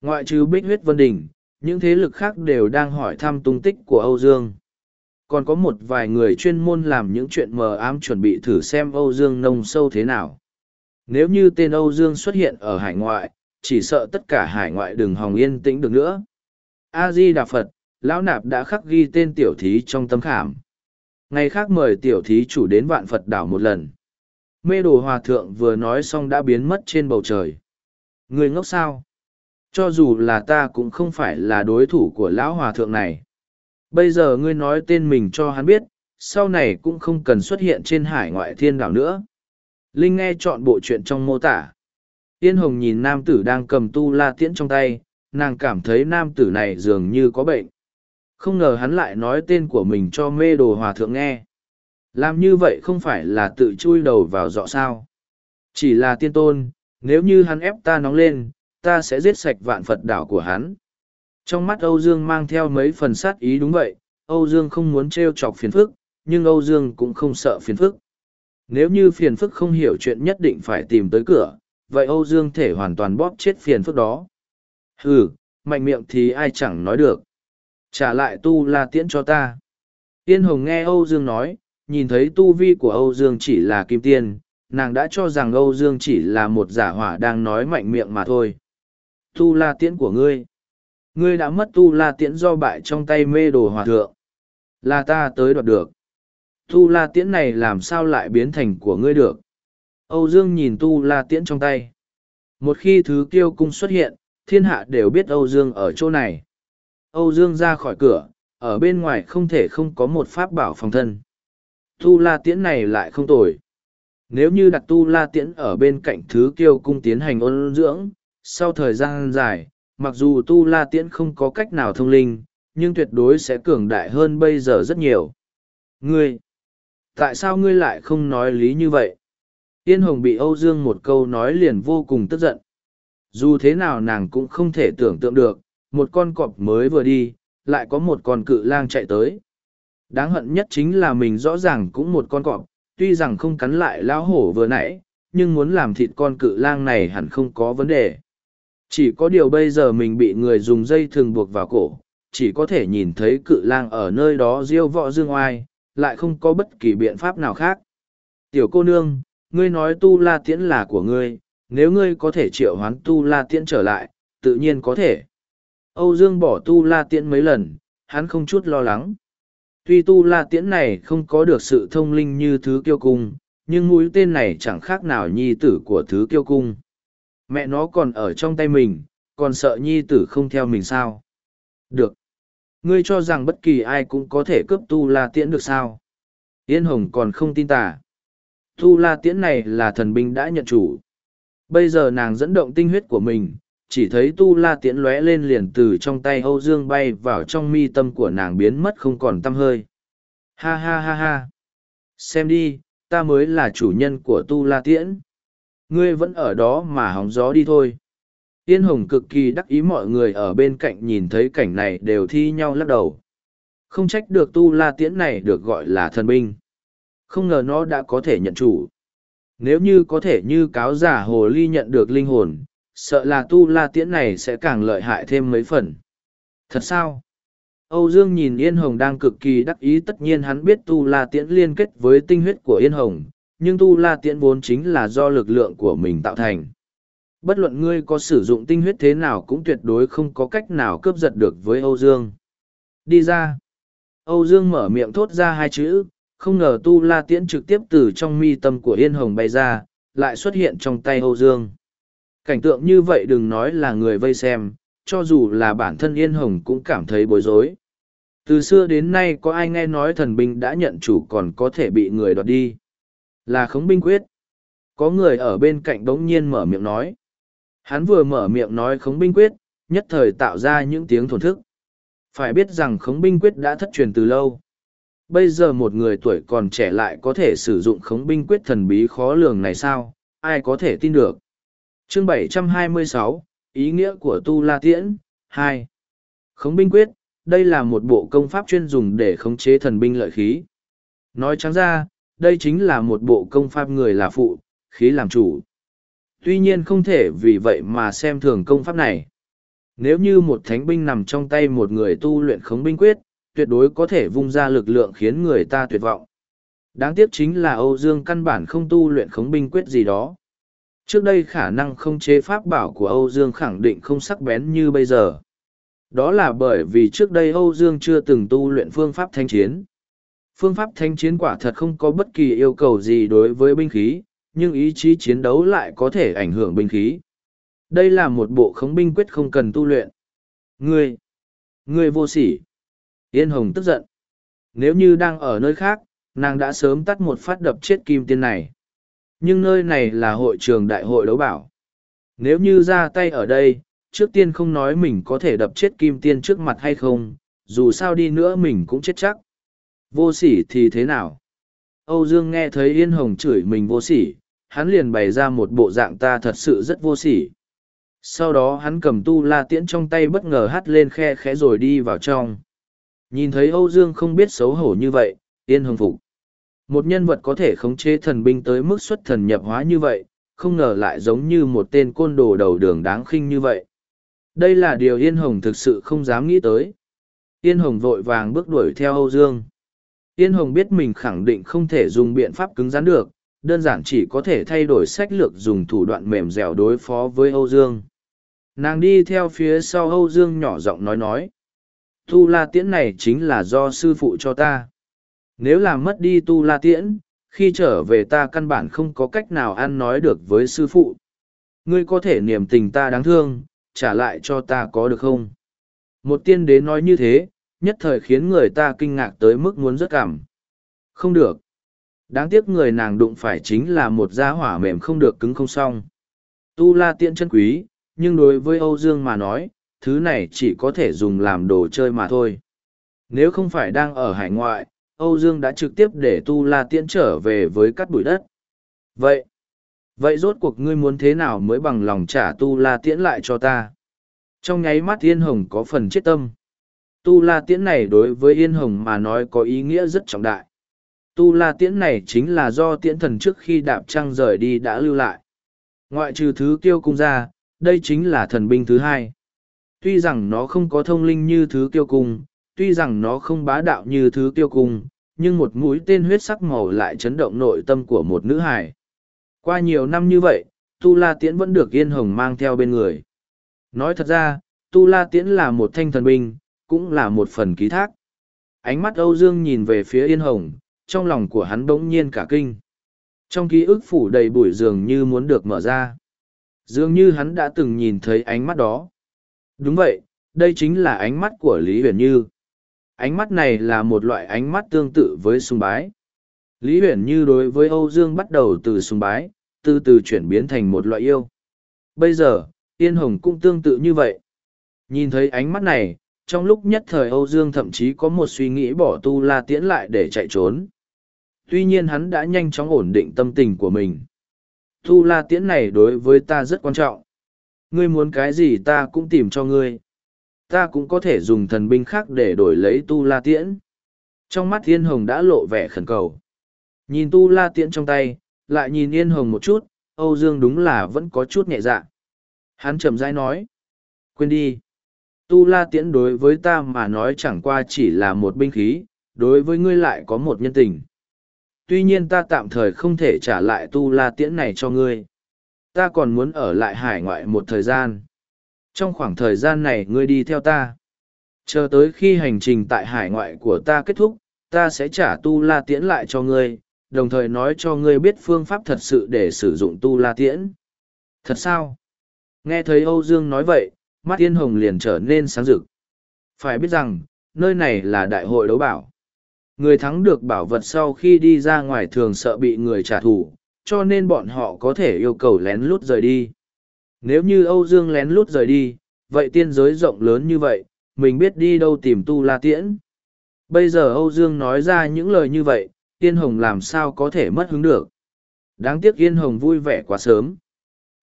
Ngoại trừ Bích huyết Vân Đình, những thế lực khác đều đang hỏi thăm tung tích của Âu Dương. Còn có một vài người chuyên môn làm những chuyện mờ ám chuẩn bị thử xem Âu Dương nông sâu thế nào. Nếu như tên Âu Dương xuất hiện ở hải ngoại, chỉ sợ tất cả hải ngoại đừng hòng yên tĩnh được nữa. A-di Đà Phật, Lão Nạp đã khắc ghi tên tiểu thí trong tâm khảm. Ngày khác mời tiểu thí chủ đến vạn Phật đảo một lần. Mê đồ hòa thượng vừa nói xong đã biến mất trên bầu trời. Người ngốc sao? Cho dù là ta cũng không phải là đối thủ của lão hòa thượng này. Bây giờ ngươi nói tên mình cho hắn biết, sau này cũng không cần xuất hiện trên hải ngoại thiên đảo nữa. Linh nghe chọn bộ chuyện trong mô tả. Yên Hồng nhìn nam tử đang cầm tu la tiễn trong tay, nàng cảm thấy nam tử này dường như có bệnh. Không ngờ hắn lại nói tên của mình cho mê đồ hòa thượng nghe. Làm như vậy không phải là tự chui đầu vào dọ sao. Chỉ là tiên tôn, nếu như hắn ép ta nóng lên, ta sẽ giết sạch vạn Phật đảo của hắn. Trong mắt Âu Dương mang theo mấy phần sát ý đúng vậy, Âu Dương không muốn trêu chọc phiền phức, nhưng Âu Dương cũng không sợ phiền phức. Nếu như phiền phức không hiểu chuyện nhất định phải tìm tới cửa, vậy Âu Dương thể hoàn toàn bóp chết phiền phức đó. Hừ, mạnh miệng thì ai chẳng nói được. Trả lại tu la tiễn cho ta. Yên Hồng nghe Âu Dương nói, nhìn thấy tu vi của Âu Dương chỉ là kim tiên, nàng đã cho rằng Âu Dương chỉ là một giả hỏa đang nói mạnh miệng mà thôi. Tu la tiễn của ngươi. Ngươi đã mất tu la tiễn do bại trong tay mê đồ hòa thượng. Là ta tới đoạt được. Tu la tiễn này làm sao lại biến thành của ngươi được? Âu Dương nhìn tu la tiễn trong tay. Một khi thứ kiêu cung xuất hiện, thiên hạ đều biết Âu Dương ở chỗ này. Âu Dương ra khỏi cửa, ở bên ngoài không thể không có một pháp bảo phòng thân. Tu la tiễn này lại không tồi. Nếu như đặt tu la tiễn ở bên cạnh thứ kiêu cung tiến hành ôn dưỡng, sau thời gian dài, mặc dù tu la tiễn không có cách nào thông linh, nhưng tuyệt đối sẽ cường đại hơn bây giờ rất nhiều. Ngươi! Tại sao ngươi lại không nói lý như vậy? Yên Hồng bị Âu Dương một câu nói liền vô cùng tức giận. Dù thế nào nàng cũng không thể tưởng tượng được, một con cọp mới vừa đi, lại có một con cự lang chạy tới. Đáng hận nhất chính là mình rõ ràng cũng một con cọp, tuy rằng không cắn lại lão hổ vừa nãy, nhưng muốn làm thịt con cự lang này hẳn không có vấn đề. Chỉ có điều bây giờ mình bị người dùng dây thường buộc vào cổ, chỉ có thể nhìn thấy cự lang ở nơi đó diêu võ dương oai, lại không có bất kỳ biện pháp nào khác. Tiểu cô nương, ngươi nói tu la tiễn là của ngươi, nếu ngươi có thể triệu hoán tu la tiễn trở lại, tự nhiên có thể. Âu Dương bỏ tu la tiễn mấy lần, hắn không chút lo lắng. Tuy tu la tiễn này không có được sự thông linh như thứ kiêu cung, nhưng mũi tên này chẳng khác nào nhi tử của thứ kiêu cung. Mẹ nó còn ở trong tay mình, còn sợ nhi tử không theo mình sao? Được. Ngươi cho rằng bất kỳ ai cũng có thể cướp tu la tiễn được sao? Yên Hồng còn không tin tả. Tu la tiễn này là thần binh đã nhận chủ. Bây giờ nàng dẫn động tinh huyết của mình, chỉ thấy tu la tiễn lóe lên liền từ trong tay Âu Dương bay vào trong mi tâm của nàng biến mất không còn tăm hơi. Ha ha ha ha. Xem đi, ta mới là chủ nhân của tu la tiễn. Ngươi vẫn ở đó mà hóng gió đi thôi. Yên Hồng cực kỳ đắc ý mọi người ở bên cạnh nhìn thấy cảnh này đều thi nhau lắc đầu. Không trách được tu la tiễn này được gọi là thần binh. Không ngờ nó đã có thể nhận chủ. Nếu như có thể như cáo giả hồ ly nhận được linh hồn, sợ là tu la tiễn này sẽ càng lợi hại thêm mấy phần. Thật sao? Âu Dương nhìn Yên Hồng đang cực kỳ đắc ý tất nhiên hắn biết tu la tiễn liên kết với tinh huyết của Yên Hồng, nhưng tu la tiễn vốn chính là do lực lượng của mình tạo thành. Bất luận ngươi có sử dụng tinh huyết thế nào cũng tuyệt đối không có cách nào cướp giật được với Âu Dương. Đi ra. Âu Dương mở miệng thốt ra hai chữ, không ngờ tu la tiễn trực tiếp từ trong mi tâm của Yên Hồng bay ra, lại xuất hiện trong tay Âu Dương. Cảnh tượng như vậy đừng nói là người vây xem, cho dù là bản thân Yên Hồng cũng cảm thấy bối rối. Từ xưa đến nay có ai nghe nói thần binh đã nhận chủ còn có thể bị người đoạt đi. Là khống binh quyết. Có người ở bên cạnh đống nhiên mở miệng nói. Hắn vừa mở miệng nói khống binh quyết, nhất thời tạo ra những tiếng thổn thức. Phải biết rằng khống binh quyết đã thất truyền từ lâu. Bây giờ một người tuổi còn trẻ lại có thể sử dụng khống binh quyết thần bí khó lường này sao, ai có thể tin được. Chương 726, Ý nghĩa của Tu La Tiễn, 2. Khống binh quyết, đây là một bộ công pháp chuyên dùng để khống chế thần binh lợi khí. Nói trắng ra, đây chính là một bộ công pháp người là phụ, khí làm chủ. Tuy nhiên không thể vì vậy mà xem thường công pháp này. Nếu như một thánh binh nằm trong tay một người tu luyện khống binh quyết, tuyệt đối có thể vung ra lực lượng khiến người ta tuyệt vọng. Đáng tiếc chính là Âu Dương căn bản không tu luyện khống binh quyết gì đó. Trước đây khả năng không chế pháp bảo của Âu Dương khẳng định không sắc bén như bây giờ. Đó là bởi vì trước đây Âu Dương chưa từng tu luyện phương pháp thanh chiến. Phương pháp thanh chiến quả thật không có bất kỳ yêu cầu gì đối với binh khí, nhưng ý chí chiến đấu lại có thể ảnh hưởng binh khí. Đây là một bộ khống binh quyết không cần tu luyện. Ngươi, ngươi vô sỉ. Yên Hồng tức giận. Nếu như đang ở nơi khác, nàng đã sớm tắt một phát đập chết kim tiên này. Nhưng nơi này là hội trường đại hội đấu bảo. Nếu như ra tay ở đây, trước tiên không nói mình có thể đập chết kim tiên trước mặt hay không, dù sao đi nữa mình cũng chết chắc. Vô sỉ thì thế nào? Âu Dương nghe thấy Yên Hồng chửi mình vô sỉ, hắn liền bày ra một bộ dạng ta thật sự rất vô sỉ. Sau đó hắn cầm tu la tiễn trong tay bất ngờ hắt lên khe khẽ rồi đi vào trong. Nhìn thấy Âu Dương không biết xấu hổ như vậy, Yên Hồng phục. Một nhân vật có thể khống chế thần binh tới mức xuất thần nhập hóa như vậy, không ngờ lại giống như một tên côn đồ đầu đường đáng khinh như vậy. Đây là điều Yên Hồng thực sự không dám nghĩ tới. Yên Hồng vội vàng bước đuổi theo Âu Dương. Yên Hồng biết mình khẳng định không thể dùng biện pháp cứng rắn được, đơn giản chỉ có thể thay đổi sách lược dùng thủ đoạn mềm dẻo đối phó với Âu Dương. Nàng đi theo phía sau Âu Dương nhỏ giọng nói nói. Tu La Tiễn này chính là do sư phụ cho ta. Nếu làm mất đi Tu La Tiễn, khi trở về ta căn bản không có cách nào ăn nói được với sư phụ. Ngươi có thể niềm tình ta đáng thương, trả lại cho ta có được không? Một tiên đế nói như thế, nhất thời khiến người ta kinh ngạc tới mức muốn rất cảm. Không được. Đáng tiếc người nàng đụng phải chính là một gia hỏa mềm không được cứng không xong. Tu la tiện chân quý, nhưng đối với Âu Dương mà nói, thứ này chỉ có thể dùng làm đồ chơi mà thôi. Nếu không phải đang ở hải ngoại, Âu Dương đã trực tiếp để Tu La Tiễn trở về với cắt bụi đất. Vậy, vậy rốt cuộc ngươi muốn thế nào mới bằng lòng trả Tu La Tiễn lại cho ta? Trong nháy mắt Yên Hồng có phần chết tâm. Tu La Tiễn này đối với Yên Hồng mà nói có ý nghĩa rất trọng đại. Tu La Tiễn này chính là do tiễn thần trước khi đạp trăng rời đi đã lưu lại. Ngoại trừ thứ kiêu cung ra, đây chính là thần binh thứ hai. Tuy rằng nó không có thông linh như thứ kiêu cung, tuy rằng nó không bá đạo như thứ kiêu cung, nhưng một mũi tên huyết sắc màu lại chấn động nội tâm của một nữ hài. Qua nhiều năm như vậy, Tu La Tiễn vẫn được Yên Hồng mang theo bên người. Nói thật ra, Tu La Tiễn là một thanh thần binh, cũng là một phần ký thác. Ánh mắt Âu Dương nhìn về phía Yên Hồng, trong lòng của hắn bỗng nhiên cả kinh. Trong ký ức phủ đầy bụi dường như muốn được mở ra. Dường như hắn đã từng nhìn thấy ánh mắt đó. Đúng vậy, đây chính là ánh mắt của Lý Huyền Như. Ánh mắt này là một loại ánh mắt tương tự với sùng bái. Lý Huyền Như đối với Âu Dương bắt đầu từ sùng bái, từ từ chuyển biến thành một loại yêu. Bây giờ, Yên Hồng cũng tương tự như vậy. Nhìn thấy ánh mắt này, trong lúc nhất thời Âu Dương thậm chí có một suy nghĩ bỏ tu la tiễn lại để chạy trốn. Tuy nhiên hắn đã nhanh chóng ổn định tâm tình của mình. Tu la tiễn này đối với ta rất quan trọng. Ngươi muốn cái gì ta cũng tìm cho ngươi. Ta cũng có thể dùng thần binh khác để đổi lấy tu la tiễn. Trong mắt Yên Hồng đã lộ vẻ khẩn cầu. Nhìn tu la tiễn trong tay, lại nhìn Yên Hồng một chút, Âu Dương đúng là vẫn có chút nhẹ dạ. Hắn chậm rãi nói. Quên đi. Tu la tiễn đối với ta mà nói chẳng qua chỉ là một binh khí, đối với ngươi lại có một nhân tình. Tuy nhiên ta tạm thời không thể trả lại tu la tiễn này cho ngươi. Ta còn muốn ở lại hải ngoại một thời gian. Trong khoảng thời gian này ngươi đi theo ta. Chờ tới khi hành trình tại hải ngoại của ta kết thúc, ta sẽ trả tu la tiễn lại cho ngươi, đồng thời nói cho ngươi biết phương pháp thật sự để sử dụng tu la tiễn. Thật sao? Nghe thấy Âu Dương nói vậy, mắt Tiên Hồng liền trở nên sáng rực. Phải biết rằng, nơi này là đại hội đấu bảo. Người thắng được bảo vật sau khi đi ra ngoài thường sợ bị người trả thù, cho nên bọn họ có thể yêu cầu lén lút rời đi. Nếu như Âu Dương lén lút rời đi, vậy tiên giới rộng lớn như vậy, mình biết đi đâu tìm tu la tiễn. Bây giờ Âu Dương nói ra những lời như vậy, Yên Hồng làm sao có thể mất hứng được. Đáng tiếc Yên Hồng vui vẻ quá sớm.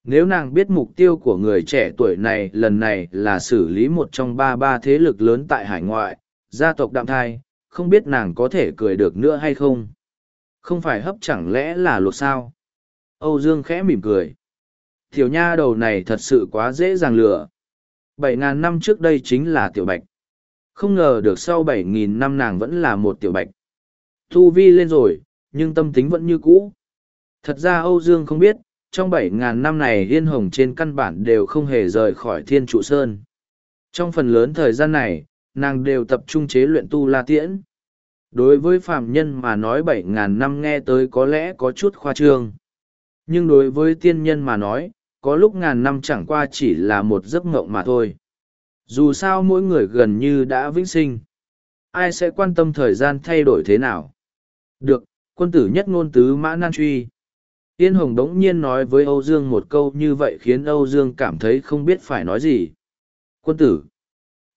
Nếu nàng biết mục tiêu của người trẻ tuổi này lần này là xử lý một trong ba ba thế lực lớn tại hải ngoại, gia tộc đạm thai, không biết nàng có thể cười được nữa hay không. Không phải hấp chẳng lẽ là luộc sao? Âu Dương khẽ mỉm cười. Tiểu nha đầu này thật sự quá dễ dàng lừa. Bảy ngàn năm trước đây chính là tiểu bạch. Không ngờ được sau bảy nghìn năm nàng vẫn là một tiểu bạch. Thu vi lên rồi, nhưng tâm tính vẫn như cũ. Thật ra Âu Dương không biết, trong bảy ngàn năm này Yên Hồng trên căn bản đều không hề rời khỏi Thiên Trụ Sơn. Trong phần lớn thời gian này, nàng đều tập trung chế luyện tu la tiễn. Đối với phàm nhân mà nói bảy ngàn năm nghe tới có lẽ có chút khoa trương. Nhưng đối với tiên nhân mà nói, có lúc ngàn năm chẳng qua chỉ là một giấc ngộng mà thôi. Dù sao mỗi người gần như đã vĩnh sinh. Ai sẽ quan tâm thời gian thay đổi thế nào? Được, quân tử nhất ngôn tứ mã nan truy. Yên Hồng đống nhiên nói với Âu Dương một câu như vậy khiến Âu Dương cảm thấy không biết phải nói gì. Quân tử.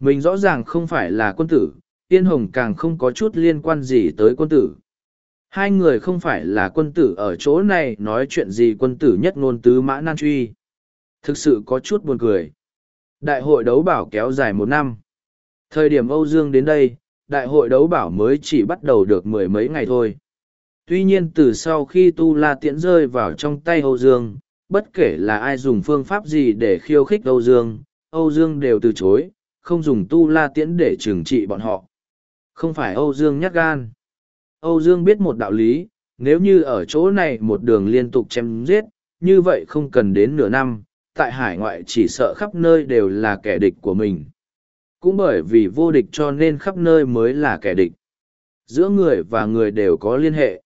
Mình rõ ràng không phải là quân tử, Yên Hồng càng không có chút liên quan gì tới quân tử. Hai người không phải là quân tử ở chỗ này nói chuyện gì quân tử nhất ngôn tứ mã nan truy. Thực sự có chút buồn cười. Đại hội đấu bảo kéo dài một năm. Thời điểm Âu Dương đến đây, đại hội đấu bảo mới chỉ bắt đầu được mười mấy ngày thôi. Tuy nhiên từ sau khi Tu La Tiễn rơi vào trong tay Âu Dương, bất kể là ai dùng phương pháp gì để khiêu khích Âu Dương, Âu Dương đều từ chối, không dùng Tu La Tiễn để trừng trị bọn họ. Không phải Âu Dương nhát gan. Âu Dương biết một đạo lý, nếu như ở chỗ này một đường liên tục chém giết, như vậy không cần đến nửa năm, tại hải ngoại chỉ sợ khắp nơi đều là kẻ địch của mình. Cũng bởi vì vô địch cho nên khắp nơi mới là kẻ địch. Giữa người và người đều có liên hệ.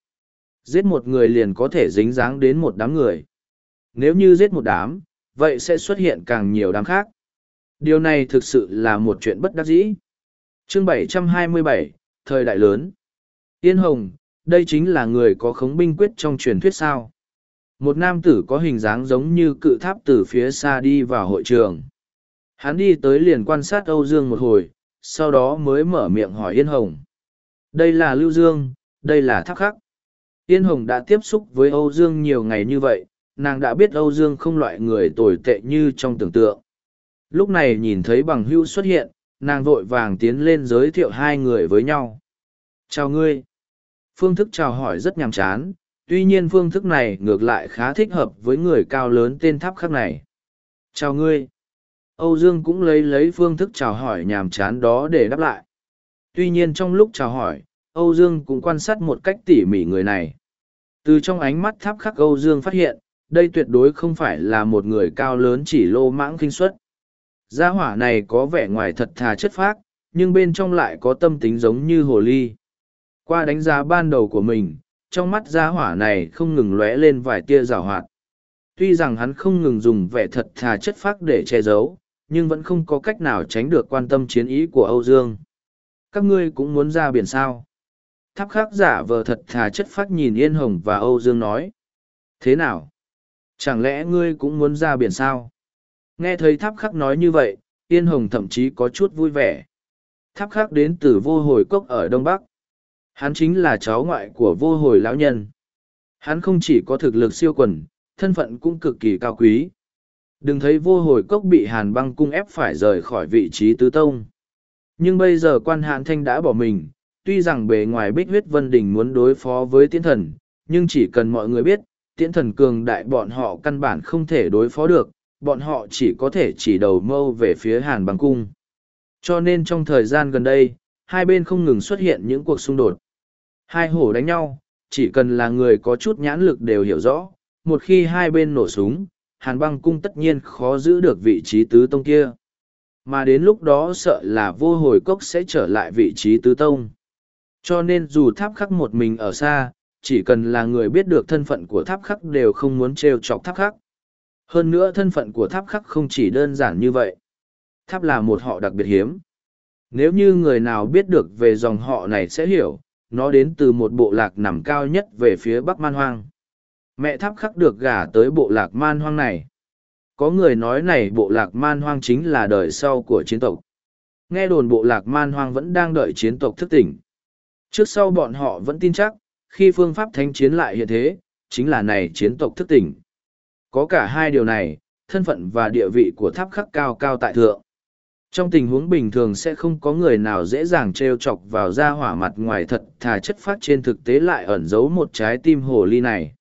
Giết một người liền có thể dính dáng đến một đám người. Nếu như giết một đám, vậy sẽ xuất hiện càng nhiều đám khác. Điều này thực sự là một chuyện bất đắc dĩ. Chương 727, Thời đại lớn. Yên Hồng, đây chính là người có khống binh quyết trong truyền thuyết sao. Một nam tử có hình dáng giống như cự tháp từ phía xa đi vào hội trường. Hắn đi tới liền quan sát Âu Dương một hồi, sau đó mới mở miệng hỏi Yên Hồng. Đây là Lưu Dương, đây là tháp khắc. Yên Hồng đã tiếp xúc với Âu Dương nhiều ngày như vậy, nàng đã biết Âu Dương không loại người tồi tệ như trong tưởng tượng. Lúc này nhìn thấy bằng hưu xuất hiện, nàng vội vàng tiến lên giới thiệu hai người với nhau. Chào ngươi. Phương thức chào hỏi rất nhàm chán, tuy nhiên phương thức này ngược lại khá thích hợp với người cao lớn tên tháp khắc này. Chào ngươi. Âu Dương cũng lấy lấy phương thức chào hỏi nhàm chán đó để đáp lại. Tuy nhiên trong lúc chào hỏi, Âu Dương cũng quan sát một cách tỉ mỉ người này. Từ trong ánh mắt tháp khắc Âu Dương phát hiện, đây tuyệt đối không phải là một người cao lớn chỉ lô mãng kinh suất. Gia hỏa này có vẻ ngoài thật thà chất phác, nhưng bên trong lại có tâm tính giống như hồ ly. Qua đánh giá ban đầu của mình, trong mắt gia hỏa này không ngừng lóe lên vài tia rào hoạt. Tuy rằng hắn không ngừng dùng vẻ thật thà chất phác để che giấu, nhưng vẫn không có cách nào tránh được quan tâm chiến ý của Âu Dương. Các ngươi cũng muốn ra biển sao? Tháp khắc giả vờ thật thà chất phác nhìn Yên Hồng và Âu Dương nói. Thế nào? Chẳng lẽ ngươi cũng muốn ra biển sao? Nghe thấy tháp khắc nói như vậy, Yên Hồng thậm chí có chút vui vẻ. Tháp khắc đến từ vô hồi cốc ở Đông Bắc. Hắn chính là cháu ngoại của vô hồi lão nhân. Hắn không chỉ có thực lực siêu quần, thân phận cũng cực kỳ cao quý. Đừng thấy vô hồi cốc bị hàn băng cung ép phải rời khỏi vị trí tứ tông. Nhưng bây giờ quan hạn thanh đã bỏ mình, tuy rằng bề ngoài bích huyết vân đình muốn đối phó với tiễn thần, nhưng chỉ cần mọi người biết, tiễn thần cường đại bọn họ căn bản không thể đối phó được, bọn họ chỉ có thể chỉ đầu mâu về phía hàn băng cung. Cho nên trong thời gian gần đây, hai bên không ngừng xuất hiện những cuộc xung đột. Hai hổ đánh nhau, chỉ cần là người có chút nhãn lực đều hiểu rõ, một khi hai bên nổ súng, hàn băng cung tất nhiên khó giữ được vị trí tứ tông kia. Mà đến lúc đó sợ là vô hồi cốc sẽ trở lại vị trí tứ tông. Cho nên dù tháp khắc một mình ở xa, chỉ cần là người biết được thân phận của tháp khắc đều không muốn trêu chọc tháp khắc. Hơn nữa thân phận của tháp khắc không chỉ đơn giản như vậy. Tháp là một họ đặc biệt hiếm. Nếu như người nào biết được về dòng họ này sẽ hiểu, nó đến từ một bộ lạc nằm cao nhất về phía bắc man hoang. Mẹ tháp khắc được gả tới bộ lạc man hoang này. Có người nói này bộ lạc man hoang chính là đời sau của chiến tộc. Nghe đồn bộ lạc man hoang vẫn đang đợi chiến tộc thức tỉnh. Trước sau bọn họ vẫn tin chắc, khi phương pháp thánh chiến lại hiện thế, chính là này chiến tộc thức tỉnh. Có cả hai điều này, thân phận và địa vị của tháp khắc cao cao tại thượng. Trong tình huống bình thường sẽ không có người nào dễ dàng trêu chọc vào ra hỏa mặt ngoài thật thà chất phát trên thực tế lại ẩn giấu một trái tim hồ ly này.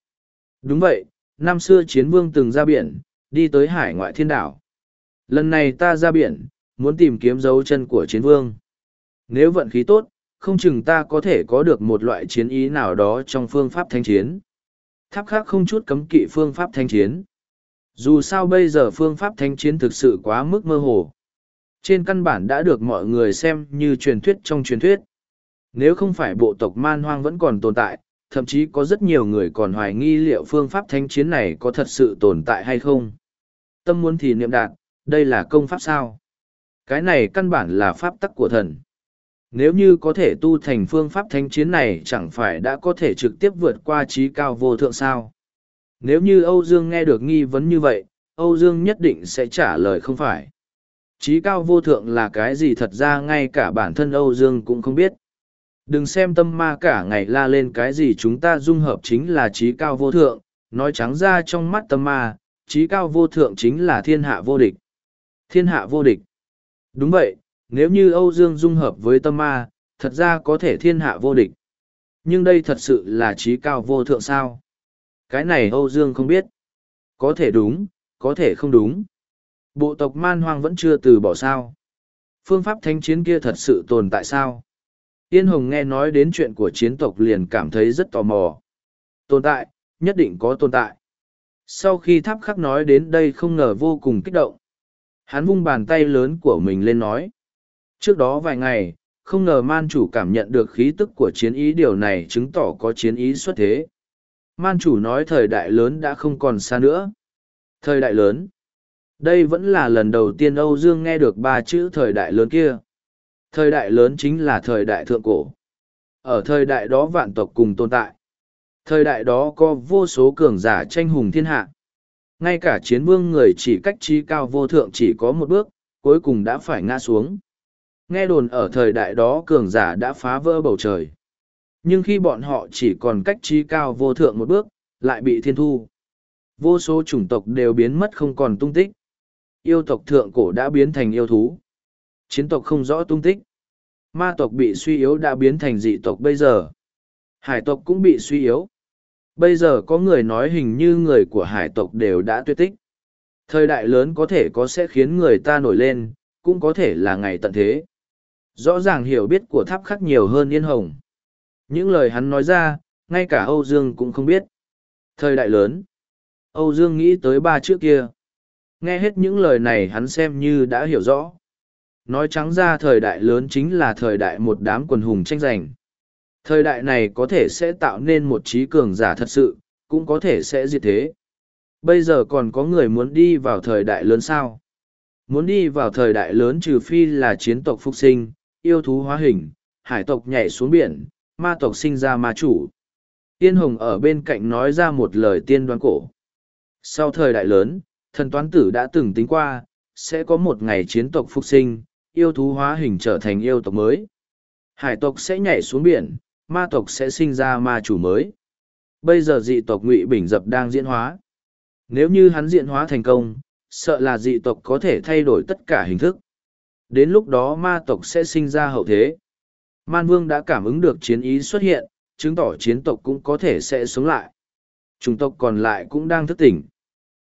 Đúng vậy, năm xưa chiến vương từng ra biển, đi tới hải ngoại thiên đảo. Lần này ta ra biển, muốn tìm kiếm dấu chân của chiến vương. Nếu vận khí tốt, không chừng ta có thể có được một loại chiến ý nào đó trong phương pháp thanh chiến. Tháp khác không chút cấm kỵ phương pháp thanh chiến. Dù sao bây giờ phương pháp thanh chiến thực sự quá mức mơ hồ. Trên căn bản đã được mọi người xem như truyền thuyết trong truyền thuyết. Nếu không phải bộ tộc man hoang vẫn còn tồn tại, thậm chí có rất nhiều người còn hoài nghi liệu phương pháp thanh chiến này có thật sự tồn tại hay không. Tâm muốn thì niệm đạt, đây là công pháp sao? Cái này căn bản là pháp tắc của thần. Nếu như có thể tu thành phương pháp thanh chiến này chẳng phải đã có thể trực tiếp vượt qua trí cao vô thượng sao? Nếu như Âu Dương nghe được nghi vấn như vậy, Âu Dương nhất định sẽ trả lời không phải. Trí cao vô thượng là cái gì thật ra ngay cả bản thân Âu Dương cũng không biết. Đừng xem tâm ma cả ngày la lên cái gì chúng ta dung hợp chính là trí cao vô thượng, nói trắng ra trong mắt tâm ma, trí cao vô thượng chính là thiên hạ vô địch. Thiên hạ vô địch. Đúng vậy, nếu như Âu Dương dung hợp với tâm ma, thật ra có thể thiên hạ vô địch. Nhưng đây thật sự là trí cao vô thượng sao? Cái này Âu Dương không biết. Có thể đúng, có thể không đúng. Bộ tộc man hoang vẫn chưa từ bỏ sao. Phương pháp thánh chiến kia thật sự tồn tại sao? Yên Hồng nghe nói đến chuyện của chiến tộc liền cảm thấy rất tò mò. Tồn tại, nhất định có tồn tại. Sau khi tháp khắc nói đến đây không ngờ vô cùng kích động. Hắn vung bàn tay lớn của mình lên nói. Trước đó vài ngày, không ngờ man chủ cảm nhận được khí tức của chiến ý điều này chứng tỏ có chiến ý xuất thế. Man chủ nói thời đại lớn đã không còn xa nữa. Thời đại lớn. Đây vẫn là lần đầu tiên Âu Dương nghe được ba chữ thời đại lớn kia. Thời đại lớn chính là thời đại thượng cổ. Ở thời đại đó vạn tộc cùng tồn tại. Thời đại đó có vô số cường giả tranh hùng thiên hạ. Ngay cả chiến vương người chỉ cách trí cao vô thượng chỉ có một bước, cuối cùng đã phải ngã xuống. Nghe đồn ở thời đại đó cường giả đã phá vỡ bầu trời. Nhưng khi bọn họ chỉ còn cách trí cao vô thượng một bước, lại bị thiên thu. Vô số chủng tộc đều biến mất không còn tung tích. Yêu tộc thượng cổ đã biến thành yêu thú. Chiến tộc không rõ tung tích. Ma tộc bị suy yếu đã biến thành dị tộc bây giờ. Hải tộc cũng bị suy yếu. Bây giờ có người nói hình như người của hải tộc đều đã tuyệt tích. Thời đại lớn có thể có sẽ khiến người ta nổi lên, cũng có thể là ngày tận thế. Rõ ràng hiểu biết của tháp khắc nhiều hơn Yên Hồng. Những lời hắn nói ra, ngay cả Âu Dương cũng không biết. Thời đại lớn. Âu Dương nghĩ tới ba trước kia. Nghe hết những lời này hắn xem như đã hiểu rõ. Nói trắng ra thời đại lớn chính là thời đại một đám quần hùng tranh giành. Thời đại này có thể sẽ tạo nên một trí cường giả thật sự, cũng có thể sẽ diệt thế. Bây giờ còn có người muốn đi vào thời đại lớn sao? Muốn đi vào thời đại lớn trừ phi là chiến tộc phục sinh, yêu thú hóa hình, hải tộc nhảy xuống biển, ma tộc sinh ra ma chủ. Tiên Hồng ở bên cạnh nói ra một lời tiên đoán cổ. Sau thời đại lớn, thần toán tử đã từng tính qua, sẽ có một ngày chiến tộc phục sinh, yêu thú hóa hình trở thành yêu tộc mới. Hải tộc sẽ nhảy xuống biển, ma tộc sẽ sinh ra ma chủ mới. Bây giờ dị tộc Ngụy Bình Dập đang diễn hóa. Nếu như hắn diễn hóa thành công, sợ là dị tộc có thể thay đổi tất cả hình thức. Đến lúc đó ma tộc sẽ sinh ra hậu thế. Man Vương đã cảm ứng được chiến ý xuất hiện, chứng tỏ chiến tộc cũng có thể sẽ sống lại. Chủng tộc còn lại cũng đang thức tỉnh.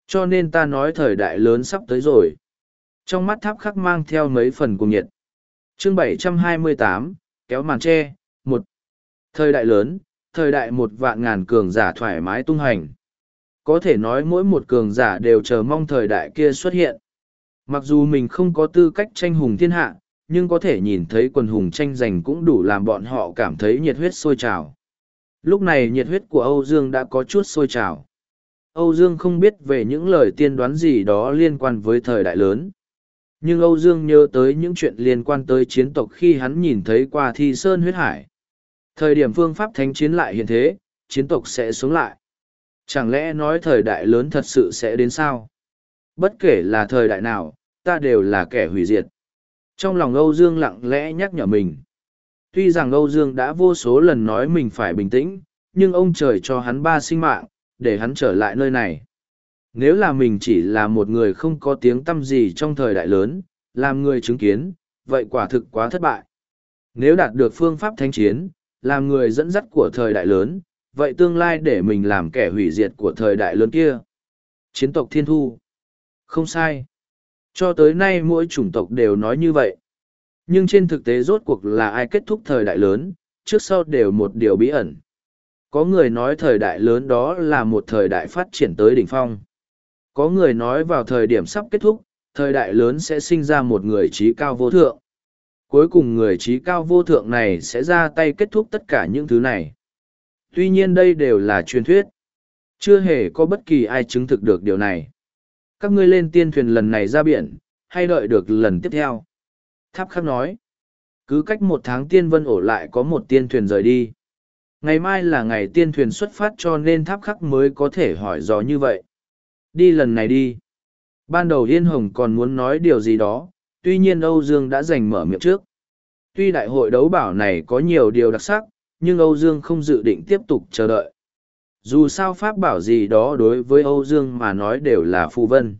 Cho nên ta nói thời đại lớn sắp tới rồi. Trong mắt tháp khắc mang theo mấy phần cùng nhiệt. chương 728, kéo màn tre, một. Thời đại lớn, thời đại một vạn ngàn cường giả thoải mái tung hành. Có thể nói mỗi một cường giả đều chờ mong thời đại kia xuất hiện. Mặc dù mình không có tư cách tranh hùng thiên hạ, nhưng có thể nhìn thấy quần hùng tranh giành cũng đủ làm bọn họ cảm thấy nhiệt huyết sôi trào. Lúc này nhiệt huyết của Âu Dương đã có chút sôi trào. Âu Dương không biết về những lời tiên đoán gì đó liên quan với thời đại lớn. Nhưng Âu Dương nhớ tới những chuyện liên quan tới chiến tộc khi hắn nhìn thấy qua thi sơn huyết hải. Thời điểm phương pháp thánh chiến lại hiện thế, chiến tộc sẽ xuống lại. Chẳng lẽ nói thời đại lớn thật sự sẽ đến sao? Bất kể là thời đại nào, ta đều là kẻ hủy diệt. Trong lòng Âu Dương lặng lẽ nhắc nhở mình. Tuy rằng Âu Dương đã vô số lần nói mình phải bình tĩnh, nhưng ông trời cho hắn ba sinh mạng, để hắn trở lại nơi này. Nếu là mình chỉ là một người không có tiếng tâm gì trong thời đại lớn, làm người chứng kiến, vậy quả thực quá thất bại. Nếu đạt được phương pháp thanh chiến, làm người dẫn dắt của thời đại lớn, vậy tương lai để mình làm kẻ hủy diệt của thời đại lớn kia. Chiến tộc thiên thu. Không sai. Cho tới nay mỗi chủng tộc đều nói như vậy. Nhưng trên thực tế rốt cuộc là ai kết thúc thời đại lớn, trước sau đều một điều bí ẩn. Có người nói thời đại lớn đó là một thời đại phát triển tới đỉnh phong. Có người nói vào thời điểm sắp kết thúc, thời đại lớn sẽ sinh ra một người trí cao vô thượng. Cuối cùng người trí cao vô thượng này sẽ ra tay kết thúc tất cả những thứ này. Tuy nhiên đây đều là truyền thuyết. Chưa hề có bất kỳ ai chứng thực được điều này. Các ngươi lên tiên thuyền lần này ra biển, hay đợi được lần tiếp theo? Tháp khắc nói. Cứ cách một tháng tiên vân ổ lại có một tiên thuyền rời đi. Ngày mai là ngày tiên thuyền xuất phát cho nên tháp khắc mới có thể hỏi dò như vậy. Đi lần này đi. Ban đầu Yên Hồng còn muốn nói điều gì đó, tuy nhiên Âu Dương đã giành mở miệng trước. Tuy đại hội đấu bảo này có nhiều điều đặc sắc, nhưng Âu Dương không dự định tiếp tục chờ đợi. Dù sao pháp bảo gì đó đối với Âu Dương mà nói đều là phù vân.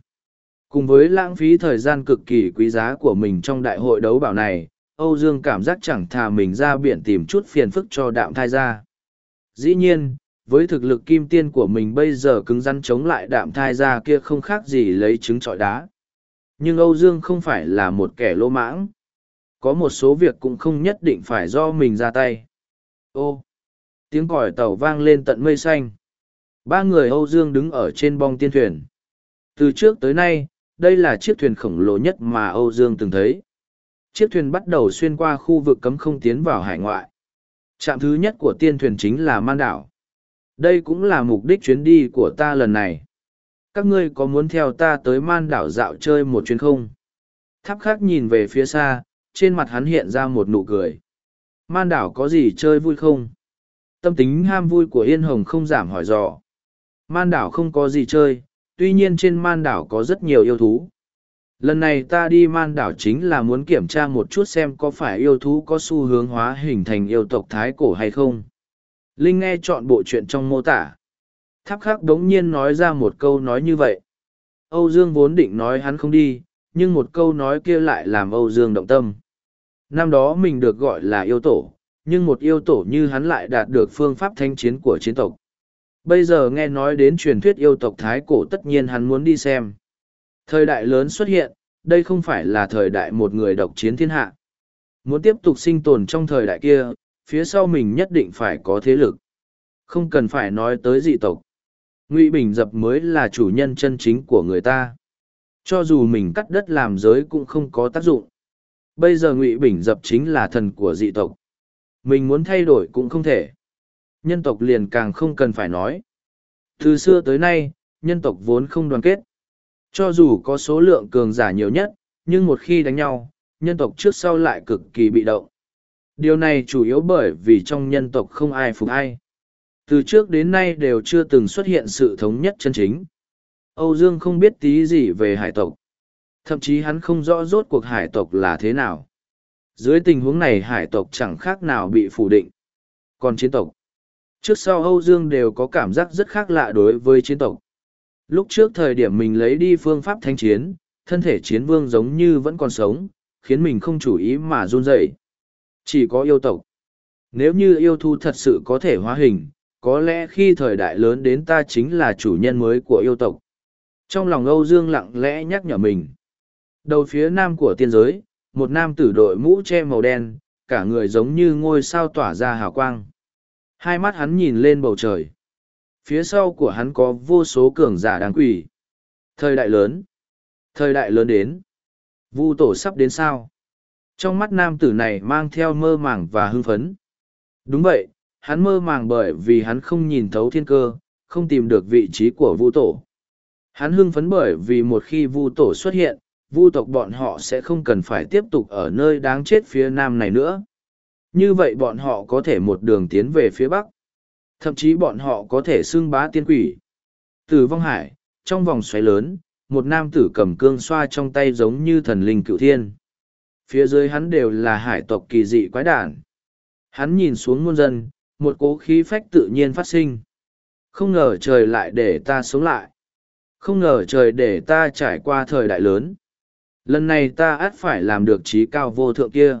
Cùng với lãng phí thời gian cực kỳ quý giá của mình trong đại hội đấu bảo này, Âu Dương cảm giác chẳng thà mình ra biển tìm chút phiền phức cho đạm thai ra. Dĩ nhiên, với thực lực kim tiên của mình bây giờ cứng rắn chống lại đạm thai ra kia không khác gì lấy trứng trọi đá. Nhưng Âu Dương không phải là một kẻ lô mãng. Có một số việc cũng không nhất định phải do mình ra tay. Ô! Tiếng còi tàu vang lên tận mây xanh. Ba người Âu Dương đứng ở trên bong tiên thuyền. Từ trước tới nay, đây là chiếc thuyền khổng lồ nhất mà Âu Dương từng thấy. Chiếc thuyền bắt đầu xuyên qua khu vực cấm không tiến vào hải ngoại. Trạm thứ nhất của tiên thuyền chính là Man Đảo. Đây cũng là mục đích chuyến đi của ta lần này. Các ngươi có muốn theo ta tới Man Đảo dạo chơi một chuyến không? Tháp khác nhìn về phía xa, trên mặt hắn hiện ra một nụ cười. Man Đảo có gì chơi vui không? Tâm tính ham vui của Yên Hồng không giảm hỏi dò. Man Đảo không có gì chơi, tuy nhiên trên Man Đảo có rất nhiều yêu thú. Lần này ta đi man đảo chính là muốn kiểm tra một chút xem có phải yêu thú có xu hướng hóa hình thành yêu tộc thái cổ hay không. Linh nghe chọn bộ chuyện trong mô tả. Tháp khắc đống nhiên nói ra một câu nói như vậy. Âu dương vốn định nói hắn không đi nhưng một câu nói kia lại làm âu dương động tâm. Năm đó mình được gọi là yêu tổ nhưng một yêu tổ như hắn lại đạt được phương pháp thanh chiến của chiến tộc bây giờ nghe nói đến truyền thuyết yêu tộc thái cổ tất nhiên hắn muốn đi xem Thời đại lớn xuất hiện, đây không phải là thời đại một người độc chiến thiên hạ. Muốn tiếp tục sinh tồn trong thời đại kia, phía sau mình nhất định phải có thế lực. Không cần phải nói tới dị tộc. Ngụy Bình Dập mới là chủ nhân chân chính của người ta. Cho dù mình cắt đất làm giới cũng không có tác dụng. Bây giờ Ngụy Bình Dập chính là thần của dị tộc. Mình muốn thay đổi cũng không thể. Nhân tộc liền càng không cần phải nói. Từ xưa tới nay, nhân tộc vốn không đoàn kết. Cho dù có số lượng cường giả nhiều nhất, nhưng một khi đánh nhau, nhân tộc trước sau lại cực kỳ bị động. Điều này chủ yếu bởi vì trong nhân tộc không ai phục ai. Từ trước đến nay đều chưa từng xuất hiện sự thống nhất chân chính. Âu Dương không biết tí gì về hải tộc. Thậm chí hắn không rõ rốt cuộc hải tộc là thế nào. Dưới tình huống này hải tộc chẳng khác nào bị phủ định. Còn chiến tộc. Trước sau Âu Dương đều có cảm giác rất khác lạ đối với chiến tộc. Lúc trước thời điểm mình lấy đi phương pháp thanh chiến, thân thể chiến vương giống như vẫn còn sống, khiến mình không chủ ý mà run rẩy. Chỉ có yêu tộc. Nếu như yêu thu thật sự có thể hóa hình, có lẽ khi thời đại lớn đến ta chính là chủ nhân mới của yêu tộc. Trong lòng Âu Dương lặng lẽ nhắc nhở mình. Đầu phía nam của tiên giới, một nam tử đội mũ che màu đen, cả người giống như ngôi sao tỏa ra hào quang. Hai mắt hắn nhìn lên bầu trời. Phía sau của hắn có vô số cường giả đáng quỷ. Thời đại lớn. Thời đại lớn đến. Vu tổ sắp đến sao? Trong mắt nam tử này mang theo mơ màng và hưng phấn. Đúng vậy, hắn mơ màng bởi vì hắn không nhìn thấu thiên cơ, không tìm được vị trí của vu tổ. Hắn hưng phấn bởi vì một khi vu tổ xuất hiện, vu tộc bọn họ sẽ không cần phải tiếp tục ở nơi đáng chết phía nam này nữa. Như vậy bọn họ có thể một đường tiến về phía bắc. Thậm chí bọn họ có thể xưng bá tiên quỷ. Từ vong hải, trong vòng xoáy lớn, một nam tử cầm cương xoa trong tay giống như thần linh cựu thiên. Phía dưới hắn đều là hải tộc kỳ dị quái đản. Hắn nhìn xuống muôn dân, một cố khí phách tự nhiên phát sinh. Không ngờ trời lại để ta sống lại. Không ngờ trời để ta trải qua thời đại lớn. Lần này ta ắt phải làm được trí cao vô thượng kia.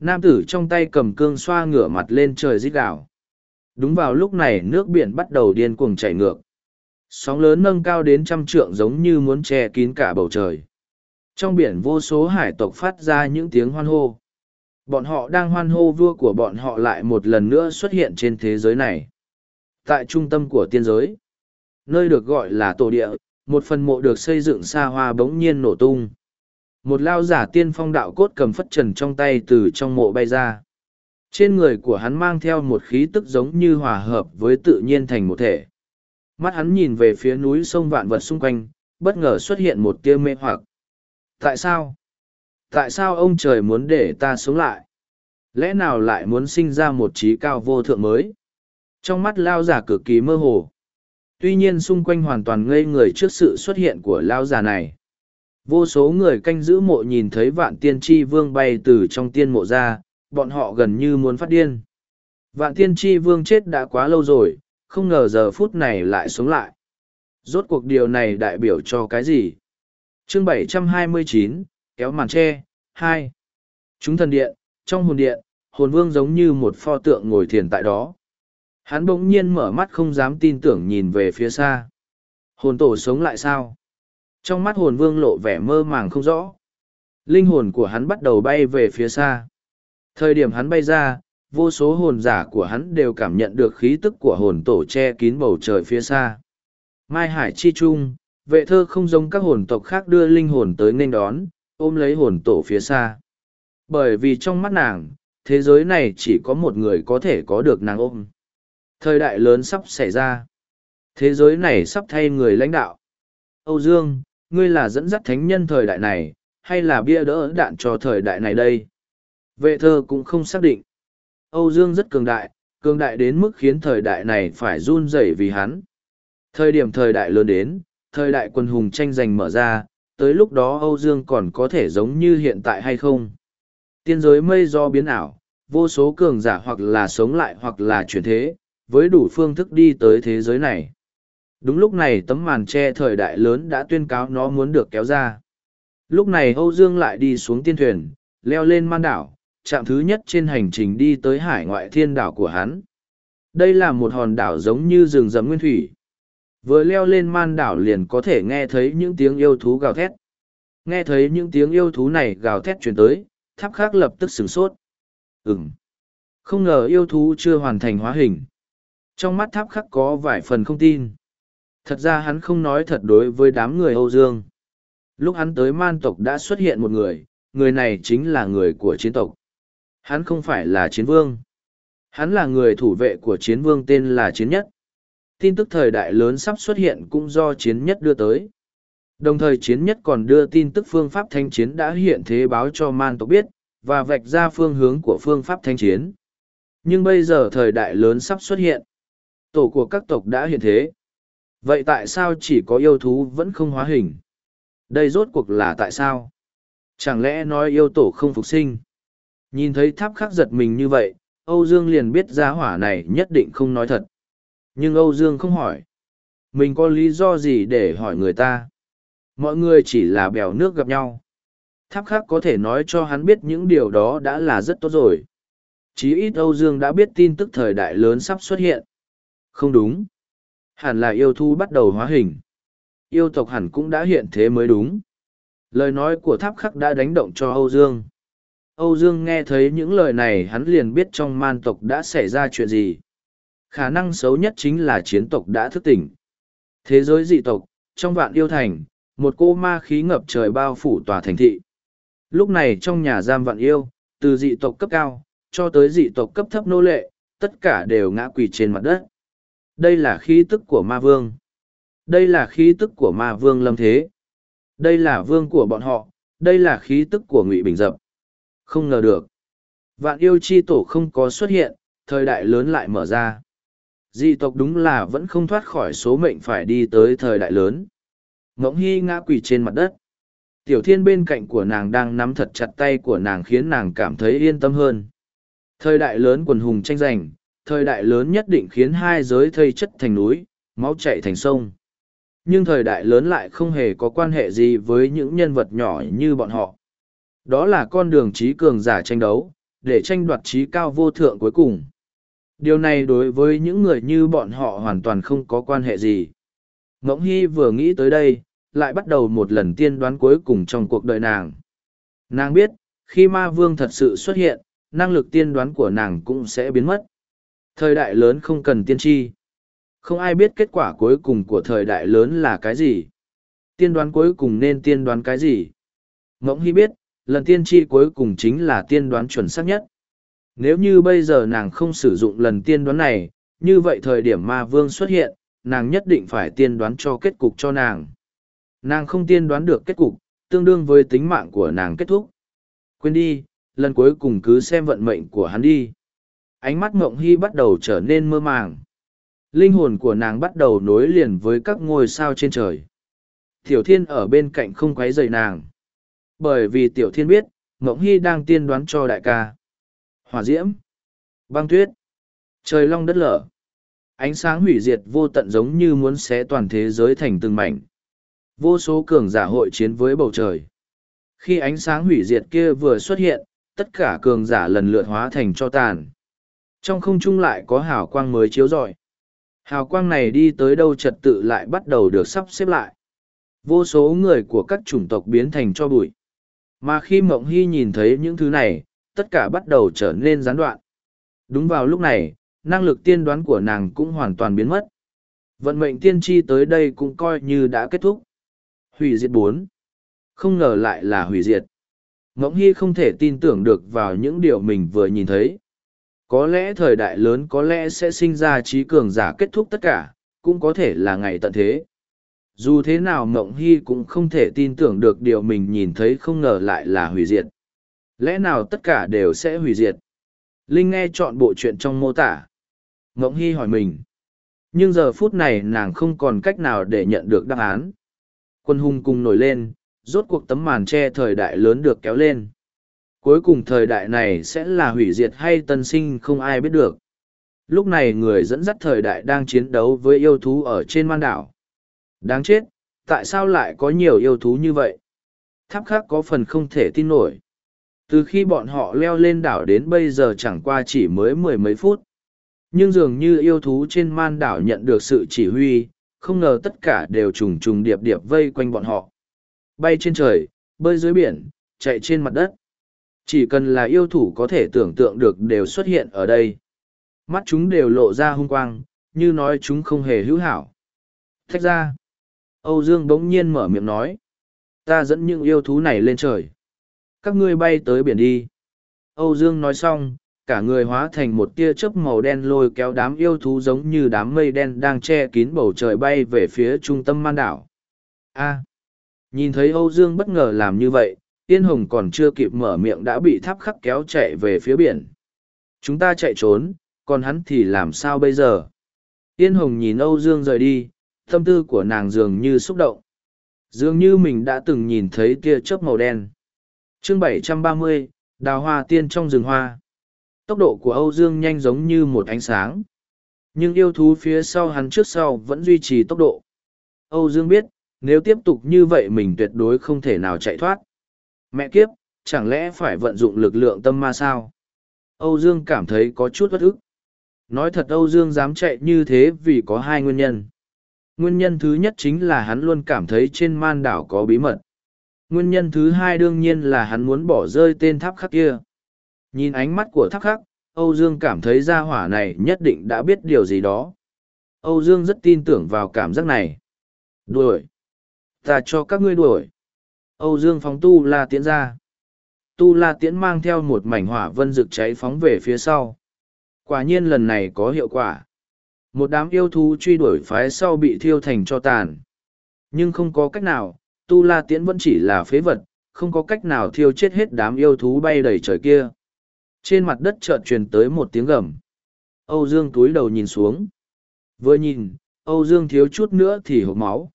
Nam tử trong tay cầm cương xoa ngửa mặt lên trời rít gạo Đúng vào lúc này nước biển bắt đầu điên cuồng chảy ngược. Sóng lớn nâng cao đến trăm trượng giống như muốn che kín cả bầu trời. Trong biển vô số hải tộc phát ra những tiếng hoan hô. Bọn họ đang hoan hô vua của bọn họ lại một lần nữa xuất hiện trên thế giới này. Tại trung tâm của tiên giới, nơi được gọi là tổ địa, một phần mộ được xây dựng xa hoa bỗng nhiên nổ tung. Một lao giả tiên phong đạo cốt cầm phất trần trong tay từ trong mộ bay ra. Trên người của hắn mang theo một khí tức giống như hòa hợp với tự nhiên thành một thể. Mắt hắn nhìn về phía núi sông vạn vật xung quanh, bất ngờ xuất hiện một tia mê hoặc. Tại sao? Tại sao ông trời muốn để ta sống lại? Lẽ nào lại muốn sinh ra một trí cao vô thượng mới? Trong mắt lao giả cực kỳ mơ hồ. Tuy nhiên xung quanh hoàn toàn ngây người trước sự xuất hiện của lao giả này. Vô số người canh giữ mộ nhìn thấy vạn tiên tri vương bay từ trong tiên mộ ra, bọn họ gần như muốn phát điên. Vạn tiên tri vương chết đã quá lâu rồi, không ngờ giờ phút này lại sống lại. Rốt cuộc điều này đại biểu cho cái gì? chương 729, kéo màn tre, 2. Chúng thần điện, trong hồn điện, hồn vương giống như một pho tượng ngồi thiền tại đó. Hắn bỗng nhiên mở mắt không dám tin tưởng nhìn về phía xa. Hồn tổ sống lại sao? Trong mắt hồn vương lộ vẻ mơ màng không rõ. Linh hồn của hắn bắt đầu bay về phía xa. Thời điểm hắn bay ra, vô số hồn giả của hắn đều cảm nhận được khí tức của hồn tổ che kín bầu trời phía xa. Mai Hải Chi Trung, vệ thơ không giống các hồn tộc khác đưa linh hồn tới nên đón, ôm lấy hồn tổ phía xa. Bởi vì trong mắt nàng, thế giới này chỉ có một người có thể có được nàng ôm. Thời đại lớn sắp xảy ra. Thế giới này sắp thay người lãnh đạo. Âu Dương, ngươi là dẫn dắt thánh nhân thời đại này, hay là bia đỡ đạn cho thời đại này đây? Vệ thơ cũng không xác định. Âu Dương rất cường đại, cường đại đến mức khiến thời đại này phải run rẩy vì hắn. Thời điểm thời đại lớn đến, thời đại quân hùng tranh giành mở ra, tới lúc đó Âu Dương còn có thể giống như hiện tại hay không? Tiên giới mây do biến ảo, vô số cường giả hoặc là sống lại hoặc là chuyển thế, với đủ phương thức đi tới thế giới này. Đúng lúc này tấm màn che thời đại lớn đã tuyên cáo nó muốn được kéo ra. Lúc này Âu Dương lại đi xuống tiên thuyền, leo lên man đảo, chạm thứ nhất trên hành trình đi tới hải ngoại thiên đảo của hắn. Đây là một hòn đảo giống như rừng rậm nguyên thủy. Vừa leo lên man đảo liền có thể nghe thấy những tiếng yêu thú gào thét. Nghe thấy những tiếng yêu thú này gào thét chuyển tới, tháp khác lập tức sửng sốt. Ừm. Không ngờ yêu thú chưa hoàn thành hóa hình. Trong mắt tháp khắc có vài phần không tin. Thật ra hắn không nói thật đối với đám người Âu Dương. Lúc hắn tới man tộc đã xuất hiện một người, người này chính là người của chiến tộc. Hắn không phải là chiến vương. Hắn là người thủ vệ của chiến vương tên là Chiến Nhất. Tin tức thời đại lớn sắp xuất hiện cũng do Chiến Nhất đưa tới. Đồng thời Chiến Nhất còn đưa tin tức phương pháp thanh chiến đã hiện thế báo cho man tộc biết, và vạch ra phương hướng của phương pháp thanh chiến. Nhưng bây giờ thời đại lớn sắp xuất hiện. Tổ của các tộc đã hiện thế. Vậy tại sao chỉ có yêu thú vẫn không hóa hình? Đây rốt cuộc là tại sao? Chẳng lẽ nói yêu tổ không phục sinh? Nhìn thấy tháp khắc giật mình như vậy, Âu Dương liền biết giá hỏa này nhất định không nói thật. Nhưng Âu Dương không hỏi. Mình có lý do gì để hỏi người ta? Mọi người chỉ là bèo nước gặp nhau. Tháp khắc có thể nói cho hắn biết những điều đó đã là rất tốt rồi. Chí ít Âu Dương đã biết tin tức thời đại lớn sắp xuất hiện. Không đúng. Hẳn là yêu thu bắt đầu hóa hình. Yêu tộc hẳn cũng đã hiện thế mới đúng. Lời nói của tháp khắc đã đánh động cho Âu Dương. Âu Dương nghe thấy những lời này hắn liền biết trong man tộc đã xảy ra chuyện gì. Khả năng xấu nhất chính là chiến tộc đã thức tỉnh. Thế giới dị tộc, trong vạn yêu thành, một cô ma khí ngập trời bao phủ tòa thành thị. Lúc này trong nhà giam vạn yêu, từ dị tộc cấp cao, cho tới dị tộc cấp thấp nô lệ, tất cả đều ngã quỳ trên mặt đất. Đây là khí tức của ma vương. Đây là khí tức của ma vương lâm thế. Đây là vương của bọn họ, đây là khí tức của ngụy bình dập. Không ngờ được. Vạn yêu chi tổ không có xuất hiện, thời đại lớn lại mở ra. Dị tộc đúng là vẫn không thoát khỏi số mệnh phải đi tới thời đại lớn. Ngỗng hy ngã quỳ trên mặt đất. Tiểu thiên bên cạnh của nàng đang nắm thật chặt tay của nàng khiến nàng cảm thấy yên tâm hơn. Thời đại lớn quần hùng tranh giành, thời đại lớn nhất định khiến hai giới thây chất thành núi, máu chạy thành sông. Nhưng thời đại lớn lại không hề có quan hệ gì với những nhân vật nhỏ như bọn họ. Đó là con đường trí cường giả tranh đấu, để tranh đoạt trí cao vô thượng cuối cùng. Điều này đối với những người như bọn họ hoàn toàn không có quan hệ gì. Ngỗng Hy vừa nghĩ tới đây, lại bắt đầu một lần tiên đoán cuối cùng trong cuộc đời nàng. Nàng biết, khi ma vương thật sự xuất hiện, năng lực tiên đoán của nàng cũng sẽ biến mất. Thời đại lớn không cần tiên tri. Không ai biết kết quả cuối cùng của thời đại lớn là cái gì. Tiên đoán cuối cùng nên tiên đoán cái gì. Ngỗng Hy biết, lần tiên tri cuối cùng chính là tiên đoán chuẩn xác nhất. Nếu như bây giờ nàng không sử dụng lần tiên đoán này, như vậy thời điểm ma vương xuất hiện, nàng nhất định phải tiên đoán cho kết cục cho nàng. Nàng không tiên đoán được kết cục, tương đương với tính mạng của nàng kết thúc. Quên đi, lần cuối cùng cứ xem vận mệnh của hắn đi. Ánh mắt Mộng Hy bắt đầu trở nên mơ màng. Linh hồn của nàng bắt đầu nối liền với các ngôi sao trên trời. Tiểu Thiên ở bên cạnh không quấy rầy nàng. Bởi vì Tiểu Thiên biết, Mộng Hy đang tiên đoán cho đại ca. Hỏa diễm, băng tuyết, trời long đất lở. Ánh sáng hủy diệt vô tận giống như muốn xé toàn thế giới thành từng mảnh. Vô số cường giả hội chiến với bầu trời. Khi ánh sáng hủy diệt kia vừa xuất hiện, tất cả cường giả lần lượt hóa thành cho tàn. Trong không trung lại có hào quang mới chiếu rọi. Hào quang này đi tới đâu trật tự lại bắt đầu được sắp xếp lại. Vô số người của các chủng tộc biến thành cho bụi. Mà khi Mộng Hy nhìn thấy những thứ này, tất cả bắt đầu trở nên gián đoạn. Đúng vào lúc này, năng lực tiên đoán của nàng cũng hoàn toàn biến mất. Vận mệnh tiên tri tới đây cũng coi như đã kết thúc. Hủy diệt bốn. Không ngờ lại là hủy diệt. Ngỗng Hy không thể tin tưởng được vào những điều mình vừa nhìn thấy. Có lẽ thời đại lớn có lẽ sẽ sinh ra trí cường giả kết thúc tất cả, cũng có thể là ngày tận thế. Dù thế nào Mộng Hy cũng không thể tin tưởng được điều mình nhìn thấy không ngờ lại là hủy diệt. Lẽ nào tất cả đều sẽ hủy diệt? Linh nghe chọn bộ chuyện trong mô tả. Mộng Hy hỏi mình. Nhưng giờ phút này nàng không còn cách nào để nhận được đáp án. Quân hùng cùng nổi lên, rốt cuộc tấm màn che thời đại lớn được kéo lên. Cuối cùng thời đại này sẽ là hủy diệt hay tân sinh không ai biết được. Lúc này người dẫn dắt thời đại đang chiến đấu với yêu thú ở trên man đảo. Đáng chết, tại sao lại có nhiều yêu thú như vậy? Tháp khác có phần không thể tin nổi. Từ khi bọn họ leo lên đảo đến bây giờ chẳng qua chỉ mới mười mấy phút. Nhưng dường như yêu thú trên man đảo nhận được sự chỉ huy, không ngờ tất cả đều trùng trùng điệp điệp vây quanh bọn họ. Bay trên trời, bơi dưới biển, chạy trên mặt đất. Chỉ cần là yêu thủ có thể tưởng tượng được đều xuất hiện ở đây. Mắt chúng đều lộ ra hung quang, như nói chúng không hề hữu hảo. Thách ra, Âu Dương bỗng nhiên mở miệng nói. Ta dẫn những yêu thú này lên trời. Các ngươi bay tới biển đi. Âu Dương nói xong, cả người hóa thành một tia chớp màu đen lôi kéo đám yêu thú giống như đám mây đen đang che kín bầu trời bay về phía trung tâm man đảo. A. nhìn thấy Âu Dương bất ngờ làm như vậy, Yên Hồng còn chưa kịp mở miệng đã bị tháp khắc kéo chạy về phía biển. Chúng ta chạy trốn, còn hắn thì làm sao bây giờ? Yên Hồng nhìn Âu Dương rời đi, tâm tư của nàng dường như xúc động. Dường như mình đã từng nhìn thấy tia chớp màu đen. chương 730, Đào hoa tiên trong rừng hoa. Tốc độ của Âu Dương nhanh giống như một ánh sáng. Nhưng yêu thú phía sau hắn trước sau vẫn duy trì tốc độ. Âu Dương biết, nếu tiếp tục như vậy mình tuyệt đối không thể nào chạy thoát. Mẹ kiếp, chẳng lẽ phải vận dụng lực lượng tâm ma sao? Âu Dương cảm thấy có chút bất ức. Nói thật Âu Dương dám chạy như thế vì có hai nguyên nhân. Nguyên nhân thứ nhất chính là hắn luôn cảm thấy trên man đảo có bí mật. Nguyên nhân thứ hai đương nhiên là hắn muốn bỏ rơi tên tháp khắc kia. Nhìn ánh mắt của tháp khắc, Âu Dương cảm thấy gia hỏa này nhất định đã biết điều gì đó. Âu Dương rất tin tưởng vào cảm giác này. Đuổi! Ta cho các ngươi đuổi! Âu Dương phóng tu la tiễn ra. Tu la tiễn mang theo một mảnh hỏa vân rực cháy phóng về phía sau. Quả nhiên lần này có hiệu quả. Một đám yêu thú truy đuổi phái sau bị thiêu thành cho tàn. Nhưng không có cách nào, tu la tiễn vẫn chỉ là phế vật, không có cách nào thiêu chết hết đám yêu thú bay đầy trời kia. Trên mặt đất chợt truyền tới một tiếng gầm. Âu Dương túi đầu nhìn xuống. Vừa nhìn, Âu Dương thiếu chút nữa thì hộp máu.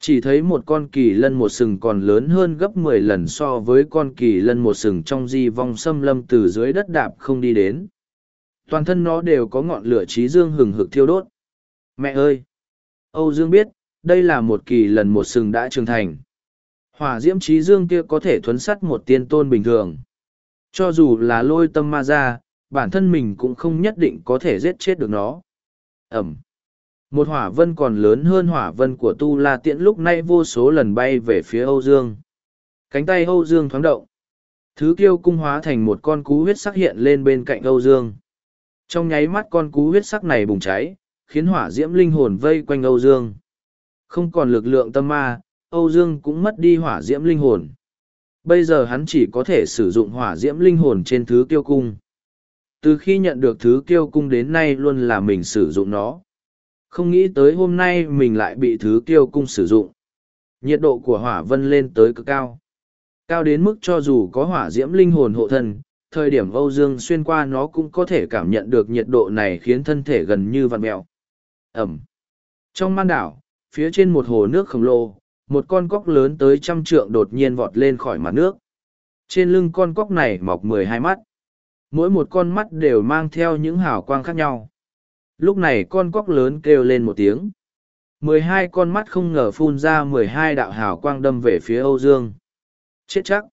Chỉ thấy một con kỳ lân một sừng còn lớn hơn gấp mười lần so với con kỳ lân một sừng trong di vong xâm lâm từ dưới đất đạp không đi đến. Toàn thân nó đều có ngọn lửa trí dương hừng hực thiêu đốt. Mẹ ơi! Âu Dương biết, đây là một kỳ lần một sừng đã trưởng thành. Hỏa diễm trí dương kia có thể thuấn sắt một tiên tôn bình thường. Cho dù là lôi tâm ma ra, bản thân mình cũng không nhất định có thể giết chết được nó. Ẩm. Một hỏa vân còn lớn hơn hỏa vân của Tu La Tiễn lúc nay vô số lần bay về phía Âu Dương. Cánh tay Âu Dương thoáng động. Thứ kiêu cung hóa thành một con cú huyết sắc hiện lên bên cạnh Âu Dương. Trong nháy mắt con cú huyết sắc này bùng cháy, khiến hỏa diễm linh hồn vây quanh Âu Dương. Không còn lực lượng tâm ma, Âu Dương cũng mất đi hỏa diễm linh hồn. Bây giờ hắn chỉ có thể sử dụng hỏa diễm linh hồn trên thứ kiêu cung. Từ khi nhận được thứ kiêu cung đến nay luôn là mình sử dụng nó. Không nghĩ tới hôm nay mình lại bị thứ tiêu cung sử dụng. Nhiệt độ của hỏa vân lên tới cực cao. Cao đến mức cho dù có hỏa diễm linh hồn hộ thân, thời điểm Âu Dương xuyên qua nó cũng có thể cảm nhận được nhiệt độ này khiến thân thể gần như vặn mẹo. Ẩm. Trong man đảo, phía trên một hồ nước khổng lồ, một con cóc lớn tới trăm trượng đột nhiên vọt lên khỏi mặt nước. Trên lưng con cóc này mọc mười hai mắt. Mỗi một con mắt đều mang theo những hào quang khác nhau. Lúc này con cóc lớn kêu lên một tiếng. mười hai con mắt không ngờ phun ra mười hai đạo hào quang đâm về phía Âu Dương. Chết chắc.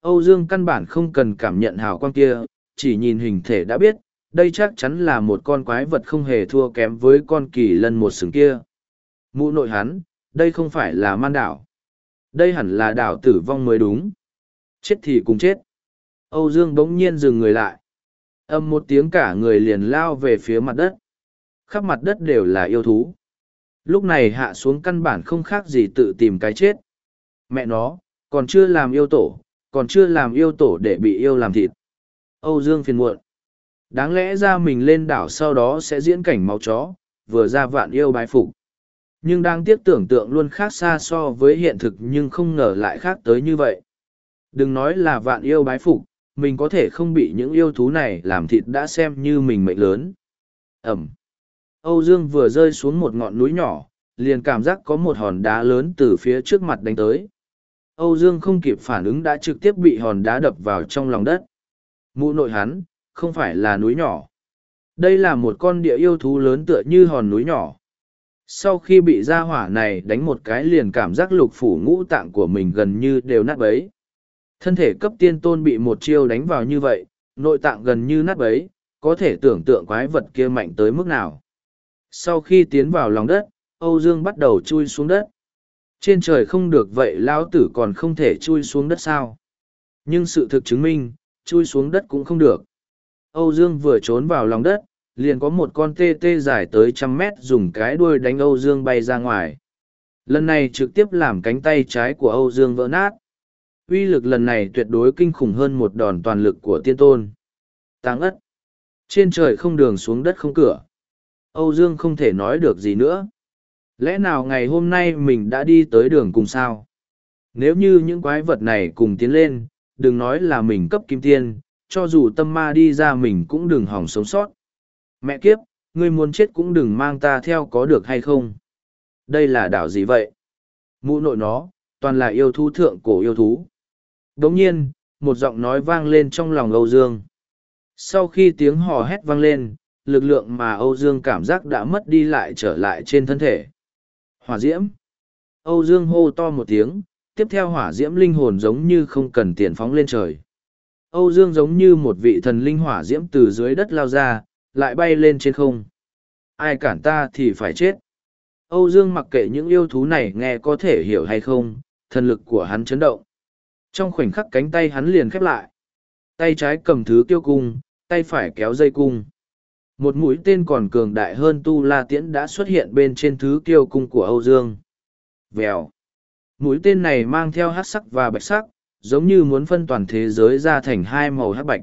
Âu Dương căn bản không cần cảm nhận hào quang kia, chỉ nhìn hình thể đã biết, đây chắc chắn là một con quái vật không hề thua kém với con kỳ lân một sừng kia. Mụ nội hắn, đây không phải là man đảo. Đây hẳn là đảo tử vong mới đúng. Chết thì cùng chết. Âu Dương bỗng nhiên dừng người lại. Âm một tiếng cả người liền lao về phía mặt đất. Khắp mặt đất đều là yêu thú. Lúc này hạ xuống căn bản không khác gì tự tìm cái chết. Mẹ nó, còn chưa làm yêu tổ, còn chưa làm yêu tổ để bị yêu làm thịt. Âu Dương phiền muộn. Đáng lẽ ra mình lên đảo sau đó sẽ diễn cảnh máu chó, vừa ra vạn yêu bái phục. Nhưng đang tiếc tưởng tượng luôn khác xa so với hiện thực nhưng không ngờ lại khác tới như vậy. Đừng nói là vạn yêu bái phục, mình có thể không bị những yêu thú này làm thịt đã xem như mình mệnh lớn. Ẩm. Âu Dương vừa rơi xuống một ngọn núi nhỏ, liền cảm giác có một hòn đá lớn từ phía trước mặt đánh tới. Âu Dương không kịp phản ứng đã trực tiếp bị hòn đá đập vào trong lòng đất. Mụ nội hắn, không phải là núi nhỏ. Đây là một con địa yêu thú lớn tựa như hòn núi nhỏ. Sau khi bị ra hỏa này đánh một cái liền cảm giác lục phủ ngũ tạng của mình gần như đều nát bấy. Thân thể cấp tiên tôn bị một chiêu đánh vào như vậy, nội tạng gần như nát bấy, có thể tưởng tượng quái vật kia mạnh tới mức nào. Sau khi tiến vào lòng đất, Âu Dương bắt đầu chui xuống đất. Trên trời không được vậy lão tử còn không thể chui xuống đất sao. Nhưng sự thực chứng minh, chui xuống đất cũng không được. Âu Dương vừa trốn vào lòng đất, liền có một con tê tê dài tới trăm mét dùng cái đuôi đánh Âu Dương bay ra ngoài. Lần này trực tiếp làm cánh tay trái của Âu Dương vỡ nát. uy lực lần này tuyệt đối kinh khủng hơn một đòn toàn lực của tiên tôn. Táng ất. Trên trời không đường xuống đất không cửa. Âu Dương không thể nói được gì nữa. Lẽ nào ngày hôm nay mình đã đi tới đường cùng sao? Nếu như những quái vật này cùng tiến lên, đừng nói là mình cấp kim tiên, cho dù tâm ma đi ra mình cũng đừng hỏng sống sót. Mẹ kiếp, ngươi muốn chết cũng đừng mang ta theo có được hay không? Đây là đảo gì vậy? Mũ nội nó, toàn là yêu thú thượng cổ yêu thú. Đồng nhiên, một giọng nói vang lên trong lòng Âu Dương. Sau khi tiếng hò hét vang lên, lực lượng mà Âu Dương cảm giác đã mất đi lại trở lại trên thân thể. Hỏa diễm. Âu Dương hô to một tiếng, tiếp theo hỏa diễm linh hồn giống như không cần tiền phóng lên trời. Âu Dương giống như một vị thần linh hỏa diễm từ dưới đất lao ra, lại bay lên trên không. Ai cản ta thì phải chết. Âu Dương mặc kệ những yêu thú này nghe có thể hiểu hay không, thần lực của hắn chấn động. Trong khoảnh khắc cánh tay hắn liền khép lại. Tay trái cầm thứ tiêu cung, tay phải kéo dây cung. Một mũi tên còn cường đại hơn Tu La Tiễn đã xuất hiện bên trên thứ kiêu cung của Âu Dương. Vèo. Mũi tên này mang theo hát sắc và bạch sắc, giống như muốn phân toàn thế giới ra thành hai màu hát bạch.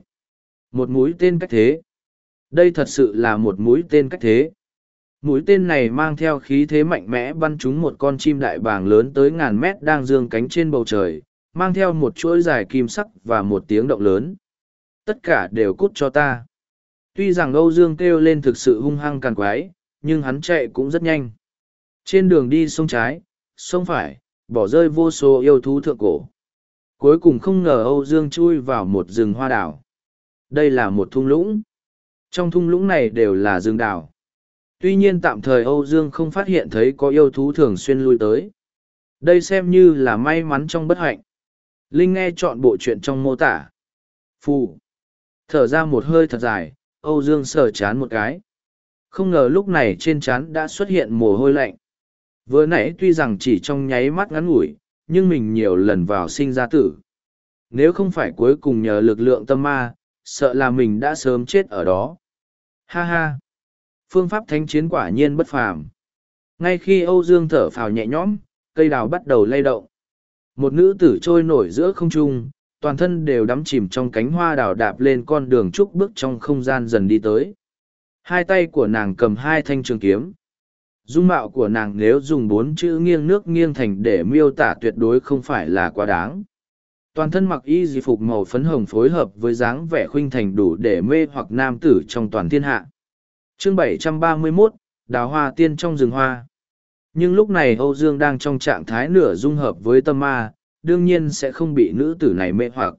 Một mũi tên cách thế. Đây thật sự là một mũi tên cách thế. Mũi tên này mang theo khí thế mạnh mẽ bắn trúng một con chim đại bàng lớn tới ngàn mét đang dương cánh trên bầu trời, mang theo một chuỗi dài kim sắc và một tiếng động lớn. Tất cả đều cút cho ta. Tuy rằng Âu Dương kêu lên thực sự hung hăng càn quái, nhưng hắn chạy cũng rất nhanh. Trên đường đi sông trái, sông phải, bỏ rơi vô số yêu thú thượng cổ. Cuối cùng không ngờ Âu Dương chui vào một rừng hoa đảo. Đây là một thung lũng. Trong thung lũng này đều là rừng đảo. Tuy nhiên tạm thời Âu Dương không phát hiện thấy có yêu thú thường xuyên lui tới. Đây xem như là may mắn trong bất hạnh. Linh nghe chọn bộ chuyện trong mô tả. Phù. Thở ra một hơi thật dài, Âu Dương sờ chán một cái. Không ngờ lúc này trên chán đã xuất hiện mồ hôi lạnh. Vừa nãy tuy rằng chỉ trong nháy mắt ngắn ngủi, nhưng mình nhiều lần vào sinh ra tử. Nếu không phải cuối cùng nhờ lực lượng tâm ma, sợ là mình đã sớm chết ở đó. Ha ha! Phương pháp thánh chiến quả nhiên bất phàm. Ngay khi Âu Dương thở phào nhẹ nhõm, cây đào bắt đầu lay động. Một nữ tử trôi nổi giữa không trung, toàn thân đều đắm chìm trong cánh hoa đào đạp lên con đường trúc bước trong không gian dần đi tới. Hai tay của nàng cầm hai thanh trường kiếm. Dung mạo của nàng nếu dùng bốn chữ nghiêng nước nghiêng thành để miêu tả tuyệt đối không phải là quá đáng. Toàn thân mặc y di phục màu phấn hồng phối hợp với dáng vẻ khuynh thành đủ để mê hoặc nam tử trong toàn thiên hạ. Chương 731, Đào Hoa Tiên trong rừng hoa. Nhưng lúc này Âu Dương đang trong trạng thái nửa dung hợp với tâm ma, đương nhiên sẽ không bị nữ tử này mê hoặc.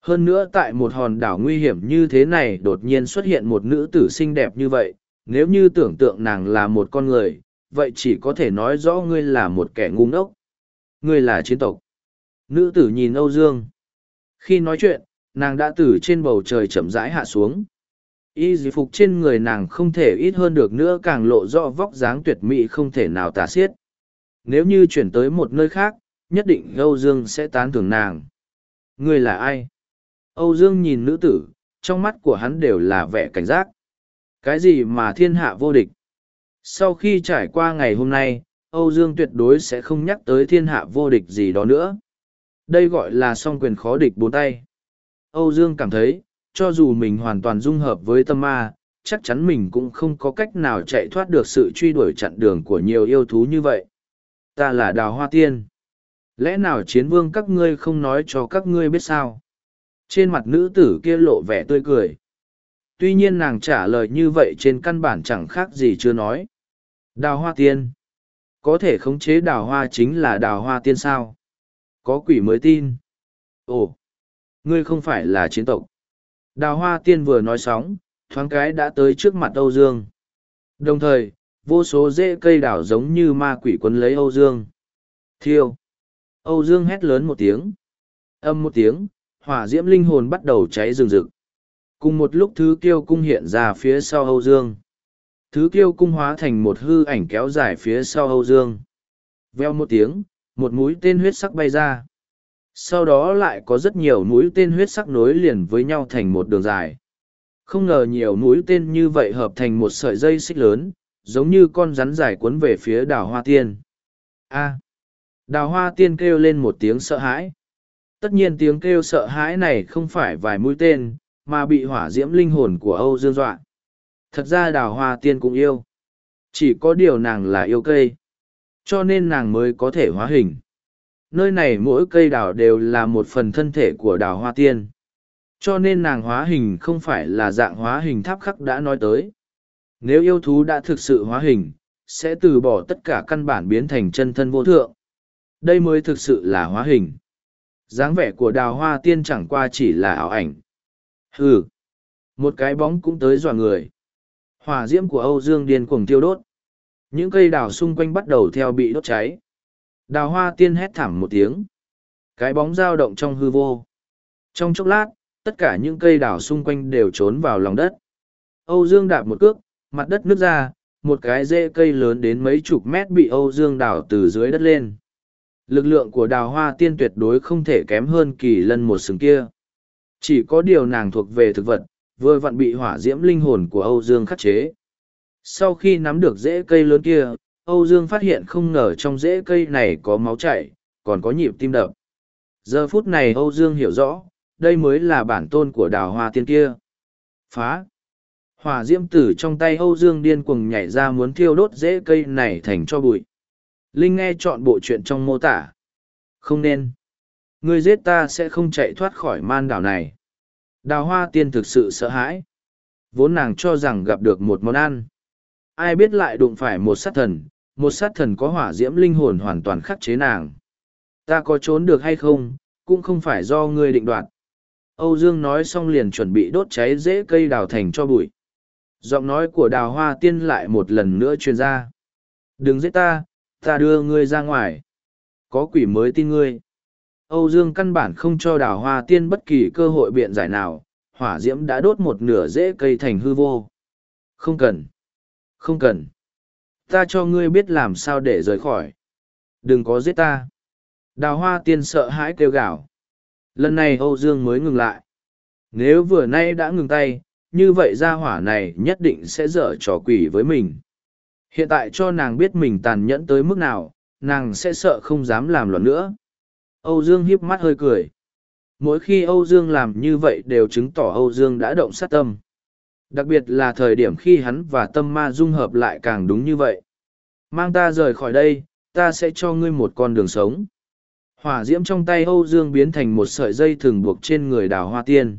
Hơn nữa tại một hòn đảo nguy hiểm như thế này đột nhiên xuất hiện một nữ tử xinh đẹp như vậy, nếu như tưởng tượng nàng là một con người, vậy chỉ có thể nói rõ ngươi là một kẻ ngu ngốc. Ngươi là chiến tộc. Nữ tử nhìn Âu Dương. Khi nói chuyện, nàng đã từ trên bầu trời chậm rãi hạ xuống. Y dì phục trên người nàng không thể ít hơn được nữa càng lộ rõ vóc dáng tuyệt mỹ không thể nào tả xiết. Nếu như chuyển tới một nơi khác, nhất định Âu Dương sẽ tán thưởng nàng. Ngươi là ai? Âu Dương nhìn nữ tử, trong mắt của hắn đều là vẻ cảnh giác. Cái gì mà thiên hạ vô địch? Sau khi trải qua ngày hôm nay, Âu Dương tuyệt đối sẽ không nhắc tới thiên hạ vô địch gì đó nữa. Đây gọi là song quyền khó địch bốn tay. Âu Dương cảm thấy, cho dù mình hoàn toàn dung hợp với tâm ma, chắc chắn mình cũng không có cách nào chạy thoát được sự truy đuổi chặn đường của nhiều yêu thú như vậy. Ta là Đào Hoa Tiên lẽ nào chiến vương các ngươi không nói cho các ngươi biết sao? Trên mặt nữ tử kia lộ vẻ tươi cười. Tuy nhiên nàng trả lời như vậy trên căn bản chẳng khác gì chưa nói. Đào hoa tiên. Có thể khống chế đào hoa chính là đào hoa tiên sao? Có quỷ mới tin. Ồ, ngươi không phải là chiến tộc. Đào hoa tiên vừa nói sóng, thoáng cái đã tới trước mặt âu dương. Đồng thời, vô số rễ cây đảo giống như ma quỷ quấn lấy âu dương. Thiêu. Âu Dương hét lớn một tiếng. Âm một tiếng, hỏa diễm linh hồn bắt đầu cháy rừng rực. Cùng một lúc thứ kiêu cung hiện ra phía sau Âu Dương. Thứ kiêu cung hóa thành một hư ảnh kéo dài phía sau Âu Dương. Veo một tiếng, một mũi tên huyết sắc bay ra. Sau đó lại có rất nhiều mũi tên huyết sắc nối liền với nhau thành một đường dài. Không ngờ nhiều mũi tên như vậy hợp thành một sợi dây xích lớn, giống như con rắn dài cuốn về phía đảo hoa tiên. A đào hoa tiên kêu lên một tiếng sợ hãi. Tất nhiên tiếng kêu sợ hãi này không phải vài mũi tên, mà bị hỏa diễm linh hồn của Âu Dương dọa. Thật ra đào hoa tiên cũng yêu. Chỉ có điều nàng là yêu cây. Cho nên nàng mới có thể hóa hình. Nơi này mỗi cây đào đều là một phần thân thể của đào hoa tiên. Cho nên nàng hóa hình không phải là dạng hóa hình tháp khắc đã nói tới. Nếu yêu thú đã thực sự hóa hình, sẽ từ bỏ tất cả căn bản biến thành chân thân vô thượng. Đây mới thực sự là hóa hình. dáng vẻ của đào hoa tiên chẳng qua chỉ là ảo ảnh. Hừ, một cái bóng cũng tới dọa người. Hỏa diễm của Âu Dương điên cuồng tiêu đốt. Những cây đào xung quanh bắt đầu theo bị đốt cháy. Đào hoa tiên hét thảm một tiếng. Cái bóng dao động trong hư vô. Trong chốc lát, tất cả những cây đào xung quanh đều trốn vào lòng đất. Âu Dương đạp một cước, mặt đất nứt ra, một cái rễ cây lớn đến mấy chục mét bị Âu Dương đào từ dưới đất lên. Lực lượng của đào hoa tiên tuyệt đối không thể kém hơn kỳ lân một sừng kia. Chỉ có điều nàng thuộc về thực vật, vừa vặn bị hỏa diễm linh hồn của Âu Dương khắc chế. Sau khi nắm được rễ cây lớn kia, Âu Dương phát hiện không ngờ trong rễ cây này có máu chảy, còn có nhịp tim đập. Giờ phút này Âu Dương hiểu rõ, đây mới là bản tôn của đào hoa tiên kia. Phá! Hỏa diễm tử trong tay Âu Dương điên cuồng nhảy ra muốn thiêu đốt rễ cây này thành cho bụi. Linh nghe chọn bộ chuyện trong mô tả. Không nên. Người giết ta sẽ không chạy thoát khỏi man đảo này. Đào hoa tiên thực sự sợ hãi. Vốn nàng cho rằng gặp được một món ăn. Ai biết lại đụng phải một sát thần, một sát thần có hỏa diễm linh hồn hoàn toàn khắc chế nàng. Ta có trốn được hay không, cũng không phải do ngươi định đoạt. Âu Dương nói xong liền chuẩn bị đốt cháy rễ cây đào thành cho bụi. Giọng nói của đào hoa tiên lại một lần nữa truyền ra. Đừng giết ta, ta đưa ngươi ra ngoài. Có quỷ mới tin ngươi. Âu Dương căn bản không cho đào hoa tiên bất kỳ cơ hội biện giải nào, hỏa diễm đã đốt một nửa rễ cây thành hư vô. Không cần. Không cần. Ta cho ngươi biết làm sao để rời khỏi. Đừng có giết ta. Đào hoa tiên sợ hãi kêu gào. Lần này Âu Dương mới ngừng lại. Nếu vừa nay đã ngừng tay, như vậy Ra hỏa này nhất định sẽ dở trò quỷ với mình. Hiện tại cho nàng biết mình tàn nhẫn tới mức nào, nàng sẽ sợ không dám làm loạn nữa. Âu Dương hiếp mắt hơi cười. Mỗi khi Âu Dương làm như vậy đều chứng tỏ Âu Dương đã động sát tâm. Đặc biệt là thời điểm khi hắn và tâm ma dung hợp lại càng đúng như vậy. Mang ta rời khỏi đây, ta sẽ cho ngươi một con đường sống. Hỏa diễm trong tay Âu Dương biến thành một sợi dây thường buộc trên người đào hoa tiên.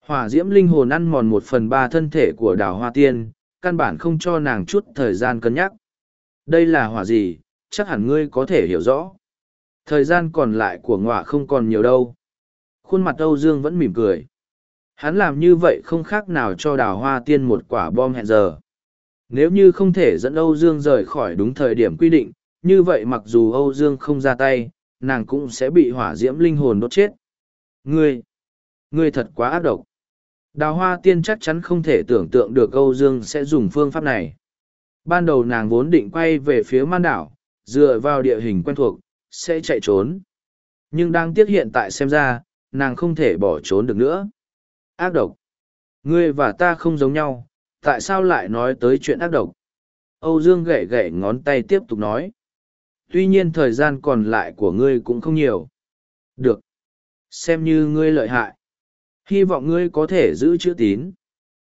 Hỏa diễm linh hồn ăn mòn một phần ba thân thể của đào hoa tiên, căn bản không cho nàng chút thời gian cân nhắc. Đây là hỏa gì, chắc hẳn ngươi có thể hiểu rõ. Thời gian còn lại của ngọa không còn nhiều đâu. Khuôn mặt Âu Dương vẫn mỉm cười. Hắn làm như vậy không khác nào cho đào hoa tiên một quả bom hẹn giờ. Nếu như không thể dẫn Âu Dương rời khỏi đúng thời điểm quy định, như vậy mặc dù Âu Dương không ra tay, nàng cũng sẽ bị hỏa diễm linh hồn đốt chết. Ngươi, ngươi thật quá ác độc. Đào hoa tiên chắc chắn không thể tưởng tượng được Âu Dương sẽ dùng phương pháp này. Ban đầu nàng vốn định quay về phía man đảo, dựa vào địa hình quen thuộc, sẽ chạy trốn. Nhưng đang tiếc hiện tại xem ra, nàng không thể bỏ trốn được nữa. Ác độc. Ngươi và ta không giống nhau, tại sao lại nói tới chuyện ác độc? Âu Dương gậy gậy ngón tay tiếp tục nói. Tuy nhiên thời gian còn lại của ngươi cũng không nhiều. Được. Xem như ngươi lợi hại. Hy vọng ngươi có thể giữ chữ tín.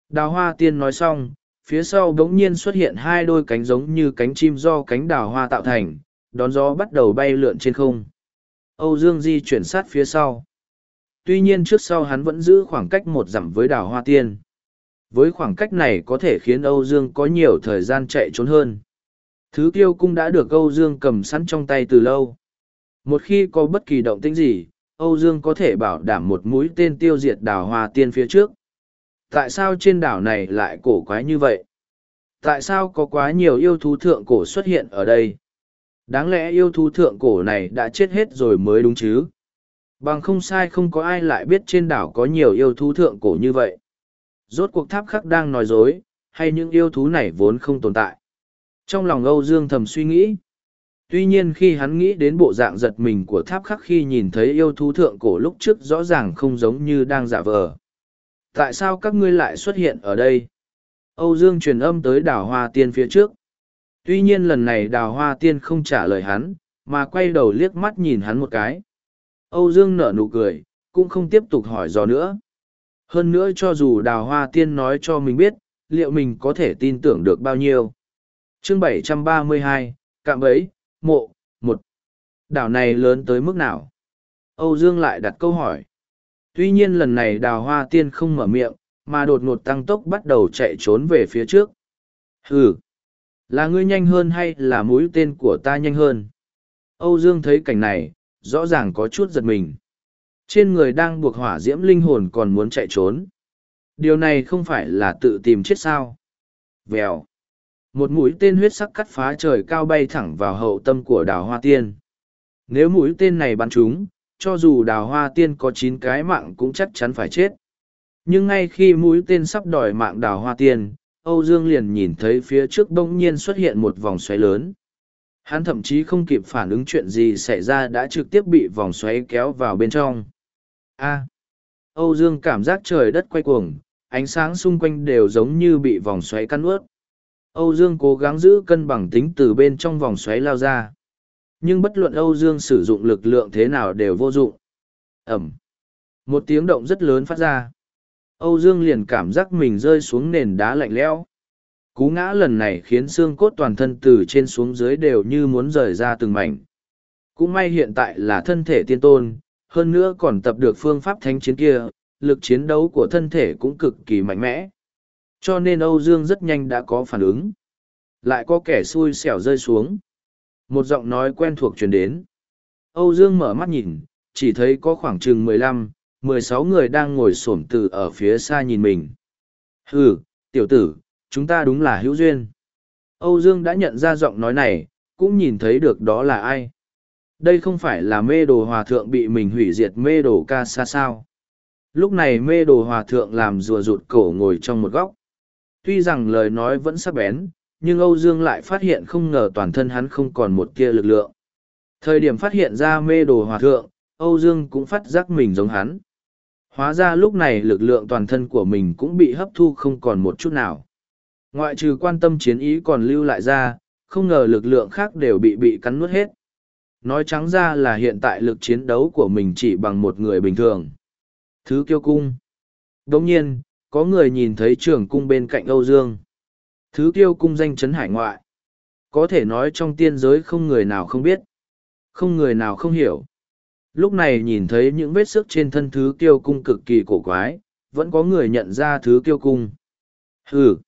Đào hoa tiên nói xong, phía sau đ ố n g nhiên xuất hiện hai đôi cánh giống như cánh chim do cánh đào hoa tạo thành, đón gió bắt đầu bay lượn trên không. Âu Dương di chuyển sát phía sau. Tuy nhiên trước sau hắn vẫn giữ khoảng cách một dặm với đào hoa tiên. Với khoảng cách này có thể khiến Âu Dương có nhiều thời gian chạy trốn hơn. Thứ tiêu cung đã được Âu Dương cầm sẵn trong tay từ lâu. Một khi có bất kỳ động tĩnh gì, Âu Dương có thể bảo đảm một mũi tên tiêu diệt đảo hoa tiên phía trước. Tại sao trên đảo này lại cổ quái như vậy? Tại sao có quá nhiều yêu thú thượng cổ xuất hiện ở đây? Đáng lẽ yêu thú thượng cổ này đã chết hết rồi mới đúng chứ? Bằng không sai không có ai lại biết trên đảo có nhiều yêu thú thượng cổ như vậy. Rốt cuộc tháp khắc đang nói dối, hay những yêu thú này vốn không tồn tại. Trong lòng Âu Dương thầm suy nghĩ. Tuy nhiên khi hắn nghĩ đến bộ dạng giật mình của tháp khắc khi nhìn thấy yêu thú thượng cổ lúc trước rõ ràng không giống như đang giả vờ. Tại sao các ngươi lại xuất hiện ở đây? Âu Dương truyền âm tới đào hoa tiên phía trước. Tuy nhiên lần này đào hoa tiên không trả lời hắn, mà quay đầu liếc mắt nhìn hắn một cái. Âu Dương nở nụ cười, cũng không tiếp tục hỏi dò nữa. Hơn nữa cho dù đào hoa tiên nói cho mình biết, liệu mình có thể tin tưởng được bao nhiêu. Chương 732, Cạm Bẫy, Mộ, một Đảo này lớn tới mức nào? Âu Dương lại đặt câu hỏi. Tuy nhiên lần này đào hoa tiên không mở miệng, mà đột ngột tăng tốc bắt đầu chạy trốn về phía trước. Hừ! Là ngươi nhanh hơn hay là mũi tên của ta nhanh hơn? Âu Dương thấy cảnh này, rõ ràng có chút giật mình. Trên người đang buộc hỏa diễm linh hồn còn muốn chạy trốn. Điều này không phải là tự tìm chết sao. Vèo. Một mũi tên huyết sắc cắt phá trời cao bay thẳng vào hậu tâm của đào hoa tiên. Nếu mũi tên này bắn trúng, cho dù đào hoa tiên có chín cái mạng cũng chắc chắn phải chết. Nhưng ngay khi mũi tên sắp đòi mạng đào hoa tiên, Âu Dương liền nhìn thấy phía trước đông nhiên xuất hiện một vòng xoáy lớn. Hắn thậm chí không kịp phản ứng chuyện gì xảy ra đã trực tiếp bị vòng xoáy kéo vào bên trong. A. Âu Dương cảm giác trời đất quay cuồng, ánh sáng xung quanh đều giống như bị vòng xoáy cắn ướt. Âu Dương cố gắng giữ cân bằng tính từ bên trong vòng xoáy lao ra. Nhưng bất luận Âu Dương sử dụng lực lượng thế nào đều vô dụng. Ẩm. Một tiếng động rất lớn phát ra. Âu Dương liền cảm giác mình rơi xuống nền đá lạnh lẽo. Cú ngã lần này khiến xương cốt toàn thân từ trên xuống dưới đều như muốn rời ra từng mảnh. Cũng may hiện tại là thân thể tiên tôn, hơn nữa còn tập được phương pháp thánh chiến kia, lực chiến đấu của thân thể cũng cực kỳ mạnh mẽ. Cho nên Âu Dương rất nhanh đã có phản ứng. Lại có kẻ xui xẻo rơi xuống. Một giọng nói quen thuộc truyền đến. Âu Dương mở mắt nhìn, chỉ thấy có khoảng chừng mười lăm, mười sáu người đang ngồi xổm từ ở phía xa nhìn mình. Hừ, tiểu tử, chúng ta đúng là hữu duyên. Âu Dương đã nhận ra giọng nói này, cũng nhìn thấy được đó là ai. Đây không phải là mê đồ hòa thượng bị mình hủy diệt mê đồ ca xa sao. Lúc này mê đồ hòa thượng làm rùa rụt cổ ngồi trong một góc. Tuy rằng lời nói vẫn sắc bén, nhưng Âu Dương lại phát hiện không ngờ toàn thân hắn không còn một kia lực lượng. Thời điểm phát hiện ra mê đồ hòa thượng, Âu Dương cũng phát giác mình giống hắn. Hóa ra lúc này lực lượng toàn thân của mình cũng bị hấp thu không còn một chút nào. Ngoại trừ quan tâm chiến ý còn lưu lại ra, không ngờ lực lượng khác đều bị bị cắn nuốt hết. Nói trắng ra là hiện tại lực chiến đấu của mình chỉ bằng một người bình thường. Thứ kiêu cung. Đồng nhiên, có người nhìn thấy trường cung bên cạnh Âu Dương. Thứ kiêu cung danh chấn hải ngoại. Có thể nói trong tiên giới không người nào không biết. Không người nào không hiểu. Lúc này nhìn thấy những vết sức trên thân thứ kiêu cung cực kỳ cổ quái, vẫn có người nhận ra thứ kiêu cung. Ừ.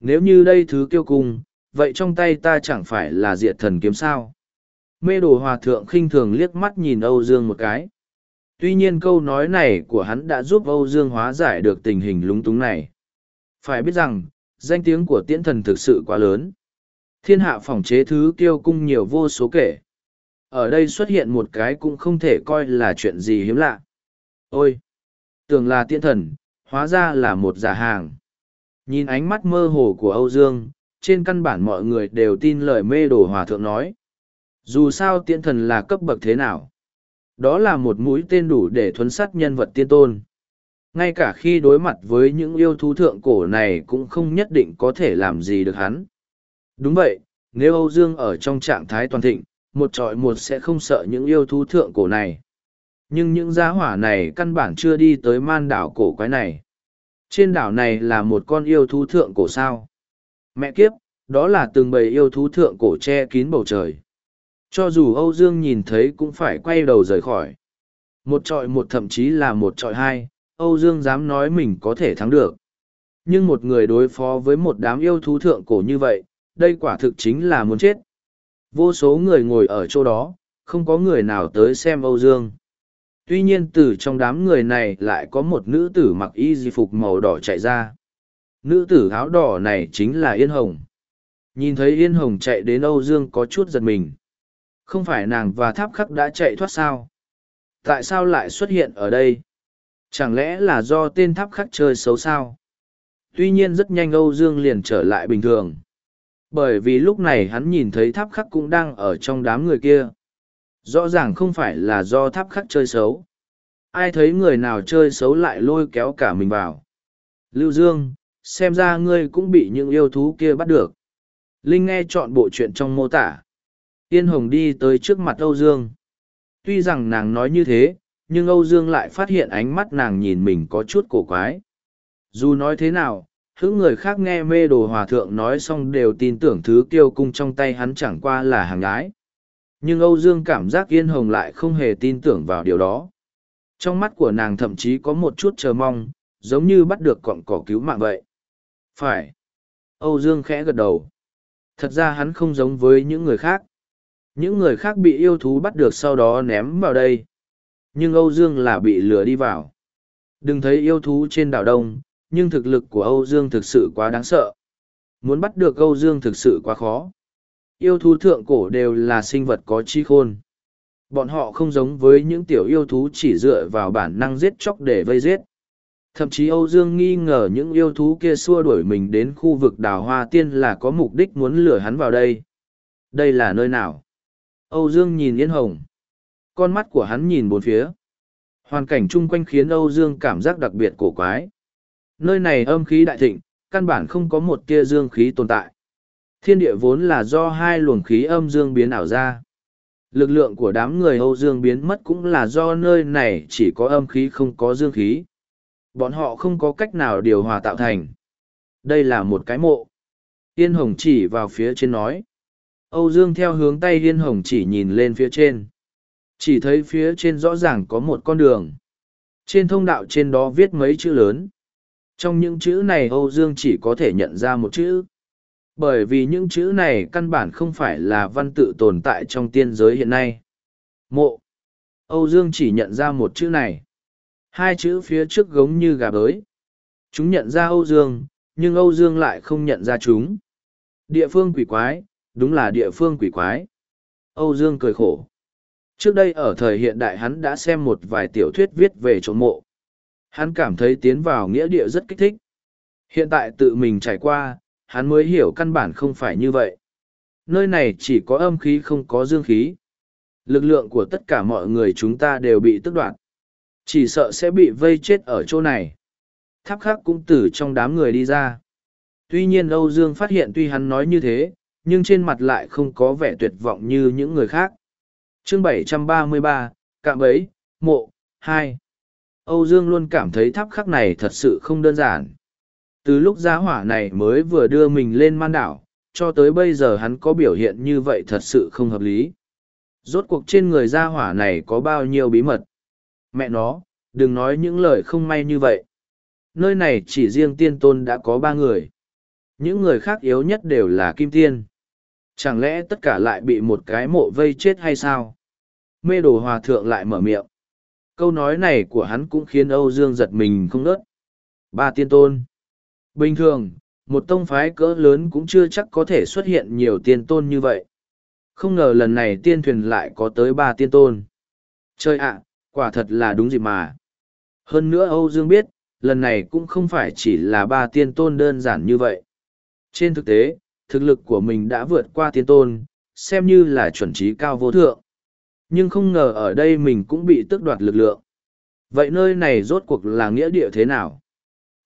Nếu như đây thứ kiêu cung, vậy trong tay ta chẳng phải là diệt thần kiếm sao? Mê đồ hòa thượng khinh thường liếc mắt nhìn Âu Dương một cái. Tuy nhiên câu nói này của hắn đã giúp Âu Dương hóa giải được tình hình lúng túng này. Phải biết rằng, danh tiếng của tiễn thần thực sự quá lớn. Thiên hạ phòng chế thứ kiêu cung nhiều vô số kể. Ở đây xuất hiện một cái cũng không thể coi là chuyện gì hiếm lạ. Ôi! Tưởng là tiễn thần, hóa ra là một giả hàng. Nhìn ánh mắt mơ hồ của Âu Dương, trên căn bản mọi người đều tin lời mê đồ hòa thượng nói. Dù sao tiễn thần là cấp bậc thế nào? Đó là một mũi tên đủ để thuấn sát nhân vật tiên tôn. Ngay cả khi đối mặt với những yêu thú thượng cổ này cũng không nhất định có thể làm gì được hắn. Đúng vậy, nếu Âu Dương ở trong trạng thái toàn thịnh, một trọi một sẽ không sợ những yêu thú thượng cổ này. Nhưng những giá hỏa này căn bản chưa đi tới man đảo cổ quái này. Trên đảo này là một con yêu thú thượng cổ sao. Mẹ kiếp, đó là từng bầy yêu thú thượng cổ che kín bầu trời. Cho dù Âu Dương nhìn thấy cũng phải quay đầu rời khỏi. Một trọi một thậm chí là một trọi hai, Âu Dương dám nói mình có thể thắng được. Nhưng một người đối phó với một đám yêu thú thượng cổ như vậy, đây quả thực chính là muốn chết. Vô số người ngồi ở chỗ đó, không có người nào tới xem Âu Dương. Tuy nhiên từ trong đám người này lại có một nữ tử mặc y di phục màu đỏ chạy ra. Nữ tử áo đỏ này chính là Yên Hồng. Nhìn thấy Yên Hồng chạy đến Âu Dương có chút giật mình. Không phải nàng và tháp khắc đã chạy thoát sao? Tại sao lại xuất hiện ở đây? Chẳng lẽ là do tên tháp khắc chơi xấu sao? Tuy nhiên rất nhanh Âu Dương liền trở lại bình thường. Bởi vì lúc này hắn nhìn thấy tháp khắc cũng đang ở trong đám người kia. Rõ ràng không phải là do tháp khắc chơi xấu. Ai thấy người nào chơi xấu lại lôi kéo cả mình vào. Lưu Dương, xem ra ngươi cũng bị những yêu thú kia bắt được. Linh nghe chọn bộ chuyện trong mô tả. Yên Hồng đi tới trước mặt Âu Dương. Tuy rằng nàng nói như thế, nhưng Âu Dương lại phát hiện ánh mắt nàng nhìn mình có chút cổ quái. Dù nói thế nào, hữu người khác nghe mê đồ hòa thượng nói xong đều tin tưởng thứ kiêu cung trong tay hắn chẳng qua là hàng ái. Nhưng Âu Dương cảm giác Yên Hồng lại không hề tin tưởng vào điều đó. Trong mắt của nàng thậm chí có một chút chờ mong, giống như bắt được cọng cỏ cứu mạng vậy. Phải. Âu Dương khẽ gật đầu. Thật ra hắn không giống với những người khác. Những người khác bị yêu thú bắt được sau đó ném vào đây. Nhưng Âu Dương là bị lừa đi vào. Đừng thấy yêu thú trên đảo Đông, nhưng thực lực của Âu Dương thực sự quá đáng sợ. Muốn bắt được Âu Dương thực sự quá khó. Yêu thú thượng cổ đều là sinh vật có trí khôn. Bọn họ không giống với những tiểu yêu thú chỉ dựa vào bản năng giết chóc để vây giết. Thậm chí Âu Dương nghi ngờ những yêu thú kia xua đuổi mình đến khu vực đào hoa tiên là có mục đích muốn lừa hắn vào đây. Đây là nơi nào? Âu Dương nhìn Yên Hồng. Con mắt của hắn nhìn bốn phía. Hoàn cảnh chung quanh khiến Âu Dương cảm giác đặc biệt cổ quái. Nơi này âm khí đại thịnh, căn bản không có một tia dương khí tồn tại. Thiên địa vốn là do hai luồng khí âm dương biến ảo ra. Lực lượng của đám người Âu Dương biến mất cũng là do nơi này chỉ có âm khí không có dương khí. Bọn họ không có cách nào điều hòa tạo thành. Đây là một cái mộ. Yên Hồng chỉ vào phía trên nói. Âu Dương theo hướng tay Yên Hồng chỉ nhìn lên phía trên. Chỉ thấy phía trên rõ ràng có một con đường. Trên thông đạo trên đó viết mấy chữ lớn. Trong những chữ này Âu Dương chỉ có thể nhận ra một chữ. Bởi vì những chữ này căn bản không phải là văn tự tồn tại trong tiên giới hiện nay. Mộ. Âu Dương chỉ nhận ra một chữ này. Hai chữ phía trước gống như gà bới. Chúng nhận ra Âu Dương, nhưng Âu Dương lại không nhận ra chúng. Địa phương quỷ quái, đúng là địa phương quỷ quái. Âu Dương cười khổ. Trước đây ở thời hiện đại hắn đã xem một vài tiểu thuyết viết về trộm mộ. Hắn cảm thấy tiến vào nghĩa địa rất kích thích. Hiện tại tự mình trải qua, hắn mới hiểu căn bản không phải như vậy. Nơi này chỉ có âm khí không có dương khí. Lực lượng của tất cả mọi người chúng ta đều bị tức đoạt. Chỉ sợ sẽ bị vây chết ở chỗ này. Tháp khác cũng từ trong đám người đi ra. Tuy nhiên Âu Dương phát hiện tuy hắn nói như thế, nhưng trên mặt lại không có vẻ tuyệt vọng như những người khác. chương 733, Cạm ấy Mộ, 2. Âu Dương luôn cảm thấy tháp khắc này thật sự không đơn giản. Từ lúc gia hỏa này mới vừa đưa mình lên man đảo, cho tới bây giờ hắn có biểu hiện như vậy thật sự không hợp lý. Rốt cuộc trên người gia hỏa này có bao nhiêu bí mật. Mẹ nó, đừng nói những lời không may như vậy. Nơi này chỉ riêng tiên tôn đã có ba người. Những người khác yếu nhất đều là kim tiên. Chẳng lẽ tất cả lại bị một cái mộ vây chết hay sao? Mê đồ hòa thượng lại mở miệng. Câu nói này của hắn cũng khiến Âu Dương giật mình không nớt. Ba tiên tôn. Bình thường, một tông phái cỡ lớn cũng chưa chắc có thể xuất hiện nhiều tiên tôn như vậy. Không ngờ lần này tiên thuyền lại có tới ba tiên tôn. Chơi ạ, quả thật là đúng gì mà. Hơn nữa Âu Dương biết, lần này cũng không phải chỉ là ba tiên tôn đơn giản như vậy. Trên thực tế, thực lực của mình đã vượt qua tiên tôn, xem như là chuẩn trí cao vô thượng. Nhưng không ngờ ở đây mình cũng bị tước đoạt lực lượng. Vậy nơi này rốt cuộc là nghĩa địa thế nào?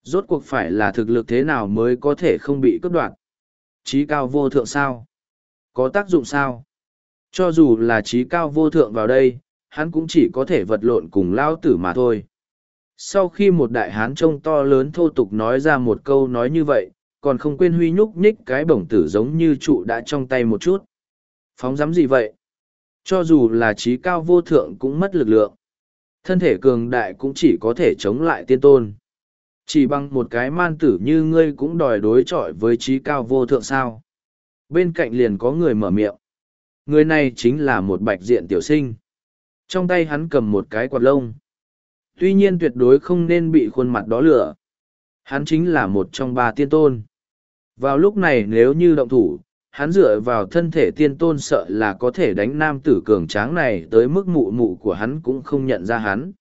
Rốt cuộc phải là thực lực thế nào mới có thể không bị cướp đoạt? Trí cao vô thượng sao? Có tác dụng sao? Cho dù là trí cao vô thượng vào đây, hắn cũng chỉ có thể vật lộn cùng lao tử mà thôi. Sau khi một đại hán trông to lớn thô tục nói ra một câu nói như vậy, còn không quên huy nhúc nhích cái bổng tử giống như trụ đã trong tay một chút. Phóng dám gì vậy? Cho dù là trí cao vô thượng cũng mất lực lượng. Thân thể cường đại cũng chỉ có thể chống lại tiên tôn. Chỉ bằng một cái man tử như ngươi cũng đòi đối chọi với trí cao vô thượng sao. Bên cạnh liền có người mở miệng. Người này chính là một bạch diện tiểu sinh. Trong tay hắn cầm một cái quạt lông. Tuy nhiên tuyệt đối không nên bị khuôn mặt đó lửa. Hắn chính là một trong ba tiên tôn. Vào lúc này nếu như động thủ, hắn dựa vào thân thể tiên tôn sợ là có thể đánh nam tử cường tráng này tới mức mụ mụ của hắn cũng không nhận ra hắn.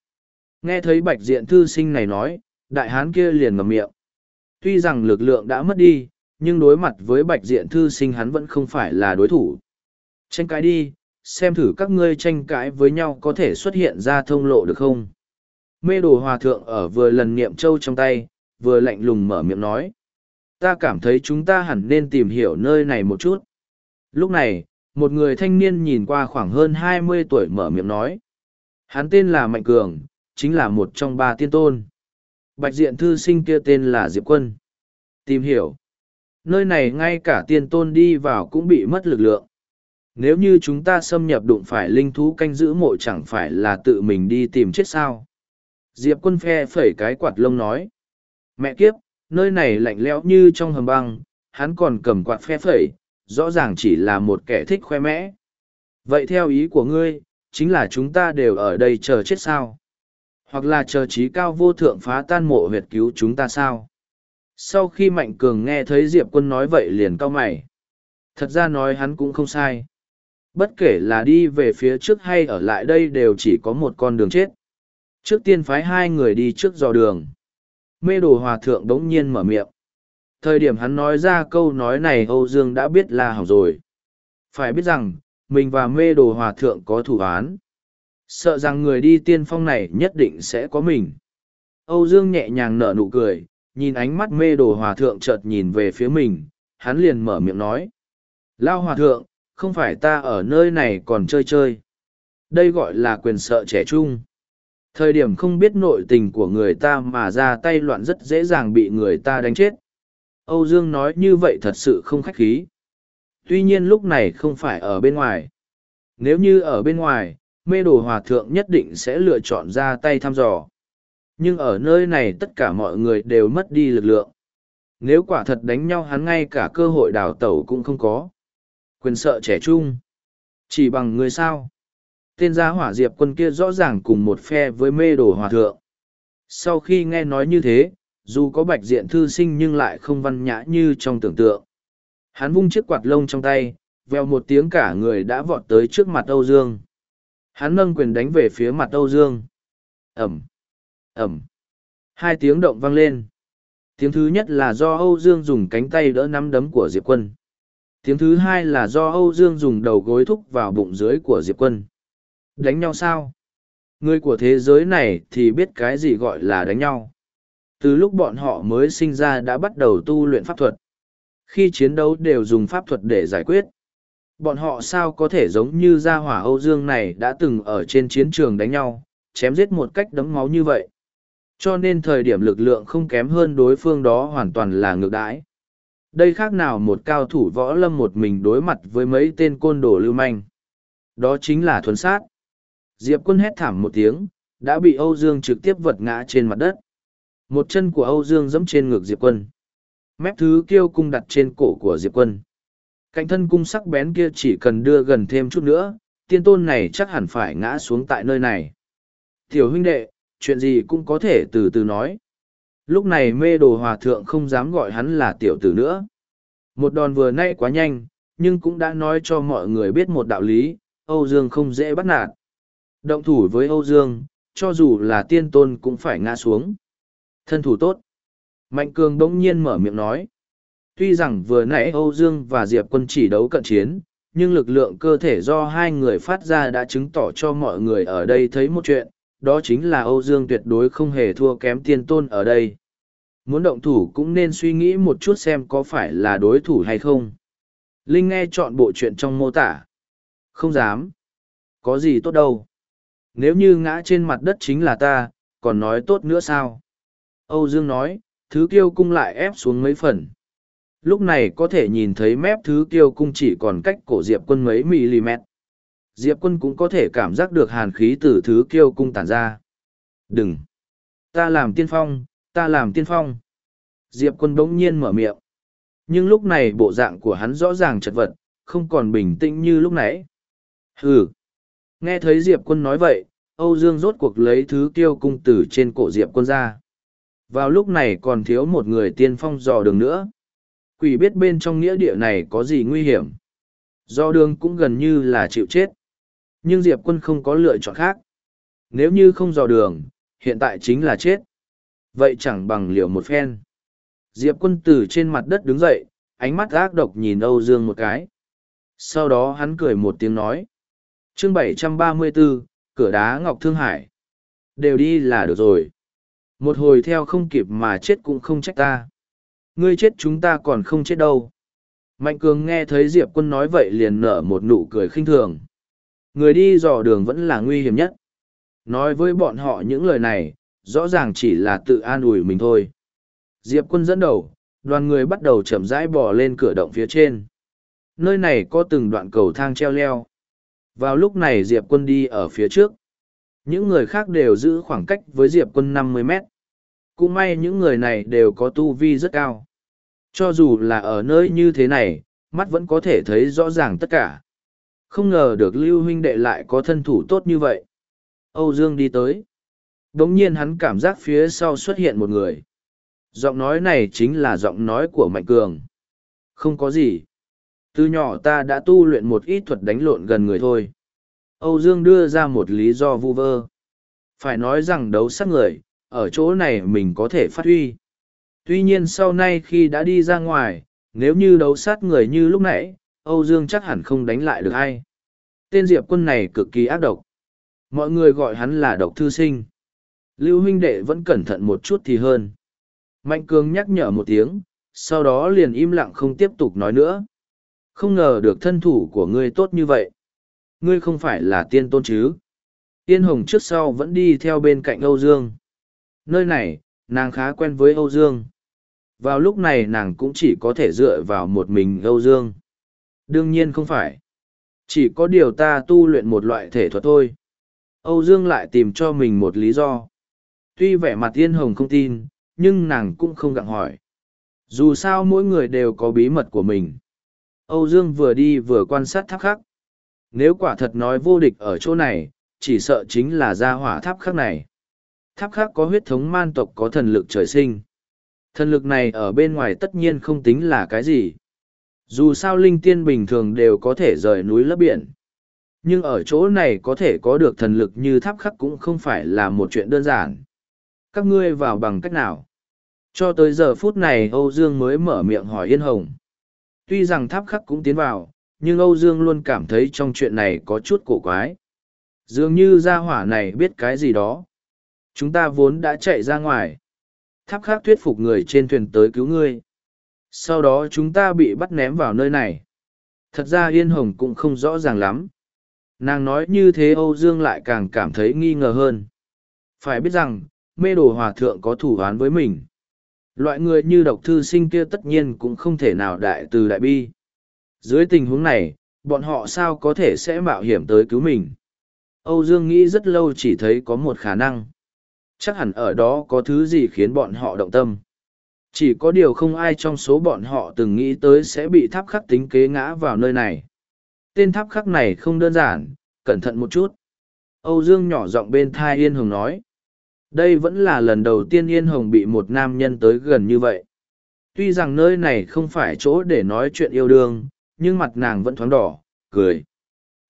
Nghe thấy bạch diện thư sinh này nói, đại hán kia liền ngầm miệng. tuy rằng lực lượng đã mất đi, nhưng đối mặt với bạch diện thư sinh hắn vẫn không phải là đối thủ. Tranh cãi đi, xem thử các ngươi tranh cãi với nhau có thể xuất hiện ra thông lộ được không. Mê đồ hòa thượng ở vừa lần niệm châu trong tay, vừa lạnh lùng mở miệng nói. Ta cảm thấy chúng ta hẳn nên tìm hiểu nơi này một chút. Lúc này, một người thanh niên nhìn qua khoảng hơn hai mươi tuổi mở miệng nói. Hắn tên là Mạnh Cường, chính là một trong ba tiên tôn. Bạch diện thư sinh kia tên là Diệp Quân. Tìm hiểu. Nơi này ngay cả tiên tôn đi vào cũng bị mất lực lượng. Nếu như chúng ta xâm nhập đụng phải linh thú canh giữ mộ chẳng phải là tự mình đi tìm chết sao. Diệp quân phe phẩy cái quạt lông nói. Mẹ kiếp, nơi này lạnh lẽo như trong hầm băng, hắn còn cầm quạt phe phẩy, rõ ràng chỉ là một kẻ thích khoe mẽ. Vậy theo ý của ngươi, chính là chúng ta đều ở đây chờ chết sao? Hoặc là chờ trí cao vô thượng phá tan mộ huyệt cứu chúng ta sao? Sau khi Mạnh Cường nghe thấy Diệp quân nói vậy liền cau mày. Thật ra nói hắn cũng không sai. Bất kể là đi về phía trước hay ở lại đây đều chỉ có một con đường chết. Trước tiên phái hai người đi trước dò đường. Mê đồ hòa thượng đống nhiên mở miệng. Thời điểm hắn nói ra câu nói này Âu Dương đã biết là hỏng rồi. Phải biết rằng, mình và mê đồ hòa thượng có thủ án. Sợ rằng người đi tiên phong này nhất định sẽ có mình. Âu Dương nhẹ nhàng nở nụ cười, nhìn ánh mắt mê đồ hòa thượng chợt nhìn về phía mình, hắn liền mở miệng nói. Lao hòa thượng, không phải ta ở nơi này còn chơi chơi. Đây gọi là quyền sợ trẻ trung. Thời điểm không biết nội tình của người ta mà ra tay loạn rất dễ dàng bị người ta đánh chết. Âu Dương nói như vậy thật sự không khách khí. Tuy nhiên lúc này không phải ở bên ngoài. Nếu như ở bên ngoài, mê đồ hòa thượng nhất định sẽ lựa chọn ra tay thăm dò. Nhưng ở nơi này tất cả mọi người đều mất đi lực lượng. Nếu quả thật đánh nhau hắn ngay cả cơ hội đào tẩu cũng không có. Quyền sợ trẻ trung. Chỉ bằng người sao. Tên gia hỏa diệp quân kia rõ ràng cùng một phe với mê đồ hòa thượng. Sau khi nghe nói như thế, dù có bạch diện thư sinh nhưng lại không văn nhã như trong tưởng tượng. Hắn vung chiếc quạt lông trong tay, veo một tiếng cả người đã vọt tới trước mặt Âu Dương. Hắn nâng quyền đánh về phía mặt Âu Dương. Ẩm, Ẩm. Hai tiếng động vang lên. Tiếng thứ nhất là do Âu Dương dùng cánh tay đỡ nắm đấm của Diệp Quân. Tiếng thứ hai là do Âu Dương dùng đầu gối thúc vào bụng dưới của Diệp Quân. Đánh nhau sao? Người của thế giới này thì biết cái gì gọi là đánh nhau. Từ lúc bọn họ mới sinh ra đã bắt đầu tu luyện pháp thuật. Khi chiến đấu đều dùng pháp thuật để giải quyết. Bọn họ sao có thể giống như gia hỏa Âu Dương này đã từng ở trên chiến trường đánh nhau, chém giết một cách đấm máu như vậy. Cho nên thời điểm lực lượng không kém hơn đối phương đó hoàn toàn là ngược đãi. Đây khác nào một cao thủ võ lâm một mình đối mặt với mấy tên côn đồ lưu manh. Đó chính là thuần sát. Diệp quân hét thảm một tiếng, đã bị Âu Dương trực tiếp vật ngã trên mặt đất. Một chân của Âu Dương giẫm trên ngực Diệp quân. Mép thứ kiêu cung đặt trên cổ của Diệp quân. Cạnh thân cung sắc bén kia chỉ cần đưa gần thêm chút nữa, tiên tôn này chắc hẳn phải ngã xuống tại nơi này. Tiểu huynh đệ, chuyện gì cũng có thể từ từ nói. Lúc này mê đồ hòa thượng không dám gọi hắn là tiểu tử nữa. Một đòn vừa nay quá nhanh, nhưng cũng đã nói cho mọi người biết một đạo lý, Âu Dương không dễ bắt nạt. Động thủ với Âu Dương, cho dù là tiên tôn cũng phải ngã xuống. Thân thủ tốt. Mạnh Cường đống nhiên mở miệng nói. Tuy rằng vừa nãy Âu Dương và Diệp quân chỉ đấu cận chiến, nhưng lực lượng cơ thể do hai người phát ra đã chứng tỏ cho mọi người ở đây thấy một chuyện, đó chính là Âu Dương tuyệt đối không hề thua kém tiên tôn ở đây. Muốn động thủ cũng nên suy nghĩ một chút xem có phải là đối thủ hay không. Linh nghe chọn bộ chuyện trong mô tả. Không dám. Có gì tốt đâu. Nếu như ngã trên mặt đất chính là ta, còn nói tốt nữa sao? Âu Dương nói, thứ kiêu cung lại ép xuống mấy phần. Lúc này có thể nhìn thấy mép thứ kiêu cung chỉ còn cách cổ Diệp quân mấy mm. Diệp quân cũng có thể cảm giác được hàn khí từ thứ kiêu cung tản ra. Đừng! Ta làm tiên phong, ta làm tiên phong. Diệp quân bỗng nhiên mở miệng. Nhưng lúc này bộ dạng của hắn rõ ràng chật vật, không còn bình tĩnh như lúc nãy. Hừ! Nghe thấy Diệp quân nói vậy, Âu Dương rốt cuộc lấy thứ kiêu cung tử trên cổ Diệp quân ra. Vào lúc này còn thiếu một người tiên phong dò đường nữa. Quỷ biết bên trong nghĩa địa này có gì nguy hiểm. Do đường cũng gần như là chịu chết. Nhưng Diệp quân không có lựa chọn khác. Nếu như không dò đường, hiện tại chính là chết. Vậy chẳng bằng liều một phen. Diệp quân tử trên mặt đất đứng dậy, ánh mắt ác độc nhìn Âu Dương một cái. Sau đó hắn cười một tiếng nói chương 734, cửa đá Ngọc Thương Hải. Đều đi là được rồi. Một hồi theo không kịp mà chết cũng không trách ta. Ngươi chết chúng ta còn không chết đâu. Mạnh cường nghe thấy Diệp quân nói vậy liền nở một nụ cười khinh thường. Người đi dò đường vẫn là nguy hiểm nhất. Nói với bọn họ những lời này, rõ ràng chỉ là tự an ủi mình thôi. Diệp quân dẫn đầu, đoàn người bắt đầu chậm rãi bỏ lên cửa động phía trên. Nơi này có từng đoạn cầu thang treo leo. Vào lúc này Diệp quân đi ở phía trước. Những người khác đều giữ khoảng cách với Diệp quân năm mươi mét. Cũng may những người này đều có tu vi rất cao. Cho dù là ở nơi như thế này, mắt vẫn có thể thấy rõ ràng tất cả. Không ngờ được Lưu huynh đệ lại có thân thủ tốt như vậy. Âu Dương đi tới. Đống nhiên hắn cảm giác phía sau xuất hiện một người. Giọng nói này chính là giọng nói của Mạnh Cường. Không có gì. Từ nhỏ ta đã tu luyện một ít thuật đánh lộn gần người thôi. Âu Dương đưa ra một lý do vu vơ. Phải nói rằng đấu sát người, ở chỗ này mình có thể phát huy. Tuy nhiên sau nay khi đã đi ra ngoài, nếu như đấu sát người như lúc nãy, Âu Dương chắc hẳn không đánh lại được ai. Tên Diệp quân này cực kỳ ác độc. Mọi người gọi hắn là độc thư sinh. Lưu huynh đệ vẫn cẩn thận một chút thì hơn. Mạnh cường nhắc nhở một tiếng, sau đó liền im lặng không tiếp tục nói nữa. Không ngờ được thân thủ của ngươi tốt như vậy. Ngươi không phải là tiên tôn chứ. Tiên hồng trước sau vẫn đi theo bên cạnh Âu Dương. Nơi này, nàng khá quen với Âu Dương. Vào lúc này nàng cũng chỉ có thể dựa vào một mình Âu Dương. Đương nhiên không phải. Chỉ có điều ta tu luyện một loại thể thuật thôi. Âu Dương lại tìm cho mình một lý do. Tuy vẻ mặt Yên Hồng không tin, nhưng nàng cũng không gặng hỏi. Dù sao mỗi người đều có bí mật của mình. Âu Dương vừa đi vừa quan sát tháp khắc. Nếu quả thật nói vô địch ở chỗ này, chỉ sợ chính là gia hỏa tháp khắc này. Tháp khắc có huyết thống man tộc có thần lực trời sinh. Thần lực này ở bên ngoài tất nhiên không tính là cái gì. Dù sao linh tiên bình thường đều có thể rời núi lấp biển. Nhưng ở chỗ này có thể có được thần lực như tháp khắc cũng không phải là một chuyện đơn giản. Các ngươi vào bằng cách nào? Cho tới giờ phút này Âu Dương mới mở miệng hỏi Yên Hồng. Tuy rằng tháp khắc cũng tiến vào, nhưng Âu Dương luôn cảm thấy trong chuyện này có chút cổ quái. Dường như gia hỏa này biết cái gì đó. Chúng ta vốn đã chạy ra ngoài. Tháp khắc thuyết phục người trên thuyền tới cứu ngươi. Sau đó chúng ta bị bắt ném vào nơi này. Thật ra Yên Hồng cũng không rõ ràng lắm. Nàng nói như thế Âu Dương lại càng cảm thấy nghi ngờ hơn. Phải biết rằng, mê đồ hòa thượng có thủ án với mình. Loại người như độc thư sinh kia tất nhiên cũng không thể nào đại từ đại bi. Dưới tình huống này, bọn họ sao có thể sẽ mạo hiểm tới cứu mình. Âu Dương nghĩ rất lâu chỉ thấy có một khả năng. Chắc hẳn ở đó có thứ gì khiến bọn họ động tâm. Chỉ có điều không ai trong số bọn họ từng nghĩ tới sẽ bị tháp khắc tính kế ngã vào nơi này. Tên tháp khắc này không đơn giản, cẩn thận một chút. Âu Dương nhỏ giọng bên thai Yên Hồng nói. Đây vẫn là lần đầu tiên Yên Hồng bị một nam nhân tới gần như vậy. Tuy rằng nơi này không phải chỗ để nói chuyện yêu đương, nhưng mặt nàng vẫn thoáng đỏ, cười.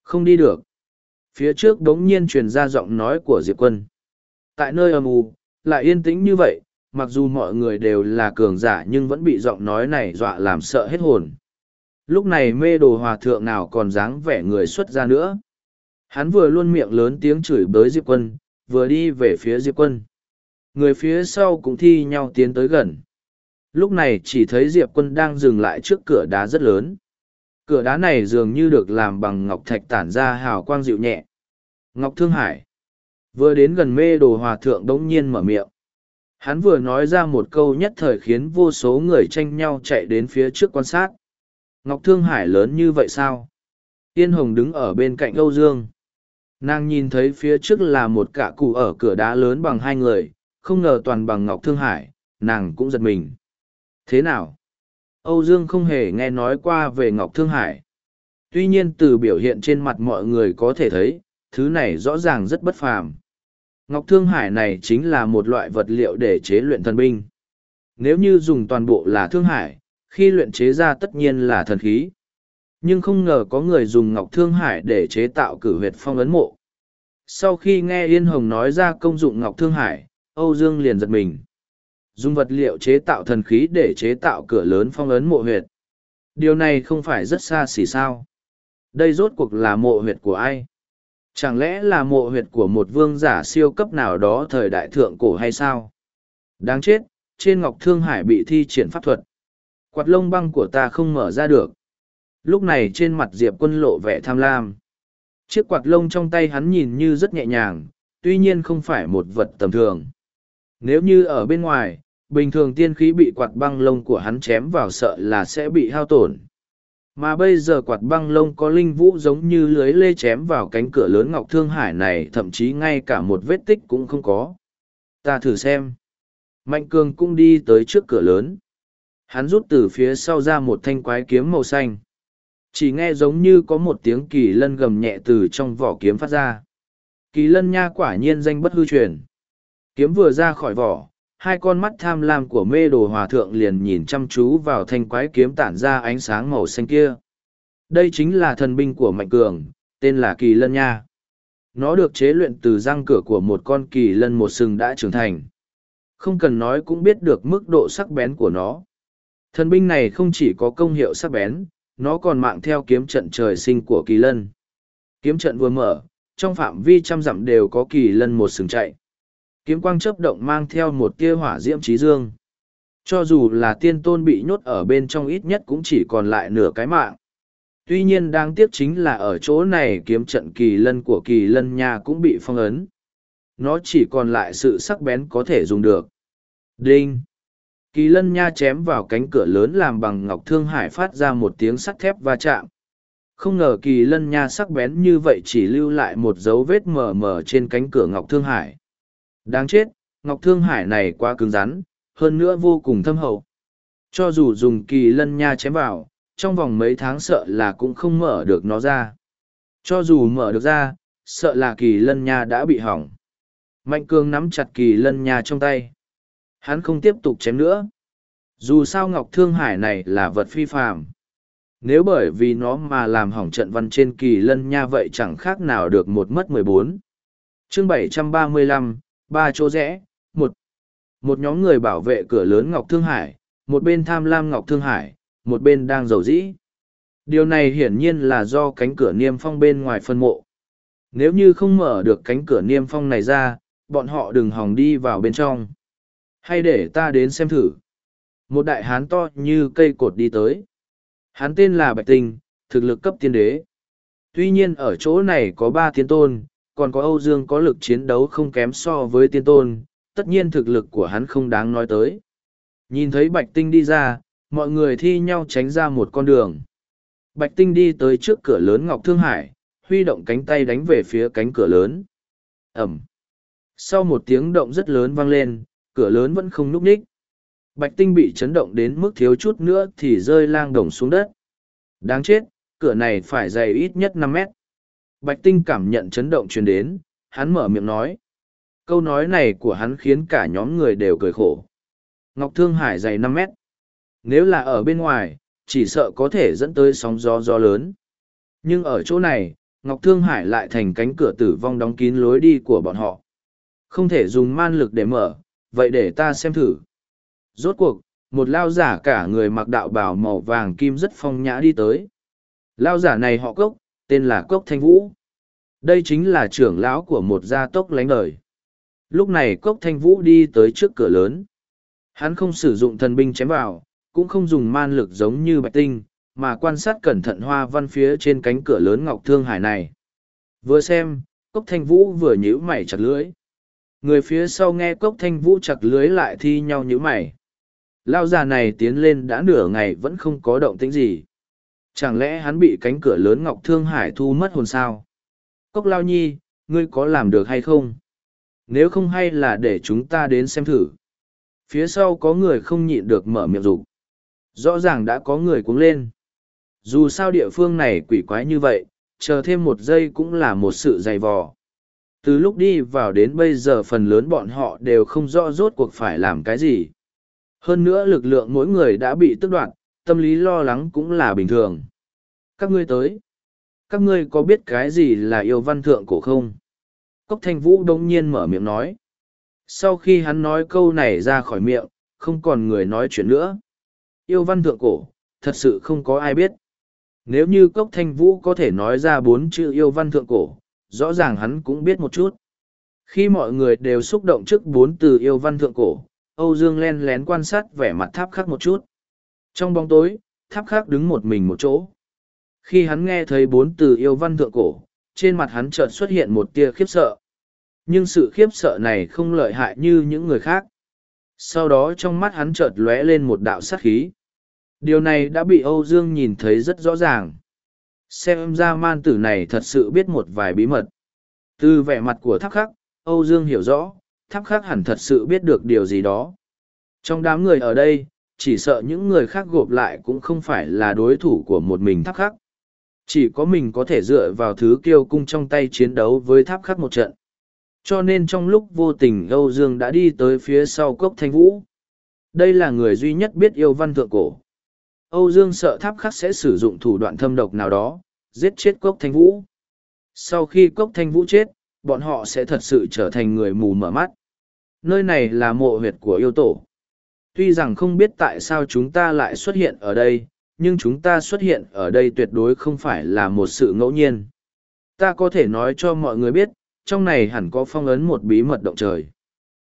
Không đi được. Phía trước đống nhiên truyền ra giọng nói của Diệp Quân. Tại nơi âm u, lại yên tĩnh như vậy, mặc dù mọi người đều là cường giả nhưng vẫn bị giọng nói này dọa làm sợ hết hồn. Lúc này mê đồ hòa thượng nào còn dáng vẻ người xuất ra nữa. Hắn vừa luôn miệng lớn tiếng chửi bới Diệp Quân, vừa đi về phía Diệp Quân. Người phía sau cũng thi nhau tiến tới gần. Lúc này chỉ thấy Diệp Quân đang dừng lại trước cửa đá rất lớn. Cửa đá này dường như được làm bằng ngọc thạch tản ra hào quang dịu nhẹ. Ngọc Thương Hải. Vừa đến gần mê đồ hòa thượng đống nhiên mở miệng. Hắn vừa nói ra một câu nhất thời khiến vô số người tranh nhau chạy đến phía trước quan sát. Ngọc Thương Hải lớn như vậy sao? Yên Hồng đứng ở bên cạnh Âu Dương. Nàng nhìn thấy phía trước là một cả cụ ở cửa đá lớn bằng hai người, không ngờ toàn bằng Ngọc Thương Hải, nàng cũng giật mình. Thế nào? Âu Dương không hề nghe nói qua về Ngọc Thương Hải. Tuy nhiên từ biểu hiện trên mặt mọi người có thể thấy, thứ này rõ ràng rất bất phàm. Ngọc Thương Hải này chính là một loại vật liệu để chế luyện thần binh. Nếu như dùng toàn bộ là Thương Hải, khi luyện chế ra tất nhiên là thần khí. Nhưng không ngờ có người dùng Ngọc Thương Hải để chế tạo cử huyệt phong ấn mộ. Sau khi nghe Yên Hồng nói ra công dụng Ngọc Thương Hải, Âu Dương liền giật mình. dùng vật liệu chế tạo thần khí để chế tạo cửa lớn phong ấn mộ huyệt. Điều này không phải rất xa xỉ sao. Đây rốt cuộc là mộ huyệt của ai? Chẳng lẽ là mộ huyệt của một vương giả siêu cấp nào đó thời đại thượng cổ hay sao? Đáng chết, trên ngọc thương hải bị thi triển pháp thuật. Quạt lông băng của ta không mở ra được. Lúc này trên mặt Diệp quân lộ vẻ tham lam. Chiếc quạt lông trong tay hắn nhìn như rất nhẹ nhàng, tuy nhiên không phải một vật tầm thường. Nếu như ở bên ngoài, bình thường tiên khí bị quạt băng lông của hắn chém vào sợ là sẽ bị hao tổn. Mà bây giờ quạt băng lông có linh vũ giống như lưới lê chém vào cánh cửa lớn Ngọc Thương Hải này thậm chí ngay cả một vết tích cũng không có. Ta thử xem. Mạnh Cường cũng đi tới trước cửa lớn. Hắn rút từ phía sau ra một thanh quái kiếm màu xanh. Chỉ nghe giống như có một tiếng kỳ lân gầm nhẹ từ trong vỏ kiếm phát ra. Kỳ lân nha quả nhiên danh bất hư truyền. Kiếm vừa ra khỏi vỏ, hai con mắt tham lam của mê đồ hòa thượng liền nhìn chăm chú vào thanh quái kiếm tản ra ánh sáng màu xanh kia. Đây chính là thần binh của Mạnh Cường, tên là Kỳ Lân Nha. Nó được chế luyện từ răng cửa của một con kỳ lân một sừng đã trưởng thành. Không cần nói cũng biết được mức độ sắc bén của nó. Thần binh này không chỉ có công hiệu sắc bén, nó còn mạng theo kiếm trận trời sinh của kỳ lân. Kiếm trận vừa mở, trong phạm vi trăm dặm đều có kỳ lân một sừng chạy. Kiếm quang chớp động mang theo một tia hỏa diễm trí dương. Cho dù là tiên tôn bị nhốt ở bên trong ít nhất cũng chỉ còn lại nửa cái mạng. Tuy nhiên đáng tiếc chính là ở chỗ này kiếm trận kỳ lân của kỳ lân nhà cũng bị phong ấn. Nó chỉ còn lại sự sắc bén có thể dùng được. Đinh! Kỳ lân nha chém vào cánh cửa lớn làm bằng ngọc thương hải phát ra một tiếng sắt thép va chạm. Không ngờ kỳ lân nha sắc bén như vậy chỉ lưu lại một dấu vết mờ mờ trên cánh cửa ngọc thương hải. Đáng chết, Ngọc Thương Hải này quá cứng rắn, hơn nữa vô cùng thâm hậu. Cho dù dùng kỳ lân nha chém vào, trong vòng mấy tháng sợ là cũng không mở được nó ra. Cho dù mở được ra, sợ là kỳ lân nha đã bị hỏng. Mạnh Cương nắm chặt kỳ lân nha trong tay. Hắn không tiếp tục chém nữa. Dù sao Ngọc Thương Hải này là vật phi phàm. Nếu bởi vì nó mà làm hỏng trận văn trên kỳ lân nha vậy chẳng khác nào được một mất mười bốn. Chương bảy trăm ba mươi lăm ba chỗ rẽ, một. Một nhóm người bảo vệ cửa lớn Ngọc Thương Hải, một bên tham lam Ngọc Thương Hải, một bên đang giàu dĩ. Điều này hiển nhiên là do cánh cửa niêm phong bên ngoài phân mộ. Nếu như không mở được cánh cửa niêm phong này ra, bọn họ đừng hòng đi vào bên trong. Hay để ta đến xem thử. Một đại hán to như cây cột đi tới. Hán tên là Bạch Tinh, thực lực cấp tiên đế. Tuy nhiên ở chỗ này có ba tiên tôn, còn có Âu Dương có lực chiến đấu không kém so với tiên tôn, tất nhiên thực lực của hắn không đáng nói tới. Nhìn thấy Bạch Tinh đi ra, mọi người thi nhau tránh ra một con đường. Bạch Tinh đi tới trước cửa lớn Ngọc Thương Hải, huy động cánh tay đánh về phía cánh cửa lớn. Ẩm. Sau một tiếng động rất lớn vang lên, cửa lớn vẫn không núp ních. Bạch Tinh bị chấn động đến mức thiếu chút nữa thì rơi lang đồng xuống đất. Đáng chết, cửa này phải dày ít nhất năm mét. Bạch Tinh cảm nhận chấn động truyền đến, hắn mở miệng nói. Câu nói này của hắn khiến cả nhóm người đều cười khổ. Ngọc Thương Hải dày năm mét. Nếu là ở bên ngoài, chỉ sợ có thể dẫn tới sóng gió gió lớn. Nhưng ở chỗ này, Ngọc Thương Hải lại thành cánh cửa tử vong đóng kín lối đi của bọn họ. Không thể dùng man lực để mở, vậy để ta xem thử. Rốt cuộc, một lao giả cả người mặc đạo bào màu vàng kim rất phong nhã đi tới. Lao giả này họ cốc, tên là Cốc Thanh Vũ. Đây chính là trưởng lão của một gia tốc lánh đời. Lúc này Cốc Thanh Vũ đi tới trước cửa lớn. Hắn không sử dụng thần binh chém vào, cũng không dùng man lực giống như bạch tinh, mà quan sát cẩn thận hoa văn phía trên cánh cửa lớn ngọc thương hải này. Vừa xem, Cốc Thanh Vũ vừa nhíu mày chặt lưỡi. Người phía sau nghe Cốc Thanh Vũ chặt lưới lại thi nhau nhữ mày. Lao già này tiến lên đã nửa ngày vẫn không có động tĩnh gì. Chẳng lẽ hắn bị cánh cửa lớn Ngọc Thương Hải thu mất hồn sao? Cốc Lao Nhi, ngươi có làm được hay không? Nếu không hay là để chúng ta đến xem thử. Phía sau có người không nhịn được mở miệng rục. Rõ ràng đã có người cuống lên. Dù sao địa phương này quỷ quái như vậy, chờ thêm một giây cũng là một sự dày vò. Từ lúc đi vào đến bây giờ phần lớn bọn họ đều không rõ rốt cuộc phải làm cái gì. Hơn nữa lực lượng mỗi người đã bị tước đoạt, tâm lý lo lắng cũng là bình thường. Các ngươi tới. Các ngươi có biết cái gì là yêu văn thượng cổ không? Cốc thanh vũ đông nhiên mở miệng nói. Sau khi hắn nói câu này ra khỏi miệng, không còn người nói chuyện nữa. Yêu văn thượng cổ, thật sự không có ai biết. Nếu như Cốc Thanh Vũ có thể nói ra bốn chữ yêu văn thượng cổ, rõ ràng hắn cũng biết một chút. Khi mọi người đều xúc động trước bốn từ yêu văn thượng cổ, Âu Dương len lén quan sát vẻ mặt tháp khắc một chút. Trong bóng tối, tháp khắc đứng một mình một chỗ. Khi hắn nghe thấy bốn từ yêu văn thượng cổ, trên mặt hắn chợt xuất hiện một tia khiếp sợ. Nhưng sự khiếp sợ này không lợi hại như những người khác. Sau đó trong mắt hắn chợt lóe lên một đạo sát khí. Điều này đã bị Âu Dương nhìn thấy rất rõ ràng. Xem ra man tử này thật sự biết một vài bí mật. Từ vẻ mặt của tháp khắc, Âu Dương hiểu rõ, tháp khắc hẳn thật sự biết được điều gì đó. Trong đám người ở đây, chỉ sợ những người khác gộp lại cũng không phải là đối thủ của một mình tháp khắc. Chỉ có mình có thể dựa vào thứ kiêu cung trong tay chiến đấu với tháp khắc một trận. Cho nên trong lúc vô tình Âu Dương đã đi tới phía sau cốc thanh vũ. Đây là người duy nhất biết yêu văn thượng cổ. Âu Dương sợ tháp khắc sẽ sử dụng thủ đoạn thâm độc nào đó, giết chết cốc thanh vũ. Sau khi cốc thanh vũ chết, bọn họ sẽ thật sự trở thành người mù mở mắt. Nơi này là mộ huyệt của yêu tổ. Tuy rằng không biết tại sao chúng ta lại xuất hiện ở đây, nhưng chúng ta xuất hiện ở đây tuyệt đối không phải là một sự ngẫu nhiên. Ta có thể nói cho mọi người biết, trong này hẳn có phong ấn một bí mật động trời.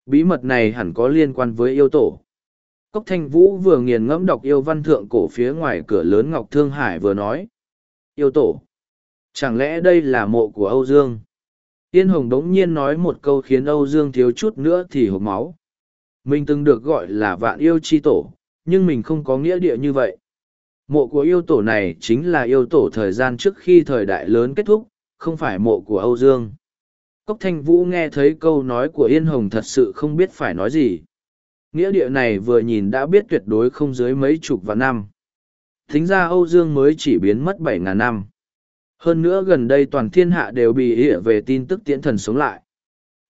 Bí mật này hẳn có liên quan với yêu tổ. Cốc Thanh Vũ vừa nghiền ngẫm đọc yêu văn thượng cổ phía ngoài cửa lớn Ngọc Thương Hải vừa nói. Yêu tổ. Chẳng lẽ đây là mộ của Âu Dương? Tiên Hồng đống nhiên nói một câu khiến Âu Dương thiếu chút nữa thì hộp máu. Mình từng được gọi là vạn yêu chi tổ, nhưng mình không có nghĩa địa như vậy. Mộ của yêu tổ này chính là yêu tổ thời gian trước khi thời đại lớn kết thúc, không phải mộ của Âu Dương. Cốc Thanh Vũ nghe thấy câu nói của Yên Hồng thật sự không biết phải nói gì. Nghĩa địa này vừa nhìn đã biết tuyệt đối không dưới mấy chục vạn năm. Thính ra Âu Dương mới chỉ biến mất bảy ngàn năm. Hơn nữa gần đây toàn thiên hạ đều bị ỉa về tin tức tiễn thần sống lại.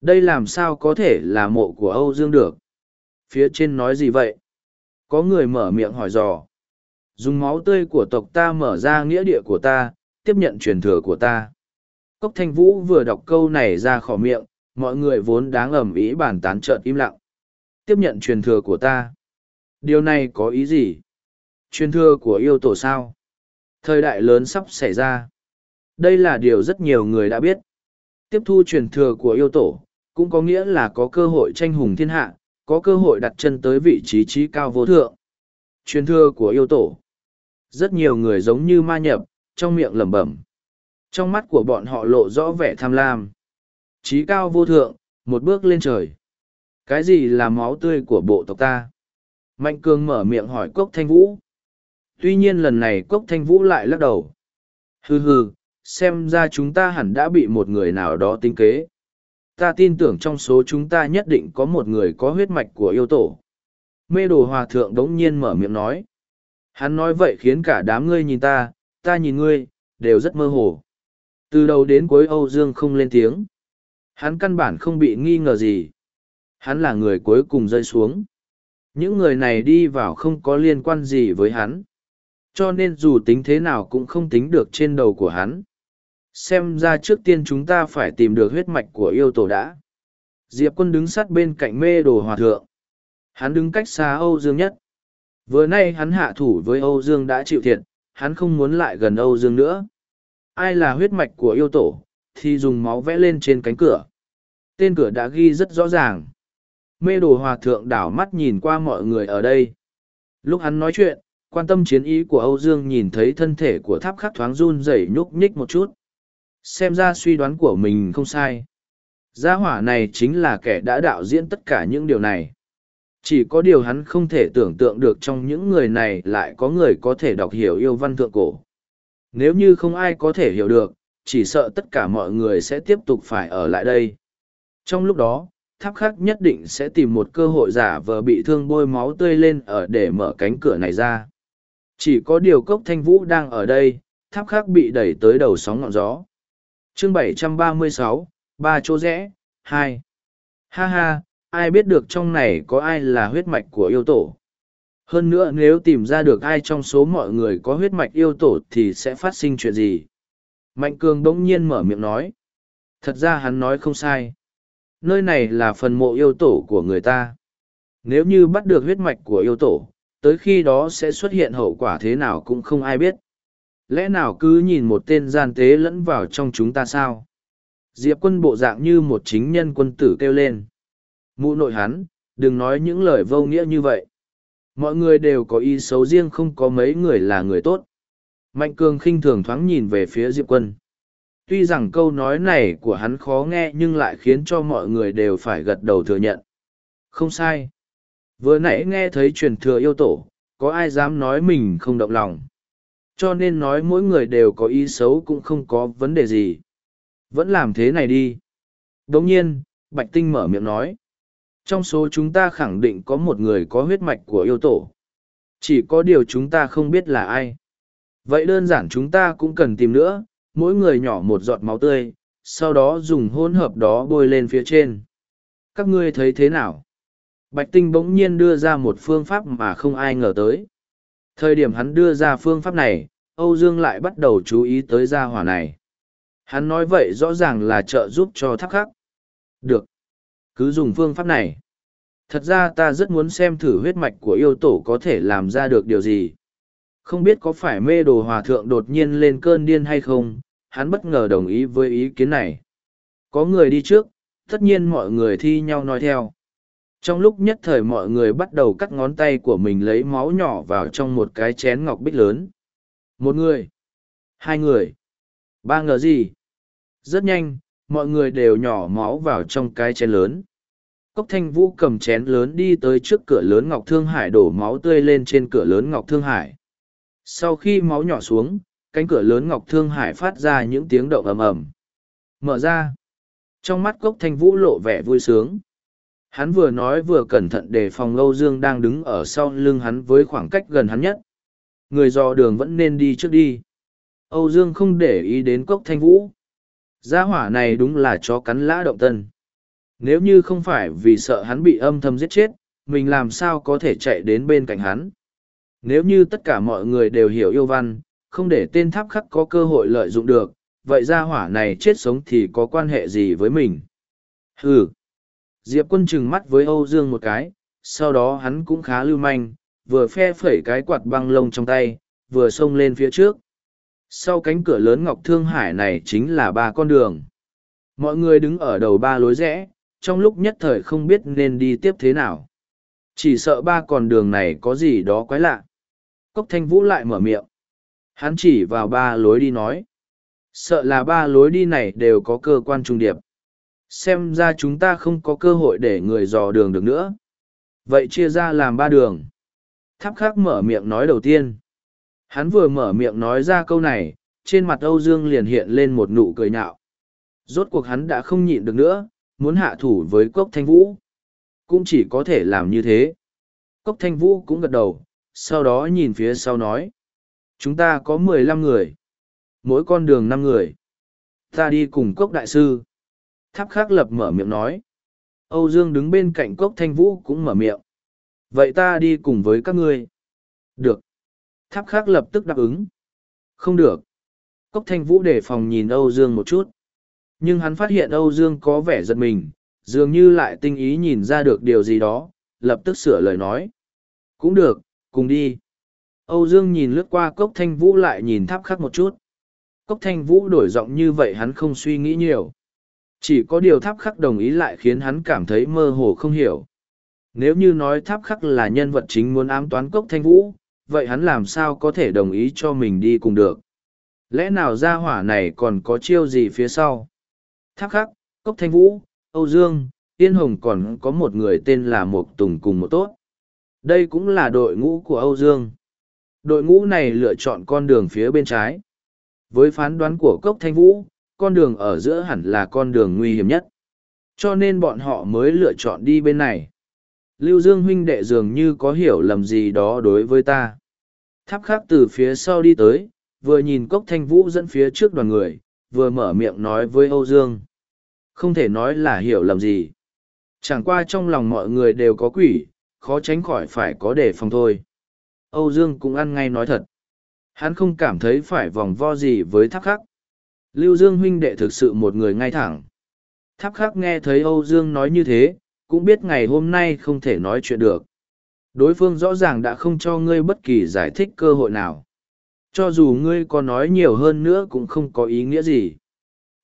Đây làm sao có thể là mộ của Âu Dương được? Phía trên nói gì vậy? Có người mở miệng hỏi dò. Dùng máu tươi của tộc ta mở ra nghĩa địa của ta, tiếp nhận truyền thừa của ta. Cốc Thanh Vũ vừa đọc câu này ra khỏi miệng, mọi người vốn đáng ầm ĩ bàn tán trợn im lặng. Tiếp nhận truyền thừa của ta. Điều này có ý gì? Truyền thừa của yêu tổ sao? Thời đại lớn sắp xảy ra. Đây là điều rất nhiều người đã biết. Tiếp thu truyền thừa của yêu tổ, cũng có nghĩa là có cơ hội tranh hùng thiên hạ, có cơ hội đặt chân tới vị trí trí cao vô thượng. Truyền thừa của yêu tổ. Rất nhiều người giống như ma nhập, trong miệng lẩm bẩm. Trong mắt của bọn họ lộ rõ vẻ tham lam. Trí cao vô thượng, một bước lên trời. Cái gì là máu tươi của bộ tộc ta? Mạnh Cương mở miệng hỏi Cốc Thanh Vũ. Tuy nhiên lần này Cốc Thanh Vũ lại lắc đầu. Hừ hừ, xem ra chúng ta hẳn đã bị một người nào đó tính kế. Ta tin tưởng trong số chúng ta nhất định có một người có huyết mạch của yêu tổ. Mê đồ hòa thượng đống nhiên mở miệng nói. Hắn nói vậy khiến cả đám ngươi nhìn ta, ta nhìn ngươi, đều rất mơ hồ. Từ đầu đến cuối Âu Dương không lên tiếng. Hắn căn bản không bị nghi ngờ gì. Hắn là người cuối cùng rơi xuống. Những người này đi vào không có liên quan gì với hắn. Cho nên dù tính thế nào cũng không tính được trên đầu của hắn. Xem ra trước tiên chúng ta phải tìm được huyết mạch của yêu tổ đã. Diệp quân đứng sát bên cạnh mê đồ hòa thượng. Hắn đứng cách xa Âu Dương nhất. Vừa nay hắn hạ thủ với Âu Dương đã chịu thiệt, hắn không muốn lại gần Âu Dương nữa. Ai là huyết mạch của yêu tổ, thì dùng máu vẽ lên trên cánh cửa. Tên cửa đã ghi rất rõ ràng. Mê đồ hòa thượng đảo mắt nhìn qua mọi người ở đây. Lúc hắn nói chuyện, quan tâm chiến ý của Âu Dương nhìn thấy thân thể của tháp khắc thoáng run rẩy nhúc nhích một chút. Xem ra suy đoán của mình không sai. Gia hỏa này chính là kẻ đã đạo diễn tất cả những điều này. Chỉ có điều hắn không thể tưởng tượng được trong những người này lại có người có thể đọc hiểu yêu văn thượng cổ. Nếu như không ai có thể hiểu được, chỉ sợ tất cả mọi người sẽ tiếp tục phải ở lại đây. Trong lúc đó, tháp khắc nhất định sẽ tìm một cơ hội giả vờ bị thương bôi máu tươi lên ở để mở cánh cửa này ra. Chỉ có điều cốc thanh vũ đang ở đây, tháp khắc bị đẩy tới đầu sóng ngọn gió. chương 736, ba chỗ rẽ, hai. Ha ha, ai biết được trong này có ai là huyết mạch của yêu tổ. Hơn nữa nếu tìm ra được ai trong số mọi người có huyết mạch yêu tổ thì sẽ phát sinh chuyện gì. Mạnh cường đống nhiên mở miệng nói. Thật ra hắn nói không sai. Nơi này là phần mộ yêu tổ của người ta. Nếu như bắt được huyết mạch của yêu tổ, tới khi đó sẽ xuất hiện hậu quả thế nào cũng không ai biết. Lẽ nào cứ nhìn một tên gian tế lẫn vào trong chúng ta sao? Diệp quân bộ dạng như một chính nhân quân tử kêu lên. Mụ nội hắn, đừng nói những lời vô nghĩa như vậy. Mọi người đều có ý xấu riêng không có mấy người là người tốt. Mạnh cường khinh thường thoáng nhìn về phía Diệp quân. Tuy rằng câu nói này của hắn khó nghe nhưng lại khiến cho mọi người đều phải gật đầu thừa nhận. Không sai. Vừa nãy nghe thấy truyền thừa yêu tổ, có ai dám nói mình không động lòng. Cho nên nói mỗi người đều có ý xấu cũng không có vấn đề gì. Vẫn làm thế này đi. Đồng nhiên, Bạch Tinh mở miệng nói. Trong số chúng ta khẳng định có một người có huyết mạch của yêu tổ. Chỉ có điều chúng ta không biết là ai. Vậy đơn giản chúng ta cũng cần tìm nữa, mỗi người nhỏ một giọt máu tươi, sau đó dùng hỗn hợp đó bôi lên phía trên. Các ngươi thấy thế nào? Bạch Tinh bỗng nhiên đưa ra một phương pháp mà không ai ngờ tới. Thời điểm hắn đưa ra phương pháp này, Âu Dương lại bắt đầu chú ý tới gia hỏa này. Hắn nói vậy rõ ràng là trợ giúp cho tháp khắc. Được. Cứ dùng phương pháp này. Thật ra ta rất muốn xem thử huyết mạch của yêu tổ có thể làm ra được điều gì. Không biết có phải mê đồ hòa thượng đột nhiên lên cơn điên hay không, hắn bất ngờ đồng ý với ý kiến này. Có người đi trước, tất nhiên mọi người thi nhau nói theo. Trong lúc nhất thời mọi người bắt đầu cắt ngón tay của mình lấy máu nhỏ vào trong một cái chén ngọc bích lớn. Một người, hai người, ba ngờ gì. Rất nhanh, mọi người đều nhỏ máu vào trong cái chén lớn. Cốc thanh vũ cầm chén lớn đi tới trước cửa lớn Ngọc Thương Hải đổ máu tươi lên trên cửa lớn Ngọc Thương Hải. Sau khi máu nhỏ xuống, cánh cửa lớn Ngọc Thương Hải phát ra những tiếng động ầm ầm. Mở ra. Trong mắt Cốc thanh vũ lộ vẻ vui sướng. Hắn vừa nói vừa cẩn thận để phòng Âu Dương đang đứng ở sau lưng hắn với khoảng cách gần hắn nhất. Người dò đường vẫn nên đi trước đi. Âu Dương không để ý đến Cốc thanh vũ. Gia hỏa này đúng là chó cắn lã động tân. Nếu như không phải vì sợ hắn bị âm thầm giết chết, mình làm sao có thể chạy đến bên cạnh hắn. Nếu như tất cả mọi người đều hiểu yêu văn, không để tên tháp khắc có cơ hội lợi dụng được, vậy ra hỏa này chết sống thì có quan hệ gì với mình? Hừ! Diệp quân trừng mắt với Âu Dương một cái, sau đó hắn cũng khá lưu manh, vừa phe phẩy cái quạt băng lông trong tay, vừa xông lên phía trước. Sau cánh cửa lớn Ngọc Thương Hải này chính là ba con đường. Mọi người đứng ở đầu ba lối rẽ, trong lúc nhất thời không biết nên đi tiếp thế nào. Chỉ sợ ba con đường này có gì đó quái lạ. Cốc Thanh Vũ lại mở miệng. Hắn chỉ vào ba lối đi nói. Sợ là ba lối đi này đều có cơ quan trung điệp. Xem ra chúng ta không có cơ hội để người dò đường được nữa. Vậy chia ra làm ba đường. Tháp khác mở miệng nói đầu tiên. Hắn vừa mở miệng nói ra câu này, trên mặt Âu Dương liền hiện lên một nụ cười nhạo. Rốt cuộc hắn đã không nhịn được nữa, muốn hạ thủ với Cốc Thanh Vũ. Cũng chỉ có thể làm như thế. Cốc Thanh Vũ cũng gật đầu, sau đó nhìn phía sau nói. Chúng ta có mười lăm người. Mỗi con đường năm người. Ta đi cùng Cốc Đại Sư. Tháp khắc lập mở miệng nói. Âu Dương đứng bên cạnh Cốc Thanh Vũ cũng mở miệng. Vậy ta đi cùng với các ngươi. Được. Tháp khắc lập tức đáp ứng. Không được. Cốc thanh vũ đề phòng nhìn Âu Dương một chút. Nhưng hắn phát hiện Âu Dương có vẻ giật mình, dường như lại tinh ý nhìn ra được điều gì đó, lập tức sửa lời nói. Cũng được, cùng đi. Âu Dương nhìn lướt qua cốc thanh vũ lại nhìn tháp khắc một chút. Cốc thanh vũ đổi giọng như vậy hắn không suy nghĩ nhiều. Chỉ có điều tháp khắc đồng ý lại khiến hắn cảm thấy mơ hồ không hiểu. Nếu như nói tháp khắc là nhân vật chính muốn ám toán cốc thanh vũ, vậy hắn làm sao có thể đồng ý cho mình đi cùng được lẽ nào ra hỏa này còn có chiêu gì phía sau tháp khắc cốc thanh vũ âu dương yên hồng còn có một người tên là mộc tùng cùng một tốt đây cũng là đội ngũ của âu dương đội ngũ này lựa chọn con đường phía bên trái với phán đoán của cốc thanh vũ con đường ở giữa hẳn là con đường nguy hiểm nhất cho nên bọn họ mới lựa chọn đi bên này Lưu Dương huynh đệ dường như có hiểu lầm gì đó đối với ta. Tháp khác từ phía sau đi tới, vừa nhìn cốc thanh vũ dẫn phía trước đoàn người, vừa mở miệng nói với Âu Dương. Không thể nói là hiểu lầm gì. Chẳng qua trong lòng mọi người đều có quỷ, khó tránh khỏi phải có đề phòng thôi. Âu Dương cũng ăn ngay nói thật. Hắn không cảm thấy phải vòng vo gì với tháp khắc. Lưu Dương huynh đệ thực sự một người ngay thẳng. Tháp khắc nghe thấy Âu Dương nói như thế, cũng biết ngày hôm nay không thể nói chuyện được. Đối phương rõ ràng đã không cho ngươi bất kỳ giải thích cơ hội nào. Cho dù ngươi có nói nhiều hơn nữa cũng không có ý nghĩa gì.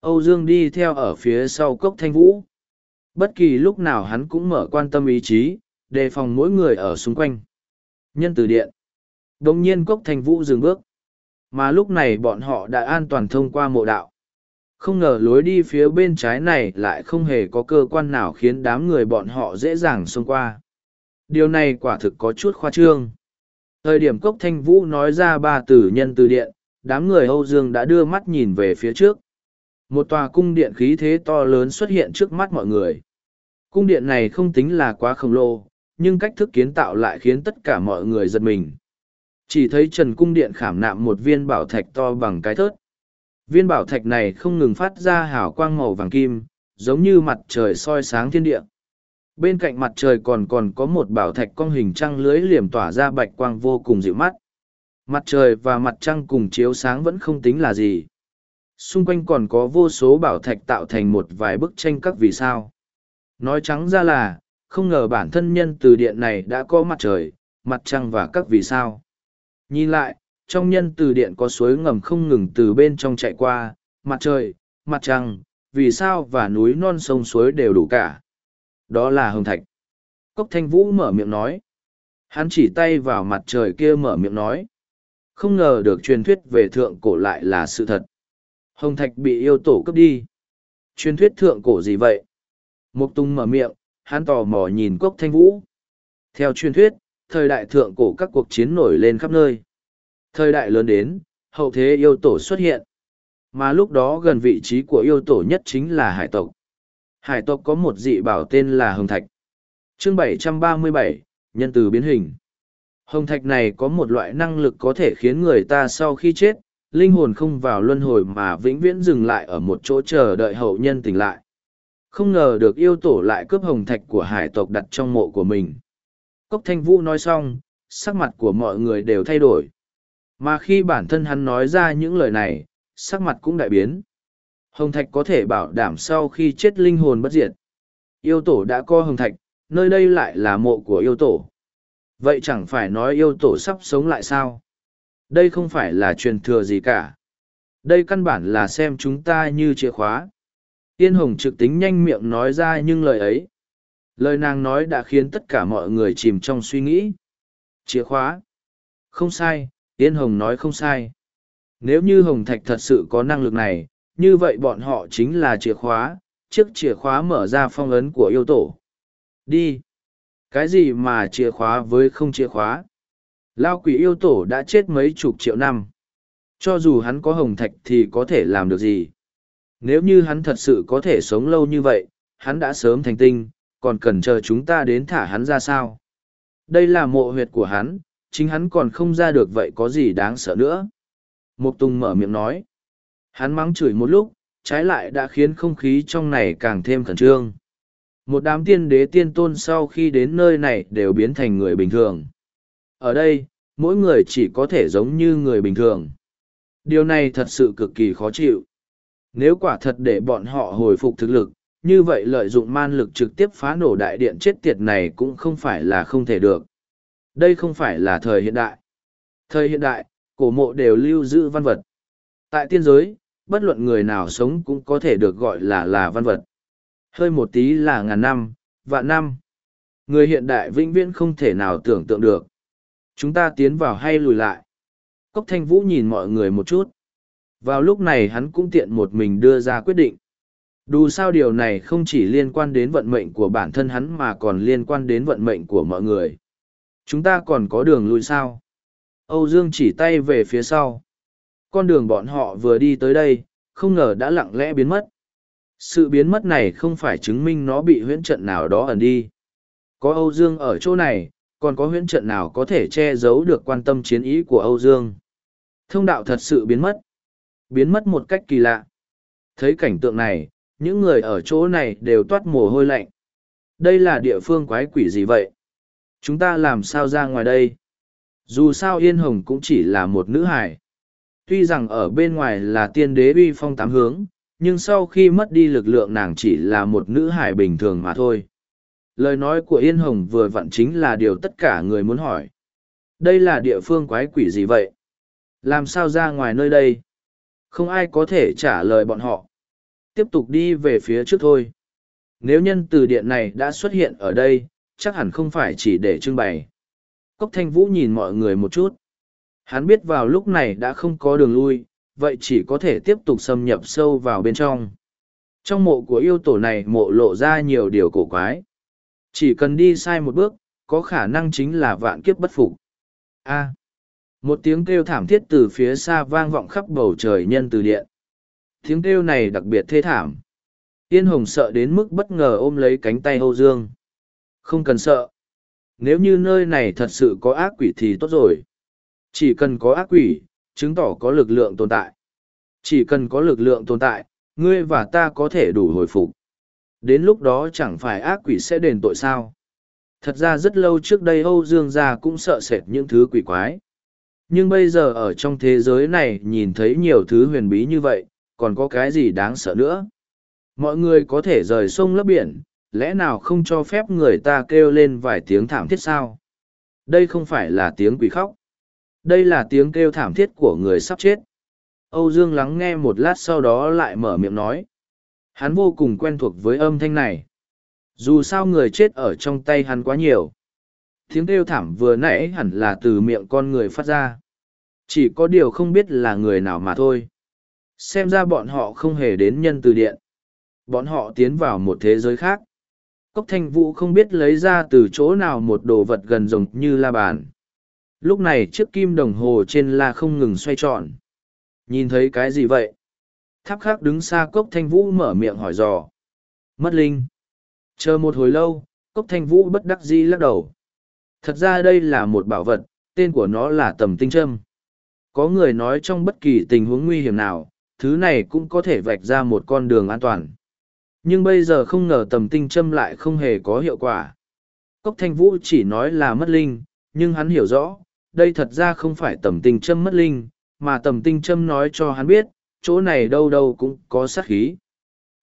Âu Dương đi theo ở phía sau cốc thanh vũ. Bất kỳ lúc nào hắn cũng mở quan tâm ý chí, đề phòng mỗi người ở xung quanh. Nhân từ điện. Đồng nhiên cốc thanh vũ dừng bước. Mà lúc này bọn họ đã an toàn thông qua mộ đạo. Không ngờ lối đi phía bên trái này lại không hề có cơ quan nào khiến đám người bọn họ dễ dàng xông qua. Điều này quả thực có chút khoa trương. Thời điểm cốc thanh vũ nói ra ba tử nhân từ điện, đám người Âu Dương đã đưa mắt nhìn về phía trước. Một tòa cung điện khí thế to lớn xuất hiện trước mắt mọi người. Cung điện này không tính là quá khổng lồ, nhưng cách thức kiến tạo lại khiến tất cả mọi người giật mình. Chỉ thấy Trần Cung Điện khảm nạm một viên bảo thạch to bằng cái thớt. Viên bảo thạch này không ngừng phát ra hào quang màu vàng kim, giống như mặt trời soi sáng thiên địa. Bên cạnh mặt trời còn còn có một bảo thạch cong hình trăng lưới liềm tỏa ra bạch quang vô cùng dịu mắt. Mặt trời và mặt trăng cùng chiếu sáng vẫn không tính là gì. Xung quanh còn có vô số bảo thạch tạo thành một vài bức tranh các vì sao. Nói trắng ra là, không ngờ bản thân nhân từ điện này đã có mặt trời, mặt trăng và các vì sao. Nhìn lại, trong nhân từ điện có suối ngầm không ngừng từ bên trong chạy qua, mặt trời, mặt trăng, vì sao và núi non sông suối đều đủ cả. Đó là hồng thạch. Cốc thanh vũ mở miệng nói. Hắn chỉ tay vào mặt trời kia mở miệng nói. Không ngờ được truyền thuyết về thượng cổ lại là sự thật. Hồng thạch bị yêu tổ cướp đi. Truyền thuyết thượng cổ gì vậy? Mục tung mở miệng, hắn tò mò nhìn cốc thanh vũ. Theo truyền thuyết, thời đại thượng cổ các cuộc chiến nổi lên khắp nơi. Thời đại lớn đến, hậu thế yêu tổ xuất hiện. Mà lúc đó gần vị trí của yêu tổ nhất chính là hải tộc. Hải tộc có một dị bảo tên là Hồng Thạch. chương 737, nhân từ biến hình. Hồng Thạch này có một loại năng lực có thể khiến người ta sau khi chết, linh hồn không vào luân hồi mà vĩnh viễn dừng lại ở một chỗ chờ đợi hậu nhân tỉnh lại. Không ngờ được yêu tổ lại cướp hồng thạch của hải tộc đặt trong mộ của mình. Cốc Thanh Vũ nói xong, sắc mặt của mọi người đều thay đổi. Mà khi bản thân hắn nói ra những lời này, sắc mặt cũng đại biến. Hồng Thạch có thể bảo đảm sau khi chết linh hồn bất diệt. Yêu tổ đã co Hồng Thạch, nơi đây lại là mộ của yêu tổ. Vậy chẳng phải nói yêu tổ sắp sống lại sao? Đây không phải là truyền thừa gì cả. Đây căn bản là xem chúng ta như chìa khóa. Tiên Hồng trực tính nhanh miệng nói ra nhưng lời ấy. Lời nàng nói đã khiến tất cả mọi người chìm trong suy nghĩ. Chìa khóa. Không sai, Yên Hồng nói không sai. Nếu như Hồng Thạch thật sự có năng lực này, như vậy bọn họ chính là chìa khóa, chiếc chìa khóa mở ra phong ấn của yêu tổ. Đi. Cái gì mà chìa khóa với không chìa khóa? Lao quỷ yêu tổ đã chết mấy chục triệu năm. Cho dù hắn có hồng thạch thì có thể làm được gì? Nếu như hắn thật sự có thể sống lâu như vậy, hắn đã sớm thành tinh, còn cần chờ chúng ta đến thả hắn ra sao? Đây là mộ huyệt của hắn, chính hắn còn không ra được vậy có gì đáng sợ nữa. Mục Tùng mở miệng nói. Hắn mắng chửi một lúc, trái lại đã khiến không khí trong này càng thêm khẩn trương. Một đám tiên đế tiên tôn sau khi đến nơi này đều biến thành người bình thường. Ở đây, mỗi người chỉ có thể giống như người bình thường. Điều này thật sự cực kỳ khó chịu. Nếu quả thật để bọn họ hồi phục thực lực, như vậy lợi dụng man lực trực tiếp phá nổ đại điện chết tiệt này cũng không phải là không thể được. Đây không phải là thời hiện đại. Thời hiện đại, cổ mộ đều lưu giữ văn vật. Tại tiên giới, bất luận người nào sống cũng có thể được gọi là là văn vật. Hơi một tí là ngàn năm, vạn năm. Người hiện đại vĩnh viễn không thể nào tưởng tượng được. Chúng ta tiến vào hay lùi lại. Cốc thanh vũ nhìn mọi người một chút. Vào lúc này hắn cũng tiện một mình đưa ra quyết định. Dù sao điều này không chỉ liên quan đến vận mệnh của bản thân hắn mà còn liên quan đến vận mệnh của mọi người. Chúng ta còn có đường lui sao? Âu Dương chỉ tay về phía sau. Con đường bọn họ vừa đi tới đây, không ngờ đã lặng lẽ biến mất. Sự biến mất này không phải chứng minh nó bị huyễn trận nào đó ẩn đi. Có Âu Dương ở chỗ này, còn có huyễn trận nào có thể che giấu được quan tâm chiến ý của Âu Dương. Thông đạo thật sự biến mất. Biến mất một cách kỳ lạ. Thấy cảnh tượng này, những người ở chỗ này đều toát mồ hôi lạnh. Đây là địa phương quái quỷ gì vậy? Chúng ta làm sao ra ngoài đây? Dù sao Yên Hồng cũng chỉ là một nữ hải. Tuy rằng ở bên ngoài là tiên đế uy phong tám hướng, nhưng sau khi mất đi lực lượng nàng chỉ là một nữ hải bình thường mà thôi. lời nói của Yên Hồng vừa vặn chính là điều tất cả người muốn hỏi. Đây là địa phương quái quỷ gì vậy? Làm sao ra ngoài nơi đây? Không ai có thể trả lời bọn họ. Tiếp tục đi về phía trước thôi. Nếu nhân từ điện này đã xuất hiện ở đây, chắc hẳn không phải chỉ để trưng bày. Cốc thanh vũ nhìn mọi người một chút. Hắn biết vào lúc này đã không có đường lui, vậy chỉ có thể tiếp tục xâm nhập sâu vào bên trong. Trong mộ của yêu tổ này mộ lộ ra nhiều điều cổ quái. Chỉ cần đi sai một bước, có khả năng chính là vạn kiếp bất phục. A. một tiếng kêu thảm thiết từ phía xa vang vọng khắp bầu trời nhân từ điện. Tiếng kêu này đặc biệt thê thảm. Tiên hồng sợ đến mức bất ngờ ôm lấy cánh tay Âu Dương. Không cần sợ. Nếu như nơi này thật sự có ác quỷ thì tốt rồi. Chỉ cần có ác quỷ, chứng tỏ có lực lượng tồn tại. Chỉ cần có lực lượng tồn tại, ngươi và ta có thể đủ hồi phục. Đến lúc đó chẳng phải ác quỷ sẽ đền tội sao. Thật ra rất lâu trước đây Âu Dương gia cũng sợ sệt những thứ quỷ quái. Nhưng bây giờ ở trong thế giới này nhìn thấy nhiều thứ huyền bí như vậy, còn có cái gì đáng sợ nữa. Mọi người có thể rời sông lấp biển, lẽ nào không cho phép người ta kêu lên vài tiếng thảm thiết sao? Đây không phải là tiếng quỷ khóc. Đây là tiếng kêu thảm thiết của người sắp chết. Âu Dương lắng nghe một lát sau đó lại mở miệng nói. Hắn vô cùng quen thuộc với âm thanh này. Dù sao người chết ở trong tay hắn quá nhiều. Tiếng kêu thảm vừa nãy hẳn là từ miệng con người phát ra. Chỉ có điều không biết là người nào mà thôi. Xem ra bọn họ không hề đến nhân từ điện. Bọn họ tiến vào một thế giới khác. Cốc thanh vũ không biết lấy ra từ chỗ nào một đồ vật gần rồng như la bàn. Lúc này chiếc kim đồng hồ trên la không ngừng xoay tròn. Nhìn thấy cái gì vậy? Tháp khác đứng xa cốc thanh vũ mở miệng hỏi dò. Mất linh. Chờ một hồi lâu, cốc thanh vũ bất đắc dĩ lắc đầu. Thật ra đây là một bảo vật, tên của nó là tầm tinh Trâm. Có người nói trong bất kỳ tình huống nguy hiểm nào, thứ này cũng có thể vạch ra một con đường an toàn. Nhưng bây giờ không ngờ tầm tinh châm lại không hề có hiệu quả. Cốc thanh vũ chỉ nói là mất linh, nhưng hắn hiểu rõ, đây thật ra không phải tầm tinh châm mất linh, mà tầm tinh châm nói cho hắn biết, chỗ này đâu đâu cũng có sát khí.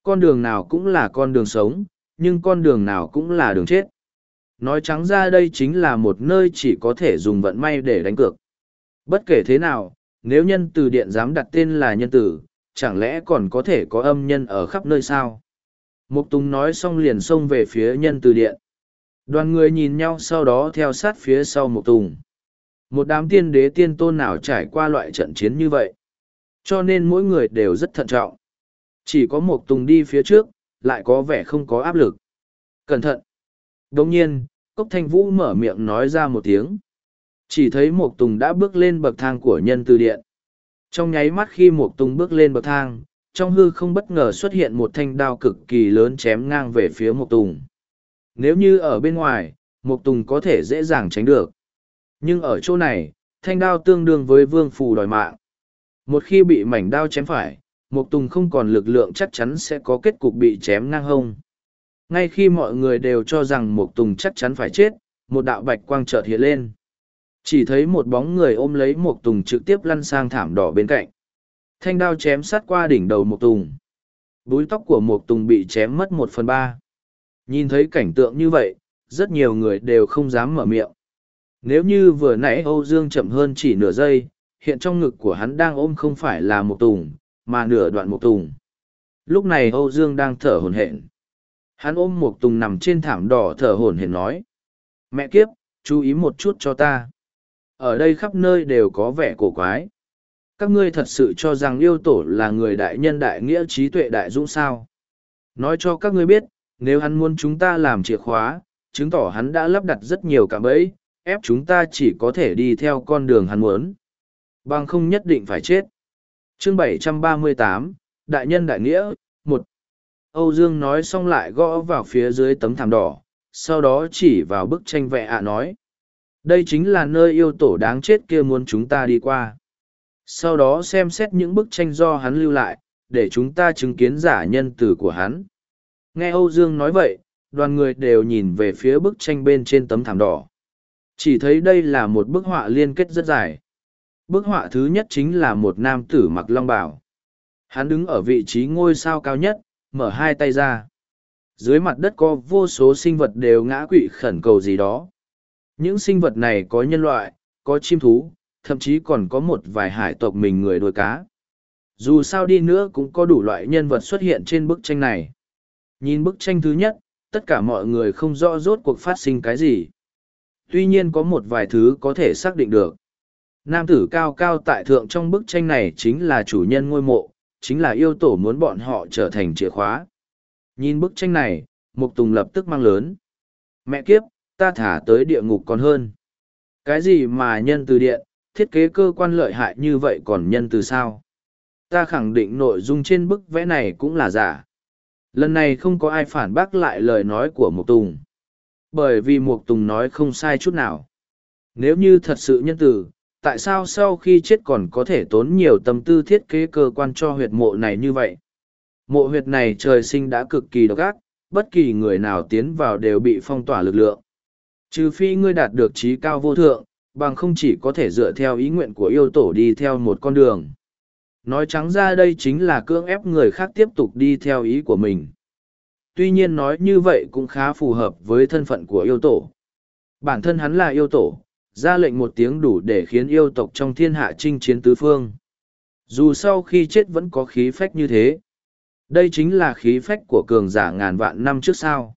Con đường nào cũng là con đường sống, nhưng con đường nào cũng là đường chết. Nói trắng ra đây chính là một nơi chỉ có thể dùng vận may để đánh cược. Bất kể thế nào, nếu nhân từ điện dám đặt tên là nhân tử, chẳng lẽ còn có thể có âm nhân ở khắp nơi sao? Mục Tùng nói xong liền xông về phía nhân từ điện. Đoàn người nhìn nhau sau đó theo sát phía sau Mục Tùng. Một đám tiên đế tiên tôn nào trải qua loại trận chiến như vậy. Cho nên mỗi người đều rất thận trọng. Chỉ có Mục Tùng đi phía trước, lại có vẻ không có áp lực. Cẩn thận! Đồng nhiên, Cốc Thanh Vũ mở miệng nói ra một tiếng. Chỉ thấy Mộc Tùng đã bước lên bậc thang của nhân từ điện. Trong nháy mắt khi Mộc Tùng bước lên bậc thang, trong hư không bất ngờ xuất hiện một thanh đao cực kỳ lớn chém ngang về phía Mộc Tùng. Nếu như ở bên ngoài, Mộc Tùng có thể dễ dàng tránh được. Nhưng ở chỗ này, thanh đao tương đương với vương phù đòi mạng. Một khi bị mảnh đao chém phải, Mộc Tùng không còn lực lượng chắc chắn sẽ có kết cục bị chém ngang hông. Ngay khi mọi người đều cho rằng Mộc Tùng chắc chắn phải chết, một đạo bạch quang chợt hiện lên. Chỉ thấy một bóng người ôm lấy một Tùng trực tiếp lăn sang thảm đỏ bên cạnh. Thanh đao chém sát qua đỉnh đầu một Tùng. Búi tóc của một Tùng bị chém mất một phần ba. Nhìn thấy cảnh tượng như vậy, rất nhiều người đều không dám mở miệng. Nếu như vừa nãy Âu Dương chậm hơn chỉ nửa giây, hiện trong ngực của hắn đang ôm không phải là một Tùng, mà nửa đoạn một Tùng. Lúc này Âu Dương đang thở hổn hển. Hắn ôm một Tùng nằm trên thảm đỏ thở hổn hển nói. Mẹ kiếp, chú ý một chút cho ta. Ở đây khắp nơi đều có vẻ cổ quái. Các ngươi thật sự cho rằng yêu tổ là người đại nhân đại nghĩa trí tuệ đại dũng sao? Nói cho các ngươi biết nếu hắn muốn chúng ta làm chìa khóa chứng tỏ hắn đã lắp đặt rất nhiều cạm bẫy ép chúng ta chỉ có thể đi theo con đường hắn muốn. Bằng không nhất định phải chết. Chương 738, đại nhân đại nghĩa một. Âu dương nói xong lại gõ vào phía dưới tấm thảm đỏ sau đó chỉ vào bức tranh vẽ ạ nói đây chính là nơi yêu tổ đáng chết kia muốn chúng ta đi qua. Sau đó xem xét những bức tranh do hắn lưu lại, để chúng ta chứng kiến giả nhân từ của hắn. Nghe âu dương nói vậy, đoàn người đều nhìn về phía bức tranh bên trên tấm thảm đỏ. Chỉ thấy đây là một bức họa liên kết rất dài. Bức họa thứ nhất chính là một nam tử mặc long bảo hắn đứng ở vị trí ngôi sao cao nhất, mở hai tay ra. Dưới mặt đất có vô số sinh vật đều ngã quỵ khẩn cầu gì đó. Những sinh vật này có nhân loại, có chim thú, thậm chí còn có một vài hải tộc mình người đuổi cá. Dù sao đi nữa cũng có đủ loại nhân vật xuất hiện trên bức tranh này. Nhìn bức tranh thứ nhất, tất cả mọi người không rõ rốt cuộc phát sinh cái gì. Tuy nhiên có một vài thứ có thể xác định được. Nam tử cao cao tại thượng trong bức tranh này chính là chủ nhân ngôi mộ, chính là yêu tổ muốn bọn họ trở thành chìa khóa. Nhìn bức tranh này, Mục Tùng lập tức mang lớn. Mẹ kiếp, ta thả tới địa ngục còn hơn. Cái gì mà nhân từ điện, thiết kế cơ quan lợi hại như vậy còn nhân từ sao? Ta khẳng định nội dung trên bức vẽ này cũng là giả. Lần này không có ai phản bác lại lời nói của Mục Tùng. Bởi vì Mục Tùng nói không sai chút nào. Nếu như thật sự nhân từ, tại sao sau khi chết còn có thể tốn nhiều tâm tư thiết kế cơ quan cho huyệt mộ này như vậy? Mộ huyệt này trời sinh đã cực kỳ độc ác, bất kỳ người nào tiến vào đều bị phong tỏa lực lượng. Trừ phi ngươi đạt được trí cao vô thượng, bằng không chỉ có thể dựa theo ý nguyện của yêu tổ đi theo một con đường. Nói trắng ra đây chính là cưỡng ép người khác tiếp tục đi theo ý của mình. Tuy nhiên nói như vậy cũng khá phù hợp với thân phận của yêu tổ. Bản thân hắn là yêu tổ, ra lệnh một tiếng đủ để khiến yêu tộc trong thiên hạ chinh chiến tứ phương. Dù sau khi chết vẫn có khí phách như thế. Đây chính là khí phách của cường giả ngàn vạn năm trước sao.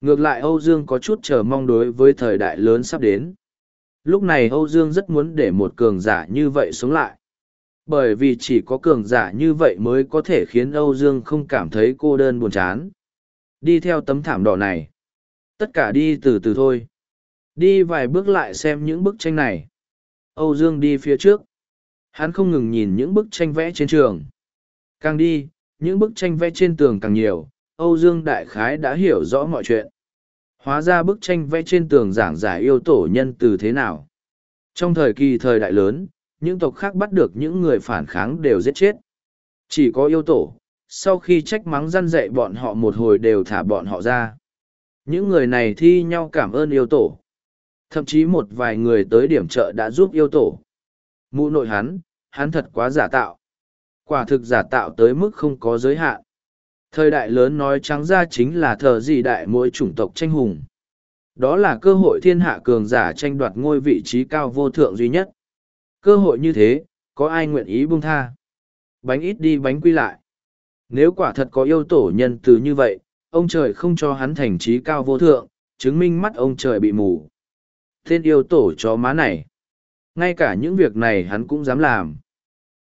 Ngược lại Âu Dương có chút chờ mong đối với thời đại lớn sắp đến. Lúc này Âu Dương rất muốn để một cường giả như vậy sống lại. Bởi vì chỉ có cường giả như vậy mới có thể khiến Âu Dương không cảm thấy cô đơn buồn chán. Đi theo tấm thảm đỏ này. Tất cả đi từ từ thôi. Đi vài bước lại xem những bức tranh này. Âu Dương đi phía trước. Hắn không ngừng nhìn những bức tranh vẽ trên trường. Càng đi, những bức tranh vẽ trên tường càng nhiều, Âu Dương Đại Khái đã hiểu rõ mọi chuyện. Hóa ra bức tranh vẽ trên tường giảng giải yêu tổ nhân từ thế nào. Trong thời kỳ thời đại lớn, những tộc khác bắt được những người phản kháng đều giết chết. Chỉ có yêu tổ, sau khi trách mắng răn dạy bọn họ một hồi đều thả bọn họ ra. Những người này thi nhau cảm ơn yêu tổ. Thậm chí một vài người tới điểm chợ đã giúp yêu tổ. Mụ nội hắn, hắn thật quá giả tạo. Quả thực giả tạo tới mức không có giới hạn. Thời đại lớn nói trắng ra chính là thờ gì đại mỗi chủng tộc tranh hùng. Đó là cơ hội thiên hạ cường giả tranh đoạt ngôi vị trí cao vô thượng duy nhất. Cơ hội như thế, có ai nguyện ý buông tha? Bánh ít đi bánh quy lại. Nếu quả thật có yêu tổ nhân từ như vậy, ông trời không cho hắn thành trí cao vô thượng, chứng minh mắt ông trời bị mù. Tên yêu tổ cho má này. Ngay cả những việc này hắn cũng dám làm.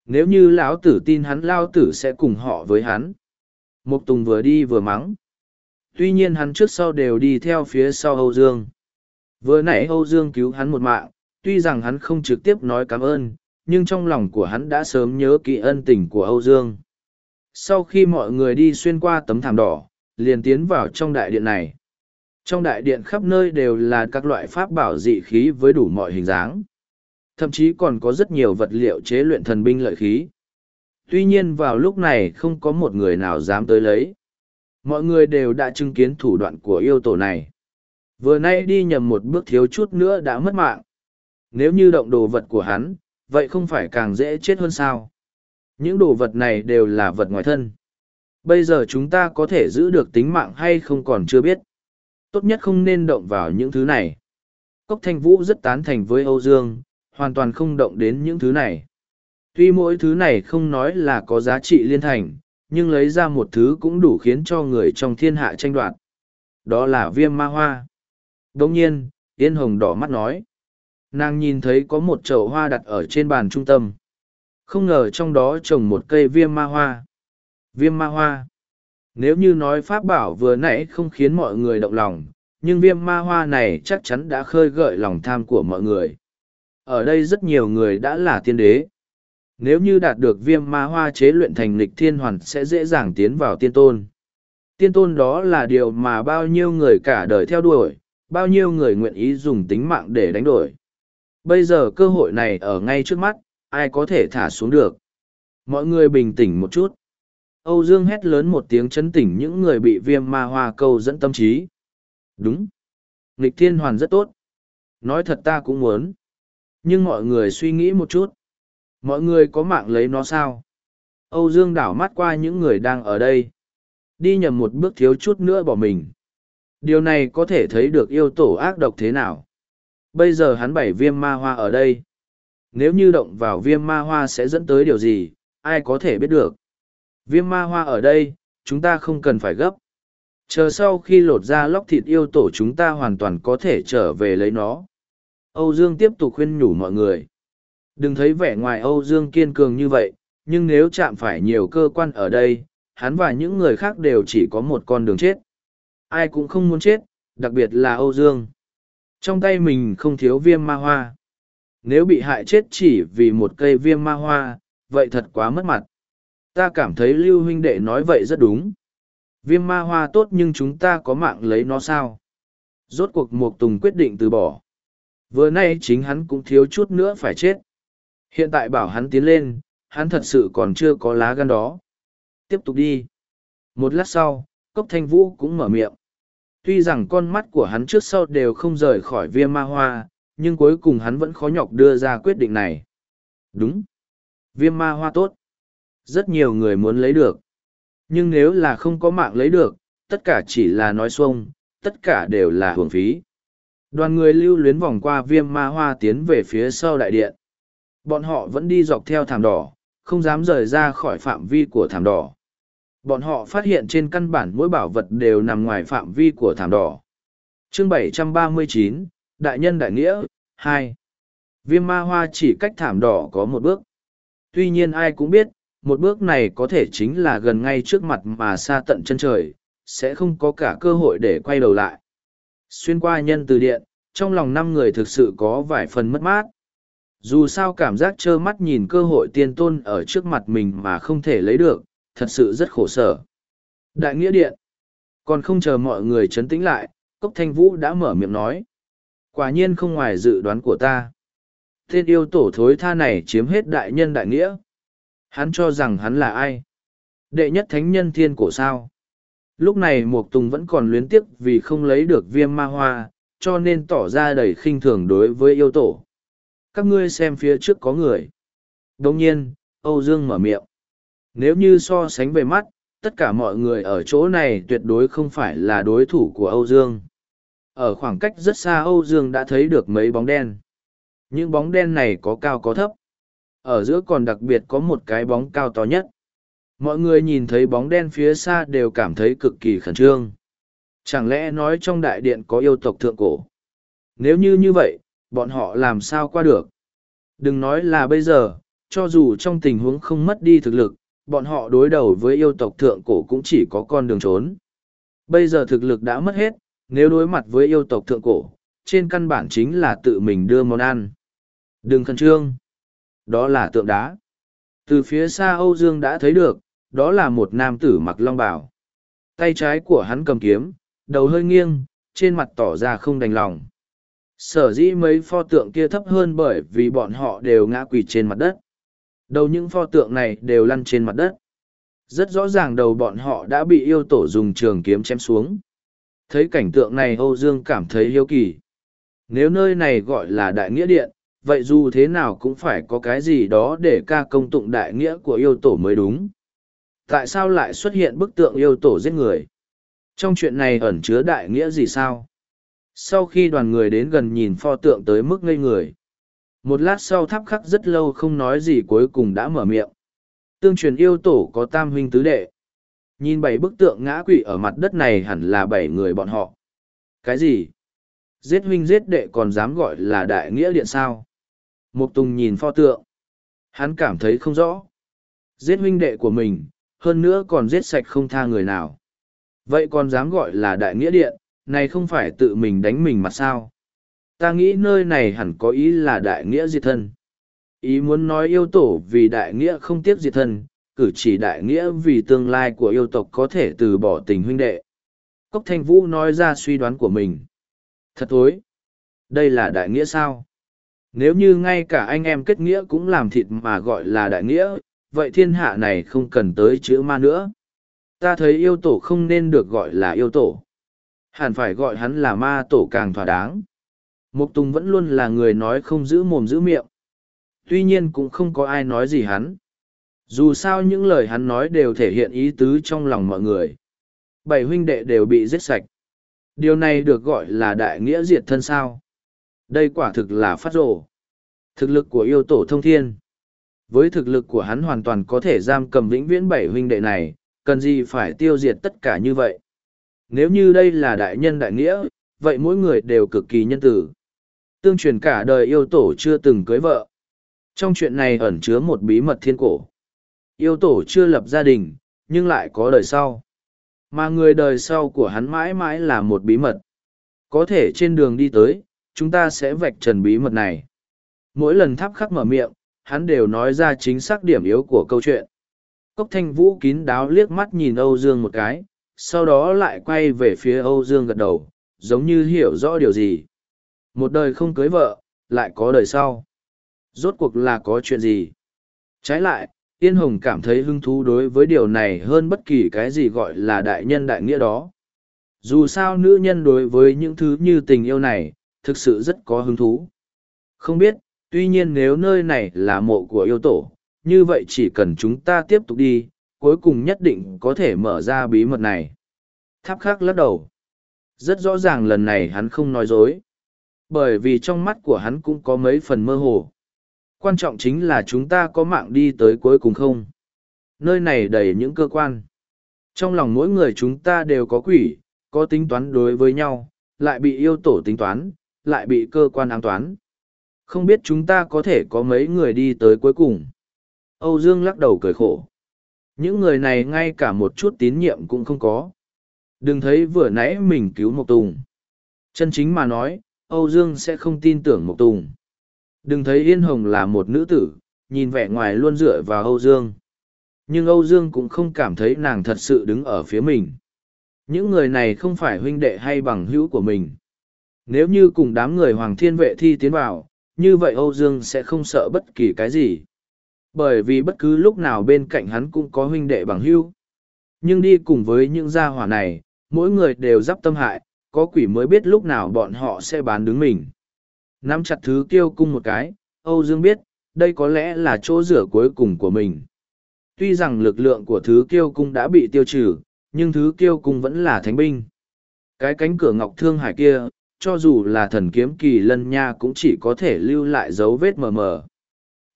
Nếu như lão tử tin hắn lao tử sẽ cùng họ với hắn. Mục Tùng vừa đi vừa mắng. Tuy nhiên hắn trước sau đều đi theo phía sau Âu Dương. Vừa nãy Âu Dương cứu hắn một mạng, tuy rằng hắn không trực tiếp nói cảm ơn, nhưng trong lòng của hắn đã sớm nhớ kỹ ân tình của Âu Dương. Sau khi mọi người đi xuyên qua tấm thảm đỏ, liền tiến vào trong đại điện này. Trong đại điện khắp nơi đều là các loại pháp bảo dị khí với đủ mọi hình dáng. Thậm chí còn có rất nhiều vật liệu chế luyện thần binh lợi khí. Tuy nhiên vào lúc này không có một người nào dám tới lấy. Mọi người đều đã chứng kiến thủ đoạn của yêu tổ này. Vừa nay đi nhầm một bước thiếu chút nữa đã mất mạng. Nếu như động đồ vật của hắn, vậy không phải càng dễ chết hơn sao? Những đồ vật này đều là vật ngoài thân. Bây giờ chúng ta có thể giữ được tính mạng hay không còn chưa biết. Tốt nhất không nên động vào những thứ này. Cốc Thanh Vũ rất tán thành với Âu Dương, hoàn toàn không động đến những thứ này. Tuy mỗi thứ này không nói là có giá trị liên thành, nhưng lấy ra một thứ cũng đủ khiến cho người trong thiên hạ tranh đoạt. Đó là viêm ma hoa. Đồng nhiên, Yên Hồng đỏ mắt nói. Nàng nhìn thấy có một chậu hoa đặt ở trên bàn trung tâm. Không ngờ trong đó trồng một cây viêm ma hoa. Viêm ma hoa. Nếu như nói pháp bảo vừa nãy không khiến mọi người động lòng, nhưng viêm ma hoa này chắc chắn đã khơi gợi lòng tham của mọi người. Ở đây rất nhiều người đã là tiên đế. Nếu như đạt được viêm ma hoa chế luyện thành lịch thiên hoàn sẽ dễ dàng tiến vào tiên tôn. Tiên tôn đó là điều mà bao nhiêu người cả đời theo đuổi, bao nhiêu người nguyện ý dùng tính mạng để đánh đổi. Bây giờ cơ hội này ở ngay trước mắt, ai có thể thả xuống được. Mọi người bình tĩnh một chút. Âu Dương hét lớn một tiếng chấn tỉnh những người bị viêm ma hoa câu dẫn tâm trí. Đúng. Nghịch thiên hoàn rất tốt. Nói thật ta cũng muốn. Nhưng mọi người suy nghĩ một chút. Mọi người có mạng lấy nó sao? Âu Dương đảo mắt qua những người đang ở đây. Đi nhầm một bước thiếu chút nữa bỏ mình. Điều này có thể thấy được yêu tổ ác độc thế nào. Bây giờ hắn bảy viêm ma hoa ở đây. Nếu như động vào viêm ma hoa sẽ dẫn tới điều gì, ai có thể biết được. Viêm ma hoa ở đây, chúng ta không cần phải gấp. Chờ sau khi lột ra lóc thịt yêu tổ chúng ta hoàn toàn có thể trở về lấy nó. Âu Dương tiếp tục khuyên nhủ mọi người. Đừng thấy vẻ ngoài Âu Dương kiên cường như vậy, nhưng nếu chạm phải nhiều cơ quan ở đây, hắn và những người khác đều chỉ có một con đường chết. Ai cũng không muốn chết, đặc biệt là Âu Dương. Trong tay mình không thiếu viêm ma hoa. Nếu bị hại chết chỉ vì một cây viêm ma hoa, vậy thật quá mất mặt. Ta cảm thấy Lưu huynh đệ nói vậy rất đúng. Viêm ma hoa tốt nhưng chúng ta có mạng lấy nó sao? Rốt cuộc Mục Tùng quyết định từ bỏ. Vừa nay chính hắn cũng thiếu chút nữa phải chết. Hiện tại bảo hắn tiến lên, hắn thật sự còn chưa có lá gan đó. Tiếp tục đi. Một lát sau, cốc thanh vũ cũng mở miệng. Tuy rằng con mắt của hắn trước sau đều không rời khỏi viêm ma hoa, nhưng cuối cùng hắn vẫn khó nhọc đưa ra quyết định này. Đúng. Viêm ma hoa tốt. Rất nhiều người muốn lấy được. Nhưng nếu là không có mạng lấy được, tất cả chỉ là nói xuông, tất cả đều là hưởng phí. Đoàn người lưu luyến vòng qua viêm ma hoa tiến về phía sau đại điện. Bọn họ vẫn đi dọc theo thảm đỏ, không dám rời ra khỏi phạm vi của thảm đỏ. Bọn họ phát hiện trên căn bản mỗi bảo vật đều nằm ngoài phạm vi của thảm đỏ. Chương 739, Đại nhân Đại Nghĩa, 2. Viêm ma hoa chỉ cách thảm đỏ có một bước. Tuy nhiên ai cũng biết, một bước này có thể chính là gần ngay trước mặt mà xa tận chân trời, sẽ không có cả cơ hội để quay đầu lại. Xuyên qua nhân từ điện, trong lòng năm người thực sự có vài phần mất mát. Dù sao cảm giác trơ mắt nhìn cơ hội tiên tôn ở trước mặt mình mà không thể lấy được, thật sự rất khổ sở. Đại nghĩa điện, còn không chờ mọi người chấn tĩnh lại, Cốc Thanh Vũ đã mở miệng nói. Quả nhiên không ngoài dự đoán của ta. Tên yêu tổ thối tha này chiếm hết đại nhân đại nghĩa. Hắn cho rằng hắn là ai? Đệ nhất thánh nhân thiên cổ sao? Lúc này Mục Tùng vẫn còn luyến tiếc vì không lấy được viêm ma hoa, cho nên tỏ ra đầy khinh thường đối với yêu tổ. Các ngươi xem phía trước có người. Đồng nhiên, Âu Dương mở miệng. Nếu như so sánh về mắt, tất cả mọi người ở chỗ này tuyệt đối không phải là đối thủ của Âu Dương. Ở khoảng cách rất xa Âu Dương đã thấy được mấy bóng đen. Những bóng đen này có cao có thấp. Ở giữa còn đặc biệt có một cái bóng cao to nhất. Mọi người nhìn thấy bóng đen phía xa đều cảm thấy cực kỳ khẩn trương. Chẳng lẽ nói trong đại điện có yêu tộc thượng cổ? Nếu như như vậy, bọn họ làm sao qua được? Đừng nói là bây giờ, cho dù trong tình huống không mất đi thực lực, bọn họ đối đầu với yêu tộc thượng cổ cũng chỉ có con đường trốn. Bây giờ thực lực đã mất hết, nếu đối mặt với yêu tộc thượng cổ, trên căn bản chính là tự mình đưa món ăn. Đừng khẩn trương. Đó là tượng đá. Từ phía xa Âu Dương đã thấy được, đó là một nam tử mặc long bào. Tay trái của hắn cầm kiếm, đầu hơi nghiêng, trên mặt tỏ ra không đành lòng. Sở dĩ mấy pho tượng kia thấp hơn bởi vì bọn họ đều ngã quỳ trên mặt đất. Đầu những pho tượng này đều lăn trên mặt đất. Rất rõ ràng đầu bọn họ đã bị yêu tổ dùng trường kiếm chém xuống. Thấy cảnh tượng này Âu Dương cảm thấy hiếu kỳ. Nếu nơi này gọi là Đại Nghĩa Điện, vậy dù thế nào cũng phải có cái gì đó để ca công tụng đại nghĩa của yêu tổ mới đúng. Tại sao lại xuất hiện bức tượng yêu tổ giết người? Trong chuyện này ẩn chứa đại nghĩa gì sao? Sau khi đoàn người đến gần nhìn pho tượng tới mức ngây người. Một lát sau tháp khắc rất lâu không nói gì cuối cùng đã mở miệng. Tương truyền yêu tổ có tam huynh tứ đệ. Nhìn bảy bức tượng ngã quỵ ở mặt đất này hẳn là bảy người bọn họ. Cái gì? Giết huynh giết đệ còn dám gọi là đại nghĩa điện sao? Mục Tùng nhìn pho tượng. Hắn cảm thấy không rõ. Giết huynh đệ của mình, hơn nữa còn giết sạch không tha người nào. Vậy còn dám gọi là đại nghĩa điện, này không phải tự mình đánh mình mà sao? Ta nghĩ nơi này hẳn có ý là đại nghĩa diệt thân. Ý muốn nói yêu tổ vì đại nghĩa không tiếc diệt thân, cử chỉ đại nghĩa vì tương lai của yêu tộc có thể từ bỏ tình huynh đệ. Cốc Thanh Vũ nói ra suy đoán của mình. Thật thối. Đây là đại nghĩa sao? Nếu như ngay cả anh em kết nghĩa cũng làm thịt mà gọi là đại nghĩa, vậy thiên hạ này không cần tới chữ ma nữa. Ta thấy yêu tổ không nên được gọi là yêu tổ. Hẳn phải gọi hắn là ma tổ càng thỏa đáng. Mục Tùng vẫn luôn là người nói không giữ mồm giữ miệng. Tuy nhiên cũng không có ai nói gì hắn. Dù sao những lời hắn nói đều thể hiện ý tứ trong lòng mọi người. Bảy huynh đệ đều bị giết sạch. Điều này được gọi là đại nghĩa diệt thân sao. Đây quả thực là phát rổ. Thực lực của yêu tổ thông thiên. Với thực lực của hắn hoàn toàn có thể giam cầm vĩnh viễn bảy huynh đệ này, cần gì phải tiêu diệt tất cả như vậy. Nếu như đây là đại nhân đại nghĩa, vậy mỗi người đều cực kỳ nhân tử. Tương truyền cả đời yêu tổ chưa từng cưới vợ. Trong chuyện này ẩn chứa một bí mật thiên cổ. Yêu tổ chưa lập gia đình, nhưng lại có đời sau. Mà người đời sau của hắn mãi mãi là một bí mật. Có thể trên đường đi tới, chúng ta sẽ vạch trần bí mật này. Mỗi lần thắp khắc mở miệng, hắn đều nói ra chính xác điểm yếu của câu chuyện. Cốc thanh vũ kín đáo liếc mắt nhìn Âu Dương một cái, sau đó lại quay về phía Âu Dương gật đầu, giống như hiểu rõ điều gì. Một đời không cưới vợ, lại có đời sau. Rốt cuộc là có chuyện gì? Trái lại, Yên Hồng cảm thấy hứng thú đối với điều này hơn bất kỳ cái gì gọi là đại nhân đại nghĩa đó. Dù sao nữ nhân đối với những thứ như tình yêu này, thực sự rất có hứng thú. Không biết, tuy nhiên nếu nơi này là mộ của yêu tổ, như vậy chỉ cần chúng ta tiếp tục đi, cuối cùng nhất định có thể mở ra bí mật này. Tháp khắc lắc đầu. Rất rõ ràng lần này hắn không nói dối. Bởi vì trong mắt của hắn cũng có mấy phần mơ hồ. Quan trọng chính là chúng ta có mạng đi tới cuối cùng không. Nơi này đầy những cơ quan. Trong lòng mỗi người chúng ta đều có quỷ, có tính toán đối với nhau, lại bị yêu tổ tính toán, lại bị cơ quan ám toán. Không biết chúng ta có thể có mấy người đi tới cuối cùng. Âu Dương lắc đầu cười khổ. Những người này ngay cả một chút tín nhiệm cũng không có. Đừng thấy vừa nãy mình cứu Mộc Tùng. Chân chính mà nói, Âu Dương sẽ không tin tưởng Mộc Tùng. Đừng thấy Yên Hồng là một nữ tử, nhìn vẻ ngoài luôn dựa vào Âu Dương. Nhưng Âu Dương cũng không cảm thấy nàng thật sự đứng ở phía mình. Những người này không phải huynh đệ hay bằng hữu của mình. Nếu như cùng đám người Hoàng Thiên Vệ thi tiến vào, như vậy Âu Dương sẽ không sợ bất kỳ cái gì. Bởi vì bất cứ lúc nào bên cạnh hắn cũng có huynh đệ bằng hữu. Nhưng đi cùng với những gia hỏa này, mỗi người đều giáp tâm hại, có quỷ mới biết lúc nào bọn họ sẽ bán đứng mình. Nắm chặt thứ kiêu cung một cái, Âu Dương biết, đây có lẽ là chỗ rửa cuối cùng của mình. Tuy rằng lực lượng của thứ kiêu cung đã bị tiêu trừ, nhưng thứ kiêu cung vẫn là thánh binh. Cái cánh cửa ngọc thương hải kia, cho dù là thần kiếm kỳ lân nha cũng chỉ có thể lưu lại dấu vết mờ mờ.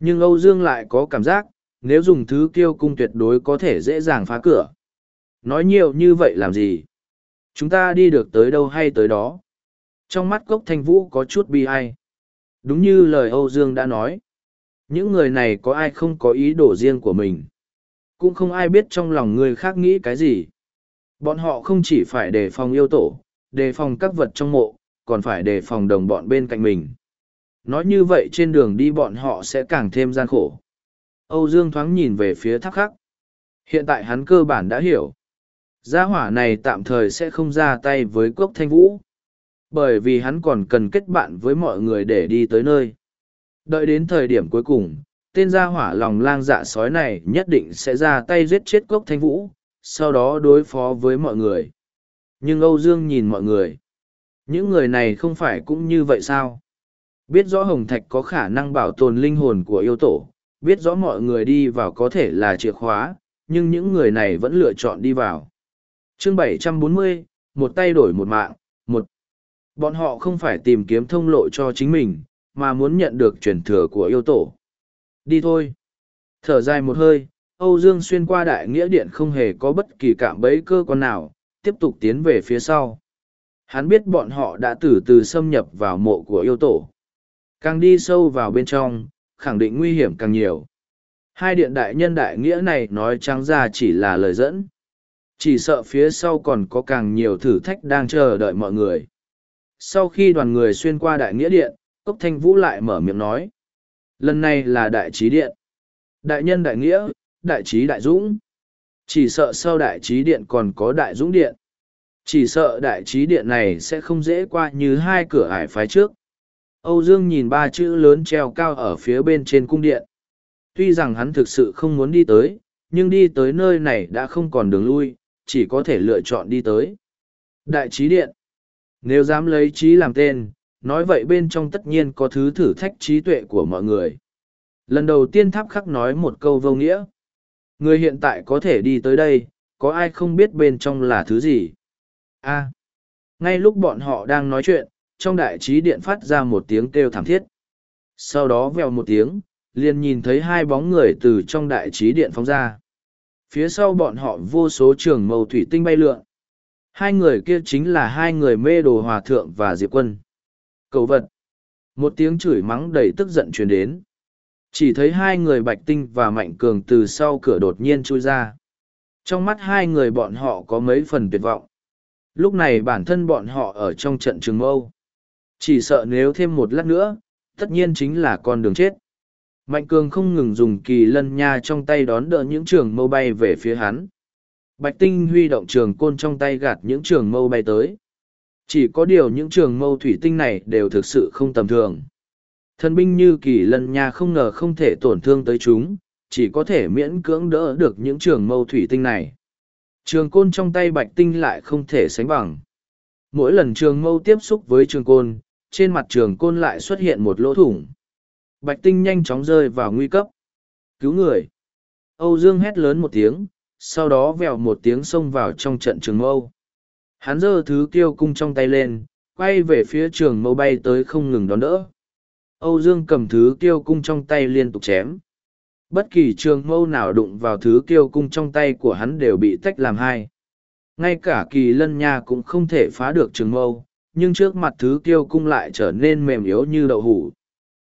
Nhưng Âu Dương lại có cảm giác, nếu dùng thứ kiêu cung tuyệt đối có thể dễ dàng phá cửa. Nói nhiều như vậy làm gì? Chúng ta đi được tới đâu hay tới đó. Trong mắt cốc thanh vũ có chút bi ai. Đúng như lời Âu Dương đã nói. Những người này có ai không có ý đồ riêng của mình. Cũng không ai biết trong lòng người khác nghĩ cái gì. Bọn họ không chỉ phải đề phòng yêu tổ, đề phòng các vật trong mộ, còn phải đề phòng đồng bọn bên cạnh mình. Nói như vậy trên đường đi bọn họ sẽ càng thêm gian khổ. Âu Dương thoáng nhìn về phía tháp khắc. Hiện tại hắn cơ bản đã hiểu. Gia hỏa này tạm thời sẽ không ra tay với cốc thanh vũ. Bởi vì hắn còn cần kết bạn với mọi người để đi tới nơi. Đợi đến thời điểm cuối cùng, tên gia hỏa lòng lang dạ sói này nhất định sẽ ra tay giết chết cốc thanh vũ, sau đó đối phó với mọi người. Nhưng Âu Dương nhìn mọi người. Những người này không phải cũng như vậy sao? Biết rõ Hồng Thạch có khả năng bảo tồn linh hồn của yêu tổ, biết rõ mọi người đi vào có thể là chìa khóa, nhưng những người này vẫn lựa chọn đi vào. Chương 740, một tay đổi một mạng, một. Bọn họ không phải tìm kiếm thông lộ cho chính mình, mà muốn nhận được truyền thừa của yêu tổ. Đi thôi. Thở dài một hơi, Âu Dương xuyên qua đại nghĩa điện không hề có bất kỳ cảm bấy cơ quan nào, tiếp tục tiến về phía sau. Hắn biết bọn họ đã từ từ xâm nhập vào mộ của yêu tổ. Càng đi sâu vào bên trong, khẳng định nguy hiểm càng nhiều. Hai điện đại nhân đại nghĩa này nói trắng ra chỉ là lời dẫn. Chỉ sợ phía sau còn có càng nhiều thử thách đang chờ đợi mọi người. Sau khi đoàn người xuyên qua đại nghĩa điện, Cốc Thanh Vũ lại mở miệng nói. Lần này là đại trí điện. Đại nhân đại nghĩa, đại trí đại dũng. Chỉ sợ sau đại trí điện còn có đại dũng điện. Chỉ sợ đại trí điện này sẽ không dễ qua như hai cửa ải phái trước. Âu Dương nhìn ba chữ lớn treo cao ở phía bên trên cung điện. Tuy rằng hắn thực sự không muốn đi tới, nhưng đi tới nơi này đã không còn đường lui, chỉ có thể lựa chọn đi tới. Đại trí điện. Nếu dám lấy trí làm tên, nói vậy bên trong tất nhiên có thứ thử thách trí tuệ của mọi người. Lần đầu tiên tháp khắc nói một câu vô nghĩa. Người hiện tại có thể đi tới đây, có ai không biết bên trong là thứ gì a ngay lúc bọn họ đang nói chuyện trong đại trí điện phát ra một tiếng kêu thảm thiết. Sau đó vèo một tiếng, liền nhìn thấy hai bóng người từ trong đại trí điện phóng ra. Phía sau bọn họ vô số trường màu thủy tinh bay lượn. Hai người kia chính là hai người mê đồ hòa thượng và diệp quân. Cầu vật. Một tiếng chửi mắng đầy tức giận truyền đến. Chỉ thấy hai người bạch tinh và mạnh cường từ sau cửa đột nhiên chui ra. Trong mắt hai người bọn họ có mấy phần tuyệt vọng. Lúc này bản thân bọn họ ở trong trận trường mâu chỉ sợ nếu thêm một lát nữa, tất nhiên chính là con đường chết. Mạnh cường không ngừng dùng kỳ lân nha trong tay đón đỡ những trường mâu bay về phía hắn. Bạch tinh huy động trường côn trong tay gạt những trường mâu bay tới. Chỉ có điều những trường mâu thủy tinh này đều thực sự không tầm thường. Thần binh như kỳ lân nha không ngờ không thể tổn thương tới chúng, chỉ có thể miễn cưỡng đỡ được những trường mâu thủy tinh này. Trường côn trong tay bạch tinh lại không thể sánh bằng. Mỗi lần trường mâu tiếp xúc với trường côn trên mặt trường côn lại xuất hiện một lỗ thủng. Bạch tinh nhanh chóng rơi vào nguy cấp. Cứu người. Âu dương hét lớn một tiếng, sau đó vèo một tiếng xông vào trong trận trường mâu. Hắn giơ thứ kiêu cung trong tay lên, quay về phía trường mâu bay tới không ngừng đón đỡ. Âu dương cầm thứ kiêu cung trong tay liên tục chém. Bất kỳ trường mâu nào đụng vào thứ kiêu cung trong tay của hắn đều bị tách làm hai. Ngay cả kỳ lân nha cũng không thể phá được trường mâu nhưng trước mặt thứ kiêu cung lại trở nên mềm yếu như đậu hủ.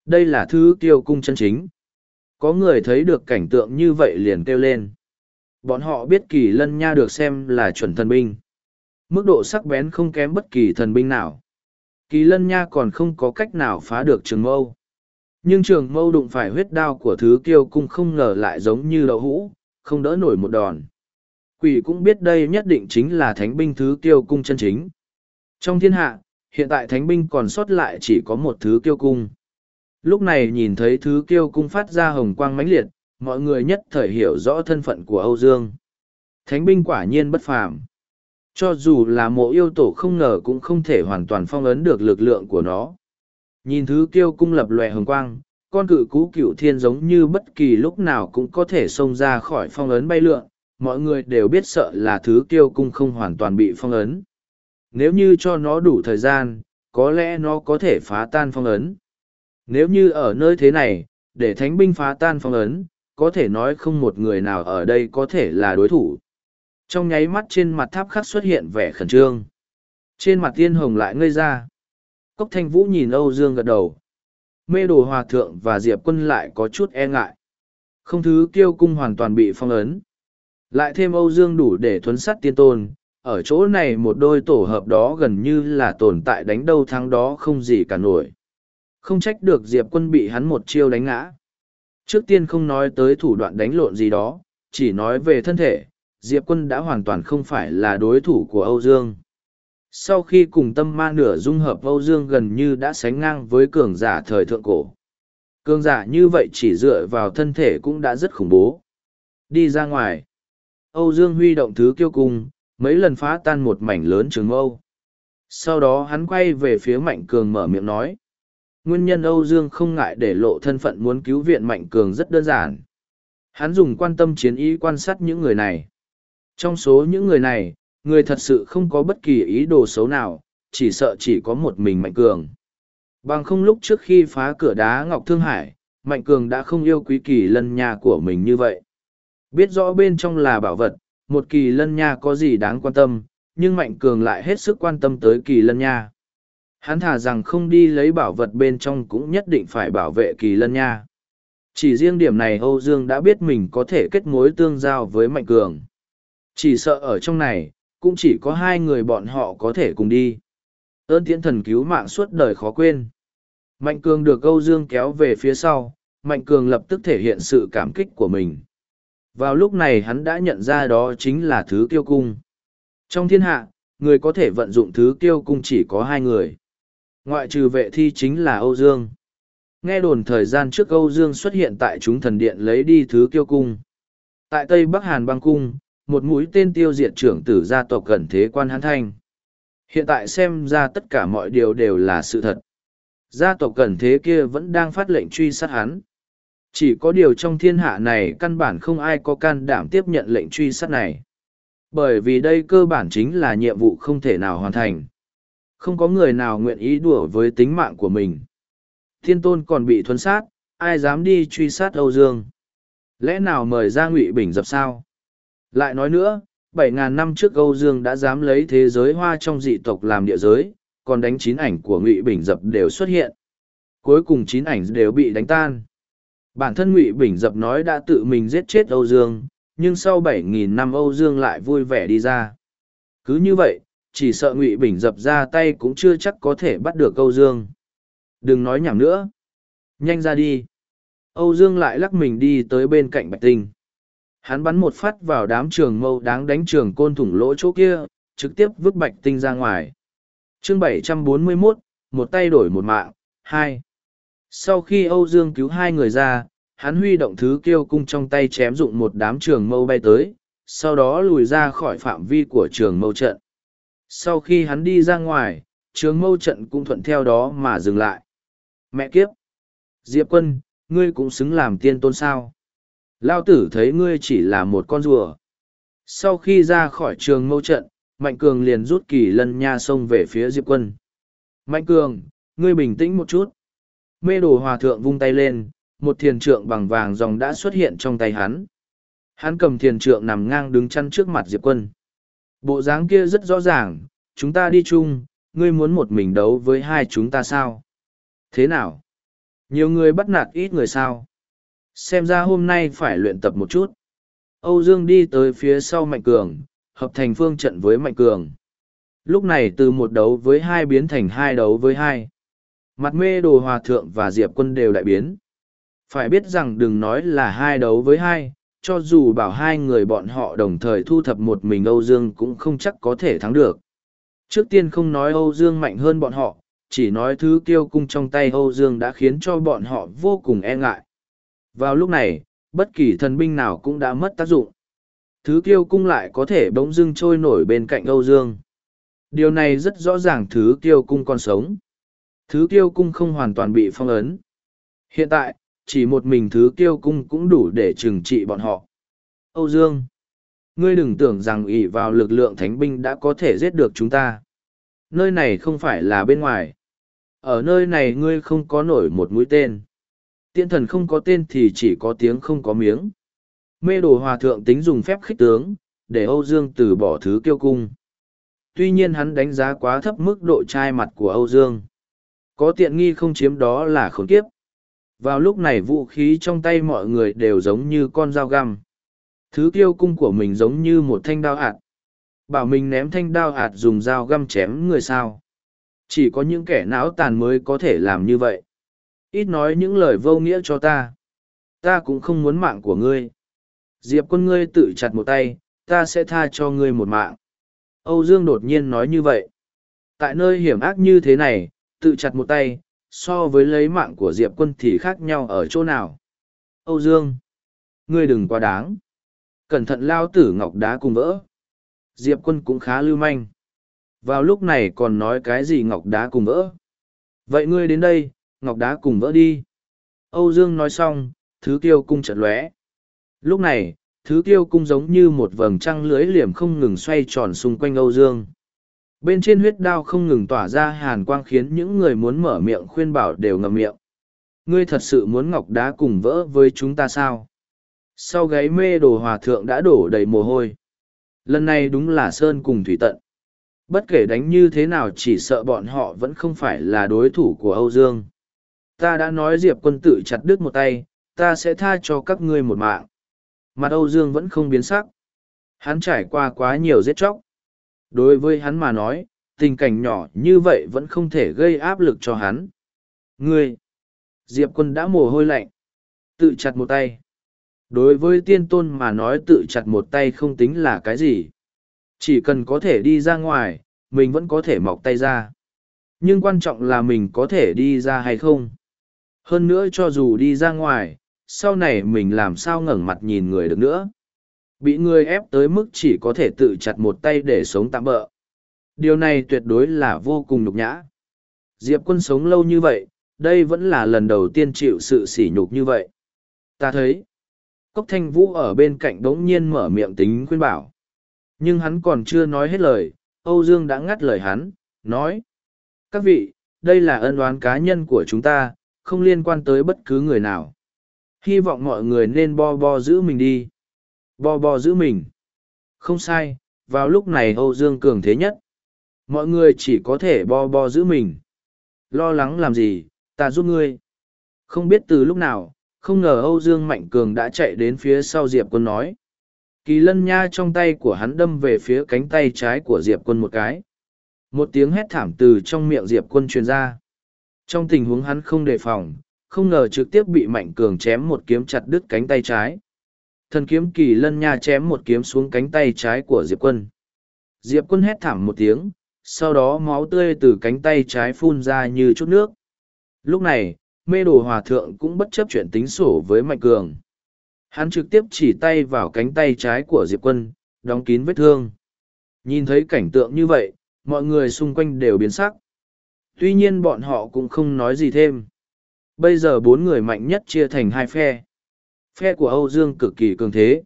Đây là thứ kiêu cung chân chính. Có người thấy được cảnh tượng như vậy liền kêu lên. Bọn họ biết kỳ lân nha được xem là chuẩn thần binh. Mức độ sắc bén không kém bất kỳ thần binh nào. Kỳ lân nha còn không có cách nào phá được trường mâu. Nhưng trường mâu đụng phải huyết đao của thứ kiêu cung không ngờ lại giống như đậu hũ, không đỡ nổi một đòn. Quỷ cũng biết đây nhất định chính là thánh binh thứ kiêu cung chân chính trong thiên hạ hiện tại thánh binh còn sót lại chỉ có một thứ kiêu cung. Lúc này nhìn thấy thứ kiêu cung phát ra hồng quang mãnh liệt mọi người nhất thời hiểu rõ thân phận của âu dương. Thánh binh quả nhiên bất phàm. Cho dù là mộ yêu tổ không ngờ cũng không thể hoàn toàn phong ấn được lực lượng của nó. Nhìn thứ kiêu cung lập lòe hồng quang, con cự cú cựu thiên giống như bất kỳ lúc nào cũng có thể xông ra khỏi phong ấn bay lượn, mọi người đều biết sợ là thứ kiêu cung không hoàn toàn bị phong ấn. Nếu như cho nó đủ thời gian, có lẽ nó có thể phá tan phong ấn. Nếu như ở nơi thế này, để thánh binh phá tan phong ấn, có thể nói không một người nào ở đây có thể là đối thủ. Trong nháy mắt trên mặt tháp khắc xuất hiện vẻ khẩn trương. Trên mặt tiên hồng lại ngây ra. Cốc thanh vũ nhìn Âu Dương gật đầu. Mê đồ hòa thượng và Diệp quân lại có chút e ngại. Không thứ kiêu cung hoàn toàn bị phong ấn. Lại thêm Âu Dương đủ để thuấn sát tiên tôn. Ở chỗ này một đôi tổ hợp đó gần như là tồn tại đánh đâu thắng đó không gì cả nổi. Không trách được Diệp quân bị hắn một chiêu đánh ngã. Trước tiên không nói tới thủ đoạn đánh lộn gì đó, chỉ nói về thân thể, Diệp quân đã hoàn toàn không phải là đối thủ của Âu Dương sau khi cùng tâm ma nửa dung hợp âu dương gần như đã sánh ngang với cường giả thời thượng cổ cường giả như vậy chỉ dựa vào thân thể cũng đã rất khủng bố đi ra ngoài âu dương huy động thứ kiêu cung mấy lần phá tan một mảnh lớn trường âu sau đó hắn quay về phía mạnh cường mở miệng nói nguyên nhân âu dương không ngại để lộ thân phận muốn cứu viện mạnh cường rất đơn giản hắn dùng quan tâm chiến ý quan sát những người này trong số những người này người thật sự không có bất kỳ ý đồ xấu nào, chỉ sợ chỉ có một mình Mạnh Cường. Bằng không lúc trước khi phá cửa đá Ngọc Thương Hải, Mạnh Cường đã không yêu quý kỳ lân nha của mình như vậy. Biết rõ bên trong là bảo vật, một kỳ lân nha có gì đáng quan tâm, nhưng Mạnh Cường lại hết sức quan tâm tới kỳ lân nha. Hắn thả rằng không đi lấy bảo vật bên trong cũng nhất định phải bảo vệ kỳ lân nha. Chỉ riêng điểm này Âu Dương đã biết mình có thể kết mối tương giao với Mạnh Cường. Chỉ sợ ở trong này, cũng chỉ có hai người bọn họ có thể cùng đi. Ơn tiễn thần cứu mạng suốt đời khó quên. Mạnh Cường được Âu Dương kéo về phía sau, Mạnh Cường lập tức thể hiện sự cảm kích của mình. Vào lúc này hắn đã nhận ra đó chính là thứ kiêu cung. Trong thiên hạ, người có thể vận dụng thứ kiêu cung chỉ có hai người. Ngoại trừ vệ thi chính là Âu Dương. Nghe đồn thời gian trước Âu Dương xuất hiện tại chúng thần điện lấy đi thứ kiêu cung. Tại Tây Bắc Hàn băng cung, một mũi tên tiêu diệt trưởng tử gia tộc gần thế quan hán thanh. Hiện tại xem ra tất cả mọi điều đều là sự thật. Gia tộc gần thế kia vẫn đang phát lệnh truy sát hắn. Chỉ có điều trong thiên hạ này căn bản không ai có can đảm tiếp nhận lệnh truy sát này. Bởi vì đây cơ bản chính là nhiệm vụ không thể nào hoàn thành. Không có người nào nguyện ý đùa với tính mạng của mình. Thiên tôn còn bị thuấn sát, ai dám đi truy sát Âu Dương? Lẽ nào mời ra Ngụy Bình dập sao? Lại nói nữa, bảy ngàn năm trước Âu Dương đã dám lấy thế giới hoa trong dị tộc làm địa giới, còn đánh chín ảnh của Ngụy Bình dập đều xuất hiện. Cuối cùng chín ảnh đều bị đánh tan. Bản thân Ngụy Bình dập nói đã tự mình giết chết Âu Dương, nhưng sau bảy nghìn năm Âu Dương lại vui vẻ đi ra. Cứ như vậy, chỉ sợ Ngụy Bình dập ra tay cũng chưa chắc có thể bắt được Âu Dương. Đừng nói nhảm nữa. Nhanh ra đi. Âu Dương lại lắc mình đi tới bên cạnh Bạch Tinh. Hắn bắn một phát vào đám trường mâu đáng đánh trường côn thủng lỗ chỗ kia, trực tiếp vứt Bạch Tinh ra ngoài. chương 741, một tay đổi một mạng, hai. Sau khi Âu Dương cứu hai người ra, hắn huy động thứ kiêu cung trong tay chém dụng một đám trường mâu bay tới, sau đó lùi ra khỏi phạm vi của trường mâu trận. Sau khi hắn đi ra ngoài, trường mâu trận cũng thuận theo đó mà dừng lại. Mẹ kiếp! Diệp quân, ngươi cũng xứng làm tiên tôn sao. Lao tử thấy ngươi chỉ là một con rùa. Sau khi ra khỏi trường mâu trận, Mạnh Cường liền rút kỳ lân nha sông về phía Diệp quân. Mạnh Cường, ngươi bình tĩnh một chút. Mê đồ hòa thượng vung tay lên, một thiền trượng bằng vàng dòng đã xuất hiện trong tay hắn. Hắn cầm thiền trượng nằm ngang đứng chăn trước mặt Diệp quân. Bộ dáng kia rất rõ ràng, chúng ta đi chung, ngươi muốn một mình đấu với hai chúng ta sao? Thế nào? Nhiều người bắt nạt ít người sao? Xem ra hôm nay phải luyện tập một chút. Âu Dương đi tới phía sau Mạnh Cường, hợp thành phương trận với Mạnh Cường. Lúc này từ một đấu với hai biến thành hai đấu với hai. Mặt mê đồ hòa thượng và diệp quân đều đại biến. Phải biết rằng đừng nói là hai đấu với hai, cho dù bảo hai người bọn họ đồng thời thu thập một mình Âu Dương cũng không chắc có thể thắng được. Trước tiên không nói Âu Dương mạnh hơn bọn họ, chỉ nói thứ kiêu cung trong tay Âu Dương đã khiến cho bọn họ vô cùng e ngại. Vào lúc này, bất kỳ thần binh nào cũng đã mất tác dụng. Thứ kiêu cung lại có thể bỗng dưng trôi nổi bên cạnh Âu Dương. Điều này rất rõ ràng thứ kiêu cung còn sống. Thứ kiêu cung không hoàn toàn bị phong ấn. Hiện tại, chỉ một mình thứ kiêu cung cũng đủ để trừng trị bọn họ. Âu Dương, ngươi đừng tưởng rằng ỷ vào lực lượng thánh binh đã có thể giết được chúng ta. Nơi này không phải là bên ngoài. Ở nơi này ngươi không có nổi một mũi tên. Tiên thần không có tên thì chỉ có tiếng không có miếng. Mê đồ hòa thượng tính dùng phép khích tướng, để Âu Dương từ bỏ thứ kiêu cung. Tuy nhiên hắn đánh giá quá thấp mức độ trai mặt của Âu Dương. Có tiện nghi không chiếm đó là khốn kiếp. Vào lúc này vũ khí trong tay mọi người đều giống như con dao găm. Thứ tiêu cung của mình giống như một thanh đao hạt. Bảo mình ném thanh đao hạt dùng dao găm chém người sao. Chỉ có những kẻ não tàn mới có thể làm như vậy. Ít nói những lời vô nghĩa cho ta. Ta cũng không muốn mạng của ngươi. Diệp quân ngươi tự chặt một tay, ta sẽ tha cho ngươi một mạng. Âu Dương đột nhiên nói như vậy. Tại nơi hiểm ác như thế này, tự chặt một tay, so với lấy mạng của Diệp quân thì khác nhau ở chỗ nào. Âu Dương, ngươi đừng quá đáng. Cẩn thận lao tử ngọc đá cùng vỡ. Diệp quân cũng khá lưu manh. Vào lúc này còn nói cái gì ngọc đá cùng vỡ. Vậy ngươi đến đây, ngọc đá cùng vỡ đi. Âu Dương nói xong, thứ kiêu cung chợt lóe. Lúc này, thứ kiêu cung giống như một vầng trăng lưới liềm không ngừng xoay tròn xung quanh Âu Dương. Bên trên huyết đao không ngừng tỏa ra hàn quang khiến những người muốn mở miệng khuyên bảo đều ngậm miệng. Ngươi thật sự muốn ngọc đá cùng vỡ với chúng ta sao? Sau gáy mê đồ hòa thượng đã đổ đầy mồ hôi. Lần này đúng là Sơn cùng Thủy Tận. Bất kể đánh như thế nào chỉ sợ bọn họ vẫn không phải là đối thủ của Âu Dương. Ta đã nói Diệp quân tự chặt đứt một tay, ta sẽ tha cho các ngươi một mạng. Mặt Âu Dương vẫn không biến sắc. Hắn trải qua quá nhiều giết chóc. Đối với hắn mà nói, tình cảnh nhỏ như vậy vẫn không thể gây áp lực cho hắn. Ngươi! Diệp quân đã mồ hôi lạnh. Tự chặt một tay. Đối với tiên tôn mà nói tự chặt một tay không tính là cái gì. Chỉ cần có thể đi ra ngoài, mình vẫn có thể mọc tay ra. Nhưng quan trọng là mình có thể đi ra hay không. Hơn nữa cho dù đi ra ngoài, sau này mình làm sao ngẩng mặt nhìn người được nữa. Bị người ép tới mức chỉ có thể tự chặt một tay để sống tạm bỡ. Điều này tuyệt đối là vô cùng nhục nhã. Diệp quân sống lâu như vậy, đây vẫn là lần đầu tiên chịu sự sỉ nhục như vậy. Ta thấy, Cốc Thanh Vũ ở bên cạnh đống nhiên mở miệng tính khuyên bảo. Nhưng hắn còn chưa nói hết lời, Âu Dương đã ngắt lời hắn, nói. Các vị, đây là ân oán cá nhân của chúng ta, không liên quan tới bất cứ người nào. Hy vọng mọi người nên bo bo giữ mình đi. Bo bo giữ mình. Không sai, vào lúc này Âu Dương cường thế nhất. Mọi người chỉ có thể bo bo giữ mình. Lo lắng làm gì, ta giúp ngươi. Không biết từ lúc nào, không ngờ Âu Dương Mạnh Cường đã chạy đến phía sau Diệp Quân nói. Kỳ lân nha trong tay của hắn đâm về phía cánh tay trái của Diệp Quân một cái. Một tiếng hét thảm từ trong miệng Diệp Quân truyền ra. Trong tình huống hắn không đề phòng, không ngờ trực tiếp bị Mạnh Cường chém một kiếm chặt đứt cánh tay trái. Thần kiếm kỳ lân nha chém một kiếm xuống cánh tay trái của Diệp Quân. Diệp Quân hét thảm một tiếng, sau đó máu tươi từ cánh tay trái phun ra như chút nước. Lúc này, mê đồ hòa thượng cũng bất chấp chuyện tính sổ với Mạnh Cường. Hắn trực tiếp chỉ tay vào cánh tay trái của Diệp Quân, đóng kín vết thương. Nhìn thấy cảnh tượng như vậy, mọi người xung quanh đều biến sắc. Tuy nhiên bọn họ cũng không nói gì thêm. Bây giờ bốn người mạnh nhất chia thành hai phe. Phe của Âu Dương cực kỳ cường thế.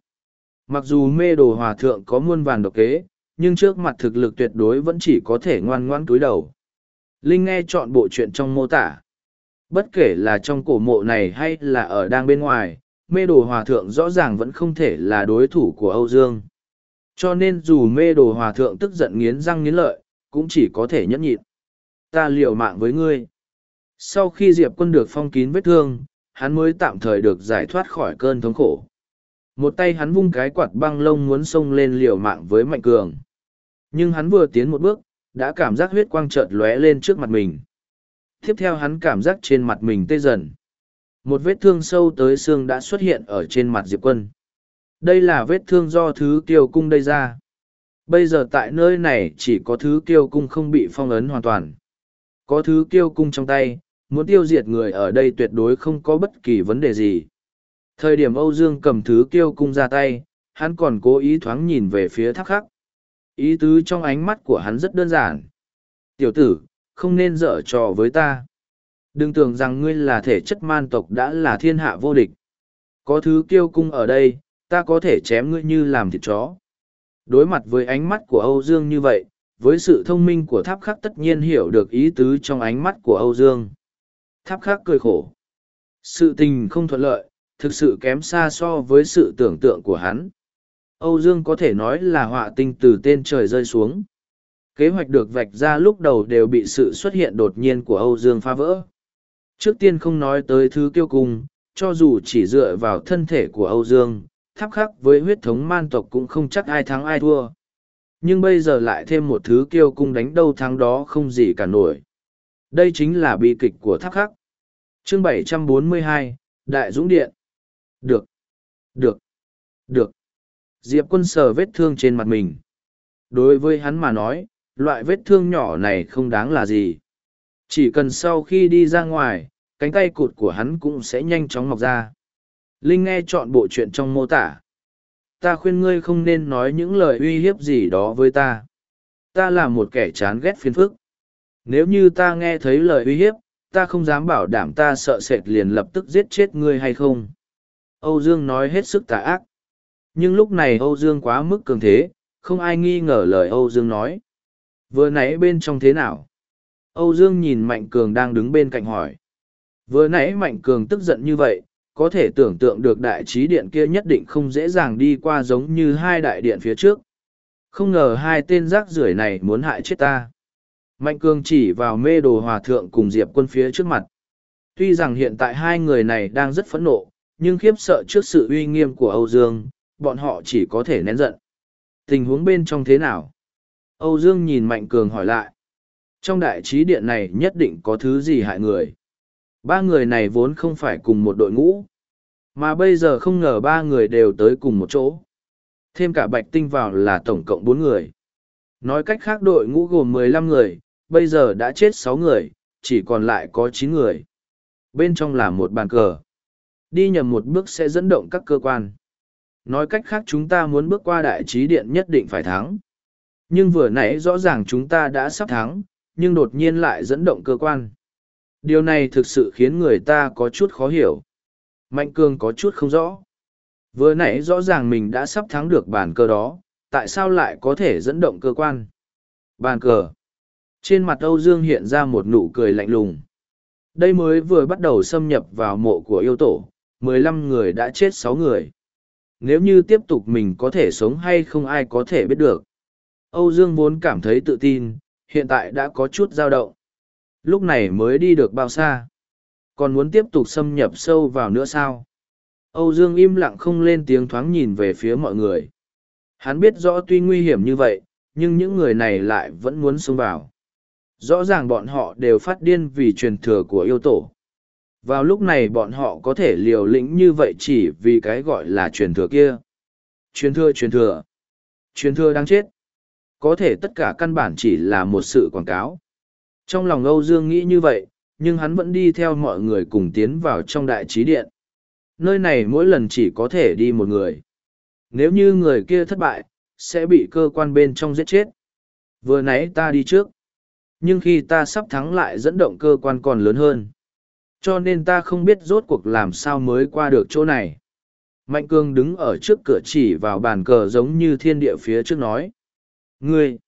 Mặc dù mê đồ hòa thượng có muôn vàn độc kế, nhưng trước mặt thực lực tuyệt đối vẫn chỉ có thể ngoan ngoãn túi đầu. Linh nghe chọn bộ chuyện trong mô tả. Bất kể là trong cổ mộ này hay là ở đang bên ngoài, mê đồ hòa thượng rõ ràng vẫn không thể là đối thủ của Âu Dương. Cho nên dù mê đồ hòa thượng tức giận nghiến răng nghiến lợi, cũng chỉ có thể nhẫn nhịn. Ta liều mạng với ngươi. Sau khi Diệp quân được phong kín vết thương, hắn mới tạm thời được giải thoát khỏi cơn thống khổ. Một tay hắn vung cái quạt băng lông muốn xông lên liều mạng với Mạnh Cường. Nhưng hắn vừa tiến một bước, đã cảm giác huyết quang chợt lóe lên trước mặt mình. Tiếp theo hắn cảm giác trên mặt mình tê dần. Một vết thương sâu tới xương đã xuất hiện ở trên mặt Diệp Quân. Đây là vết thương do thứ tiêu cung đây ra. Bây giờ tại nơi này chỉ có thứ kiêu cung không bị phong ấn hoàn toàn. Có thứ kiêu cung trong tay, muốn tiêu diệt người ở đây tuyệt đối không có bất kỳ vấn đề gì. Thời điểm Âu Dương cầm thứ kiêu cung ra tay, hắn còn cố ý thoáng nhìn về phía thác khắc. Ý tứ trong ánh mắt của hắn rất đơn giản. Tiểu tử, không nên dở trò với ta. Đừng tưởng rằng ngươi là thể chất man tộc đã là thiên hạ vô địch. Có thứ kiêu cung ở đây, ta có thể chém ngươi như làm thịt chó. Đối mặt với ánh mắt của Âu Dương như vậy, với sự thông minh của tháp khắc tất nhiên hiểu được ý tứ trong ánh mắt của Âu Dương. Tháp khắc cười khổ. Sự tình không thuận lợi, thực sự kém xa so với sự tưởng tượng của hắn. Âu Dương có thể nói là họa tinh từ tên trời rơi xuống. Kế hoạch được vạch ra lúc đầu đều bị sự xuất hiện đột nhiên của Âu Dương phá vỡ. Trước tiên không nói tới thứ kiêu cung, cho dù chỉ dựa vào thân thể của Âu Dương, tháp khắc với huyết thống man tộc cũng không chắc ai thắng ai thua. Nhưng bây giờ lại thêm một thứ kiêu cung đánh đâu thắng đó không gì cả nổi. Đây chính là bi kịch của tháp khắc. Chương 742, Đại Dũng Điện. Được. Được. Được. Diệp quân sờ vết thương trên mặt mình. Đối với hắn mà nói, loại vết thương nhỏ này không đáng là gì. Chỉ cần sau khi đi ra ngoài, cánh tay cụt của hắn cũng sẽ nhanh chóng mọc ra. Linh nghe chọn bộ chuyện trong mô tả. Ta khuyên ngươi không nên nói những lời uy hiếp gì đó với ta. Ta là một kẻ chán ghét phiền phức. Nếu như ta nghe thấy lời uy hiếp, ta không dám bảo đảm ta sợ sệt liền lập tức giết chết ngươi hay không. Âu Dương nói hết sức tà ác. Nhưng lúc này Âu Dương quá mức cường thế, không ai nghi ngờ lời Âu Dương nói. Vừa nãy bên trong thế nào? Âu Dương nhìn Mạnh Cường đang đứng bên cạnh hỏi. Vừa nãy Mạnh Cường tức giận như vậy, có thể tưởng tượng được đại trí điện kia nhất định không dễ dàng đi qua giống như hai đại điện phía trước. Không ngờ hai tên rác rưởi này muốn hại chết ta. Mạnh Cường chỉ vào mê đồ hòa thượng cùng Diệp quân phía trước mặt. Tuy rằng hiện tại hai người này đang rất phẫn nộ, nhưng khiếp sợ trước sự uy nghiêm của Âu Dương, bọn họ chỉ có thể nén giận. Tình huống bên trong thế nào? Âu Dương nhìn Mạnh Cường hỏi lại. Trong đại trí điện này nhất định có thứ gì hại người. Ba người này vốn không phải cùng một đội ngũ. Mà bây giờ không ngờ ba người đều tới cùng một chỗ. Thêm cả Bạch Tinh vào là tổng cộng bốn người. Nói cách khác đội ngũ gồm mười lăm người, bây giờ đã chết sáu người, chỉ còn lại có chín người. Bên trong là một bàn cờ. Đi nhầm một bước sẽ dẫn động các cơ quan. Nói cách khác chúng ta muốn bước qua đại trí điện nhất định phải thắng. Nhưng vừa nãy rõ ràng chúng ta đã sắp thắng, nhưng đột nhiên lại dẫn động cơ quan. Điều này thực sự khiến người ta có chút khó hiểu. Mạnh Cương có chút không rõ. Vừa nãy rõ ràng mình đã sắp thắng được bàn cờ đó, tại sao lại có thể dẫn động cơ quan? Bàn cờ. Trên mặt Âu Dương hiện ra một nụ cười lạnh lùng. Đây mới vừa bắt đầu xâm nhập vào mộ của yêu tổ, mười lăm người đã chết sáu người. Nếu như tiếp tục mình có thể sống hay không ai có thể biết được. Âu Dương vốn cảm thấy tự tin, hiện tại đã có chút dao động. Lúc này mới đi được bao xa. Còn muốn tiếp tục xâm nhập sâu vào nữa sao? Âu Dương im lặng không lên tiếng thoáng nhìn về phía mọi người. Hắn biết rõ tuy nguy hiểm như vậy, nhưng những người này lại vẫn muốn xông vào. Rõ ràng bọn họ đều phát điên vì truyền thừa của yêu tổ. Vào lúc này bọn họ có thể liều lĩnh như vậy chỉ vì cái gọi là truyền thừa kia. Truyền thừa truyền thừa. Truyền thừa đang chết. Có thể tất cả căn bản chỉ là một sự quảng cáo. Trong lòng Âu Dương nghĩ như vậy, nhưng hắn vẫn đi theo mọi người cùng tiến vào trong đại trí điện. Nơi này mỗi lần chỉ có thể đi một người. Nếu như người kia thất bại, sẽ bị cơ quan bên trong giết chết. Vừa nãy ta đi trước. Nhưng khi ta sắp thắng lại dẫn động cơ quan còn lớn hơn. Cho nên ta không biết rốt cuộc làm sao mới qua được chỗ này. Mạnh cương đứng ở trước cửa chỉ vào bàn cờ giống như thiên địa phía trước nói. Ngươi!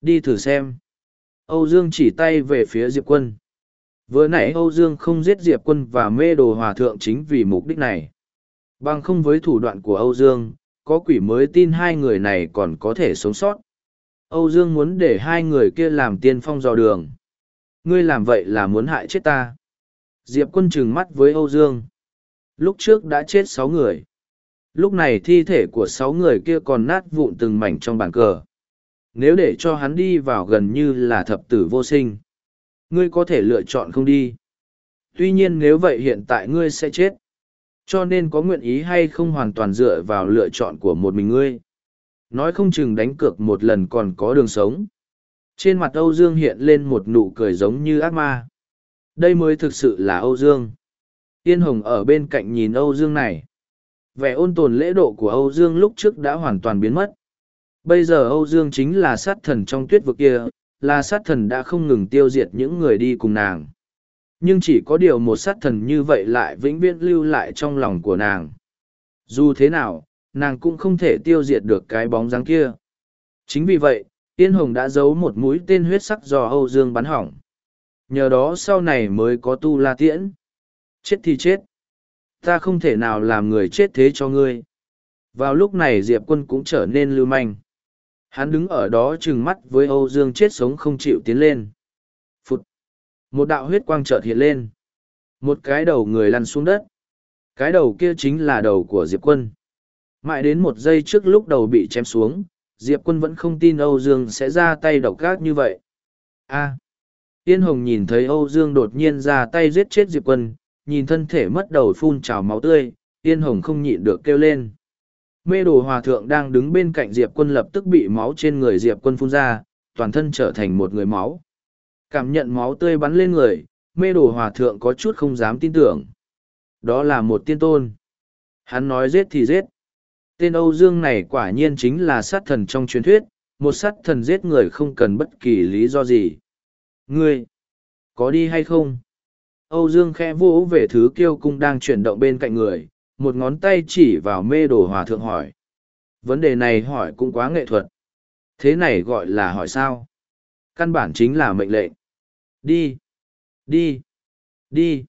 Đi thử xem. Âu Dương chỉ tay về phía Diệp Quân. Vừa nãy Âu Dương không giết Diệp Quân và mê đồ hòa thượng chính vì mục đích này. Bằng không với thủ đoạn của Âu Dương, có quỷ mới tin hai người này còn có thể sống sót. Âu Dương muốn để hai người kia làm tiên phong dò đường. Ngươi làm vậy là muốn hại chết ta. Diệp quân trừng mắt với Âu Dương. Lúc trước đã chết sáu người. Lúc này thi thể của sáu người kia còn nát vụn từng mảnh trong bàn cờ. Nếu để cho hắn đi vào gần như là thập tử vô sinh. Ngươi có thể lựa chọn không đi. Tuy nhiên nếu vậy hiện tại ngươi sẽ chết. Cho nên có nguyện ý hay không hoàn toàn dựa vào lựa chọn của một mình ngươi. Nói không chừng đánh cược một lần còn có đường sống. Trên mặt Âu Dương hiện lên một nụ cười giống như ác ma. Đây mới thực sự là Âu Dương. Yên Hồng ở bên cạnh nhìn Âu Dương này. Vẻ ôn tồn lễ độ của Âu Dương lúc trước đã hoàn toàn biến mất. Bây giờ Âu Dương chính là sát thần trong tuyết vực kia, là sát thần đã không ngừng tiêu diệt những người đi cùng nàng. Nhưng chỉ có điều một sát thần như vậy lại vĩnh viễn lưu lại trong lòng của nàng. Dù thế nào, nàng cũng không thể tiêu diệt được cái bóng dáng kia. Chính vì vậy, Yên Hồng đã giấu một mũi tên huyết sắc do Âu Dương bắn hỏng. Nhờ đó sau này mới có tu la tiễn. Chết thì chết. Ta không thể nào làm người chết thế cho ngươi. Vào lúc này Diệp quân cũng trở nên lưu manh. Hắn đứng ở đó trừng mắt với Âu Dương chết sống không chịu tiến lên. Phụt! Một đạo huyết quang chợt hiện lên. Một cái đầu người lăn xuống đất. Cái đầu kia chính là đầu của Diệp quân. Mãi đến một giây trước lúc đầu bị chém xuống, Diệp quân vẫn không tin Âu Dương sẽ ra tay độc gác như vậy. A. Tiên Hồng nhìn thấy Âu Dương đột nhiên ra tay giết chết Diệp quân, nhìn thân thể mất đầu phun trào máu tươi, Tiên Hồng không nhịn được kêu lên. Mê đồ hòa thượng đang đứng bên cạnh Diệp quân lập tức bị máu trên người Diệp quân phun ra, toàn thân trở thành một người máu. Cảm nhận máu tươi bắn lên người, mê đồ hòa thượng có chút không dám tin tưởng. Đó là một tiên tôn. Hắn nói giết thì giết. Tên Âu Dương này quả nhiên chính là sát thần trong truyền thuyết, một sát thần giết người không cần bất kỳ lý do gì. Ngươi, có đi hay không? Âu Dương khẽ vỗ về thứ kiêu cung đang chuyển động bên cạnh người, một ngón tay chỉ vào mê đồ hòa thượng hỏi. Vấn đề này hỏi cũng quá nghệ thuật. Thế này gọi là hỏi sao? Căn bản chính là mệnh lệnh. Đi, đi, đi.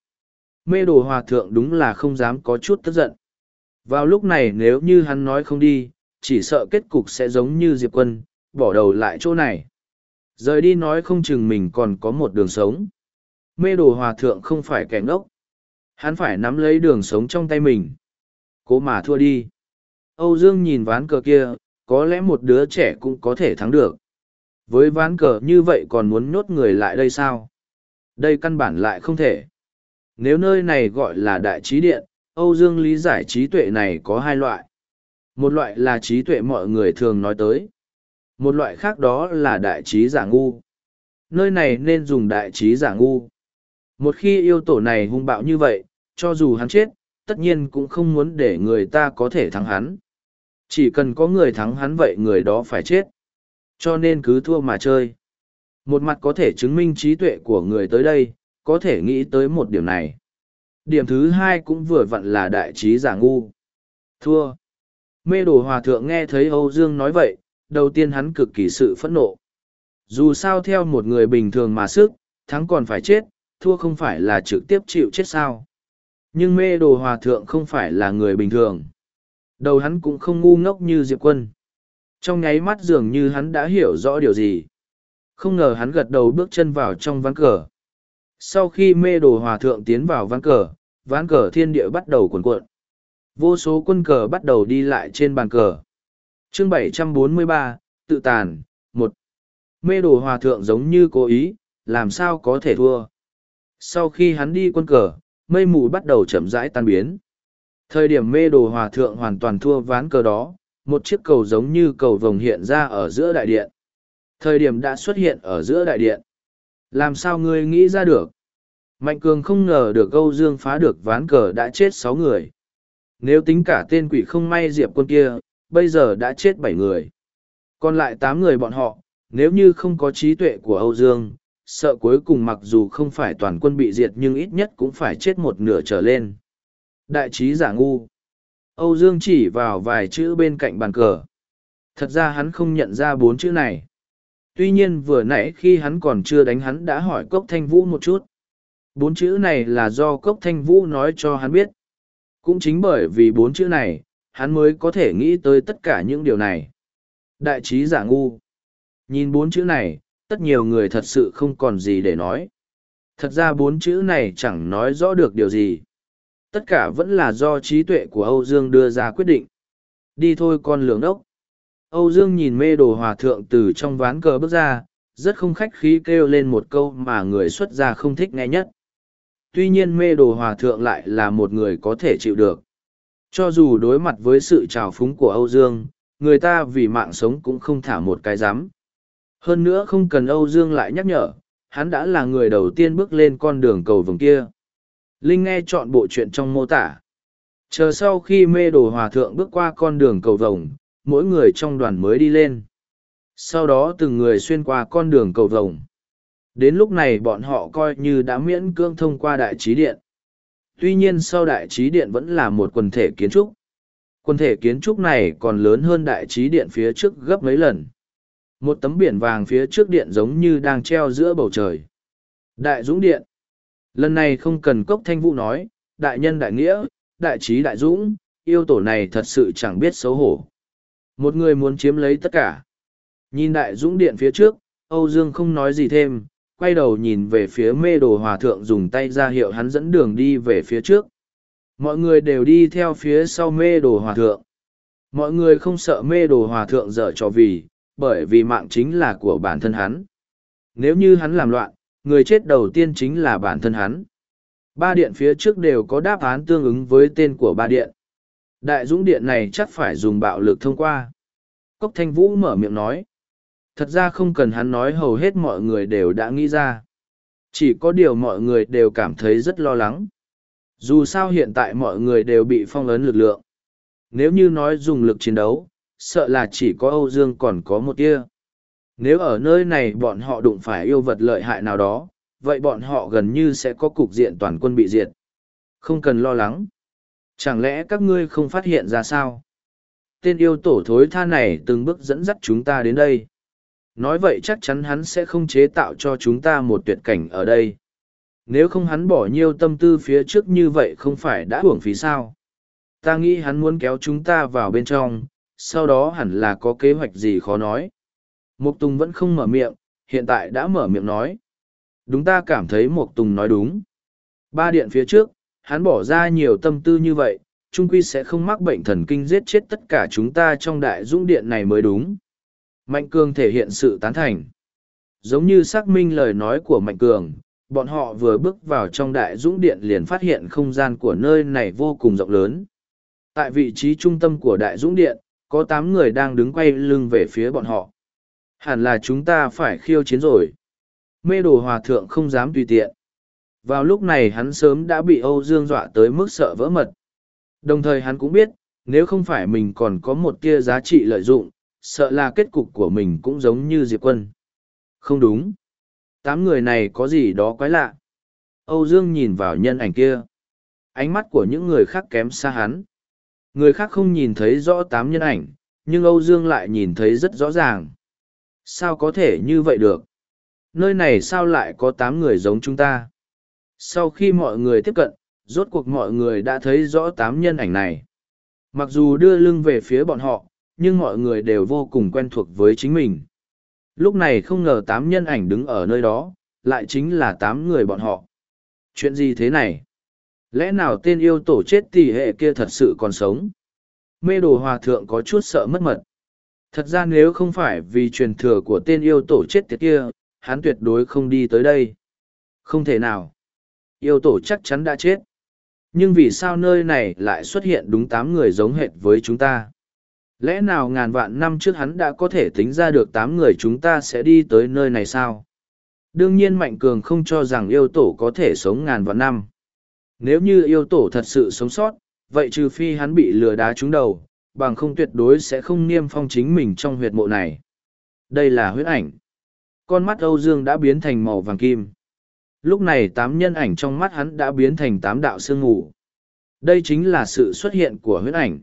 Mê đồ hòa thượng đúng là không dám có chút tức giận. Vào lúc này nếu như hắn nói không đi, chỉ sợ kết cục sẽ giống như Diệp Quân, bỏ đầu lại chỗ này. Rời đi nói không chừng mình còn có một đường sống. Mê đồ hòa thượng không phải kẻ ngốc. Hắn phải nắm lấy đường sống trong tay mình. Cố mà thua đi. Âu Dương nhìn ván cờ kia, có lẽ một đứa trẻ cũng có thể thắng được. Với ván cờ như vậy còn muốn nhốt người lại đây sao? Đây căn bản lại không thể. Nếu nơi này gọi là đại trí điện, Âu Dương lý giải trí tuệ này có hai loại. Một loại là trí tuệ mọi người thường nói tới. Một loại khác đó là đại trí giả ngu. Nơi này nên dùng đại trí giả ngu. Một khi yêu tổ này hung bạo như vậy, cho dù hắn chết, tất nhiên cũng không muốn để người ta có thể thắng hắn. Chỉ cần có người thắng hắn vậy người đó phải chết. Cho nên cứ thua mà chơi. Một mặt có thể chứng minh trí tuệ của người tới đây, có thể nghĩ tới một điểm này. Điểm thứ hai cũng vừa vặn là đại trí giả ngu. Thua. Mê đồ hòa thượng nghe thấy Âu Dương nói vậy, đầu tiên hắn cực kỳ sự phẫn nộ. Dù sao theo một người bình thường mà sức, thắng còn phải chết, thua không phải là trực tiếp chịu chết sao. Nhưng mê đồ hòa thượng không phải là người bình thường. Đầu hắn cũng không ngu ngốc như Diệp Quân. Trong nháy mắt dường như hắn đã hiểu rõ điều gì. Không ngờ hắn gật đầu bước chân vào trong ván cờ. Sau khi mê đồ hòa thượng tiến vào ván cờ, ván cờ thiên địa bắt đầu cuộn cuộn. Vô số quân cờ bắt đầu đi lại trên bàn cờ. chương 743, tự tàn, một Mê đồ hòa thượng giống như cố ý, làm sao có thể thua. Sau khi hắn đi quân cờ, mây mù bắt đầu chậm rãi tan biến. Thời điểm mê đồ hòa thượng hoàn toàn thua ván cờ đó, một chiếc cầu giống như cầu vồng hiện ra ở giữa đại điện. Thời điểm đã xuất hiện ở giữa đại điện. Làm sao ngươi nghĩ ra được? Mạnh cường không ngờ được Âu Dương phá được ván cờ đã chết sáu người. Nếu tính cả tên quỷ không may diệp quân kia, bây giờ đã chết bảy người. Còn lại tám người bọn họ, nếu như không có trí tuệ của Âu Dương, sợ cuối cùng mặc dù không phải toàn quân bị diệt nhưng ít nhất cũng phải chết một nửa trở lên. Đại trí giả ngu. Âu Dương chỉ vào vài chữ bên cạnh bàn cờ. Thật ra hắn không nhận ra bốn chữ này. Tuy nhiên vừa nãy khi hắn còn chưa đánh hắn đã hỏi Cốc Thanh Vũ một chút. Bốn chữ này là do Cốc Thanh Vũ nói cho hắn biết. Cũng chính bởi vì bốn chữ này, hắn mới có thể nghĩ tới tất cả những điều này. Đại trí giả ngu. Nhìn bốn chữ này, tất nhiều người thật sự không còn gì để nói. Thật ra bốn chữ này chẳng nói rõ được điều gì. Tất cả vẫn là do trí tuệ của Âu Dương đưa ra quyết định. Đi thôi con lường đốc. Âu Dương nhìn mê đồ hòa thượng từ trong ván cờ bước ra, rất không khách khí kêu lên một câu mà người xuất gia không thích nghe nhất. Tuy nhiên mê đồ hòa thượng lại là một người có thể chịu được. Cho dù đối mặt với sự trào phúng của Âu Dương, người ta vì mạng sống cũng không thả một cái dám. Hơn nữa không cần Âu Dương lại nhắc nhở, hắn đã là người đầu tiên bước lên con đường cầu vồng kia. Linh nghe chọn bộ chuyện trong mô tả. Chờ sau khi mê đồ hòa thượng bước qua con đường cầu vồng, mỗi người trong đoàn mới đi lên. Sau đó từng người xuyên qua con đường cầu vồng. Đến lúc này bọn họ coi như đã miễn cưỡng thông qua đại trí điện. Tuy nhiên sau đại trí điện vẫn là một quần thể kiến trúc. Quần thể kiến trúc này còn lớn hơn đại trí điện phía trước gấp mấy lần. Một tấm biển vàng phía trước điện giống như đang treo giữa bầu trời. Đại Dũng Điện. Lần này không cần cốc thanh vũ nói, đại nhân đại nghĩa, đại trí đại dũng, yêu tổ này thật sự chẳng biết xấu hổ. Một người muốn chiếm lấy tất cả. Nhìn đại dũng điện phía trước, Âu Dương không nói gì thêm, quay đầu nhìn về phía mê đồ hòa thượng dùng tay ra hiệu hắn dẫn đường đi về phía trước. Mọi người đều đi theo phía sau mê đồ hòa thượng. Mọi người không sợ mê đồ hòa thượng dở cho vì, bởi vì mạng chính là của bản thân hắn. Nếu như hắn làm loạn, người chết đầu tiên chính là bản thân hắn. Ba điện phía trước đều có đáp án tương ứng với tên của ba điện. Đại dũng điện này chắc phải dùng bạo lực thông qua. Cốc Thanh Vũ mở miệng nói. Thật ra không cần hắn nói hầu hết mọi người đều đã nghĩ ra. Chỉ có điều mọi người đều cảm thấy rất lo lắng. Dù sao hiện tại mọi người đều bị phong ấn lực lượng. Nếu như nói dùng lực chiến đấu, sợ là chỉ có Âu Dương còn có một tia. Nếu ở nơi này bọn họ đụng phải yêu vật lợi hại nào đó, vậy bọn họ gần như sẽ có cục diện toàn quân bị diệt. Không cần lo lắng. Chẳng lẽ các ngươi không phát hiện ra sao? Tên yêu tổ thối tha này từng bước dẫn dắt chúng ta đến đây. Nói vậy chắc chắn hắn sẽ không chế tạo cho chúng ta một tuyệt cảnh ở đây. Nếu không hắn bỏ nhiều tâm tư phía trước như vậy không phải đã hưởng phí sao. Ta nghĩ hắn muốn kéo chúng ta vào bên trong, sau đó hẳn là có kế hoạch gì khó nói. Mục Tùng vẫn không mở miệng, hiện tại đã mở miệng nói. Đúng ta cảm thấy Mục Tùng nói đúng. Ba điện phía trước, hắn bỏ ra nhiều tâm tư như vậy, trung quy sẽ không mắc bệnh thần kinh giết chết tất cả chúng ta trong đại dũng điện này mới đúng. Mạnh Cường thể hiện sự tán thành. Giống như xác minh lời nói của Mạnh Cường, bọn họ vừa bước vào trong đại dũng điện liền phát hiện không gian của nơi này vô cùng rộng lớn. Tại vị trí trung tâm của đại dũng điện, có tám người đang đứng quay lưng về phía bọn họ. Hẳn là chúng ta phải khiêu chiến rồi. Mê đồ hòa thượng không dám tùy tiện. Vào lúc này hắn sớm đã bị Âu Dương dọa tới mức sợ vỡ mật. Đồng thời hắn cũng biết, nếu không phải mình còn có một tia giá trị lợi dụng, sợ là kết cục của mình cũng giống như Diệp Quân. Không đúng. Tám người này có gì đó quái lạ. Âu Dương nhìn vào nhân ảnh kia. Ánh mắt của những người khác kém xa hắn. Người khác không nhìn thấy rõ tám nhân ảnh, nhưng Âu Dương lại nhìn thấy rất rõ ràng. Sao có thể như vậy được? Nơi này sao lại có tám người giống chúng ta? Sau khi mọi người tiếp cận, rốt cuộc mọi người đã thấy rõ tám nhân ảnh này. Mặc dù đưa lưng về phía bọn họ, nhưng mọi người đều vô cùng quen thuộc với chính mình. Lúc này không ngờ tám nhân ảnh đứng ở nơi đó, lại chính là tám người bọn họ. Chuyện gì thế này? Lẽ nào tên yêu tổ chết tỷ hệ kia thật sự còn sống? Mê đồ hòa thượng có chút sợ mất mật. Thật ra nếu không phải vì truyền thừa của tên yêu tổ chết tiệt kia, hắn tuyệt đối không đi tới đây. Không thể nào. Yêu tổ chắc chắn đã chết. Nhưng vì sao nơi này lại xuất hiện đúng tám người giống hệt với chúng ta? Lẽ nào ngàn vạn năm trước hắn đã có thể tính ra được tám người chúng ta sẽ đi tới nơi này sao? Đương nhiên Mạnh Cường không cho rằng yêu tổ có thể sống ngàn vạn năm. Nếu như yêu tổ thật sự sống sót, vậy trừ phi hắn bị lừa đá trúng đầu, bằng không tuyệt đối sẽ không niêm phong chính mình trong huyệt mộ này. Đây là huyết ảnh. Con mắt Âu Dương đã biến thành màu vàng kim. Lúc này tám nhân ảnh trong mắt hắn đã biến thành tám đạo sương ngủ. Đây chính là sự xuất hiện của huyễn ảnh.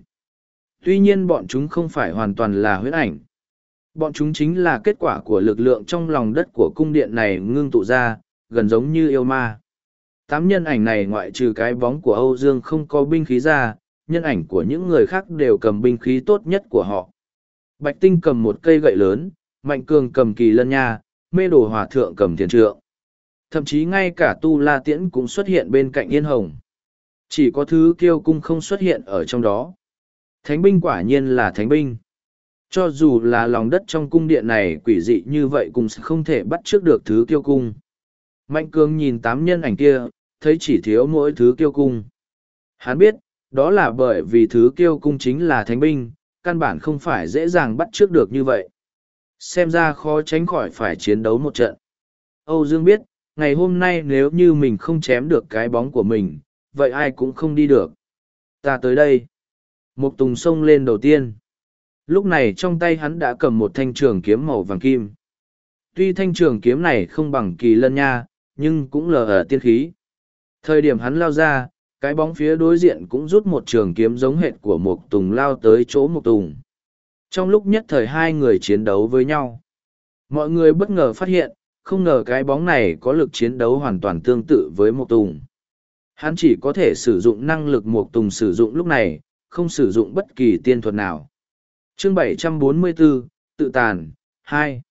Tuy nhiên bọn chúng không phải hoàn toàn là huyễn ảnh. Bọn chúng chính là kết quả của lực lượng trong lòng đất của cung điện này ngưng tụ ra, gần giống như yêu ma. Tám nhân ảnh này ngoại trừ cái bóng của Âu Dương không có binh khí ra, nhân ảnh của những người khác đều cầm binh khí tốt nhất của họ. Bạch Tinh cầm một cây gậy lớn, Mạnh Cường cầm kỳ lân nha, mê đồ hòa thượng cầm thiền trượng. Thậm chí ngay cả Tu La Tiễn cũng xuất hiện bên cạnh Yên Hồng. Chỉ có thứ kiêu cung không xuất hiện ở trong đó. Thánh binh quả nhiên là thánh binh. Cho dù là lòng đất trong cung điện này quỷ dị như vậy cũng không thể bắt trước được thứ kiêu cung. Mạnh Cường nhìn tám nhân ảnh kia, thấy chỉ thiếu mỗi thứ kiêu cung. Hắn biết, đó là bởi vì thứ kiêu cung chính là thánh binh, căn bản không phải dễ dàng bắt trước được như vậy. Xem ra khó tránh khỏi phải chiến đấu một trận. Âu Dương biết, ngày hôm nay nếu như mình không chém được cái bóng của mình, vậy ai cũng không đi được. Ta tới đây. Mục tùng xông lên đầu tiên. Lúc này trong tay hắn đã cầm một thanh trường kiếm màu vàng kim. Tuy thanh trường kiếm này không bằng kỳ lân nha, nhưng cũng lờ ở tiên khí. Thời điểm hắn lao ra, cái bóng phía đối diện cũng rút một trường kiếm giống hệt của Mục tùng lao tới chỗ Mục tùng. Trong lúc nhất thời hai người chiến đấu với nhau, mọi người bất ngờ phát hiện, không ngờ cái bóng này có lực chiến đấu hoàn toàn tương tự với một tùng. Hắn chỉ có thể sử dụng năng lực một tùng sử dụng lúc này, không sử dụng bất kỳ tiên thuật nào. Chương 744, Tự tàn, 2.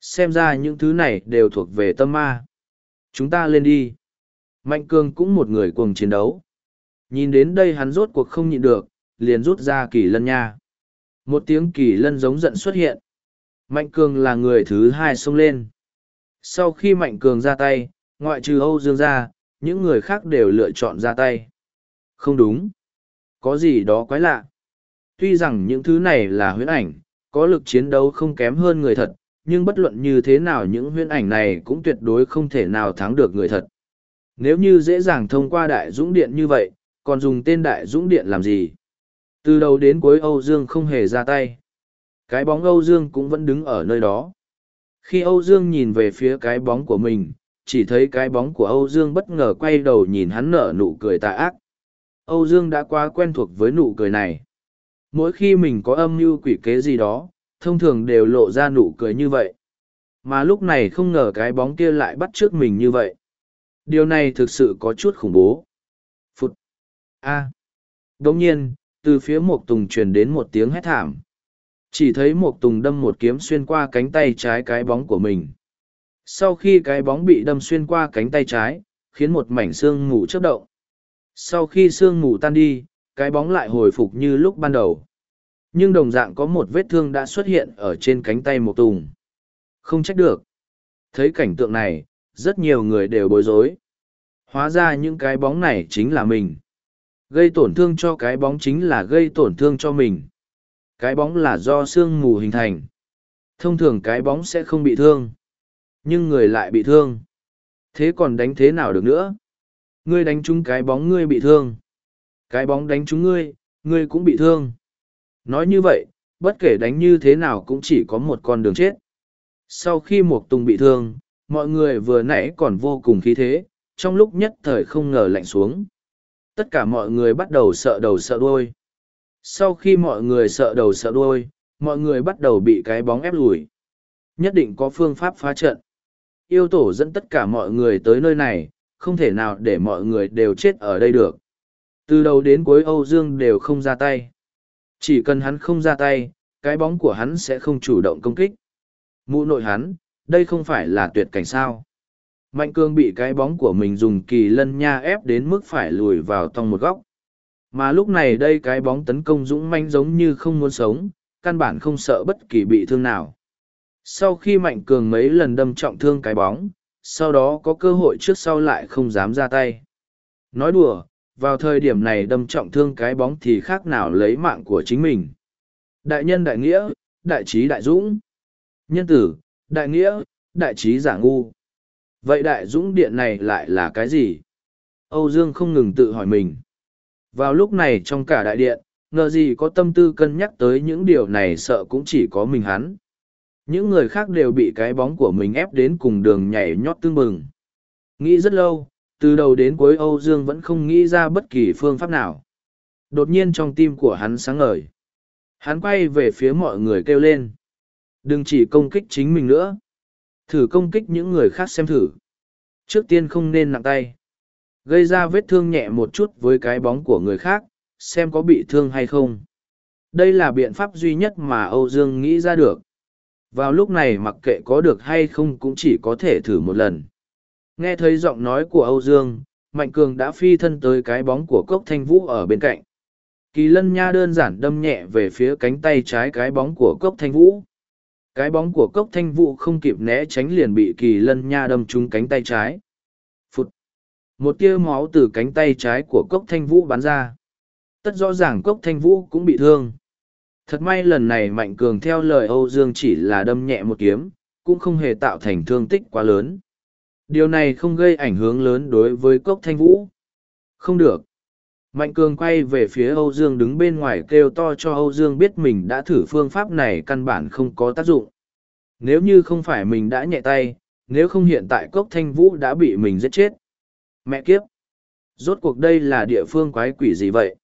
Xem ra những thứ này đều thuộc về tâm ma. Chúng ta lên đi. Mạnh Cương cũng một người cuồng chiến đấu. Nhìn đến đây hắn rốt cuộc không nhịn được, liền rút ra kỳ lân nha. Một tiếng kỳ lân giống giận xuất hiện. Mạnh Cường là người thứ hai xông lên. Sau khi Mạnh Cường ra tay, ngoại trừ Âu Dương ra, những người khác đều lựa chọn ra tay. Không đúng. Có gì đó quái lạ. Tuy rằng những thứ này là huyễn ảnh, có lực chiến đấu không kém hơn người thật, nhưng bất luận như thế nào những huyễn ảnh này cũng tuyệt đối không thể nào thắng được người thật. Nếu như dễ dàng thông qua đại dũng điện như vậy, còn dùng tên đại dũng điện làm gì? Từ đầu đến cuối Âu Dương không hề ra tay. Cái bóng Âu Dương cũng vẫn đứng ở nơi đó. Khi Âu Dương nhìn về phía cái bóng của mình, chỉ thấy cái bóng của Âu Dương bất ngờ quay đầu nhìn hắn nở nụ cười tà ác. Âu Dương đã quá quen thuộc với nụ cười này. Mỗi khi mình có âm mưu quỷ kế gì đó, thông thường đều lộ ra nụ cười như vậy. Mà lúc này không ngờ cái bóng kia lại bắt trước mình như vậy. Điều này thực sự có chút khủng bố. Phụt. A. À. Đồng nhiên, từ phía Mộc Tùng truyền đến một tiếng hét thảm. Chỉ thấy một Tùng đâm một kiếm xuyên qua cánh tay trái cái bóng của mình. Sau khi cái bóng bị đâm xuyên qua cánh tay trái, khiến một mảnh xương ngủ chớp động. Sau khi xương ngủ tan đi, cái bóng lại hồi phục như lúc ban đầu. Nhưng đồng dạng có một vết thương đã xuất hiện ở trên cánh tay một Tùng. Không trách được. Thấy cảnh tượng này, rất nhiều người đều bối rối. Hóa ra những cái bóng này chính là mình. Gây tổn thương cho cái bóng chính là gây tổn thương cho mình. Cái bóng là do sương mù hình thành. Thông thường cái bóng sẽ không bị thương. Nhưng người lại bị thương. Thế còn đánh thế nào được nữa? Ngươi đánh trúng cái bóng ngươi bị thương. Cái bóng đánh trúng ngươi, ngươi cũng bị thương. Nói như vậy, bất kể đánh như thế nào cũng chỉ có một con đường chết. Sau khi Mộc Tùng bị thương, mọi người vừa nãy còn vô cùng khí thế, trong lúc nhất thời không ngờ lạnh xuống tất cả mọi người bắt đầu sợ đầu sợ đuôi sau khi mọi người sợ đầu sợ đuôi mọi người bắt đầu bị cái bóng ép lùi. Nhất định có phương pháp phá trận. Yêu tổ dẫn tất cả mọi người tới nơi này, không thể nào để mọi người đều chết ở đây được. Từ đầu đến cuối Âu Dương đều không ra tay. Chỉ cần hắn không ra tay, cái bóng của hắn sẽ không chủ động công kích. Mụ nội hắn, đây không phải là tuyệt cảnh sao. Mạnh cương bị cái bóng của mình dùng kỳ lân nha ép đến mức phải lùi vào trong một góc. Mà lúc này đây cái bóng tấn công dũng manh giống như không muốn sống, căn bản không sợ bất kỳ bị thương nào. Sau khi Mạnh Cường mấy lần đâm trọng thương cái bóng, sau đó có cơ hội trước sau lại không dám ra tay. Nói đùa, vào thời điểm này đâm trọng thương cái bóng thì khác nào lấy mạng của chính mình. Đại nhân đại nghĩa, đại trí đại dũng. Nhân tử, đại nghĩa, đại trí giả ngu. Vậy đại dũng điện này lại là cái gì? Âu Dương không ngừng tự hỏi mình. Vào lúc này trong cả đại điện, ngờ gì có tâm tư cân nhắc tới những điều này sợ cũng chỉ có mình hắn. Những người khác đều bị cái bóng của mình ép đến cùng đường nhảy nhót tương bừng. Nghĩ rất lâu, từ đầu đến cuối Âu Dương vẫn không nghĩ ra bất kỳ phương pháp nào. Đột nhiên trong tim của hắn sáng ngời. Hắn quay về phía mọi người kêu lên. Đừng chỉ công kích chính mình nữa. Thử công kích những người khác xem thử. Trước tiên không nên nặng tay. Gây ra vết thương nhẹ một chút với cái bóng của người khác, xem có bị thương hay không. Đây là biện pháp duy nhất mà Âu Dương nghĩ ra được. Vào lúc này mặc kệ có được hay không cũng chỉ có thể thử một lần. Nghe thấy giọng nói của Âu Dương, Mạnh Cường đã phi thân tới cái bóng của cốc thanh vũ ở bên cạnh. Kỳ lân nha đơn giản đâm nhẹ về phía cánh tay trái cái bóng của cốc thanh vũ. Cái bóng của cốc thanh vũ không kịp né tránh liền bị kỳ lân nha đâm trúng cánh tay trái. Một tia máu từ cánh tay trái của cốc thanh vũ bắn ra. Tất rõ ràng cốc thanh vũ cũng bị thương. Thật may lần này Mạnh Cường theo lời Âu Dương chỉ là đâm nhẹ một kiếm, cũng không hề tạo thành thương tích quá lớn. Điều này không gây ảnh hưởng lớn đối với cốc thanh vũ. Không được. Mạnh Cường quay về phía Âu Dương đứng bên ngoài kêu to cho Âu Dương biết mình đã thử phương pháp này căn bản không có tác dụng. Nếu như không phải mình đã nhẹ tay, nếu không hiện tại cốc thanh vũ đã bị mình giết chết. Mẹ kiếp! Rốt cuộc đây là địa phương quái quỷ gì vậy?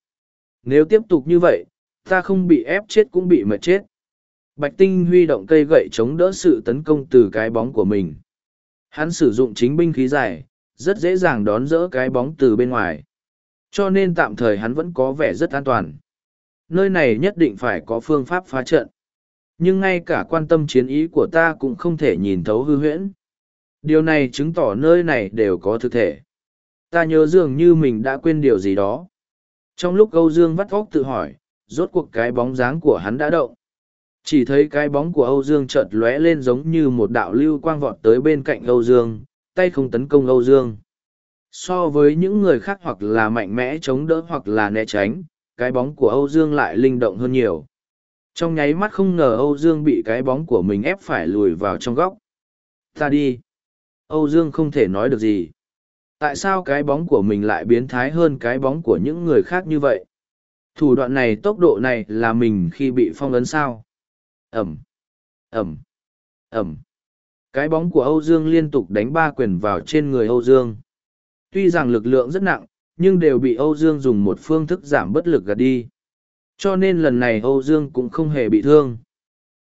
Nếu tiếp tục như vậy, ta không bị ép chết cũng bị mệt chết. Bạch Tinh huy động cây gậy chống đỡ sự tấn công từ cái bóng của mình. Hắn sử dụng chính binh khí dài, rất dễ dàng đón dỡ cái bóng từ bên ngoài. Cho nên tạm thời hắn vẫn có vẻ rất an toàn. Nơi này nhất định phải có phương pháp phá trận. Nhưng ngay cả quan tâm chiến ý của ta cũng không thể nhìn thấu hư huyễn. Điều này chứng tỏ nơi này đều có thực thể. Ta nhớ dường như mình đã quên điều gì đó. Trong lúc Âu Dương vắt óc tự hỏi, rốt cuộc cái bóng dáng của hắn đã động. Chỉ thấy cái bóng của Âu Dương chợt lóe lên giống như một đạo lưu quang vọt tới bên cạnh Âu Dương, tay không tấn công Âu Dương. So với những người khác hoặc là mạnh mẽ chống đỡ hoặc là né tránh, cái bóng của Âu Dương lại linh động hơn nhiều. Trong nháy mắt không ngờ Âu Dương bị cái bóng của mình ép phải lùi vào trong góc. Ta đi. Âu Dương không thể nói được gì. Tại sao cái bóng của mình lại biến thái hơn cái bóng của những người khác như vậy? Thủ đoạn này tốc độ này là mình khi bị phong ấn sao? Ẩm, Ẩm, Ẩm. Cái bóng của Âu Dương liên tục đánh ba quyền vào trên người Âu Dương. Tuy rằng lực lượng rất nặng, nhưng đều bị Âu Dương dùng một phương thức giảm bất lực gạt đi. Cho nên lần này Âu Dương cũng không hề bị thương.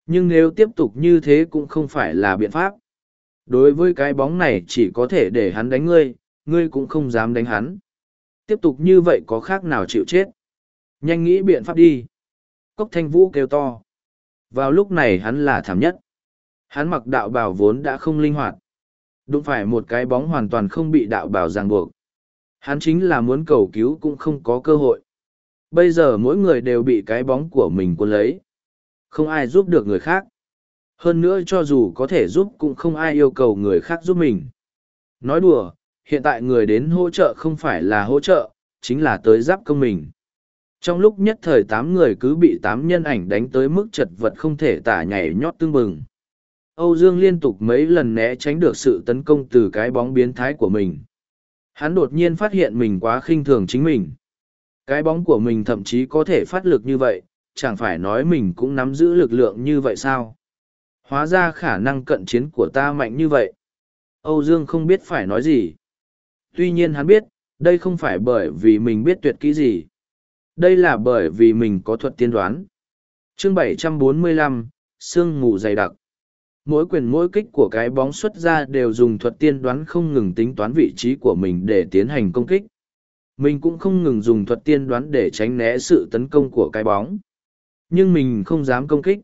Nhưng nếu tiếp tục như thế cũng không phải là biện pháp. Đối với cái bóng này chỉ có thể để hắn đánh ngươi, ngươi cũng không dám đánh hắn. Tiếp tục như vậy có khác nào chịu chết. Nhanh nghĩ biện pháp đi. Cốc thanh vũ kêu to. Vào lúc này hắn là thảm nhất. Hắn mặc đạo bào vốn đã không linh hoạt. Đụng phải một cái bóng hoàn toàn không bị đạo bào ràng buộc. Hắn chính là muốn cầu cứu cũng không có cơ hội. Bây giờ mỗi người đều bị cái bóng của mình cuốn lấy. Không ai giúp được người khác. Hơn nữa cho dù có thể giúp cũng không ai yêu cầu người khác giúp mình. Nói đùa, hiện tại người đến hỗ trợ không phải là hỗ trợ, chính là tới giáp công mình. Trong lúc nhất thời tám người cứ bị tám nhân ảnh đánh tới mức chật vật không thể tả nhảy nhót tương bừng. Âu Dương liên tục mấy lần né tránh được sự tấn công từ cái bóng biến thái của mình. Hắn đột nhiên phát hiện mình quá khinh thường chính mình. Cái bóng của mình thậm chí có thể phát lực như vậy, chẳng phải nói mình cũng nắm giữ lực lượng như vậy sao? Hóa ra khả năng cận chiến của ta mạnh như vậy. Âu Dương không biết phải nói gì. Tuy nhiên hắn biết, đây không phải bởi vì mình biết tuyệt kỹ gì đây là bởi vì mình có thuật tiên đoán chương 745, sương mù dày đặc. Mỗi quyền mỗi kích của cái bóng xuất ra đều dùng thuật tiên đoán không ngừng tính toán vị trí của mình để tiến hành công kích. Mình cũng không ngừng dùng thuật tiên đoán để tránh né sự tấn công của cái bóng. Nhưng mình không dám công kích.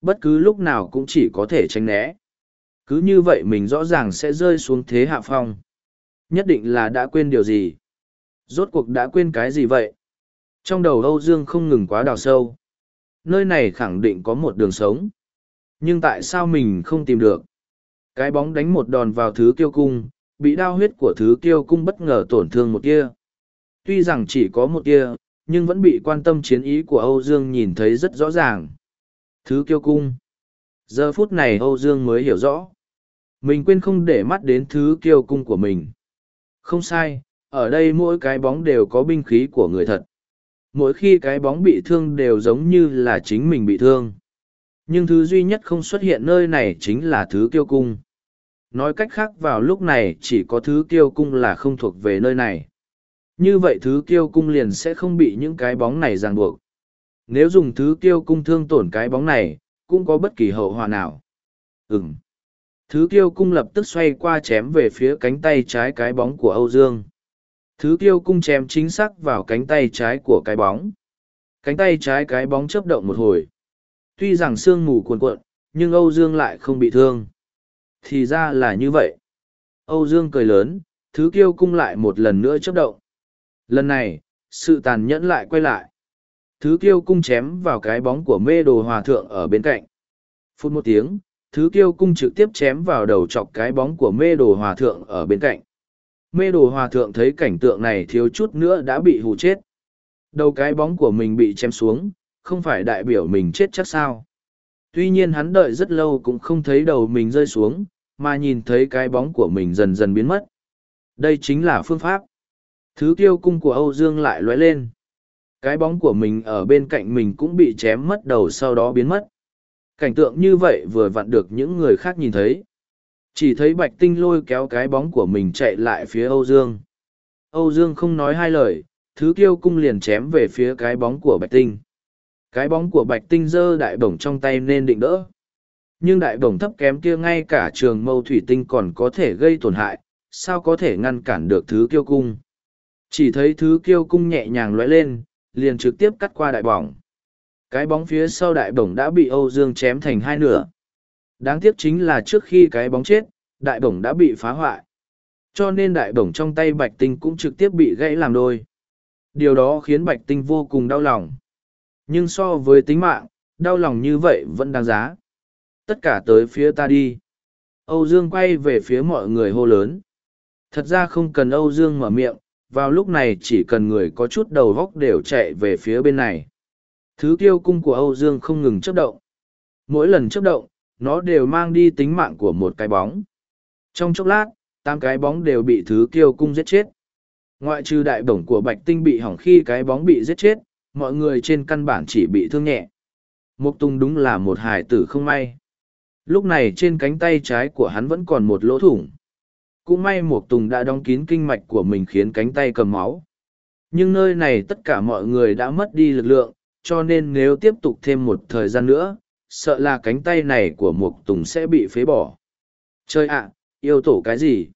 Bất cứ lúc nào cũng chỉ có thể tránh né. Cứ như vậy mình rõ ràng sẽ rơi xuống thế hạ phong. Nhất định là đã quên điều gì. Rốt cuộc đã quên cái gì vậy? Trong đầu Âu Dương không ngừng quá đào sâu. Nơi này khẳng định có một đường sống. Nhưng tại sao mình không tìm được? Cái bóng đánh một đòn vào thứ kiêu cung, bị đao huyết của thứ kiêu cung bất ngờ tổn thương một tia. Tuy rằng chỉ có một tia, nhưng vẫn bị quan tâm chiến ý của Âu Dương nhìn thấy rất rõ ràng. Thứ kiêu cung. Giờ phút này Âu Dương mới hiểu rõ. Mình quên không để mắt đến thứ kiêu cung của mình. Không sai, ở đây mỗi cái bóng đều có binh khí của người thật. Mỗi khi cái bóng bị thương đều giống như là chính mình bị thương. Nhưng thứ duy nhất không xuất hiện nơi này chính là thứ kiêu cung. Nói cách khác vào lúc này chỉ có thứ kiêu cung là không thuộc về nơi này. Như vậy thứ kiêu cung liền sẽ không bị những cái bóng này ràng buộc. Nếu dùng thứ kiêu cung thương tổn cái bóng này, cũng có bất kỳ hậu hòa nào. Ừm. Thứ kiêu cung lập tức xoay qua chém về phía cánh tay trái cái bóng của Âu Dương. Thứ kiêu cung chém chính xác vào cánh tay trái của cái bóng. Cánh tay trái cái bóng chấp động một hồi. Tuy rằng sương mù cuồn cuộn, nhưng Âu Dương lại không bị thương. Thì ra là như vậy. Âu Dương cười lớn, thứ kiêu cung lại một lần nữa chấp động. Lần này, sự tàn nhẫn lại quay lại. Thứ kiêu cung chém vào cái bóng của mê đồ hòa thượng ở bên cạnh. Phút một tiếng, thứ kiêu cung trực tiếp chém vào đầu chọc cái bóng của mê đồ hòa thượng ở bên cạnh. Mê đồ hòa thượng thấy cảnh tượng này thiếu chút nữa đã bị hù chết. Đầu cái bóng của mình bị chém xuống, không phải đại biểu mình chết chắc sao. Tuy nhiên hắn đợi rất lâu cũng không thấy đầu mình rơi xuống, mà nhìn thấy cái bóng của mình dần dần biến mất. Đây chính là phương pháp. Thứ kiêu cung của Âu Dương lại lóe lên. Cái bóng của mình ở bên cạnh mình cũng bị chém mất đầu sau đó biến mất. Cảnh tượng như vậy vừa vặn được những người khác nhìn thấy. Chỉ thấy Bạch Tinh lôi kéo cái bóng của mình chạy lại phía Âu Dương. Âu Dương không nói hai lời, thứ kiêu cung liền chém về phía cái bóng của Bạch Tinh. Cái bóng của Bạch Tinh giơ đại bổng trong tay nên định đỡ. Nhưng đại bổng thấp kém kia ngay cả trường mâu thủy tinh còn có thể gây tổn hại, sao có thể ngăn cản được thứ kiêu cung. Chỉ thấy thứ kiêu cung nhẹ nhàng lóe lên, liền trực tiếp cắt qua đại bỏng cái bóng phía sau đại bổng đã bị Âu Dương chém thành hai nửa. Đáng tiếc chính là trước khi cái bóng chết, đại bổng đã bị phá hoại. Cho nên đại bổng trong tay Bạch Tinh cũng trực tiếp bị gãy làm đôi. Điều đó khiến Bạch Tinh vô cùng đau lòng. Nhưng so với tính mạng, đau lòng như vậy vẫn đáng giá. Tất cả tới phía ta đi. Âu Dương quay về phía mọi người hô lớn. Thật ra không cần Âu Dương mở miệng, vào lúc này chỉ cần người có chút đầu góc đều chạy về phía bên này. Thứ kiêu cung của Âu Dương không ngừng chấp động. Mỗi lần chấp động, nó đều mang đi tính mạng của một cái bóng. Trong chốc lát, tám cái bóng đều bị thứ kiêu cung giết chết. Ngoại trừ đại bổng của Bạch Tinh bị hỏng khi cái bóng bị giết chết, mọi người trên căn bản chỉ bị thương nhẹ. Mục Tùng đúng là một hài tử không may. Lúc này trên cánh tay trái của hắn vẫn còn một lỗ thủng. Cũng may Mục Tùng đã đóng kín kinh mạch của mình khiến cánh tay cầm máu. Nhưng nơi này tất cả mọi người đã mất đi lực lượng, cho nên nếu tiếp tục thêm một thời gian nữa, sợ là cánh tay này của Mục Tùng sẽ bị phế bỏ. Chơi ạ, yêu tổ cái gì?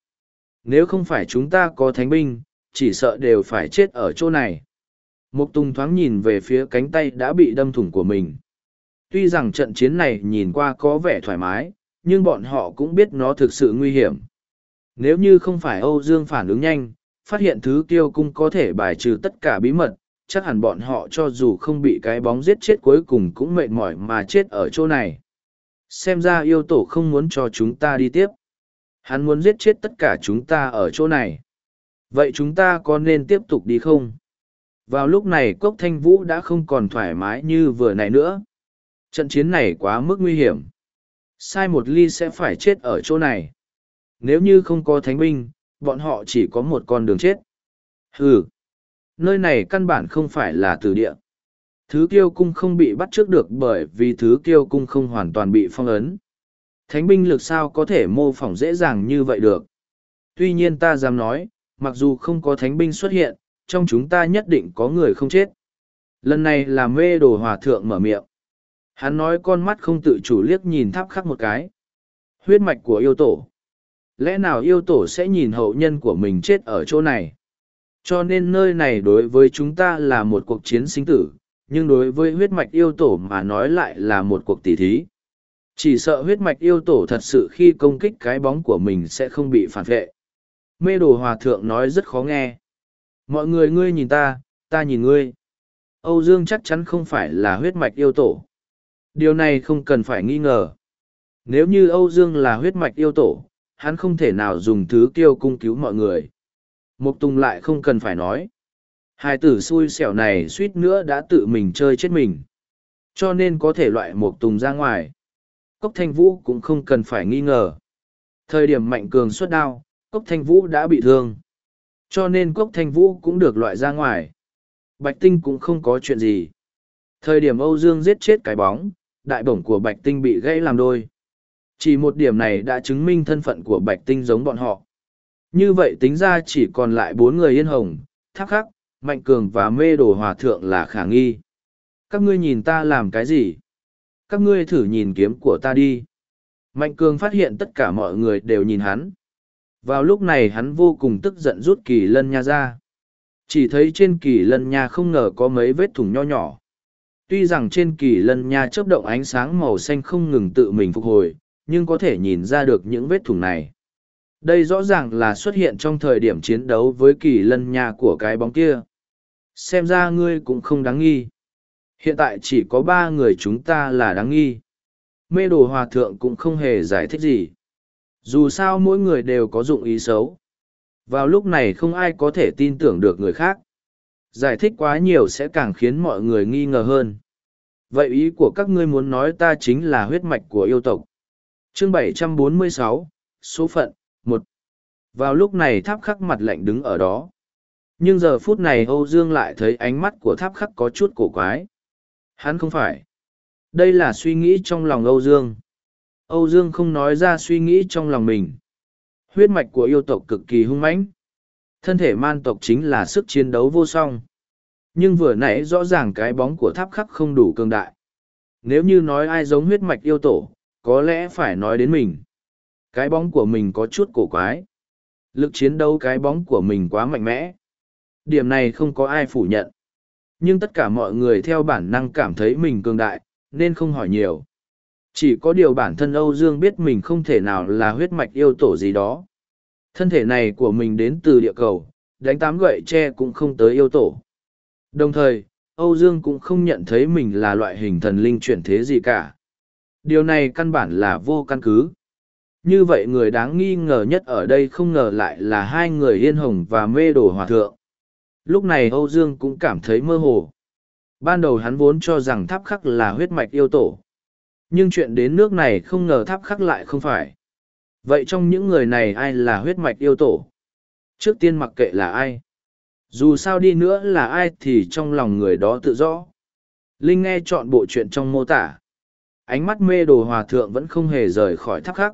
Nếu không phải chúng ta có thánh binh, chỉ sợ đều phải chết ở chỗ này. Mục Tùng thoáng nhìn về phía cánh tay đã bị đâm thủng của mình. Tuy rằng trận chiến này nhìn qua có vẻ thoải mái, nhưng bọn họ cũng biết nó thực sự nguy hiểm. Nếu như không phải Âu Dương phản ứng nhanh, phát hiện thứ kiêu cung có thể bài trừ tất cả bí mật, chắc hẳn bọn họ cho dù không bị cái bóng giết chết cuối cùng cũng mệt mỏi mà chết ở chỗ này. Xem ra yêu tổ không muốn cho chúng ta đi tiếp. Hắn muốn giết chết tất cả chúng ta ở chỗ này. Vậy chúng ta có nên tiếp tục đi không? Vào lúc này cốc thanh vũ đã không còn thoải mái như vừa nãy nữa. Trận chiến này quá mức nguy hiểm. Sai một ly sẽ phải chết ở chỗ này. Nếu như không có thánh binh, bọn họ chỉ có một con đường chết. hừ Nơi này căn bản không phải là từ địa. Thứ kiêu cung không bị bắt trước được bởi vì thứ kiêu cung không hoàn toàn bị phong ấn. Thánh binh lực sao có thể mô phỏng dễ dàng như vậy được. Tuy nhiên ta dám nói, mặc dù không có thánh binh xuất hiện, trong chúng ta nhất định có người không chết. Lần này là mê đồ hòa thượng mở miệng. Hắn nói con mắt không tự chủ liếc nhìn tháp khắc một cái. Huyết mạch của yêu tổ. Lẽ nào yêu tổ sẽ nhìn hậu nhân của mình chết ở chỗ này? Cho nên nơi này đối với chúng ta là một cuộc chiến sinh tử, nhưng đối với huyết mạch yêu tổ mà nói lại là một cuộc tỉ thí. Chỉ sợ huyết mạch yêu tổ thật sự khi công kích cái bóng của mình sẽ không bị phản vệ. Mê đồ hòa thượng nói rất khó nghe. Mọi người ngươi nhìn ta, ta nhìn ngươi. Âu Dương chắc chắn không phải là huyết mạch yêu tổ. Điều này không cần phải nghi ngờ. Nếu như Âu Dương là huyết mạch yêu tổ, hắn không thể nào dùng thứ kiêu cung cứu mọi người. Mục Tùng lại không cần phải nói. Hai tử xui xẻo này suýt nữa đã tự mình chơi chết mình. Cho nên có thể loại Mục Tùng ra ngoài. Cốc Thanh Vũ cũng không cần phải nghi ngờ. Thời điểm mạnh cường xuất đao, Cốc Thanh Vũ đã bị thương. Cho nên Cốc Thanh Vũ cũng được loại ra ngoài. Bạch Tinh cũng không có chuyện gì. Thời điểm Âu Dương giết chết cái bóng, đại bổng của Bạch Tinh bị gãy làm đôi. Chỉ một điểm này đã chứng minh thân phận của Bạch Tinh giống bọn họ. Như vậy tính ra chỉ còn lại bốn người yên hồng, thác khắc, mạnh cường và mê đồ hòa thượng là khả nghi. Các ngươi nhìn ta làm cái gì? Các ngươi thử nhìn kiếm của ta đi. Mạnh cường phát hiện tất cả mọi người đều nhìn hắn. Vào lúc này hắn vô cùng tức giận rút kỳ lân nha ra. Chỉ thấy trên kỳ lân nha không ngờ có mấy vết thủng nho nhỏ. Tuy rằng trên kỳ lân nha chớp động ánh sáng màu xanh không ngừng tự mình phục hồi, nhưng có thể nhìn ra được những vết thủng này. Đây rõ ràng là xuất hiện trong thời điểm chiến đấu với kỳ lân nha của cái bóng kia. Xem ra ngươi cũng không đáng nghi. Hiện tại chỉ có ba người chúng ta là đáng nghi. Mê đồ hòa thượng cũng không hề giải thích gì. Dù sao mỗi người đều có dụng ý xấu. Vào lúc này không ai có thể tin tưởng được người khác. Giải thích quá nhiều sẽ càng khiến mọi người nghi ngờ hơn. Vậy ý của các ngươi muốn nói ta chính là huyết mạch của yêu tộc. Chương 746, số phận, một Vào lúc này tháp khắc mặt lạnh đứng ở đó. Nhưng giờ phút này Âu Dương lại thấy ánh mắt của tháp khắc có chút cổ quái. Hắn không phải. Đây là suy nghĩ trong lòng Âu Dương. Âu Dương không nói ra suy nghĩ trong lòng mình. Huyết mạch của yêu tộc cực kỳ hung mãnh. Thân thể man tộc chính là sức chiến đấu vô song. Nhưng vừa nãy rõ ràng cái bóng của tháp khắc không đủ cường đại. Nếu như nói ai giống huyết mạch yêu tổ, có lẽ phải nói đến mình. Cái bóng của mình có chút cổ quái. Lực chiến đấu cái bóng của mình quá mạnh mẽ. Điểm này không có ai phủ nhận. Nhưng tất cả mọi người theo bản năng cảm thấy mình cường đại, nên không hỏi nhiều. Chỉ có điều bản thân Âu Dương biết mình không thể nào là huyết mạch yêu tổ gì đó. Thân thể này của mình đến từ địa cầu, đánh tám gậy tre cũng không tới yêu tổ. Đồng thời, Âu Dương cũng không nhận thấy mình là loại hình thần linh chuyển thế gì cả. Điều này căn bản là vô căn cứ. Như vậy người đáng nghi ngờ nhất ở đây không ngờ lại là hai người yên hồng và mê đồ hòa thượng. Lúc này Âu Dương cũng cảm thấy mơ hồ. Ban đầu hắn vốn cho rằng tháp khắc là huyết mạch yêu tổ. Nhưng chuyện đến nước này không ngờ tháp khắc lại không phải. Vậy trong những người này ai là huyết mạch yêu tổ? Trước tiên mặc kệ là ai. Dù sao đi nữa là ai thì trong lòng người đó tự rõ. Linh nghe chọn bộ chuyện trong mô tả. Ánh mắt mê đồ hòa thượng vẫn không hề rời khỏi tháp khắc.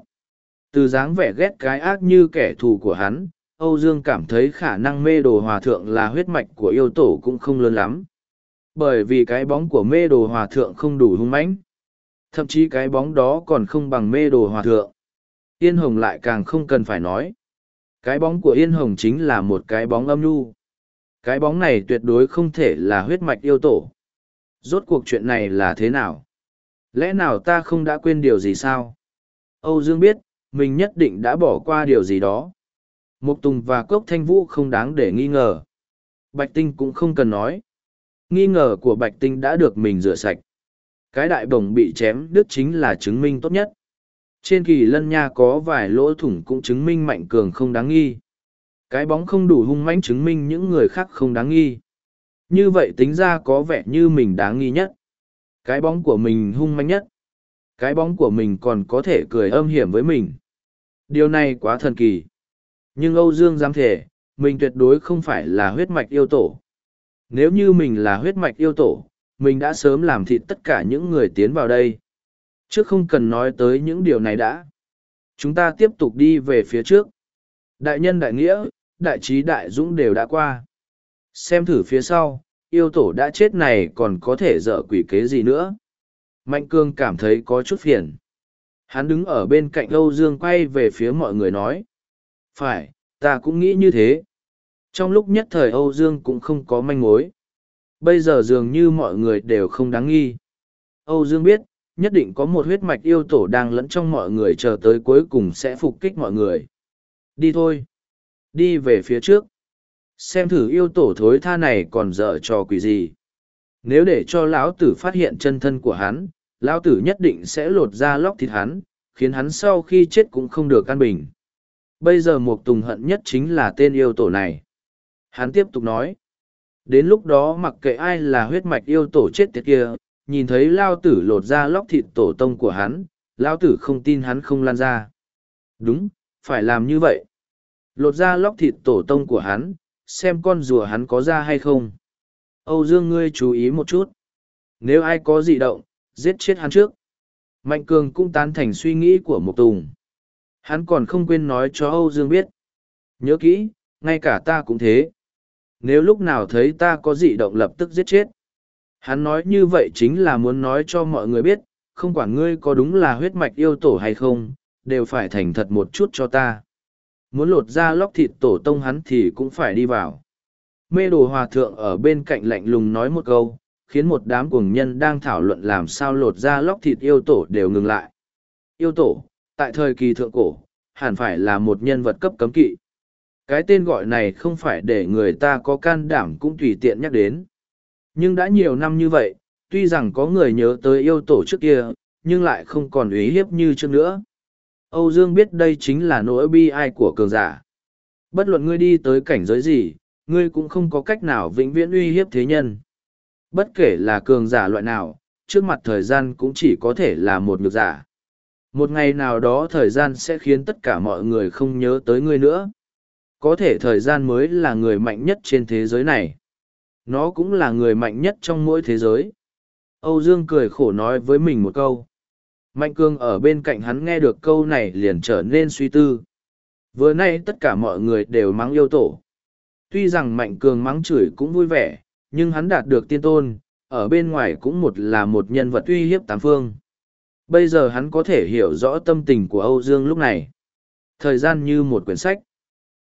Từ dáng vẻ ghét cái ác như kẻ thù của hắn, Âu Dương cảm thấy khả năng mê đồ hòa thượng là huyết mạch của yêu tổ cũng không lớn lắm. Bởi vì cái bóng của mê đồ hòa thượng không đủ hung mãnh. Thậm chí cái bóng đó còn không bằng mê đồ hòa thượng. Yên Hồng lại càng không cần phải nói. Cái bóng của Yên Hồng chính là một cái bóng âm nhu. Cái bóng này tuyệt đối không thể là huyết mạch yêu tổ. Rốt cuộc chuyện này là thế nào? Lẽ nào ta không đã quên điều gì sao? Âu Dương biết, mình nhất định đã bỏ qua điều gì đó. Mục Tùng và Cốc Thanh Vũ không đáng để nghi ngờ. Bạch Tinh cũng không cần nói. Nghi ngờ của Bạch Tinh đã được mình rửa sạch. Cái đại bổng bị chém đứt chính là chứng minh tốt nhất. Trên kỳ lân nha có vài lỗ thủng cũng chứng minh mạnh cường không đáng nghi. Cái bóng không đủ hung mãnh chứng minh những người khác không đáng nghi. Như vậy tính ra có vẻ như mình đáng nghi nhất. Cái bóng của mình hung manh nhất. Cái bóng của mình còn có thể cười âm hiểm với mình. Điều này quá thần kỳ. Nhưng Âu Dương dám thể, mình tuyệt đối không phải là huyết mạch yêu tổ. Nếu như mình là huyết mạch yêu tổ, mình đã sớm làm thịt tất cả những người tiến vào đây. Trước không cần nói tới những điều này đã. Chúng ta tiếp tục đi về phía trước. Đại nhân đại nghĩa, đại trí đại dũng đều đã qua. Xem thử phía sau, yêu tổ đã chết này còn có thể dở quỷ kế gì nữa. Mạnh Cương cảm thấy có chút phiền. Hắn đứng ở bên cạnh Âu Dương quay về phía mọi người nói. Phải, ta cũng nghĩ như thế. Trong lúc nhất thời Âu Dương cũng không có manh mối. Bây giờ dường như mọi người đều không đáng nghi. Âu Dương biết, nhất định có một huyết mạch yêu tổ đang lẫn trong mọi người chờ tới cuối cùng sẽ phục kích mọi người. Đi thôi. Đi về phía trước. Xem thử yêu tổ thối tha này còn dở trò quỷ gì. Nếu để cho lão tử phát hiện chân thân của hắn, lão tử nhất định sẽ lột ra lóc thịt hắn, khiến hắn sau khi chết cũng không được căn bình. Bây giờ Mục Tùng hận nhất chính là tên yêu tổ này. Hắn tiếp tục nói. Đến lúc đó mặc kệ ai là huyết mạch yêu tổ chết tiệt kia, nhìn thấy lao tử lột ra lóc thịt tổ tông của hắn, lao tử không tin hắn không lan ra. Đúng, phải làm như vậy. Lột ra lóc thịt tổ tông của hắn, xem con rùa hắn có ra hay không. Âu Dương ngươi chú ý một chút. Nếu ai có dị động, giết chết hắn trước. Mạnh Cường cũng tán thành suy nghĩ của Mục Tùng. Hắn còn không quên nói cho Âu Dương biết. Nhớ kỹ, ngay cả ta cũng thế. Nếu lúc nào thấy ta có dị động lập tức giết chết. Hắn nói như vậy chính là muốn nói cho mọi người biết, không quản ngươi có đúng là huyết mạch yêu tổ hay không, đều phải thành thật một chút cho ta. Muốn lột ra lóc thịt tổ tông hắn thì cũng phải đi vào. Mê đồ hòa thượng ở bên cạnh lạnh lùng nói một câu, khiến một đám cuồng nhân đang thảo luận làm sao lột ra lóc thịt yêu tổ đều ngừng lại. Yêu tổ, tại thời kỳ thượng cổ, hẳn phải là một nhân vật cấp cấm kỵ. Cái tên gọi này không phải để người ta có can đảm cũng tùy tiện nhắc đến. Nhưng đã nhiều năm như vậy, tuy rằng có người nhớ tới yêu tổ trước kia, nhưng lại không còn uy hiếp như trước nữa. Âu Dương biết đây chính là nỗi bi ai của cường giả. Bất luận ngươi đi tới cảnh giới gì, ngươi cũng không có cách nào vĩnh viễn uy hiếp thế nhân. Bất kể là cường giả loại nào, trước mặt thời gian cũng chỉ có thể là một ngược giả. Một ngày nào đó thời gian sẽ khiến tất cả mọi người không nhớ tới ngươi nữa. Có thể thời gian mới là người mạnh nhất trên thế giới này. Nó cũng là người mạnh nhất trong mỗi thế giới. Âu Dương cười khổ nói với mình một câu. Mạnh cương ở bên cạnh hắn nghe được câu này liền trở nên suy tư. Vừa nay tất cả mọi người đều mắng yêu tổ. Tuy rằng mạnh cường mắng chửi cũng vui vẻ, nhưng hắn đạt được tiên tôn, ở bên ngoài cũng một là một nhân vật uy hiếp tám phương. Bây giờ hắn có thể hiểu rõ tâm tình của Âu Dương lúc này. Thời gian như một quyển sách.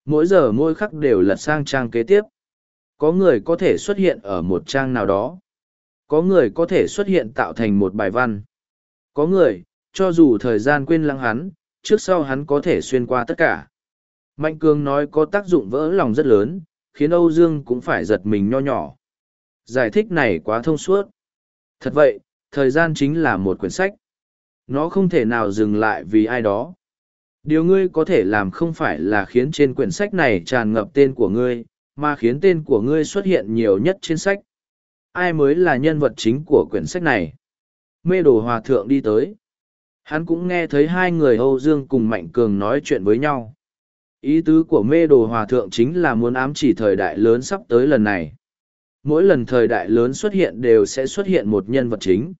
Mỗi giờ mỗi khắc đều lật sang trang kế tiếp. Có người có thể xuất hiện ở một trang nào đó. Có người có thể xuất hiện tạo thành một bài văn. Có người, cho dù thời gian quên lăng hắn, trước sau hắn có thể xuyên qua tất cả. Mạnh Cường nói có tác dụng vỡ lòng rất lớn, khiến Âu Dương cũng phải giật mình nho nhỏ. Giải thích này quá thông suốt. Thật vậy, thời gian chính là một quyển sách. Nó không thể nào dừng lại vì ai đó. Điều ngươi có thể làm không phải là khiến trên quyển sách này tràn ngập tên của ngươi, mà khiến tên của ngươi xuất hiện nhiều nhất trên sách. Ai mới là nhân vật chính của quyển sách này? Mê đồ hòa thượng đi tới. Hắn cũng nghe thấy hai người Âu Dương cùng Mạnh Cường nói chuyện với nhau. Ý tứ của mê đồ hòa thượng chính là muốn ám chỉ thời đại lớn sắp tới lần này. Mỗi lần thời đại lớn xuất hiện đều sẽ xuất hiện một nhân vật chính.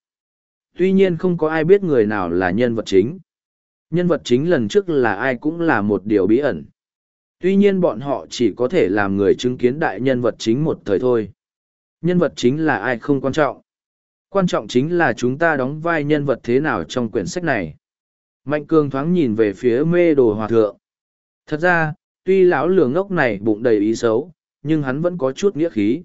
Tuy nhiên không có ai biết người nào là nhân vật chính. Nhân vật chính lần trước là ai cũng là một điều bí ẩn. Tuy nhiên bọn họ chỉ có thể làm người chứng kiến đại nhân vật chính một thời thôi. Nhân vật chính là ai không quan trọng. Quan trọng chính là chúng ta đóng vai nhân vật thế nào trong quyển sách này. Mạnh cường thoáng nhìn về phía mê đồ hòa thượng. Thật ra, tuy lão lường ngốc này bụng đầy ý xấu, nhưng hắn vẫn có chút nghĩa khí.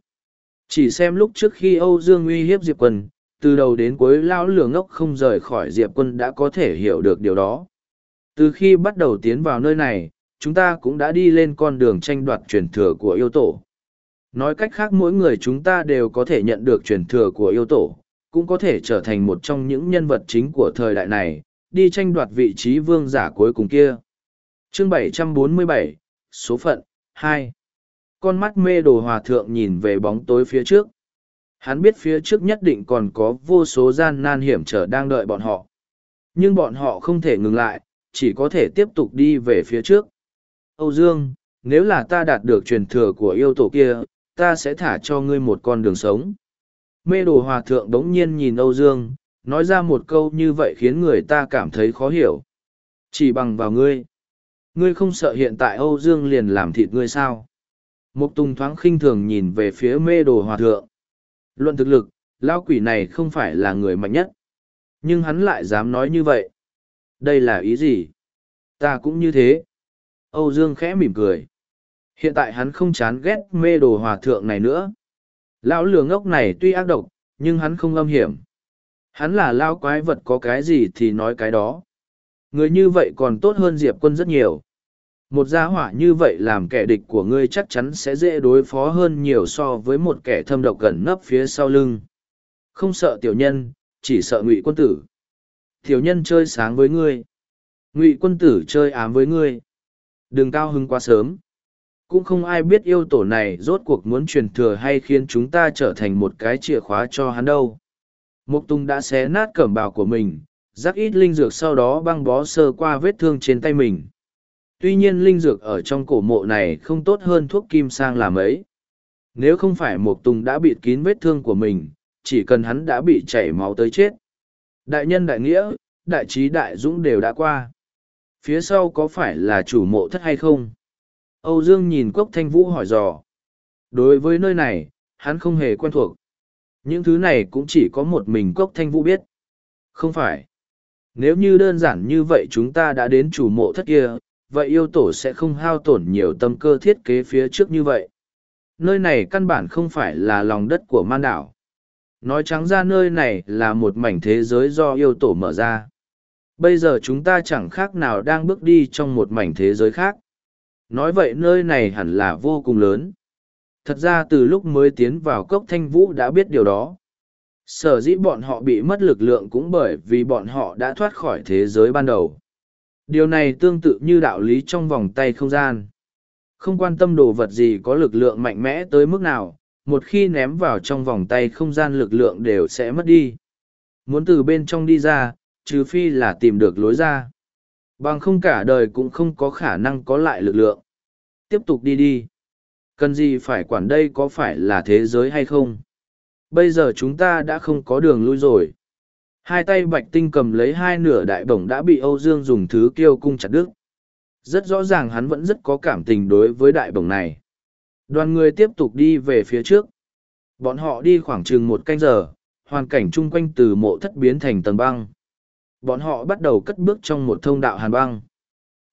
Chỉ xem lúc trước khi Âu Dương uy hiếp Diệp Quân, từ đầu đến cuối lão lừa ngốc không rời khỏi Diệp Quân đã có thể hiểu được điều đó. Từ khi bắt đầu tiến vào nơi này, chúng ta cũng đã đi lên con đường tranh đoạt truyền thừa của yêu tổ. Nói cách khác mỗi người chúng ta đều có thể nhận được truyền thừa của yêu tổ, cũng có thể trở thành một trong những nhân vật chính của thời đại này, đi tranh đoạt vị trí vương giả cuối cùng kia. Chương 747, Số phận, 2 con mắt mê đồ hòa thượng nhìn về bóng tối phía trước. Hắn biết phía trước nhất định còn có vô số gian nan hiểm trở đang đợi bọn họ. Nhưng bọn họ không thể ngừng lại, chỉ có thể tiếp tục đi về phía trước. Âu Dương, nếu là ta đạt được truyền thừa của yêu tổ kia, ta sẽ thả cho ngươi một con đường sống. Mê đồ hòa thượng đống nhiên nhìn Âu Dương, nói ra một câu như vậy khiến người ta cảm thấy khó hiểu. Chỉ bằng vào ngươi. Ngươi không sợ hiện tại Âu Dương liền làm thịt ngươi sao? Mục Tùng thoáng khinh thường nhìn về phía mê đồ hòa thượng. Luận thực lực, lao quỷ này không phải là người mạnh nhất. Nhưng hắn lại dám nói như vậy. Đây là ý gì? Ta cũng như thế. Âu Dương khẽ mỉm cười. Hiện tại hắn không chán ghét mê đồ hòa thượng này nữa. Lão lừa ngốc này tuy ác độc, nhưng hắn không âm hiểm. Hắn là lao quái vật có cái gì thì nói cái đó. Người như vậy còn tốt hơn Diệp quân rất nhiều. Một gia hỏa như vậy làm kẻ địch của ngươi chắc chắn sẽ dễ đối phó hơn nhiều so với một kẻ thâm độc gần nấp phía sau lưng. Không sợ tiểu nhân, chỉ sợ ngụy quân tử. Tiểu nhân chơi sáng với ngươi. Ngụy quân tử chơi ám với ngươi. Đừng cao hứng quá sớm. Cũng không ai biết yêu tổ này rốt cuộc muốn truyền thừa hay khiến chúng ta trở thành một cái chìa khóa cho hắn đâu. Mục Tùng đã xé nát cẩm bào của mình, rắc ít linh dược sau đó băng bó sơ qua vết thương trên tay mình. Tuy nhiên linh dược ở trong cổ mộ này không tốt hơn thuốc kim sang làm ấy. Nếu không phải Mộc Tùng đã bịt kín vết thương của mình, chỉ cần hắn đã bị chảy máu tới chết. Đại nhân đại nghĩa, đại trí đại dũng đều đã qua. Phía sau có phải là chủ mộ thất hay không? Âu Dương nhìn Cốc Thanh Vũ hỏi dò. Đối với nơi này, hắn không hề quen thuộc. Những thứ này cũng chỉ có một mình Cốc Thanh Vũ biết. Không phải. Nếu như đơn giản như vậy chúng ta đã đến chủ mộ thất kia, vậy yêu tổ sẽ không hao tổn nhiều tâm cơ thiết kế phía trước như vậy. Nơi này căn bản không phải là lòng đất của man đảo. Nói trắng ra nơi này là một mảnh thế giới do yêu tổ mở ra. Bây giờ chúng ta chẳng khác nào đang bước đi trong một mảnh thế giới khác. Nói vậy nơi này hẳn là vô cùng lớn. Thật ra từ lúc mới tiến vào cốc thanh vũ đã biết điều đó. Sở dĩ bọn họ bị mất lực lượng cũng bởi vì bọn họ đã thoát khỏi thế giới ban đầu. Điều này tương tự như đạo lý trong vòng tay không gian. Không quan tâm đồ vật gì có lực lượng mạnh mẽ tới mức nào, một khi ném vào trong vòng tay không gian lực lượng đều sẽ mất đi. Muốn từ bên trong đi ra, trừ phi là tìm được lối ra. Bằng không cả đời cũng không có khả năng có lại lực lượng. Tiếp tục đi đi. Cần gì phải quản đây có phải là thế giới hay không? Bây giờ chúng ta đã không có đường lui rồi. Hai tay bạch tinh cầm lấy hai nửa đại bổng đã bị Âu Dương dùng thứ kiêu cung chặt đứt. Rất rõ ràng hắn vẫn rất có cảm tình đối với đại bổng này. Đoàn người tiếp tục đi về phía trước. Bọn họ đi khoảng chừng một canh giờ, hoàn cảnh chung quanh từ mộ thất biến thành tầng băng. Bọn họ bắt đầu cất bước trong một thông đạo hàn băng.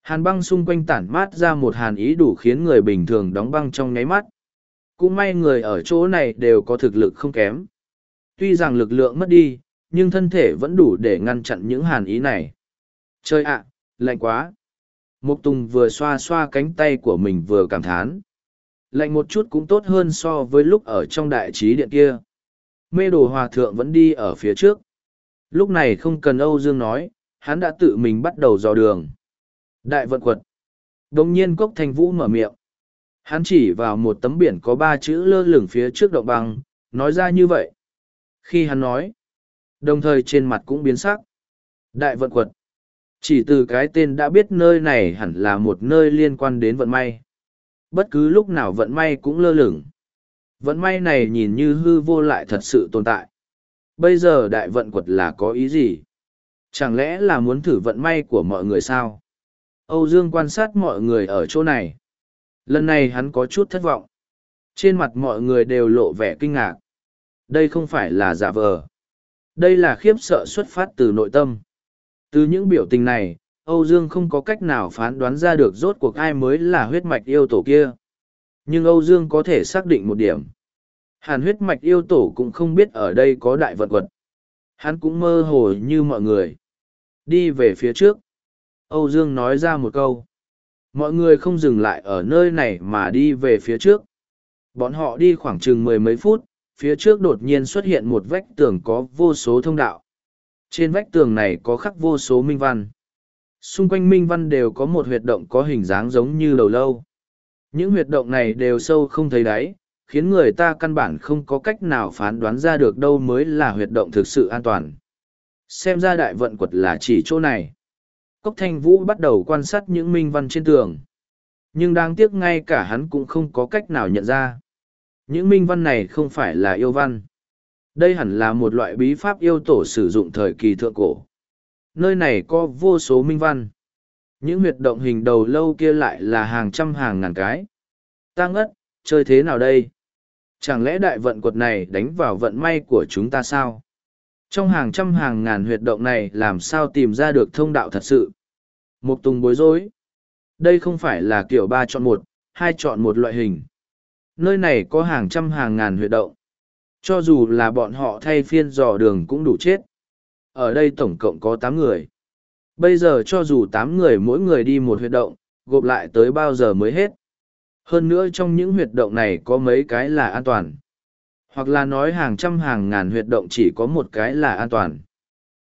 Hàn băng xung quanh tản mát ra một hàn ý đủ khiến người bình thường đóng băng trong nháy mắt. Cũng may người ở chỗ này đều có thực lực không kém. Tuy rằng lực lượng mất đi, nhưng thân thể vẫn đủ để ngăn chặn những hàn ý này. Chơi ạ, lạnh quá. Mục Tùng vừa xoa xoa cánh tay của mình vừa cảm thán. Lạnh một chút cũng tốt hơn so với lúc ở trong đại trí điện kia. Mê đồ hòa thượng vẫn đi ở phía trước. Lúc này không cần Âu Dương nói, hắn đã tự mình bắt đầu dò đường. Đại vận quật. Đồng nhiên cốc thanh vũ mở miệng. Hắn chỉ vào một tấm biển có ba chữ lơ lửng phía trước động băng, nói ra như vậy. Khi hắn nói, đồng thời trên mặt cũng biến sắc. Đại vận quật. Chỉ từ cái tên đã biết nơi này hẳn là một nơi liên quan đến vận may. Bất cứ lúc nào vận may cũng lơ lửng. Vận may này nhìn như hư vô lại thật sự tồn tại. Bây giờ đại vận quật là có ý gì? Chẳng lẽ là muốn thử vận may của mọi người sao? Âu Dương quan sát mọi người ở chỗ này. Lần này hắn có chút thất vọng. Trên mặt mọi người đều lộ vẻ kinh ngạc. Đây không phải là giả vờ. Đây là khiếp sợ xuất phát từ nội tâm. Từ những biểu tình này, Âu Dương không có cách nào phán đoán ra được rốt cuộc ai mới là huyết mạch yêu tổ kia. Nhưng Âu Dương có thể xác định một điểm. Hàn huyết mạch yêu tổ cũng không biết ở đây có đại vật quật. Hắn cũng mơ hồ như mọi người. Đi về phía trước. Âu Dương nói ra một câu. Mọi người không dừng lại ở nơi này mà đi về phía trước. Bọn họ đi khoảng chừng mười mấy phút, phía trước đột nhiên xuất hiện một vách tường có vô số thông đạo. Trên vách tường này có khắc vô số minh văn. Xung quanh minh văn đều có một huyệt động có hình dáng giống như đầu lâu. Những huyệt động này đều sâu không thấy đáy, khiến người ta căn bản không có cách nào phán đoán ra được đâu mới là huyệt động thực sự an toàn. Xem ra đại vận quật là chỉ chỗ này. Cốc thanh vũ bắt đầu quan sát những minh văn trên tường. Nhưng đáng tiếc ngay cả hắn cũng không có cách nào nhận ra. Những minh văn này không phải là yêu văn. Đây hẳn là một loại bí pháp yêu tổ sử dụng thời kỳ thượng cổ. Nơi này có vô số minh văn. Những huyệt động hình đầu lâu kia lại là hàng trăm hàng ngàn cái. Tăng ngất, chơi thế nào đây? Chẳng lẽ đại vận quật này đánh vào vận may của chúng ta sao? Trong hàng trăm hàng ngàn huyệt động này làm sao tìm ra được thông đạo thật sự? Một tùng bối rối. Đây không phải là kiểu ba chọn một, hai chọn một loại hình. Nơi này có hàng trăm hàng ngàn huyệt động. Cho dù là bọn họ thay phiên dò đường cũng đủ chết. Ở đây tổng cộng có tám người. Bây giờ cho dù tám người mỗi người đi một huyệt động, gộp lại tới bao giờ mới hết. Hơn nữa trong những huyệt động này có mấy cái là an toàn. Hoặc là nói hàng trăm hàng ngàn huyệt động chỉ có một cái là an toàn.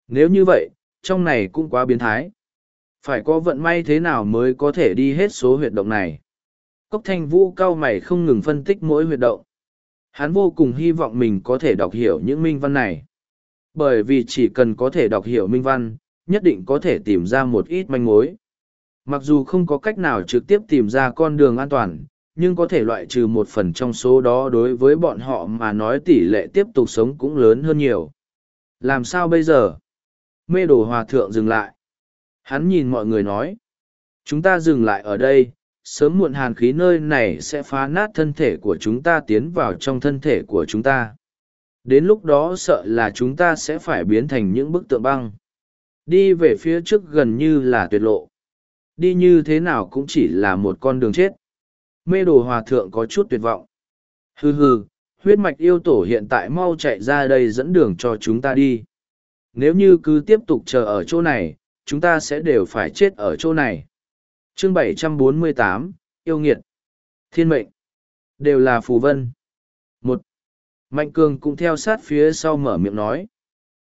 Nếu như vậy, trong này cũng quá biến thái. Phải có vận may thế nào mới có thể đi hết số huyệt động này. Cốc thanh vũ cao mày không ngừng phân tích mỗi huyệt động. Hắn vô cùng hy vọng mình có thể đọc hiểu những minh văn này. Bởi vì chỉ cần có thể đọc hiểu minh văn, nhất định có thể tìm ra một ít manh mối. Mặc dù không có cách nào trực tiếp tìm ra con đường an toàn, nhưng có thể loại trừ một phần trong số đó đối với bọn họ mà nói tỷ lệ tiếp tục sống cũng lớn hơn nhiều. Làm sao bây giờ? Mê đồ hòa thượng dừng lại. Hắn nhìn mọi người nói. Chúng ta dừng lại ở đây, sớm muộn hàn khí nơi này sẽ phá nát thân thể của chúng ta tiến vào trong thân thể của chúng ta. Đến lúc đó sợ là chúng ta sẽ phải biến thành những bức tượng băng. Đi về phía trước gần như là tuyệt lộ. Đi như thế nào cũng chỉ là một con đường chết. Mê đồ hòa thượng có chút tuyệt vọng. Hừ hừ, huyết mạch yêu tổ hiện tại mau chạy ra đây dẫn đường cho chúng ta đi. Nếu như cứ tiếp tục chờ ở chỗ này, chúng ta sẽ đều phải chết ở chỗ này. Chương 748, Yêu nghiệt. Thiên mệnh. Đều là phù vân. Một. Mạnh cường cũng theo sát phía sau mở miệng nói.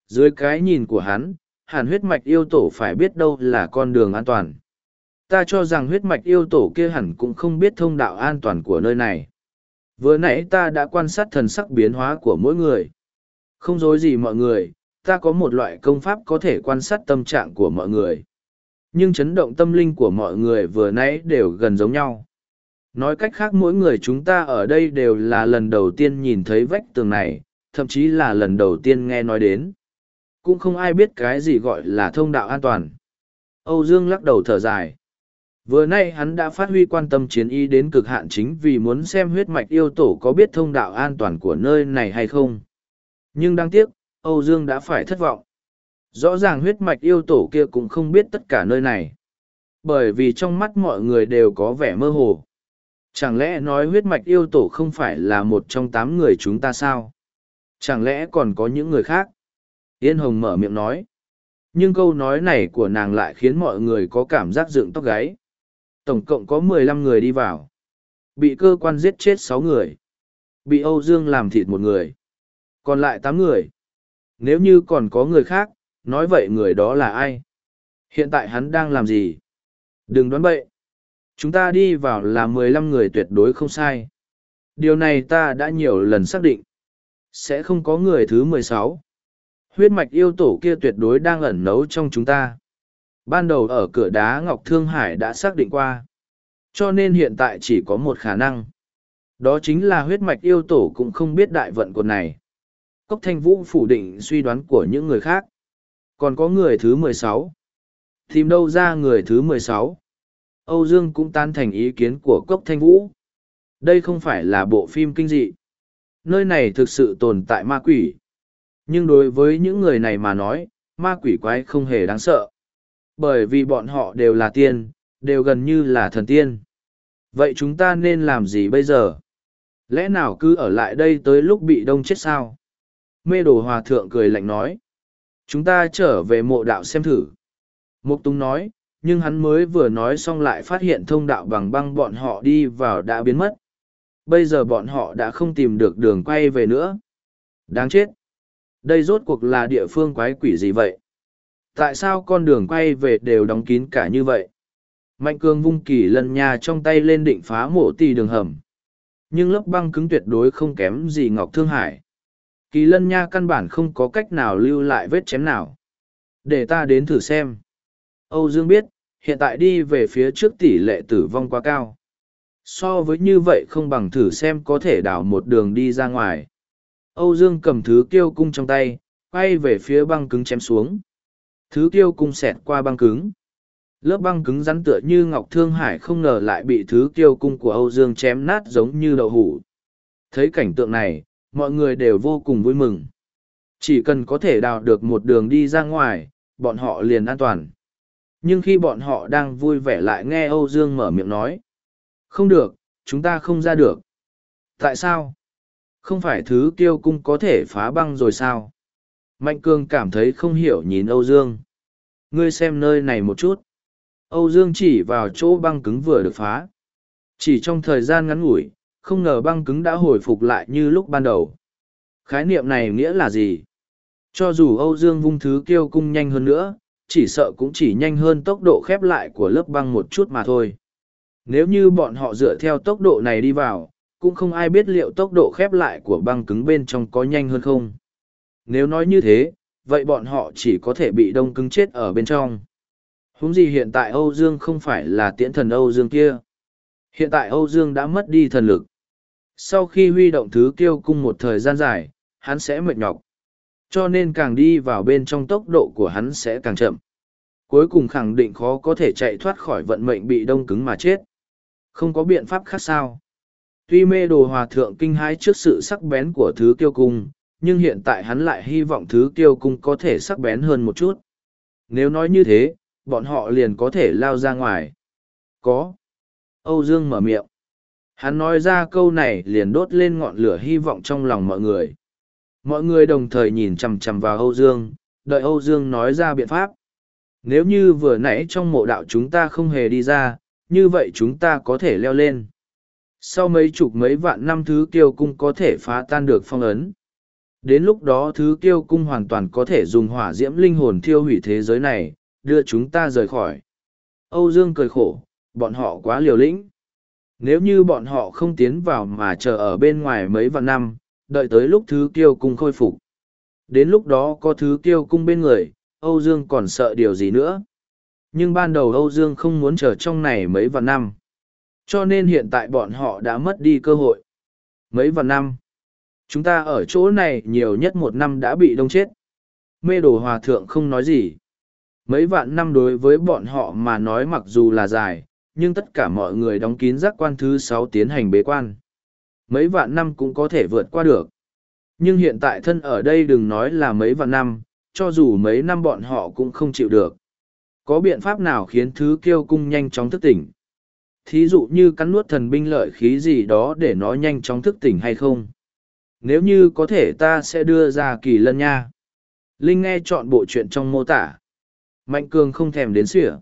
Dưới cái nhìn của hắn, hàn huyết mạch yêu tổ phải biết đâu là con đường an toàn. Ta cho rằng huyết mạch yêu tổ kia hẳn cũng không biết thông đạo an toàn của nơi này. Vừa nãy ta đã quan sát thần sắc biến hóa của mỗi người. Không dối gì mọi người, ta có một loại công pháp có thể quan sát tâm trạng của mọi người. Nhưng chấn động tâm linh của mọi người vừa nãy đều gần giống nhau. Nói cách khác mỗi người chúng ta ở đây đều là lần đầu tiên nhìn thấy vách tường này, thậm chí là lần đầu tiên nghe nói đến. Cũng không ai biết cái gì gọi là thông đạo an toàn. Âu Dương lắc đầu thở dài. Vừa nay hắn đã phát huy quan tâm chiến y đến cực hạn chính vì muốn xem huyết mạch yêu tổ có biết thông đạo an toàn của nơi này hay không. Nhưng đáng tiếc, Âu Dương đã phải thất vọng. Rõ ràng huyết mạch yêu tổ kia cũng không biết tất cả nơi này. Bởi vì trong mắt mọi người đều có vẻ mơ hồ. Chẳng lẽ nói huyết mạch yêu tổ không phải là một trong tám người chúng ta sao? Chẳng lẽ còn có những người khác? Yên Hồng mở miệng nói. Nhưng câu nói này của nàng lại khiến mọi người có cảm giác dựng tóc gáy. Tổng cộng có mười lăm người đi vào. Bị cơ quan giết chết sáu người. Bị Âu Dương làm thịt một người. Còn lại tám người. Nếu như còn có người khác, nói vậy người đó là ai? Hiện tại hắn đang làm gì? Đừng đoán bậy. Chúng ta đi vào là mười lăm người tuyệt đối không sai. Điều này ta đã nhiều lần xác định. Sẽ không có người thứ mười sáu. Huyết mạch yêu tổ kia tuyệt đối đang ẩn nấu trong chúng ta. Ban đầu ở cửa đá Ngọc Thương Hải đã xác định qua. Cho nên hiện tại chỉ có một khả năng. Đó chính là huyết mạch yêu tổ cũng không biết đại vận của này. Cốc Thanh Vũ phủ định suy đoán của những người khác. Còn có người thứ mười sáu. Tìm đâu ra người thứ mười sáu? Âu Dương cũng tan thành ý kiến của Cốc Thanh Vũ. Đây không phải là bộ phim kinh dị. Nơi này thực sự tồn tại ma quỷ. Nhưng đối với những người này mà nói, ma quỷ quái không hề đáng sợ. Bởi vì bọn họ đều là tiên, đều gần như là thần tiên. Vậy chúng ta nên làm gì bây giờ? Lẽ nào cứ ở lại đây tới lúc bị đông chết sao? Mê đồ hòa thượng cười lạnh nói. Chúng ta trở về mộ đạo xem thử. Mục Tùng nói, nhưng hắn mới vừa nói xong lại phát hiện thông đạo bằng băng bọn họ đi vào đã biến mất. Bây giờ bọn họ đã không tìm được đường quay về nữa. Đáng chết. Đây rốt cuộc là địa phương quái quỷ gì vậy? Tại sao con đường quay về đều đóng kín cả như vậy? Mạnh cường vung kỳ lân nhà trong tay lên định phá mộ tì đường hầm. Nhưng lớp băng cứng tuyệt đối không kém gì Ngọc Thương Hải. Kỳ lân nha căn bản không có cách nào lưu lại vết chém nào. Để ta đến thử xem. Âu Dương biết, hiện tại đi về phía trước tỷ lệ tử vong quá cao. So với như vậy không bằng thử xem có thể đảo một đường đi ra ngoài. Âu Dương cầm thứ kiêu cung trong tay, quay về phía băng cứng chém xuống. Thứ kiêu cung xẹt qua băng cứng. Lớp băng cứng rắn tựa như ngọc thương hải không ngờ lại bị thứ kiêu cung của Âu Dương chém nát giống như đậu hủ. Thấy cảnh tượng này, mọi người đều vô cùng vui mừng. Chỉ cần có thể đào được một đường đi ra ngoài, bọn họ liền an toàn. Nhưng khi bọn họ đang vui vẻ lại nghe Âu Dương mở miệng nói. Không được, chúng ta không ra được. Tại sao? Không phải thứ kiêu cung có thể phá băng rồi sao? Mạnh Cương cảm thấy không hiểu nhìn Âu Dương. Ngươi xem nơi này một chút. Âu Dương chỉ vào chỗ băng cứng vừa được phá. Chỉ trong thời gian ngắn ngủi, không ngờ băng cứng đã hồi phục lại như lúc ban đầu. Khái niệm này nghĩa là gì? Cho dù Âu Dương vung thứ kiêu cung nhanh hơn nữa, chỉ sợ cũng chỉ nhanh hơn tốc độ khép lại của lớp băng một chút mà thôi. Nếu như bọn họ dựa theo tốc độ này đi vào, cũng không ai biết liệu tốc độ khép lại của băng cứng bên trong có nhanh hơn không. Nếu nói như thế, vậy bọn họ chỉ có thể bị đông cứng chết ở bên trong. Húng gì hiện tại Âu Dương không phải là tiễn thần Âu Dương kia. Hiện tại Âu Dương đã mất đi thần lực. Sau khi huy động thứ kiêu cung một thời gian dài, hắn sẽ mệt nhọc. Cho nên càng đi vào bên trong tốc độ của hắn sẽ càng chậm. Cuối cùng khẳng định khó có thể chạy thoát khỏi vận mệnh bị đông cứng mà chết. Không có biện pháp khác sao. Tuy mê đồ hòa thượng kinh hãi trước sự sắc bén của thứ kiêu cung, nhưng hiện tại hắn lại hy vọng thứ kiêu cung có thể sắc bén hơn một chút. Nếu nói như thế, bọn họ liền có thể lao ra ngoài. Có. Âu Dương mở miệng. Hắn nói ra câu này liền đốt lên ngọn lửa hy vọng trong lòng mọi người. Mọi người đồng thời nhìn chằm chằm vào Âu Dương, đợi Âu Dương nói ra biện pháp. Nếu như vừa nãy trong mộ đạo chúng ta không hề đi ra, như vậy chúng ta có thể leo lên. Sau mấy chục mấy vạn năm thứ kiêu cung có thể phá tan được phong ấn. Đến lúc đó thứ kiêu cung hoàn toàn có thể dùng hỏa diễm linh hồn thiêu hủy thế giới này, đưa chúng ta rời khỏi. Âu Dương cười khổ, bọn họ quá liều lĩnh. Nếu như bọn họ không tiến vào mà chờ ở bên ngoài mấy vạn năm, đợi tới lúc thứ kiêu cung khôi phục. Đến lúc đó có thứ kiêu cung bên người, Âu Dương còn sợ điều gì nữa. Nhưng ban đầu Âu Dương không muốn chờ trong này mấy vạn năm. Cho nên hiện tại bọn họ đã mất đi cơ hội. Mấy vạn năm. Chúng ta ở chỗ này nhiều nhất một năm đã bị đông chết. Mê đồ hòa thượng không nói gì. Mấy vạn năm đối với bọn họ mà nói mặc dù là dài, nhưng tất cả mọi người đóng kín giác quan thứ sáu tiến hành bế quan. Mấy vạn năm cũng có thể vượt qua được. Nhưng hiện tại thân ở đây đừng nói là mấy vạn năm, cho dù mấy năm bọn họ cũng không chịu được. Có biện pháp nào khiến thứ kiêu cung nhanh chóng thức tỉnh? Thí dụ như cắn nuốt thần binh lợi khí gì đó để nó nhanh chóng thức tỉnh hay không? Nếu như có thể ta sẽ đưa ra kỳ lân nha. Linh nghe chọn bộ chuyện trong mô tả. Mạnh cường không thèm đến sỉa.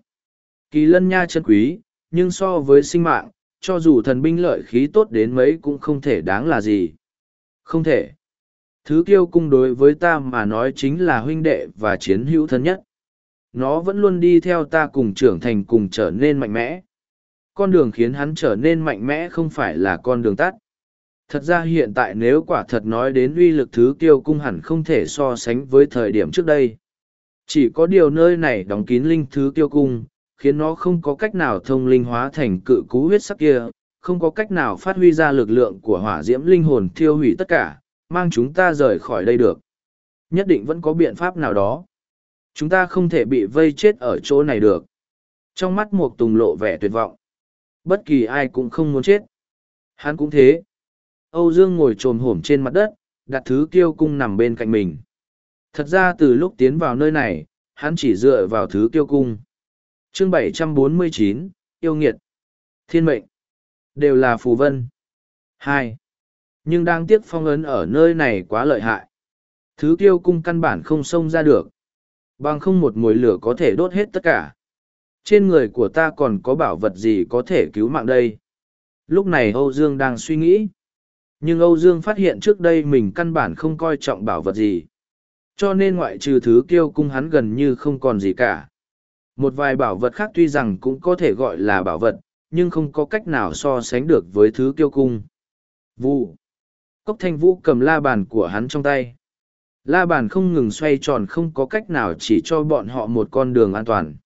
Kỳ lân nha chân quý, nhưng so với sinh mạng, cho dù thần binh lợi khí tốt đến mấy cũng không thể đáng là gì. Không thể. Thứ kiêu cung đối với ta mà nói chính là huynh đệ và chiến hữu thân nhất. Nó vẫn luôn đi theo ta cùng trưởng thành cùng trở nên mạnh mẽ. Con đường khiến hắn trở nên mạnh mẽ không phải là con đường tắt. Thật ra hiện tại nếu quả thật nói đến uy lực thứ kiêu cung hẳn không thể so sánh với thời điểm trước đây. Chỉ có điều nơi này đóng kín linh thứ kiêu cung, khiến nó không có cách nào thông linh hóa thành cự cú huyết sắc kia, không có cách nào phát huy ra lực lượng của hỏa diễm linh hồn thiêu hủy tất cả, mang chúng ta rời khỏi đây được. Nhất định vẫn có biện pháp nào đó. Chúng ta không thể bị vây chết ở chỗ này được. Trong mắt Mục Tùng lộ vẻ tuyệt vọng. Bất kỳ ai cũng không muốn chết. Hắn cũng thế. Âu Dương ngồi trồm hổm trên mặt đất, đặt thứ kiêu cung nằm bên cạnh mình. Thật ra từ lúc tiến vào nơi này, hắn chỉ dựa vào thứ kiêu cung chương 749, yêu nghiệt. Thiên mệnh. Đều là phù vân. hai Nhưng đang tiếc phong ấn ở nơi này quá lợi hại. Thứ tiêu cung căn bản không xông ra được. Bằng không một mùi lửa có thể đốt hết tất cả. Trên người của ta còn có bảo vật gì có thể cứu mạng đây? Lúc này Âu Dương đang suy nghĩ. Nhưng Âu Dương phát hiện trước đây mình căn bản không coi trọng bảo vật gì. Cho nên ngoại trừ thứ kiêu cung hắn gần như không còn gì cả. Một vài bảo vật khác tuy rằng cũng có thể gọi là bảo vật, nhưng không có cách nào so sánh được với thứ kiêu cung. Vụ. Cốc thanh vũ cầm la bàn của hắn trong tay. La bàn không ngừng xoay tròn không có cách nào chỉ cho bọn họ một con đường an toàn.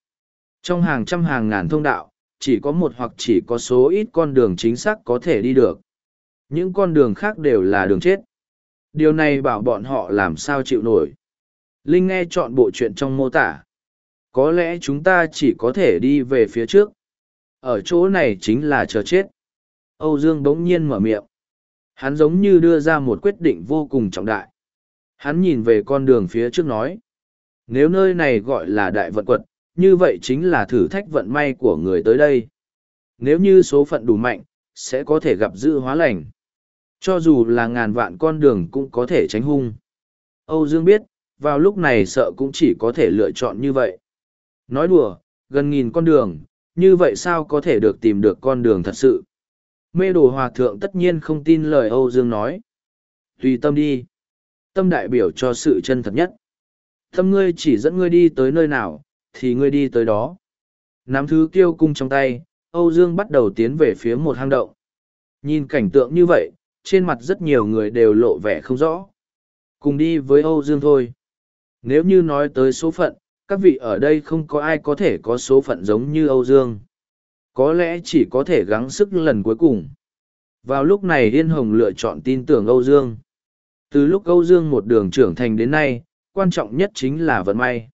Trong hàng trăm hàng ngàn thông đạo, chỉ có một hoặc chỉ có số ít con đường chính xác có thể đi được. Những con đường khác đều là đường chết. Điều này bảo bọn họ làm sao chịu nổi. Linh nghe chọn bộ chuyện trong mô tả. Có lẽ chúng ta chỉ có thể đi về phía trước. Ở chỗ này chính là chờ chết. Âu Dương bỗng nhiên mở miệng. Hắn giống như đưa ra một quyết định vô cùng trọng đại. Hắn nhìn về con đường phía trước nói. Nếu nơi này gọi là đại vận quật, như vậy chính là thử thách vận may của người tới đây. Nếu như số phận đủ mạnh, sẽ có thể gặp dự hóa lành. Cho dù là ngàn vạn con đường cũng có thể tránh hung. Âu Dương biết, vào lúc này sợ cũng chỉ có thể lựa chọn như vậy. Nói đùa, gần nghìn con đường, như vậy sao có thể được tìm được con đường thật sự? Mê đồ hòa thượng tất nhiên không tin lời Âu Dương nói. Tùy tâm đi. Tâm đại biểu cho sự chân thật nhất. Tâm ngươi chỉ dẫn ngươi đi tới nơi nào, thì ngươi đi tới đó. Nắm thứ kiêu cung trong tay, Âu Dương bắt đầu tiến về phía một hang động. Nhìn cảnh tượng như vậy, trên mặt rất nhiều người đều lộ vẻ không rõ. Cùng đi với Âu Dương thôi. Nếu như nói tới số phận, các vị ở đây không có ai có thể có số phận giống như Âu Dương. Có lẽ chỉ có thể gắng sức lần cuối cùng. Vào lúc này Yên Hồng lựa chọn tin tưởng Âu Dương. Từ lúc Âu Dương một đường trưởng thành đến nay, quan trọng nhất chính là vận may.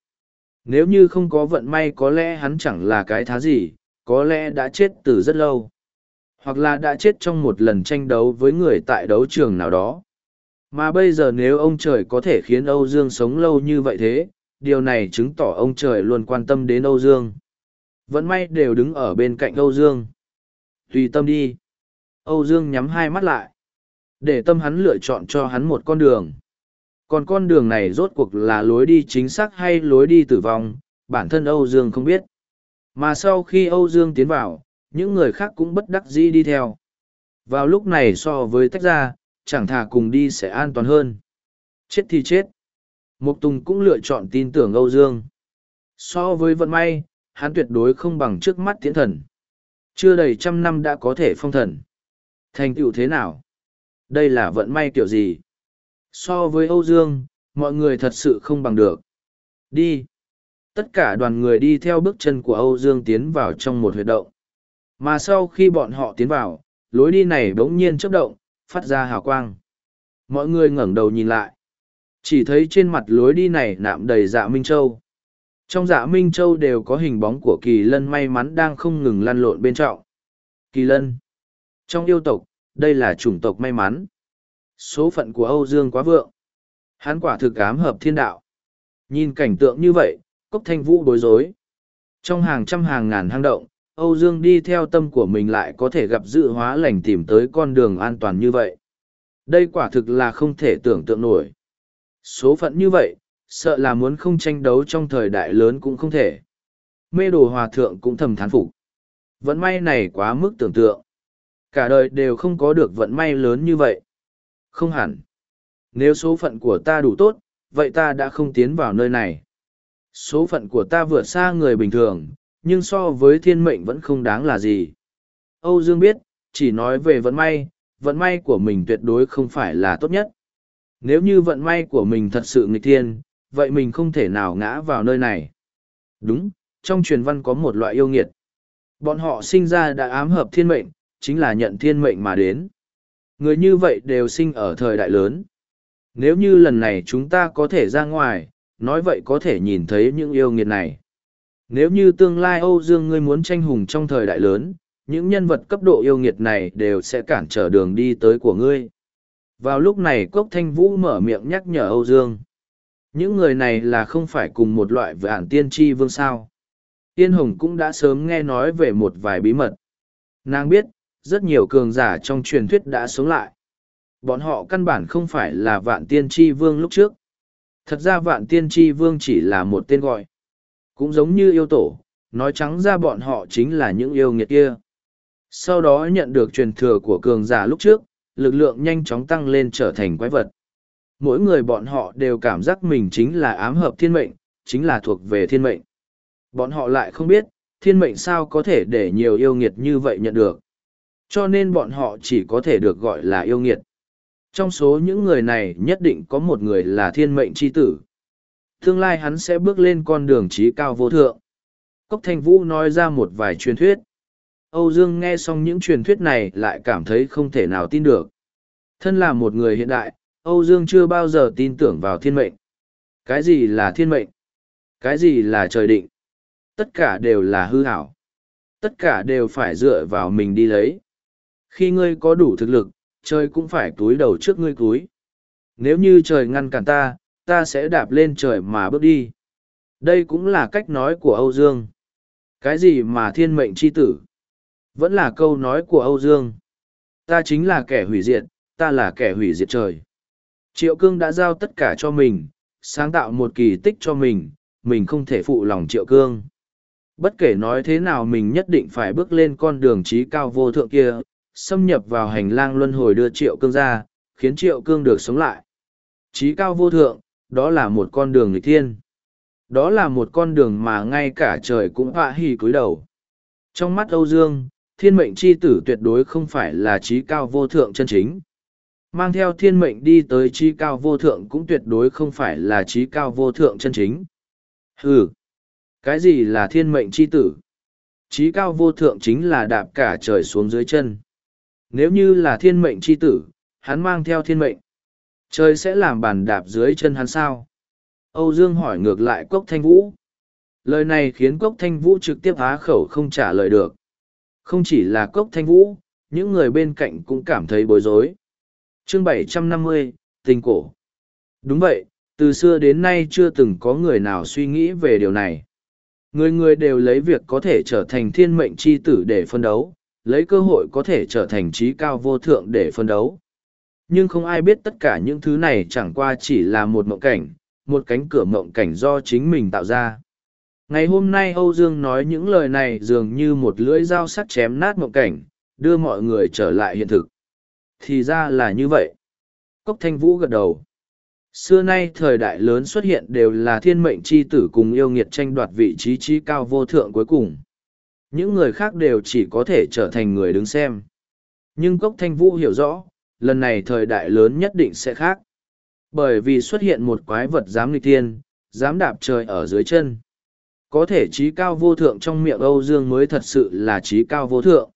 Nếu như không có vận may có lẽ hắn chẳng là cái thá gì, có lẽ đã chết từ rất lâu. Hoặc là đã chết trong một lần tranh đấu với người tại đấu trường nào đó. Mà bây giờ nếu ông trời có thể khiến Âu Dương sống lâu như vậy thế, điều này chứng tỏ ông trời luôn quan tâm đến Âu Dương. Vẫn may đều đứng ở bên cạnh Âu Dương. Tùy tâm đi. Âu Dương nhắm hai mắt lại. Để tâm hắn lựa chọn cho hắn một con đường. Còn con đường này rốt cuộc là lối đi chính xác hay lối đi tử vong, bản thân Âu Dương không biết. Mà sau khi Âu Dương tiến vào, những người khác cũng bất đắc dĩ đi theo. Vào lúc này so với tách ra, chẳng thà cùng đi sẽ an toàn hơn. Chết thì chết. Mục Tùng cũng lựa chọn tin tưởng Âu Dương. So với vận may, hắn tuyệt đối không bằng trước mắt tiễn thần. Chưa đầy trăm năm đã có thể phong thần. Thành tựu thế nào? Đây là vận may kiểu gì? So với Âu Dương, mọi người thật sự không bằng được. Đi! Tất cả đoàn người đi theo bước chân của Âu Dương tiến vào trong một huyệt động. Mà sau khi bọn họ tiến vào, lối đi này bỗng nhiên chấp động, phát ra hào quang. Mọi người ngẩng đầu nhìn lại. Chỉ thấy trên mặt lối đi này nạm đầy dạ Minh Châu. Trong dạ Minh Châu đều có hình bóng của kỳ lân may mắn đang không ngừng lăn lộn bên trọng. Kỳ lân. Trong yêu tộc, đây là chủng tộc may mắn. Số phận của Âu Dương quá vượng. Hắn quả thực ám hợp thiên đạo. Nhìn cảnh tượng như vậy, cốc thanh vũ bối rối. Trong hàng trăm hàng ngàn hang động, Âu Dương đi theo tâm của mình lại có thể gặp dự hóa lành tìm tới con đường an toàn như vậy. Đây quả thực là không thể tưởng tượng nổi. Số phận như vậy, sợ là muốn không tranh đấu trong thời đại lớn cũng không thể. Mê đồ hòa thượng cũng thầm thán phục. Vận may này quá mức tưởng tượng. Cả đời đều không có được vận may lớn như vậy. Không hẳn. Nếu số phận của ta đủ tốt, vậy ta đã không tiến vào nơi này. Số phận của ta vượt xa người bình thường, nhưng so với thiên mệnh vẫn không đáng là gì. Âu Dương biết, chỉ nói về vận may, vận may của mình tuyệt đối không phải là tốt nhất. Nếu như vận may của mình thật sự nghịch thiên, vậy mình không thể nào ngã vào nơi này. Đúng, trong truyền văn có một loại yêu nghiệt. Bọn họ sinh ra đã ám hợp thiên mệnh, chính là nhận thiên mệnh mà đến. Người như vậy đều sinh ở thời đại lớn. Nếu như lần này chúng ta có thể ra ngoài, nói vậy có thể nhìn thấy những yêu nghiệt này. Nếu như tương lai Âu Dương ngươi muốn tranh hùng trong thời đại lớn, những nhân vật cấp độ yêu nghiệt này đều sẽ cản trở đường đi tới của ngươi. Vào lúc này Cốc Thanh Vũ mở miệng nhắc nhở Âu Dương. Những người này là không phải cùng một loại vạn tiên tri vương sao. Tiên Hồng cũng đã sớm nghe nói về một vài bí mật. Nàng biết, rất nhiều cường giả trong truyền thuyết đã sống lại. Bọn họ căn bản không phải là vạn tiên tri vương lúc trước. Thật ra vạn tiên tri vương chỉ là một tên gọi. Cũng giống như yêu tổ, nói trắng ra bọn họ chính là những yêu nghiệt kia. Sau đó nhận được truyền thừa của cường giả lúc trước, lực lượng nhanh chóng tăng lên trở thành quái vật. Mỗi người bọn họ đều cảm giác mình chính là ám hợp thiên mệnh, chính là thuộc về thiên mệnh. Bọn họ lại không biết, thiên mệnh sao có thể để nhiều yêu nghiệt như vậy nhận được. Cho nên bọn họ chỉ có thể được gọi là yêu nghiệt. Trong số những người này nhất định có một người là thiên mệnh chi tử. Tương lai hắn sẽ bước lên con đường trí cao vô thượng. Cốc Thanh Vũ nói ra một vài truyền thuyết. Âu Dương nghe xong những truyền thuyết này lại cảm thấy không thể nào tin được. Thân là một người hiện đại, Âu Dương chưa bao giờ tin tưởng vào thiên mệnh. Cái gì là thiên mệnh? Cái gì là trời định? Tất cả đều là hư ảo. Tất cả đều phải dựa vào mình đi lấy. Khi ngươi có đủ thực lực, trời cũng phải túi đầu trước ngươi túi. Nếu như trời ngăn cản ta, ta sẽ đạp lên trời mà bước đi. Đây cũng là cách nói của Âu Dương. Cái gì mà thiên mệnh chi tử? Vẫn là câu nói của Âu Dương. Ta chính là kẻ hủy diệt, ta là kẻ hủy diệt trời. Triệu cương đã giao tất cả cho mình, sáng tạo một kỳ tích cho mình, mình không thể phụ lòng triệu cương. Bất kể nói thế nào mình nhất định phải bước lên con đường trí cao vô thượng kia, xâm nhập vào hành lang luân hồi đưa triệu cương ra, khiến triệu cương được sống lại. Trí cao vô thượng, đó là một con đường lịch thiên. Đó là một con đường mà ngay cả trời cũng họa hì cúi đầu. Trong mắt Âu Dương, thiên mệnh chi tử tuyệt đối không phải là trí cao vô thượng chân chính. Mang theo thiên mệnh đi tới trí cao vô thượng cũng tuyệt đối không phải là trí cao vô thượng chân chính. Hừ! Cái gì là thiên mệnh chi tử? Trí cao vô thượng chính là đạp cả trời xuống dưới chân. Nếu như là thiên mệnh chi tử, hắn mang theo thiên mệnh. Trời sẽ làm bàn đạp dưới chân hắn sao? Âu Dương hỏi ngược lại Cốc Thanh Vũ. Lời này khiến Cốc Thanh Vũ trực tiếp há khẩu không trả lời được. Không chỉ là Cốc Thanh Vũ, những người bên cạnh cũng cảm thấy bối rối. Chương 750, Tình Cổ Đúng vậy, từ xưa đến nay chưa từng có người nào suy nghĩ về điều này. Người người đều lấy việc có thể trở thành thiên mệnh chi tử để phân đấu, lấy cơ hội có thể trở thành trí cao vô thượng để phân đấu. Nhưng không ai biết tất cả những thứ này chẳng qua chỉ là một mộng cảnh, một cánh cửa mộng cảnh do chính mình tạo ra. Ngày hôm nay Âu Dương nói những lời này dường như một lưỡi dao sắt chém nát mộng cảnh, đưa mọi người trở lại hiện thực. Thì ra là như vậy. Cốc Thanh Vũ gật đầu. Xưa nay thời đại lớn xuất hiện đều là thiên mệnh chi tử cùng yêu nghiệt tranh đoạt vị trí trí cao vô thượng cuối cùng. Những người khác đều chỉ có thể trở thành người đứng xem. Nhưng Cốc Thanh Vũ hiểu rõ, lần này thời đại lớn nhất định sẽ khác. Bởi vì xuất hiện một quái vật dám nghịch tiên, dám đạp trời ở dưới chân. Có thể trí cao vô thượng trong miệng Âu Dương mới thật sự là trí cao vô thượng.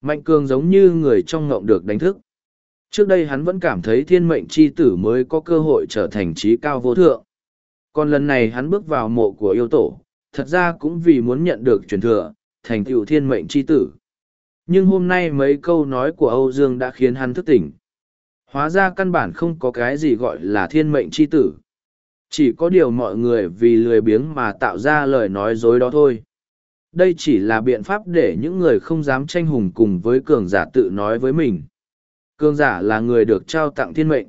Mạnh cường giống như người trong ngộng được đánh thức. Trước đây hắn vẫn cảm thấy thiên mệnh chi tử mới có cơ hội trở thành trí cao vô thượng. Còn lần này hắn bước vào mộ của yêu tổ, thật ra cũng vì muốn nhận được truyền thừa, thành tựu thiên mệnh chi tử. Nhưng hôm nay mấy câu nói của Âu Dương đã khiến hắn thức tỉnh. Hóa ra căn bản không có cái gì gọi là thiên mệnh chi tử. Chỉ có điều mọi người vì lười biếng mà tạo ra lời nói dối đó thôi. Đây chỉ là biện pháp để những người không dám tranh hùng cùng với cường giả tự nói với mình. Cường giả là người được trao tặng thiên mệnh.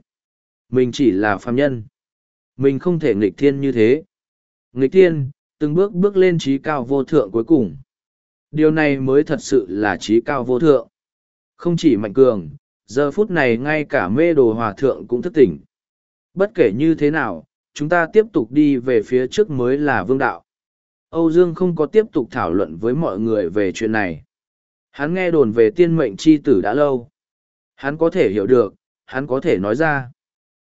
Mình chỉ là phàm nhân. Mình không thể nghịch thiên như thế. Nghịch thiên, từng bước bước lên trí cao vô thượng cuối cùng. Điều này mới thật sự là trí cao vô thượng. Không chỉ mạnh cường, giờ phút này ngay cả mê đồ hòa thượng cũng thức tỉnh. Bất kể như thế nào, chúng ta tiếp tục đi về phía trước mới là vương đạo. Âu Dương không có tiếp tục thảo luận với mọi người về chuyện này. Hắn nghe đồn về tiên mệnh chi tử đã lâu. Hắn có thể hiểu được, hắn có thể nói ra.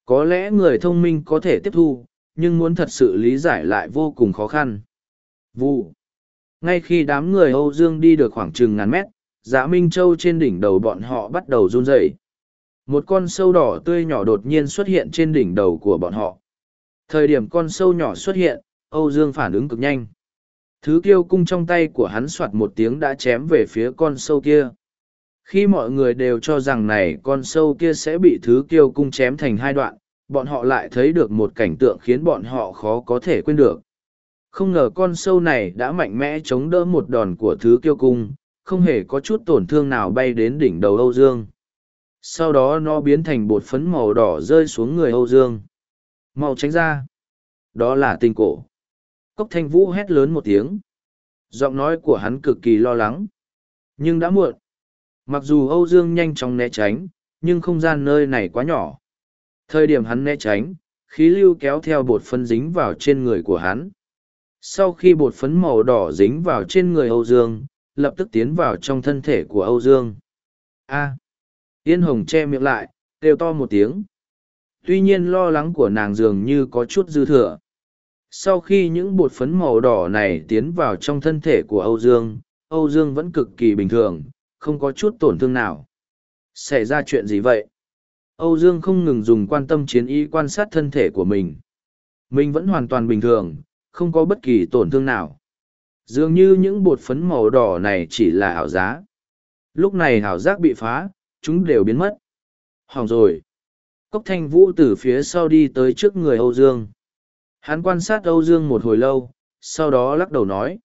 Có lẽ người thông minh có thể tiếp thu, nhưng muốn thật sự lý giải lại vô cùng khó khăn. Vụ. Ngay khi đám người Âu Dương đi được khoảng chừng ngàn mét, dạ Minh Châu trên đỉnh đầu bọn họ bắt đầu run rẩy. Một con sâu đỏ tươi nhỏ đột nhiên xuất hiện trên đỉnh đầu của bọn họ. Thời điểm con sâu nhỏ xuất hiện, Âu Dương phản ứng cực nhanh. Thứ kiêu cung trong tay của hắn soạt một tiếng đã chém về phía con sâu kia. Khi mọi người đều cho rằng này con sâu kia sẽ bị thứ kiêu cung chém thành hai đoạn, bọn họ lại thấy được một cảnh tượng khiến bọn họ khó có thể quên được. Không ngờ con sâu này đã mạnh mẽ chống đỡ một đòn của thứ kiêu cung, không hề có chút tổn thương nào bay đến đỉnh đầu Âu Dương. Sau đó nó biến thành bột phấn màu đỏ rơi xuống người Âu Dương. Mau tránh ra. Đó là tinh cổ. Cốc thanh vũ hét lớn một tiếng. Giọng nói của hắn cực kỳ lo lắng. Nhưng đã muộn. Mặc dù Âu Dương nhanh chóng né tránh, nhưng không gian nơi này quá nhỏ. Thời điểm hắn né tránh, khí lưu kéo theo bột phấn dính vào trên người của hắn. Sau khi bột phấn màu đỏ dính vào trên người Âu Dương, lập tức tiến vào trong thân thể của Âu Dương. A. Yên Hồng che miệng lại, kêu to một tiếng. Tuy nhiên lo lắng của nàng dường như có chút dư thừa. Sau khi những bột phấn màu đỏ này tiến vào trong thân thể của Âu Dương, Âu Dương vẫn cực kỳ bình thường, không có chút tổn thương nào. Xảy ra chuyện gì vậy? Âu Dương không ngừng dùng quan tâm chiến ý quan sát thân thể của mình. Mình vẫn hoàn toàn bình thường, không có bất kỳ tổn thương nào. Dường như những bột phấn màu đỏ này chỉ là ảo giá. Lúc này ảo giác bị phá, chúng đều biến mất. Hỏng rồi. Cốc thanh vũ từ phía sau đi tới trước người Âu Dương. Hắn quan sát Âu Dương một hồi lâu, sau đó lắc đầu nói.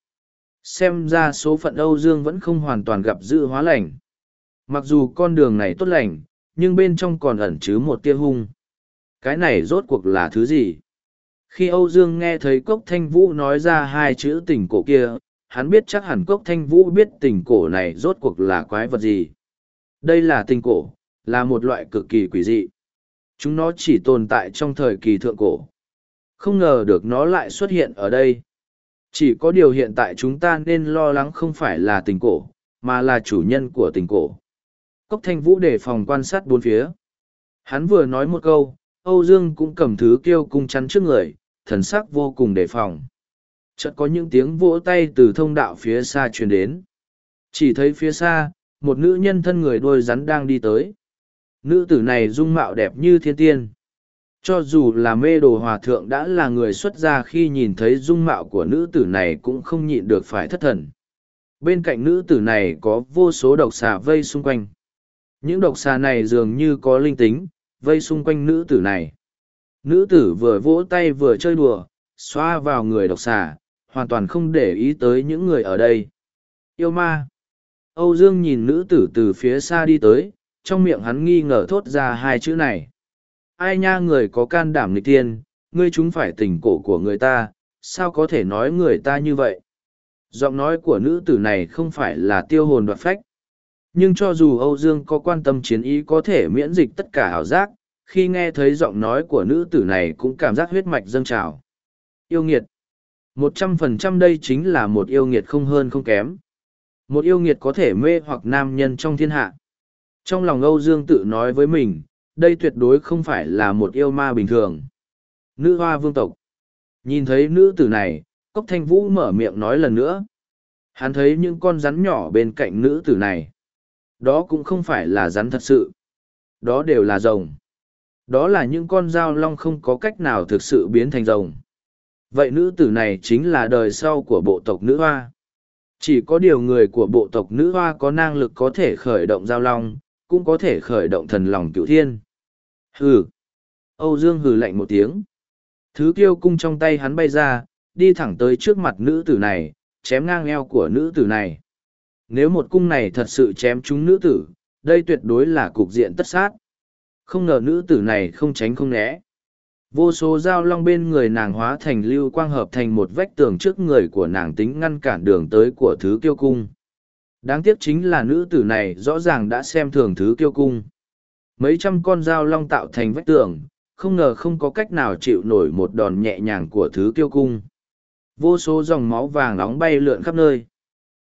Xem ra số phận Âu Dương vẫn không hoàn toàn gặp dự hóa lành. Mặc dù con đường này tốt lành, nhưng bên trong còn ẩn chứa một tia hung. Cái này rốt cuộc là thứ gì? Khi Âu Dương nghe thấy Cốc Thanh Vũ nói ra hai chữ tình cổ kia, hắn biết chắc hẳn Cốc Thanh Vũ biết tình cổ này rốt cuộc là quái vật gì. Đây là tình cổ, là một loại cực kỳ quỷ dị. Chúng nó chỉ tồn tại trong thời kỳ thượng cổ. Không ngờ được nó lại xuất hiện ở đây. Chỉ có điều hiện tại chúng ta nên lo lắng không phải là tình cổ, mà là chủ nhân của tình cổ. Cốc thanh vũ để phòng quan sát bốn phía. Hắn vừa nói một câu, Âu Dương cũng cầm thứ kêu cung chắn trước người, thần sắc vô cùng đề phòng. Chợt có những tiếng vỗ tay từ thông đạo phía xa truyền đến. Chỉ thấy phía xa, một nữ nhân thân người đôi rắn đang đi tới. Nữ tử này dung mạo đẹp như thiên tiên. Cho dù là mê đồ hòa thượng đã là người xuất gia khi nhìn thấy dung mạo của nữ tử này cũng không nhịn được phải thất thần. Bên cạnh nữ tử này có vô số độc xà vây xung quanh. Những độc xà này dường như có linh tính, vây xung quanh nữ tử này. Nữ tử vừa vỗ tay vừa chơi đùa, xoa vào người độc xà, hoàn toàn không để ý tới những người ở đây. Yêu ma! Âu Dương nhìn nữ tử từ phía xa đi tới, trong miệng hắn nghi ngờ thốt ra hai chữ này. Ai nha người có can đảm nghịch tiên, ngươi chúng phải tình cổ của người ta, sao có thể nói người ta như vậy? Giọng nói của nữ tử này không phải là tiêu hồn đoạt phách. Nhưng cho dù Âu Dương có quan tâm chiến ý có thể miễn dịch tất cả ảo giác, khi nghe thấy giọng nói của nữ tử này cũng cảm giác huyết mạch dâng trào. Yêu nghiệt. Một trăm phần trăm đây chính là một yêu nghiệt không hơn không kém. Một yêu nghiệt có thể mê hoặc nam nhân trong thiên hạ. Trong lòng Âu Dương tự nói với mình, đây tuyệt đối không phải là một yêu ma bình thường. Nữ hoa vương tộc. Nhìn thấy nữ tử này, Cốc Thanh Vũ mở miệng nói lần nữa. Hắn thấy những con rắn nhỏ bên cạnh nữ tử này. Đó cũng không phải là rắn thật sự. Đó đều là rồng. Đó là những con dao long không có cách nào thực sự biến thành rồng. Vậy nữ tử này chính là đời sau của bộ tộc nữ hoa. Chỉ có điều người của bộ tộc nữ hoa có năng lực có thể khởi động giao long, cũng có thể khởi động thần lòng cựu thiên. Hừ! Âu Dương hừ lạnh một tiếng. Thứ kiêu cung trong tay hắn bay ra, đi thẳng tới trước mặt nữ tử này, chém ngang eo của nữ tử này. Nếu một cung này thật sự chém trúng nữ tử, đây tuyệt đối là cục diện tất sát. Không ngờ nữ tử này không tránh không né. Vô số dao long bên người nàng hóa thành lưu quang hợp thành một vách tường trước người của nàng tính ngăn cản đường tới của thứ kiêu cung. Đáng tiếc chính là nữ tử này rõ ràng đã xem thường thứ kiêu cung. Mấy trăm con dao long tạo thành vách tường, không ngờ không có cách nào chịu nổi một đòn nhẹ nhàng của thứ kiêu cung. Vô số dòng máu vàng nóng bay lượn khắp nơi.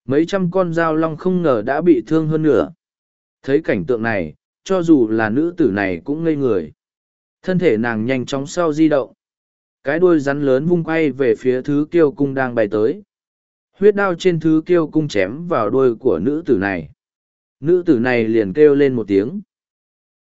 Mấy trăm con dao long không ngờ đã bị thương hơn nữa. Thấy cảnh tượng này, cho dù là nữ tử này cũng ngây người. Thân thể nàng nhanh chóng sau di động. Cái đuôi rắn lớn vung quay về phía thứ kiêu cung đang bay tới. Huyết đao trên thứ kiêu cung chém vào đuôi của nữ tử này. Nữ tử này liền kêu lên một tiếng.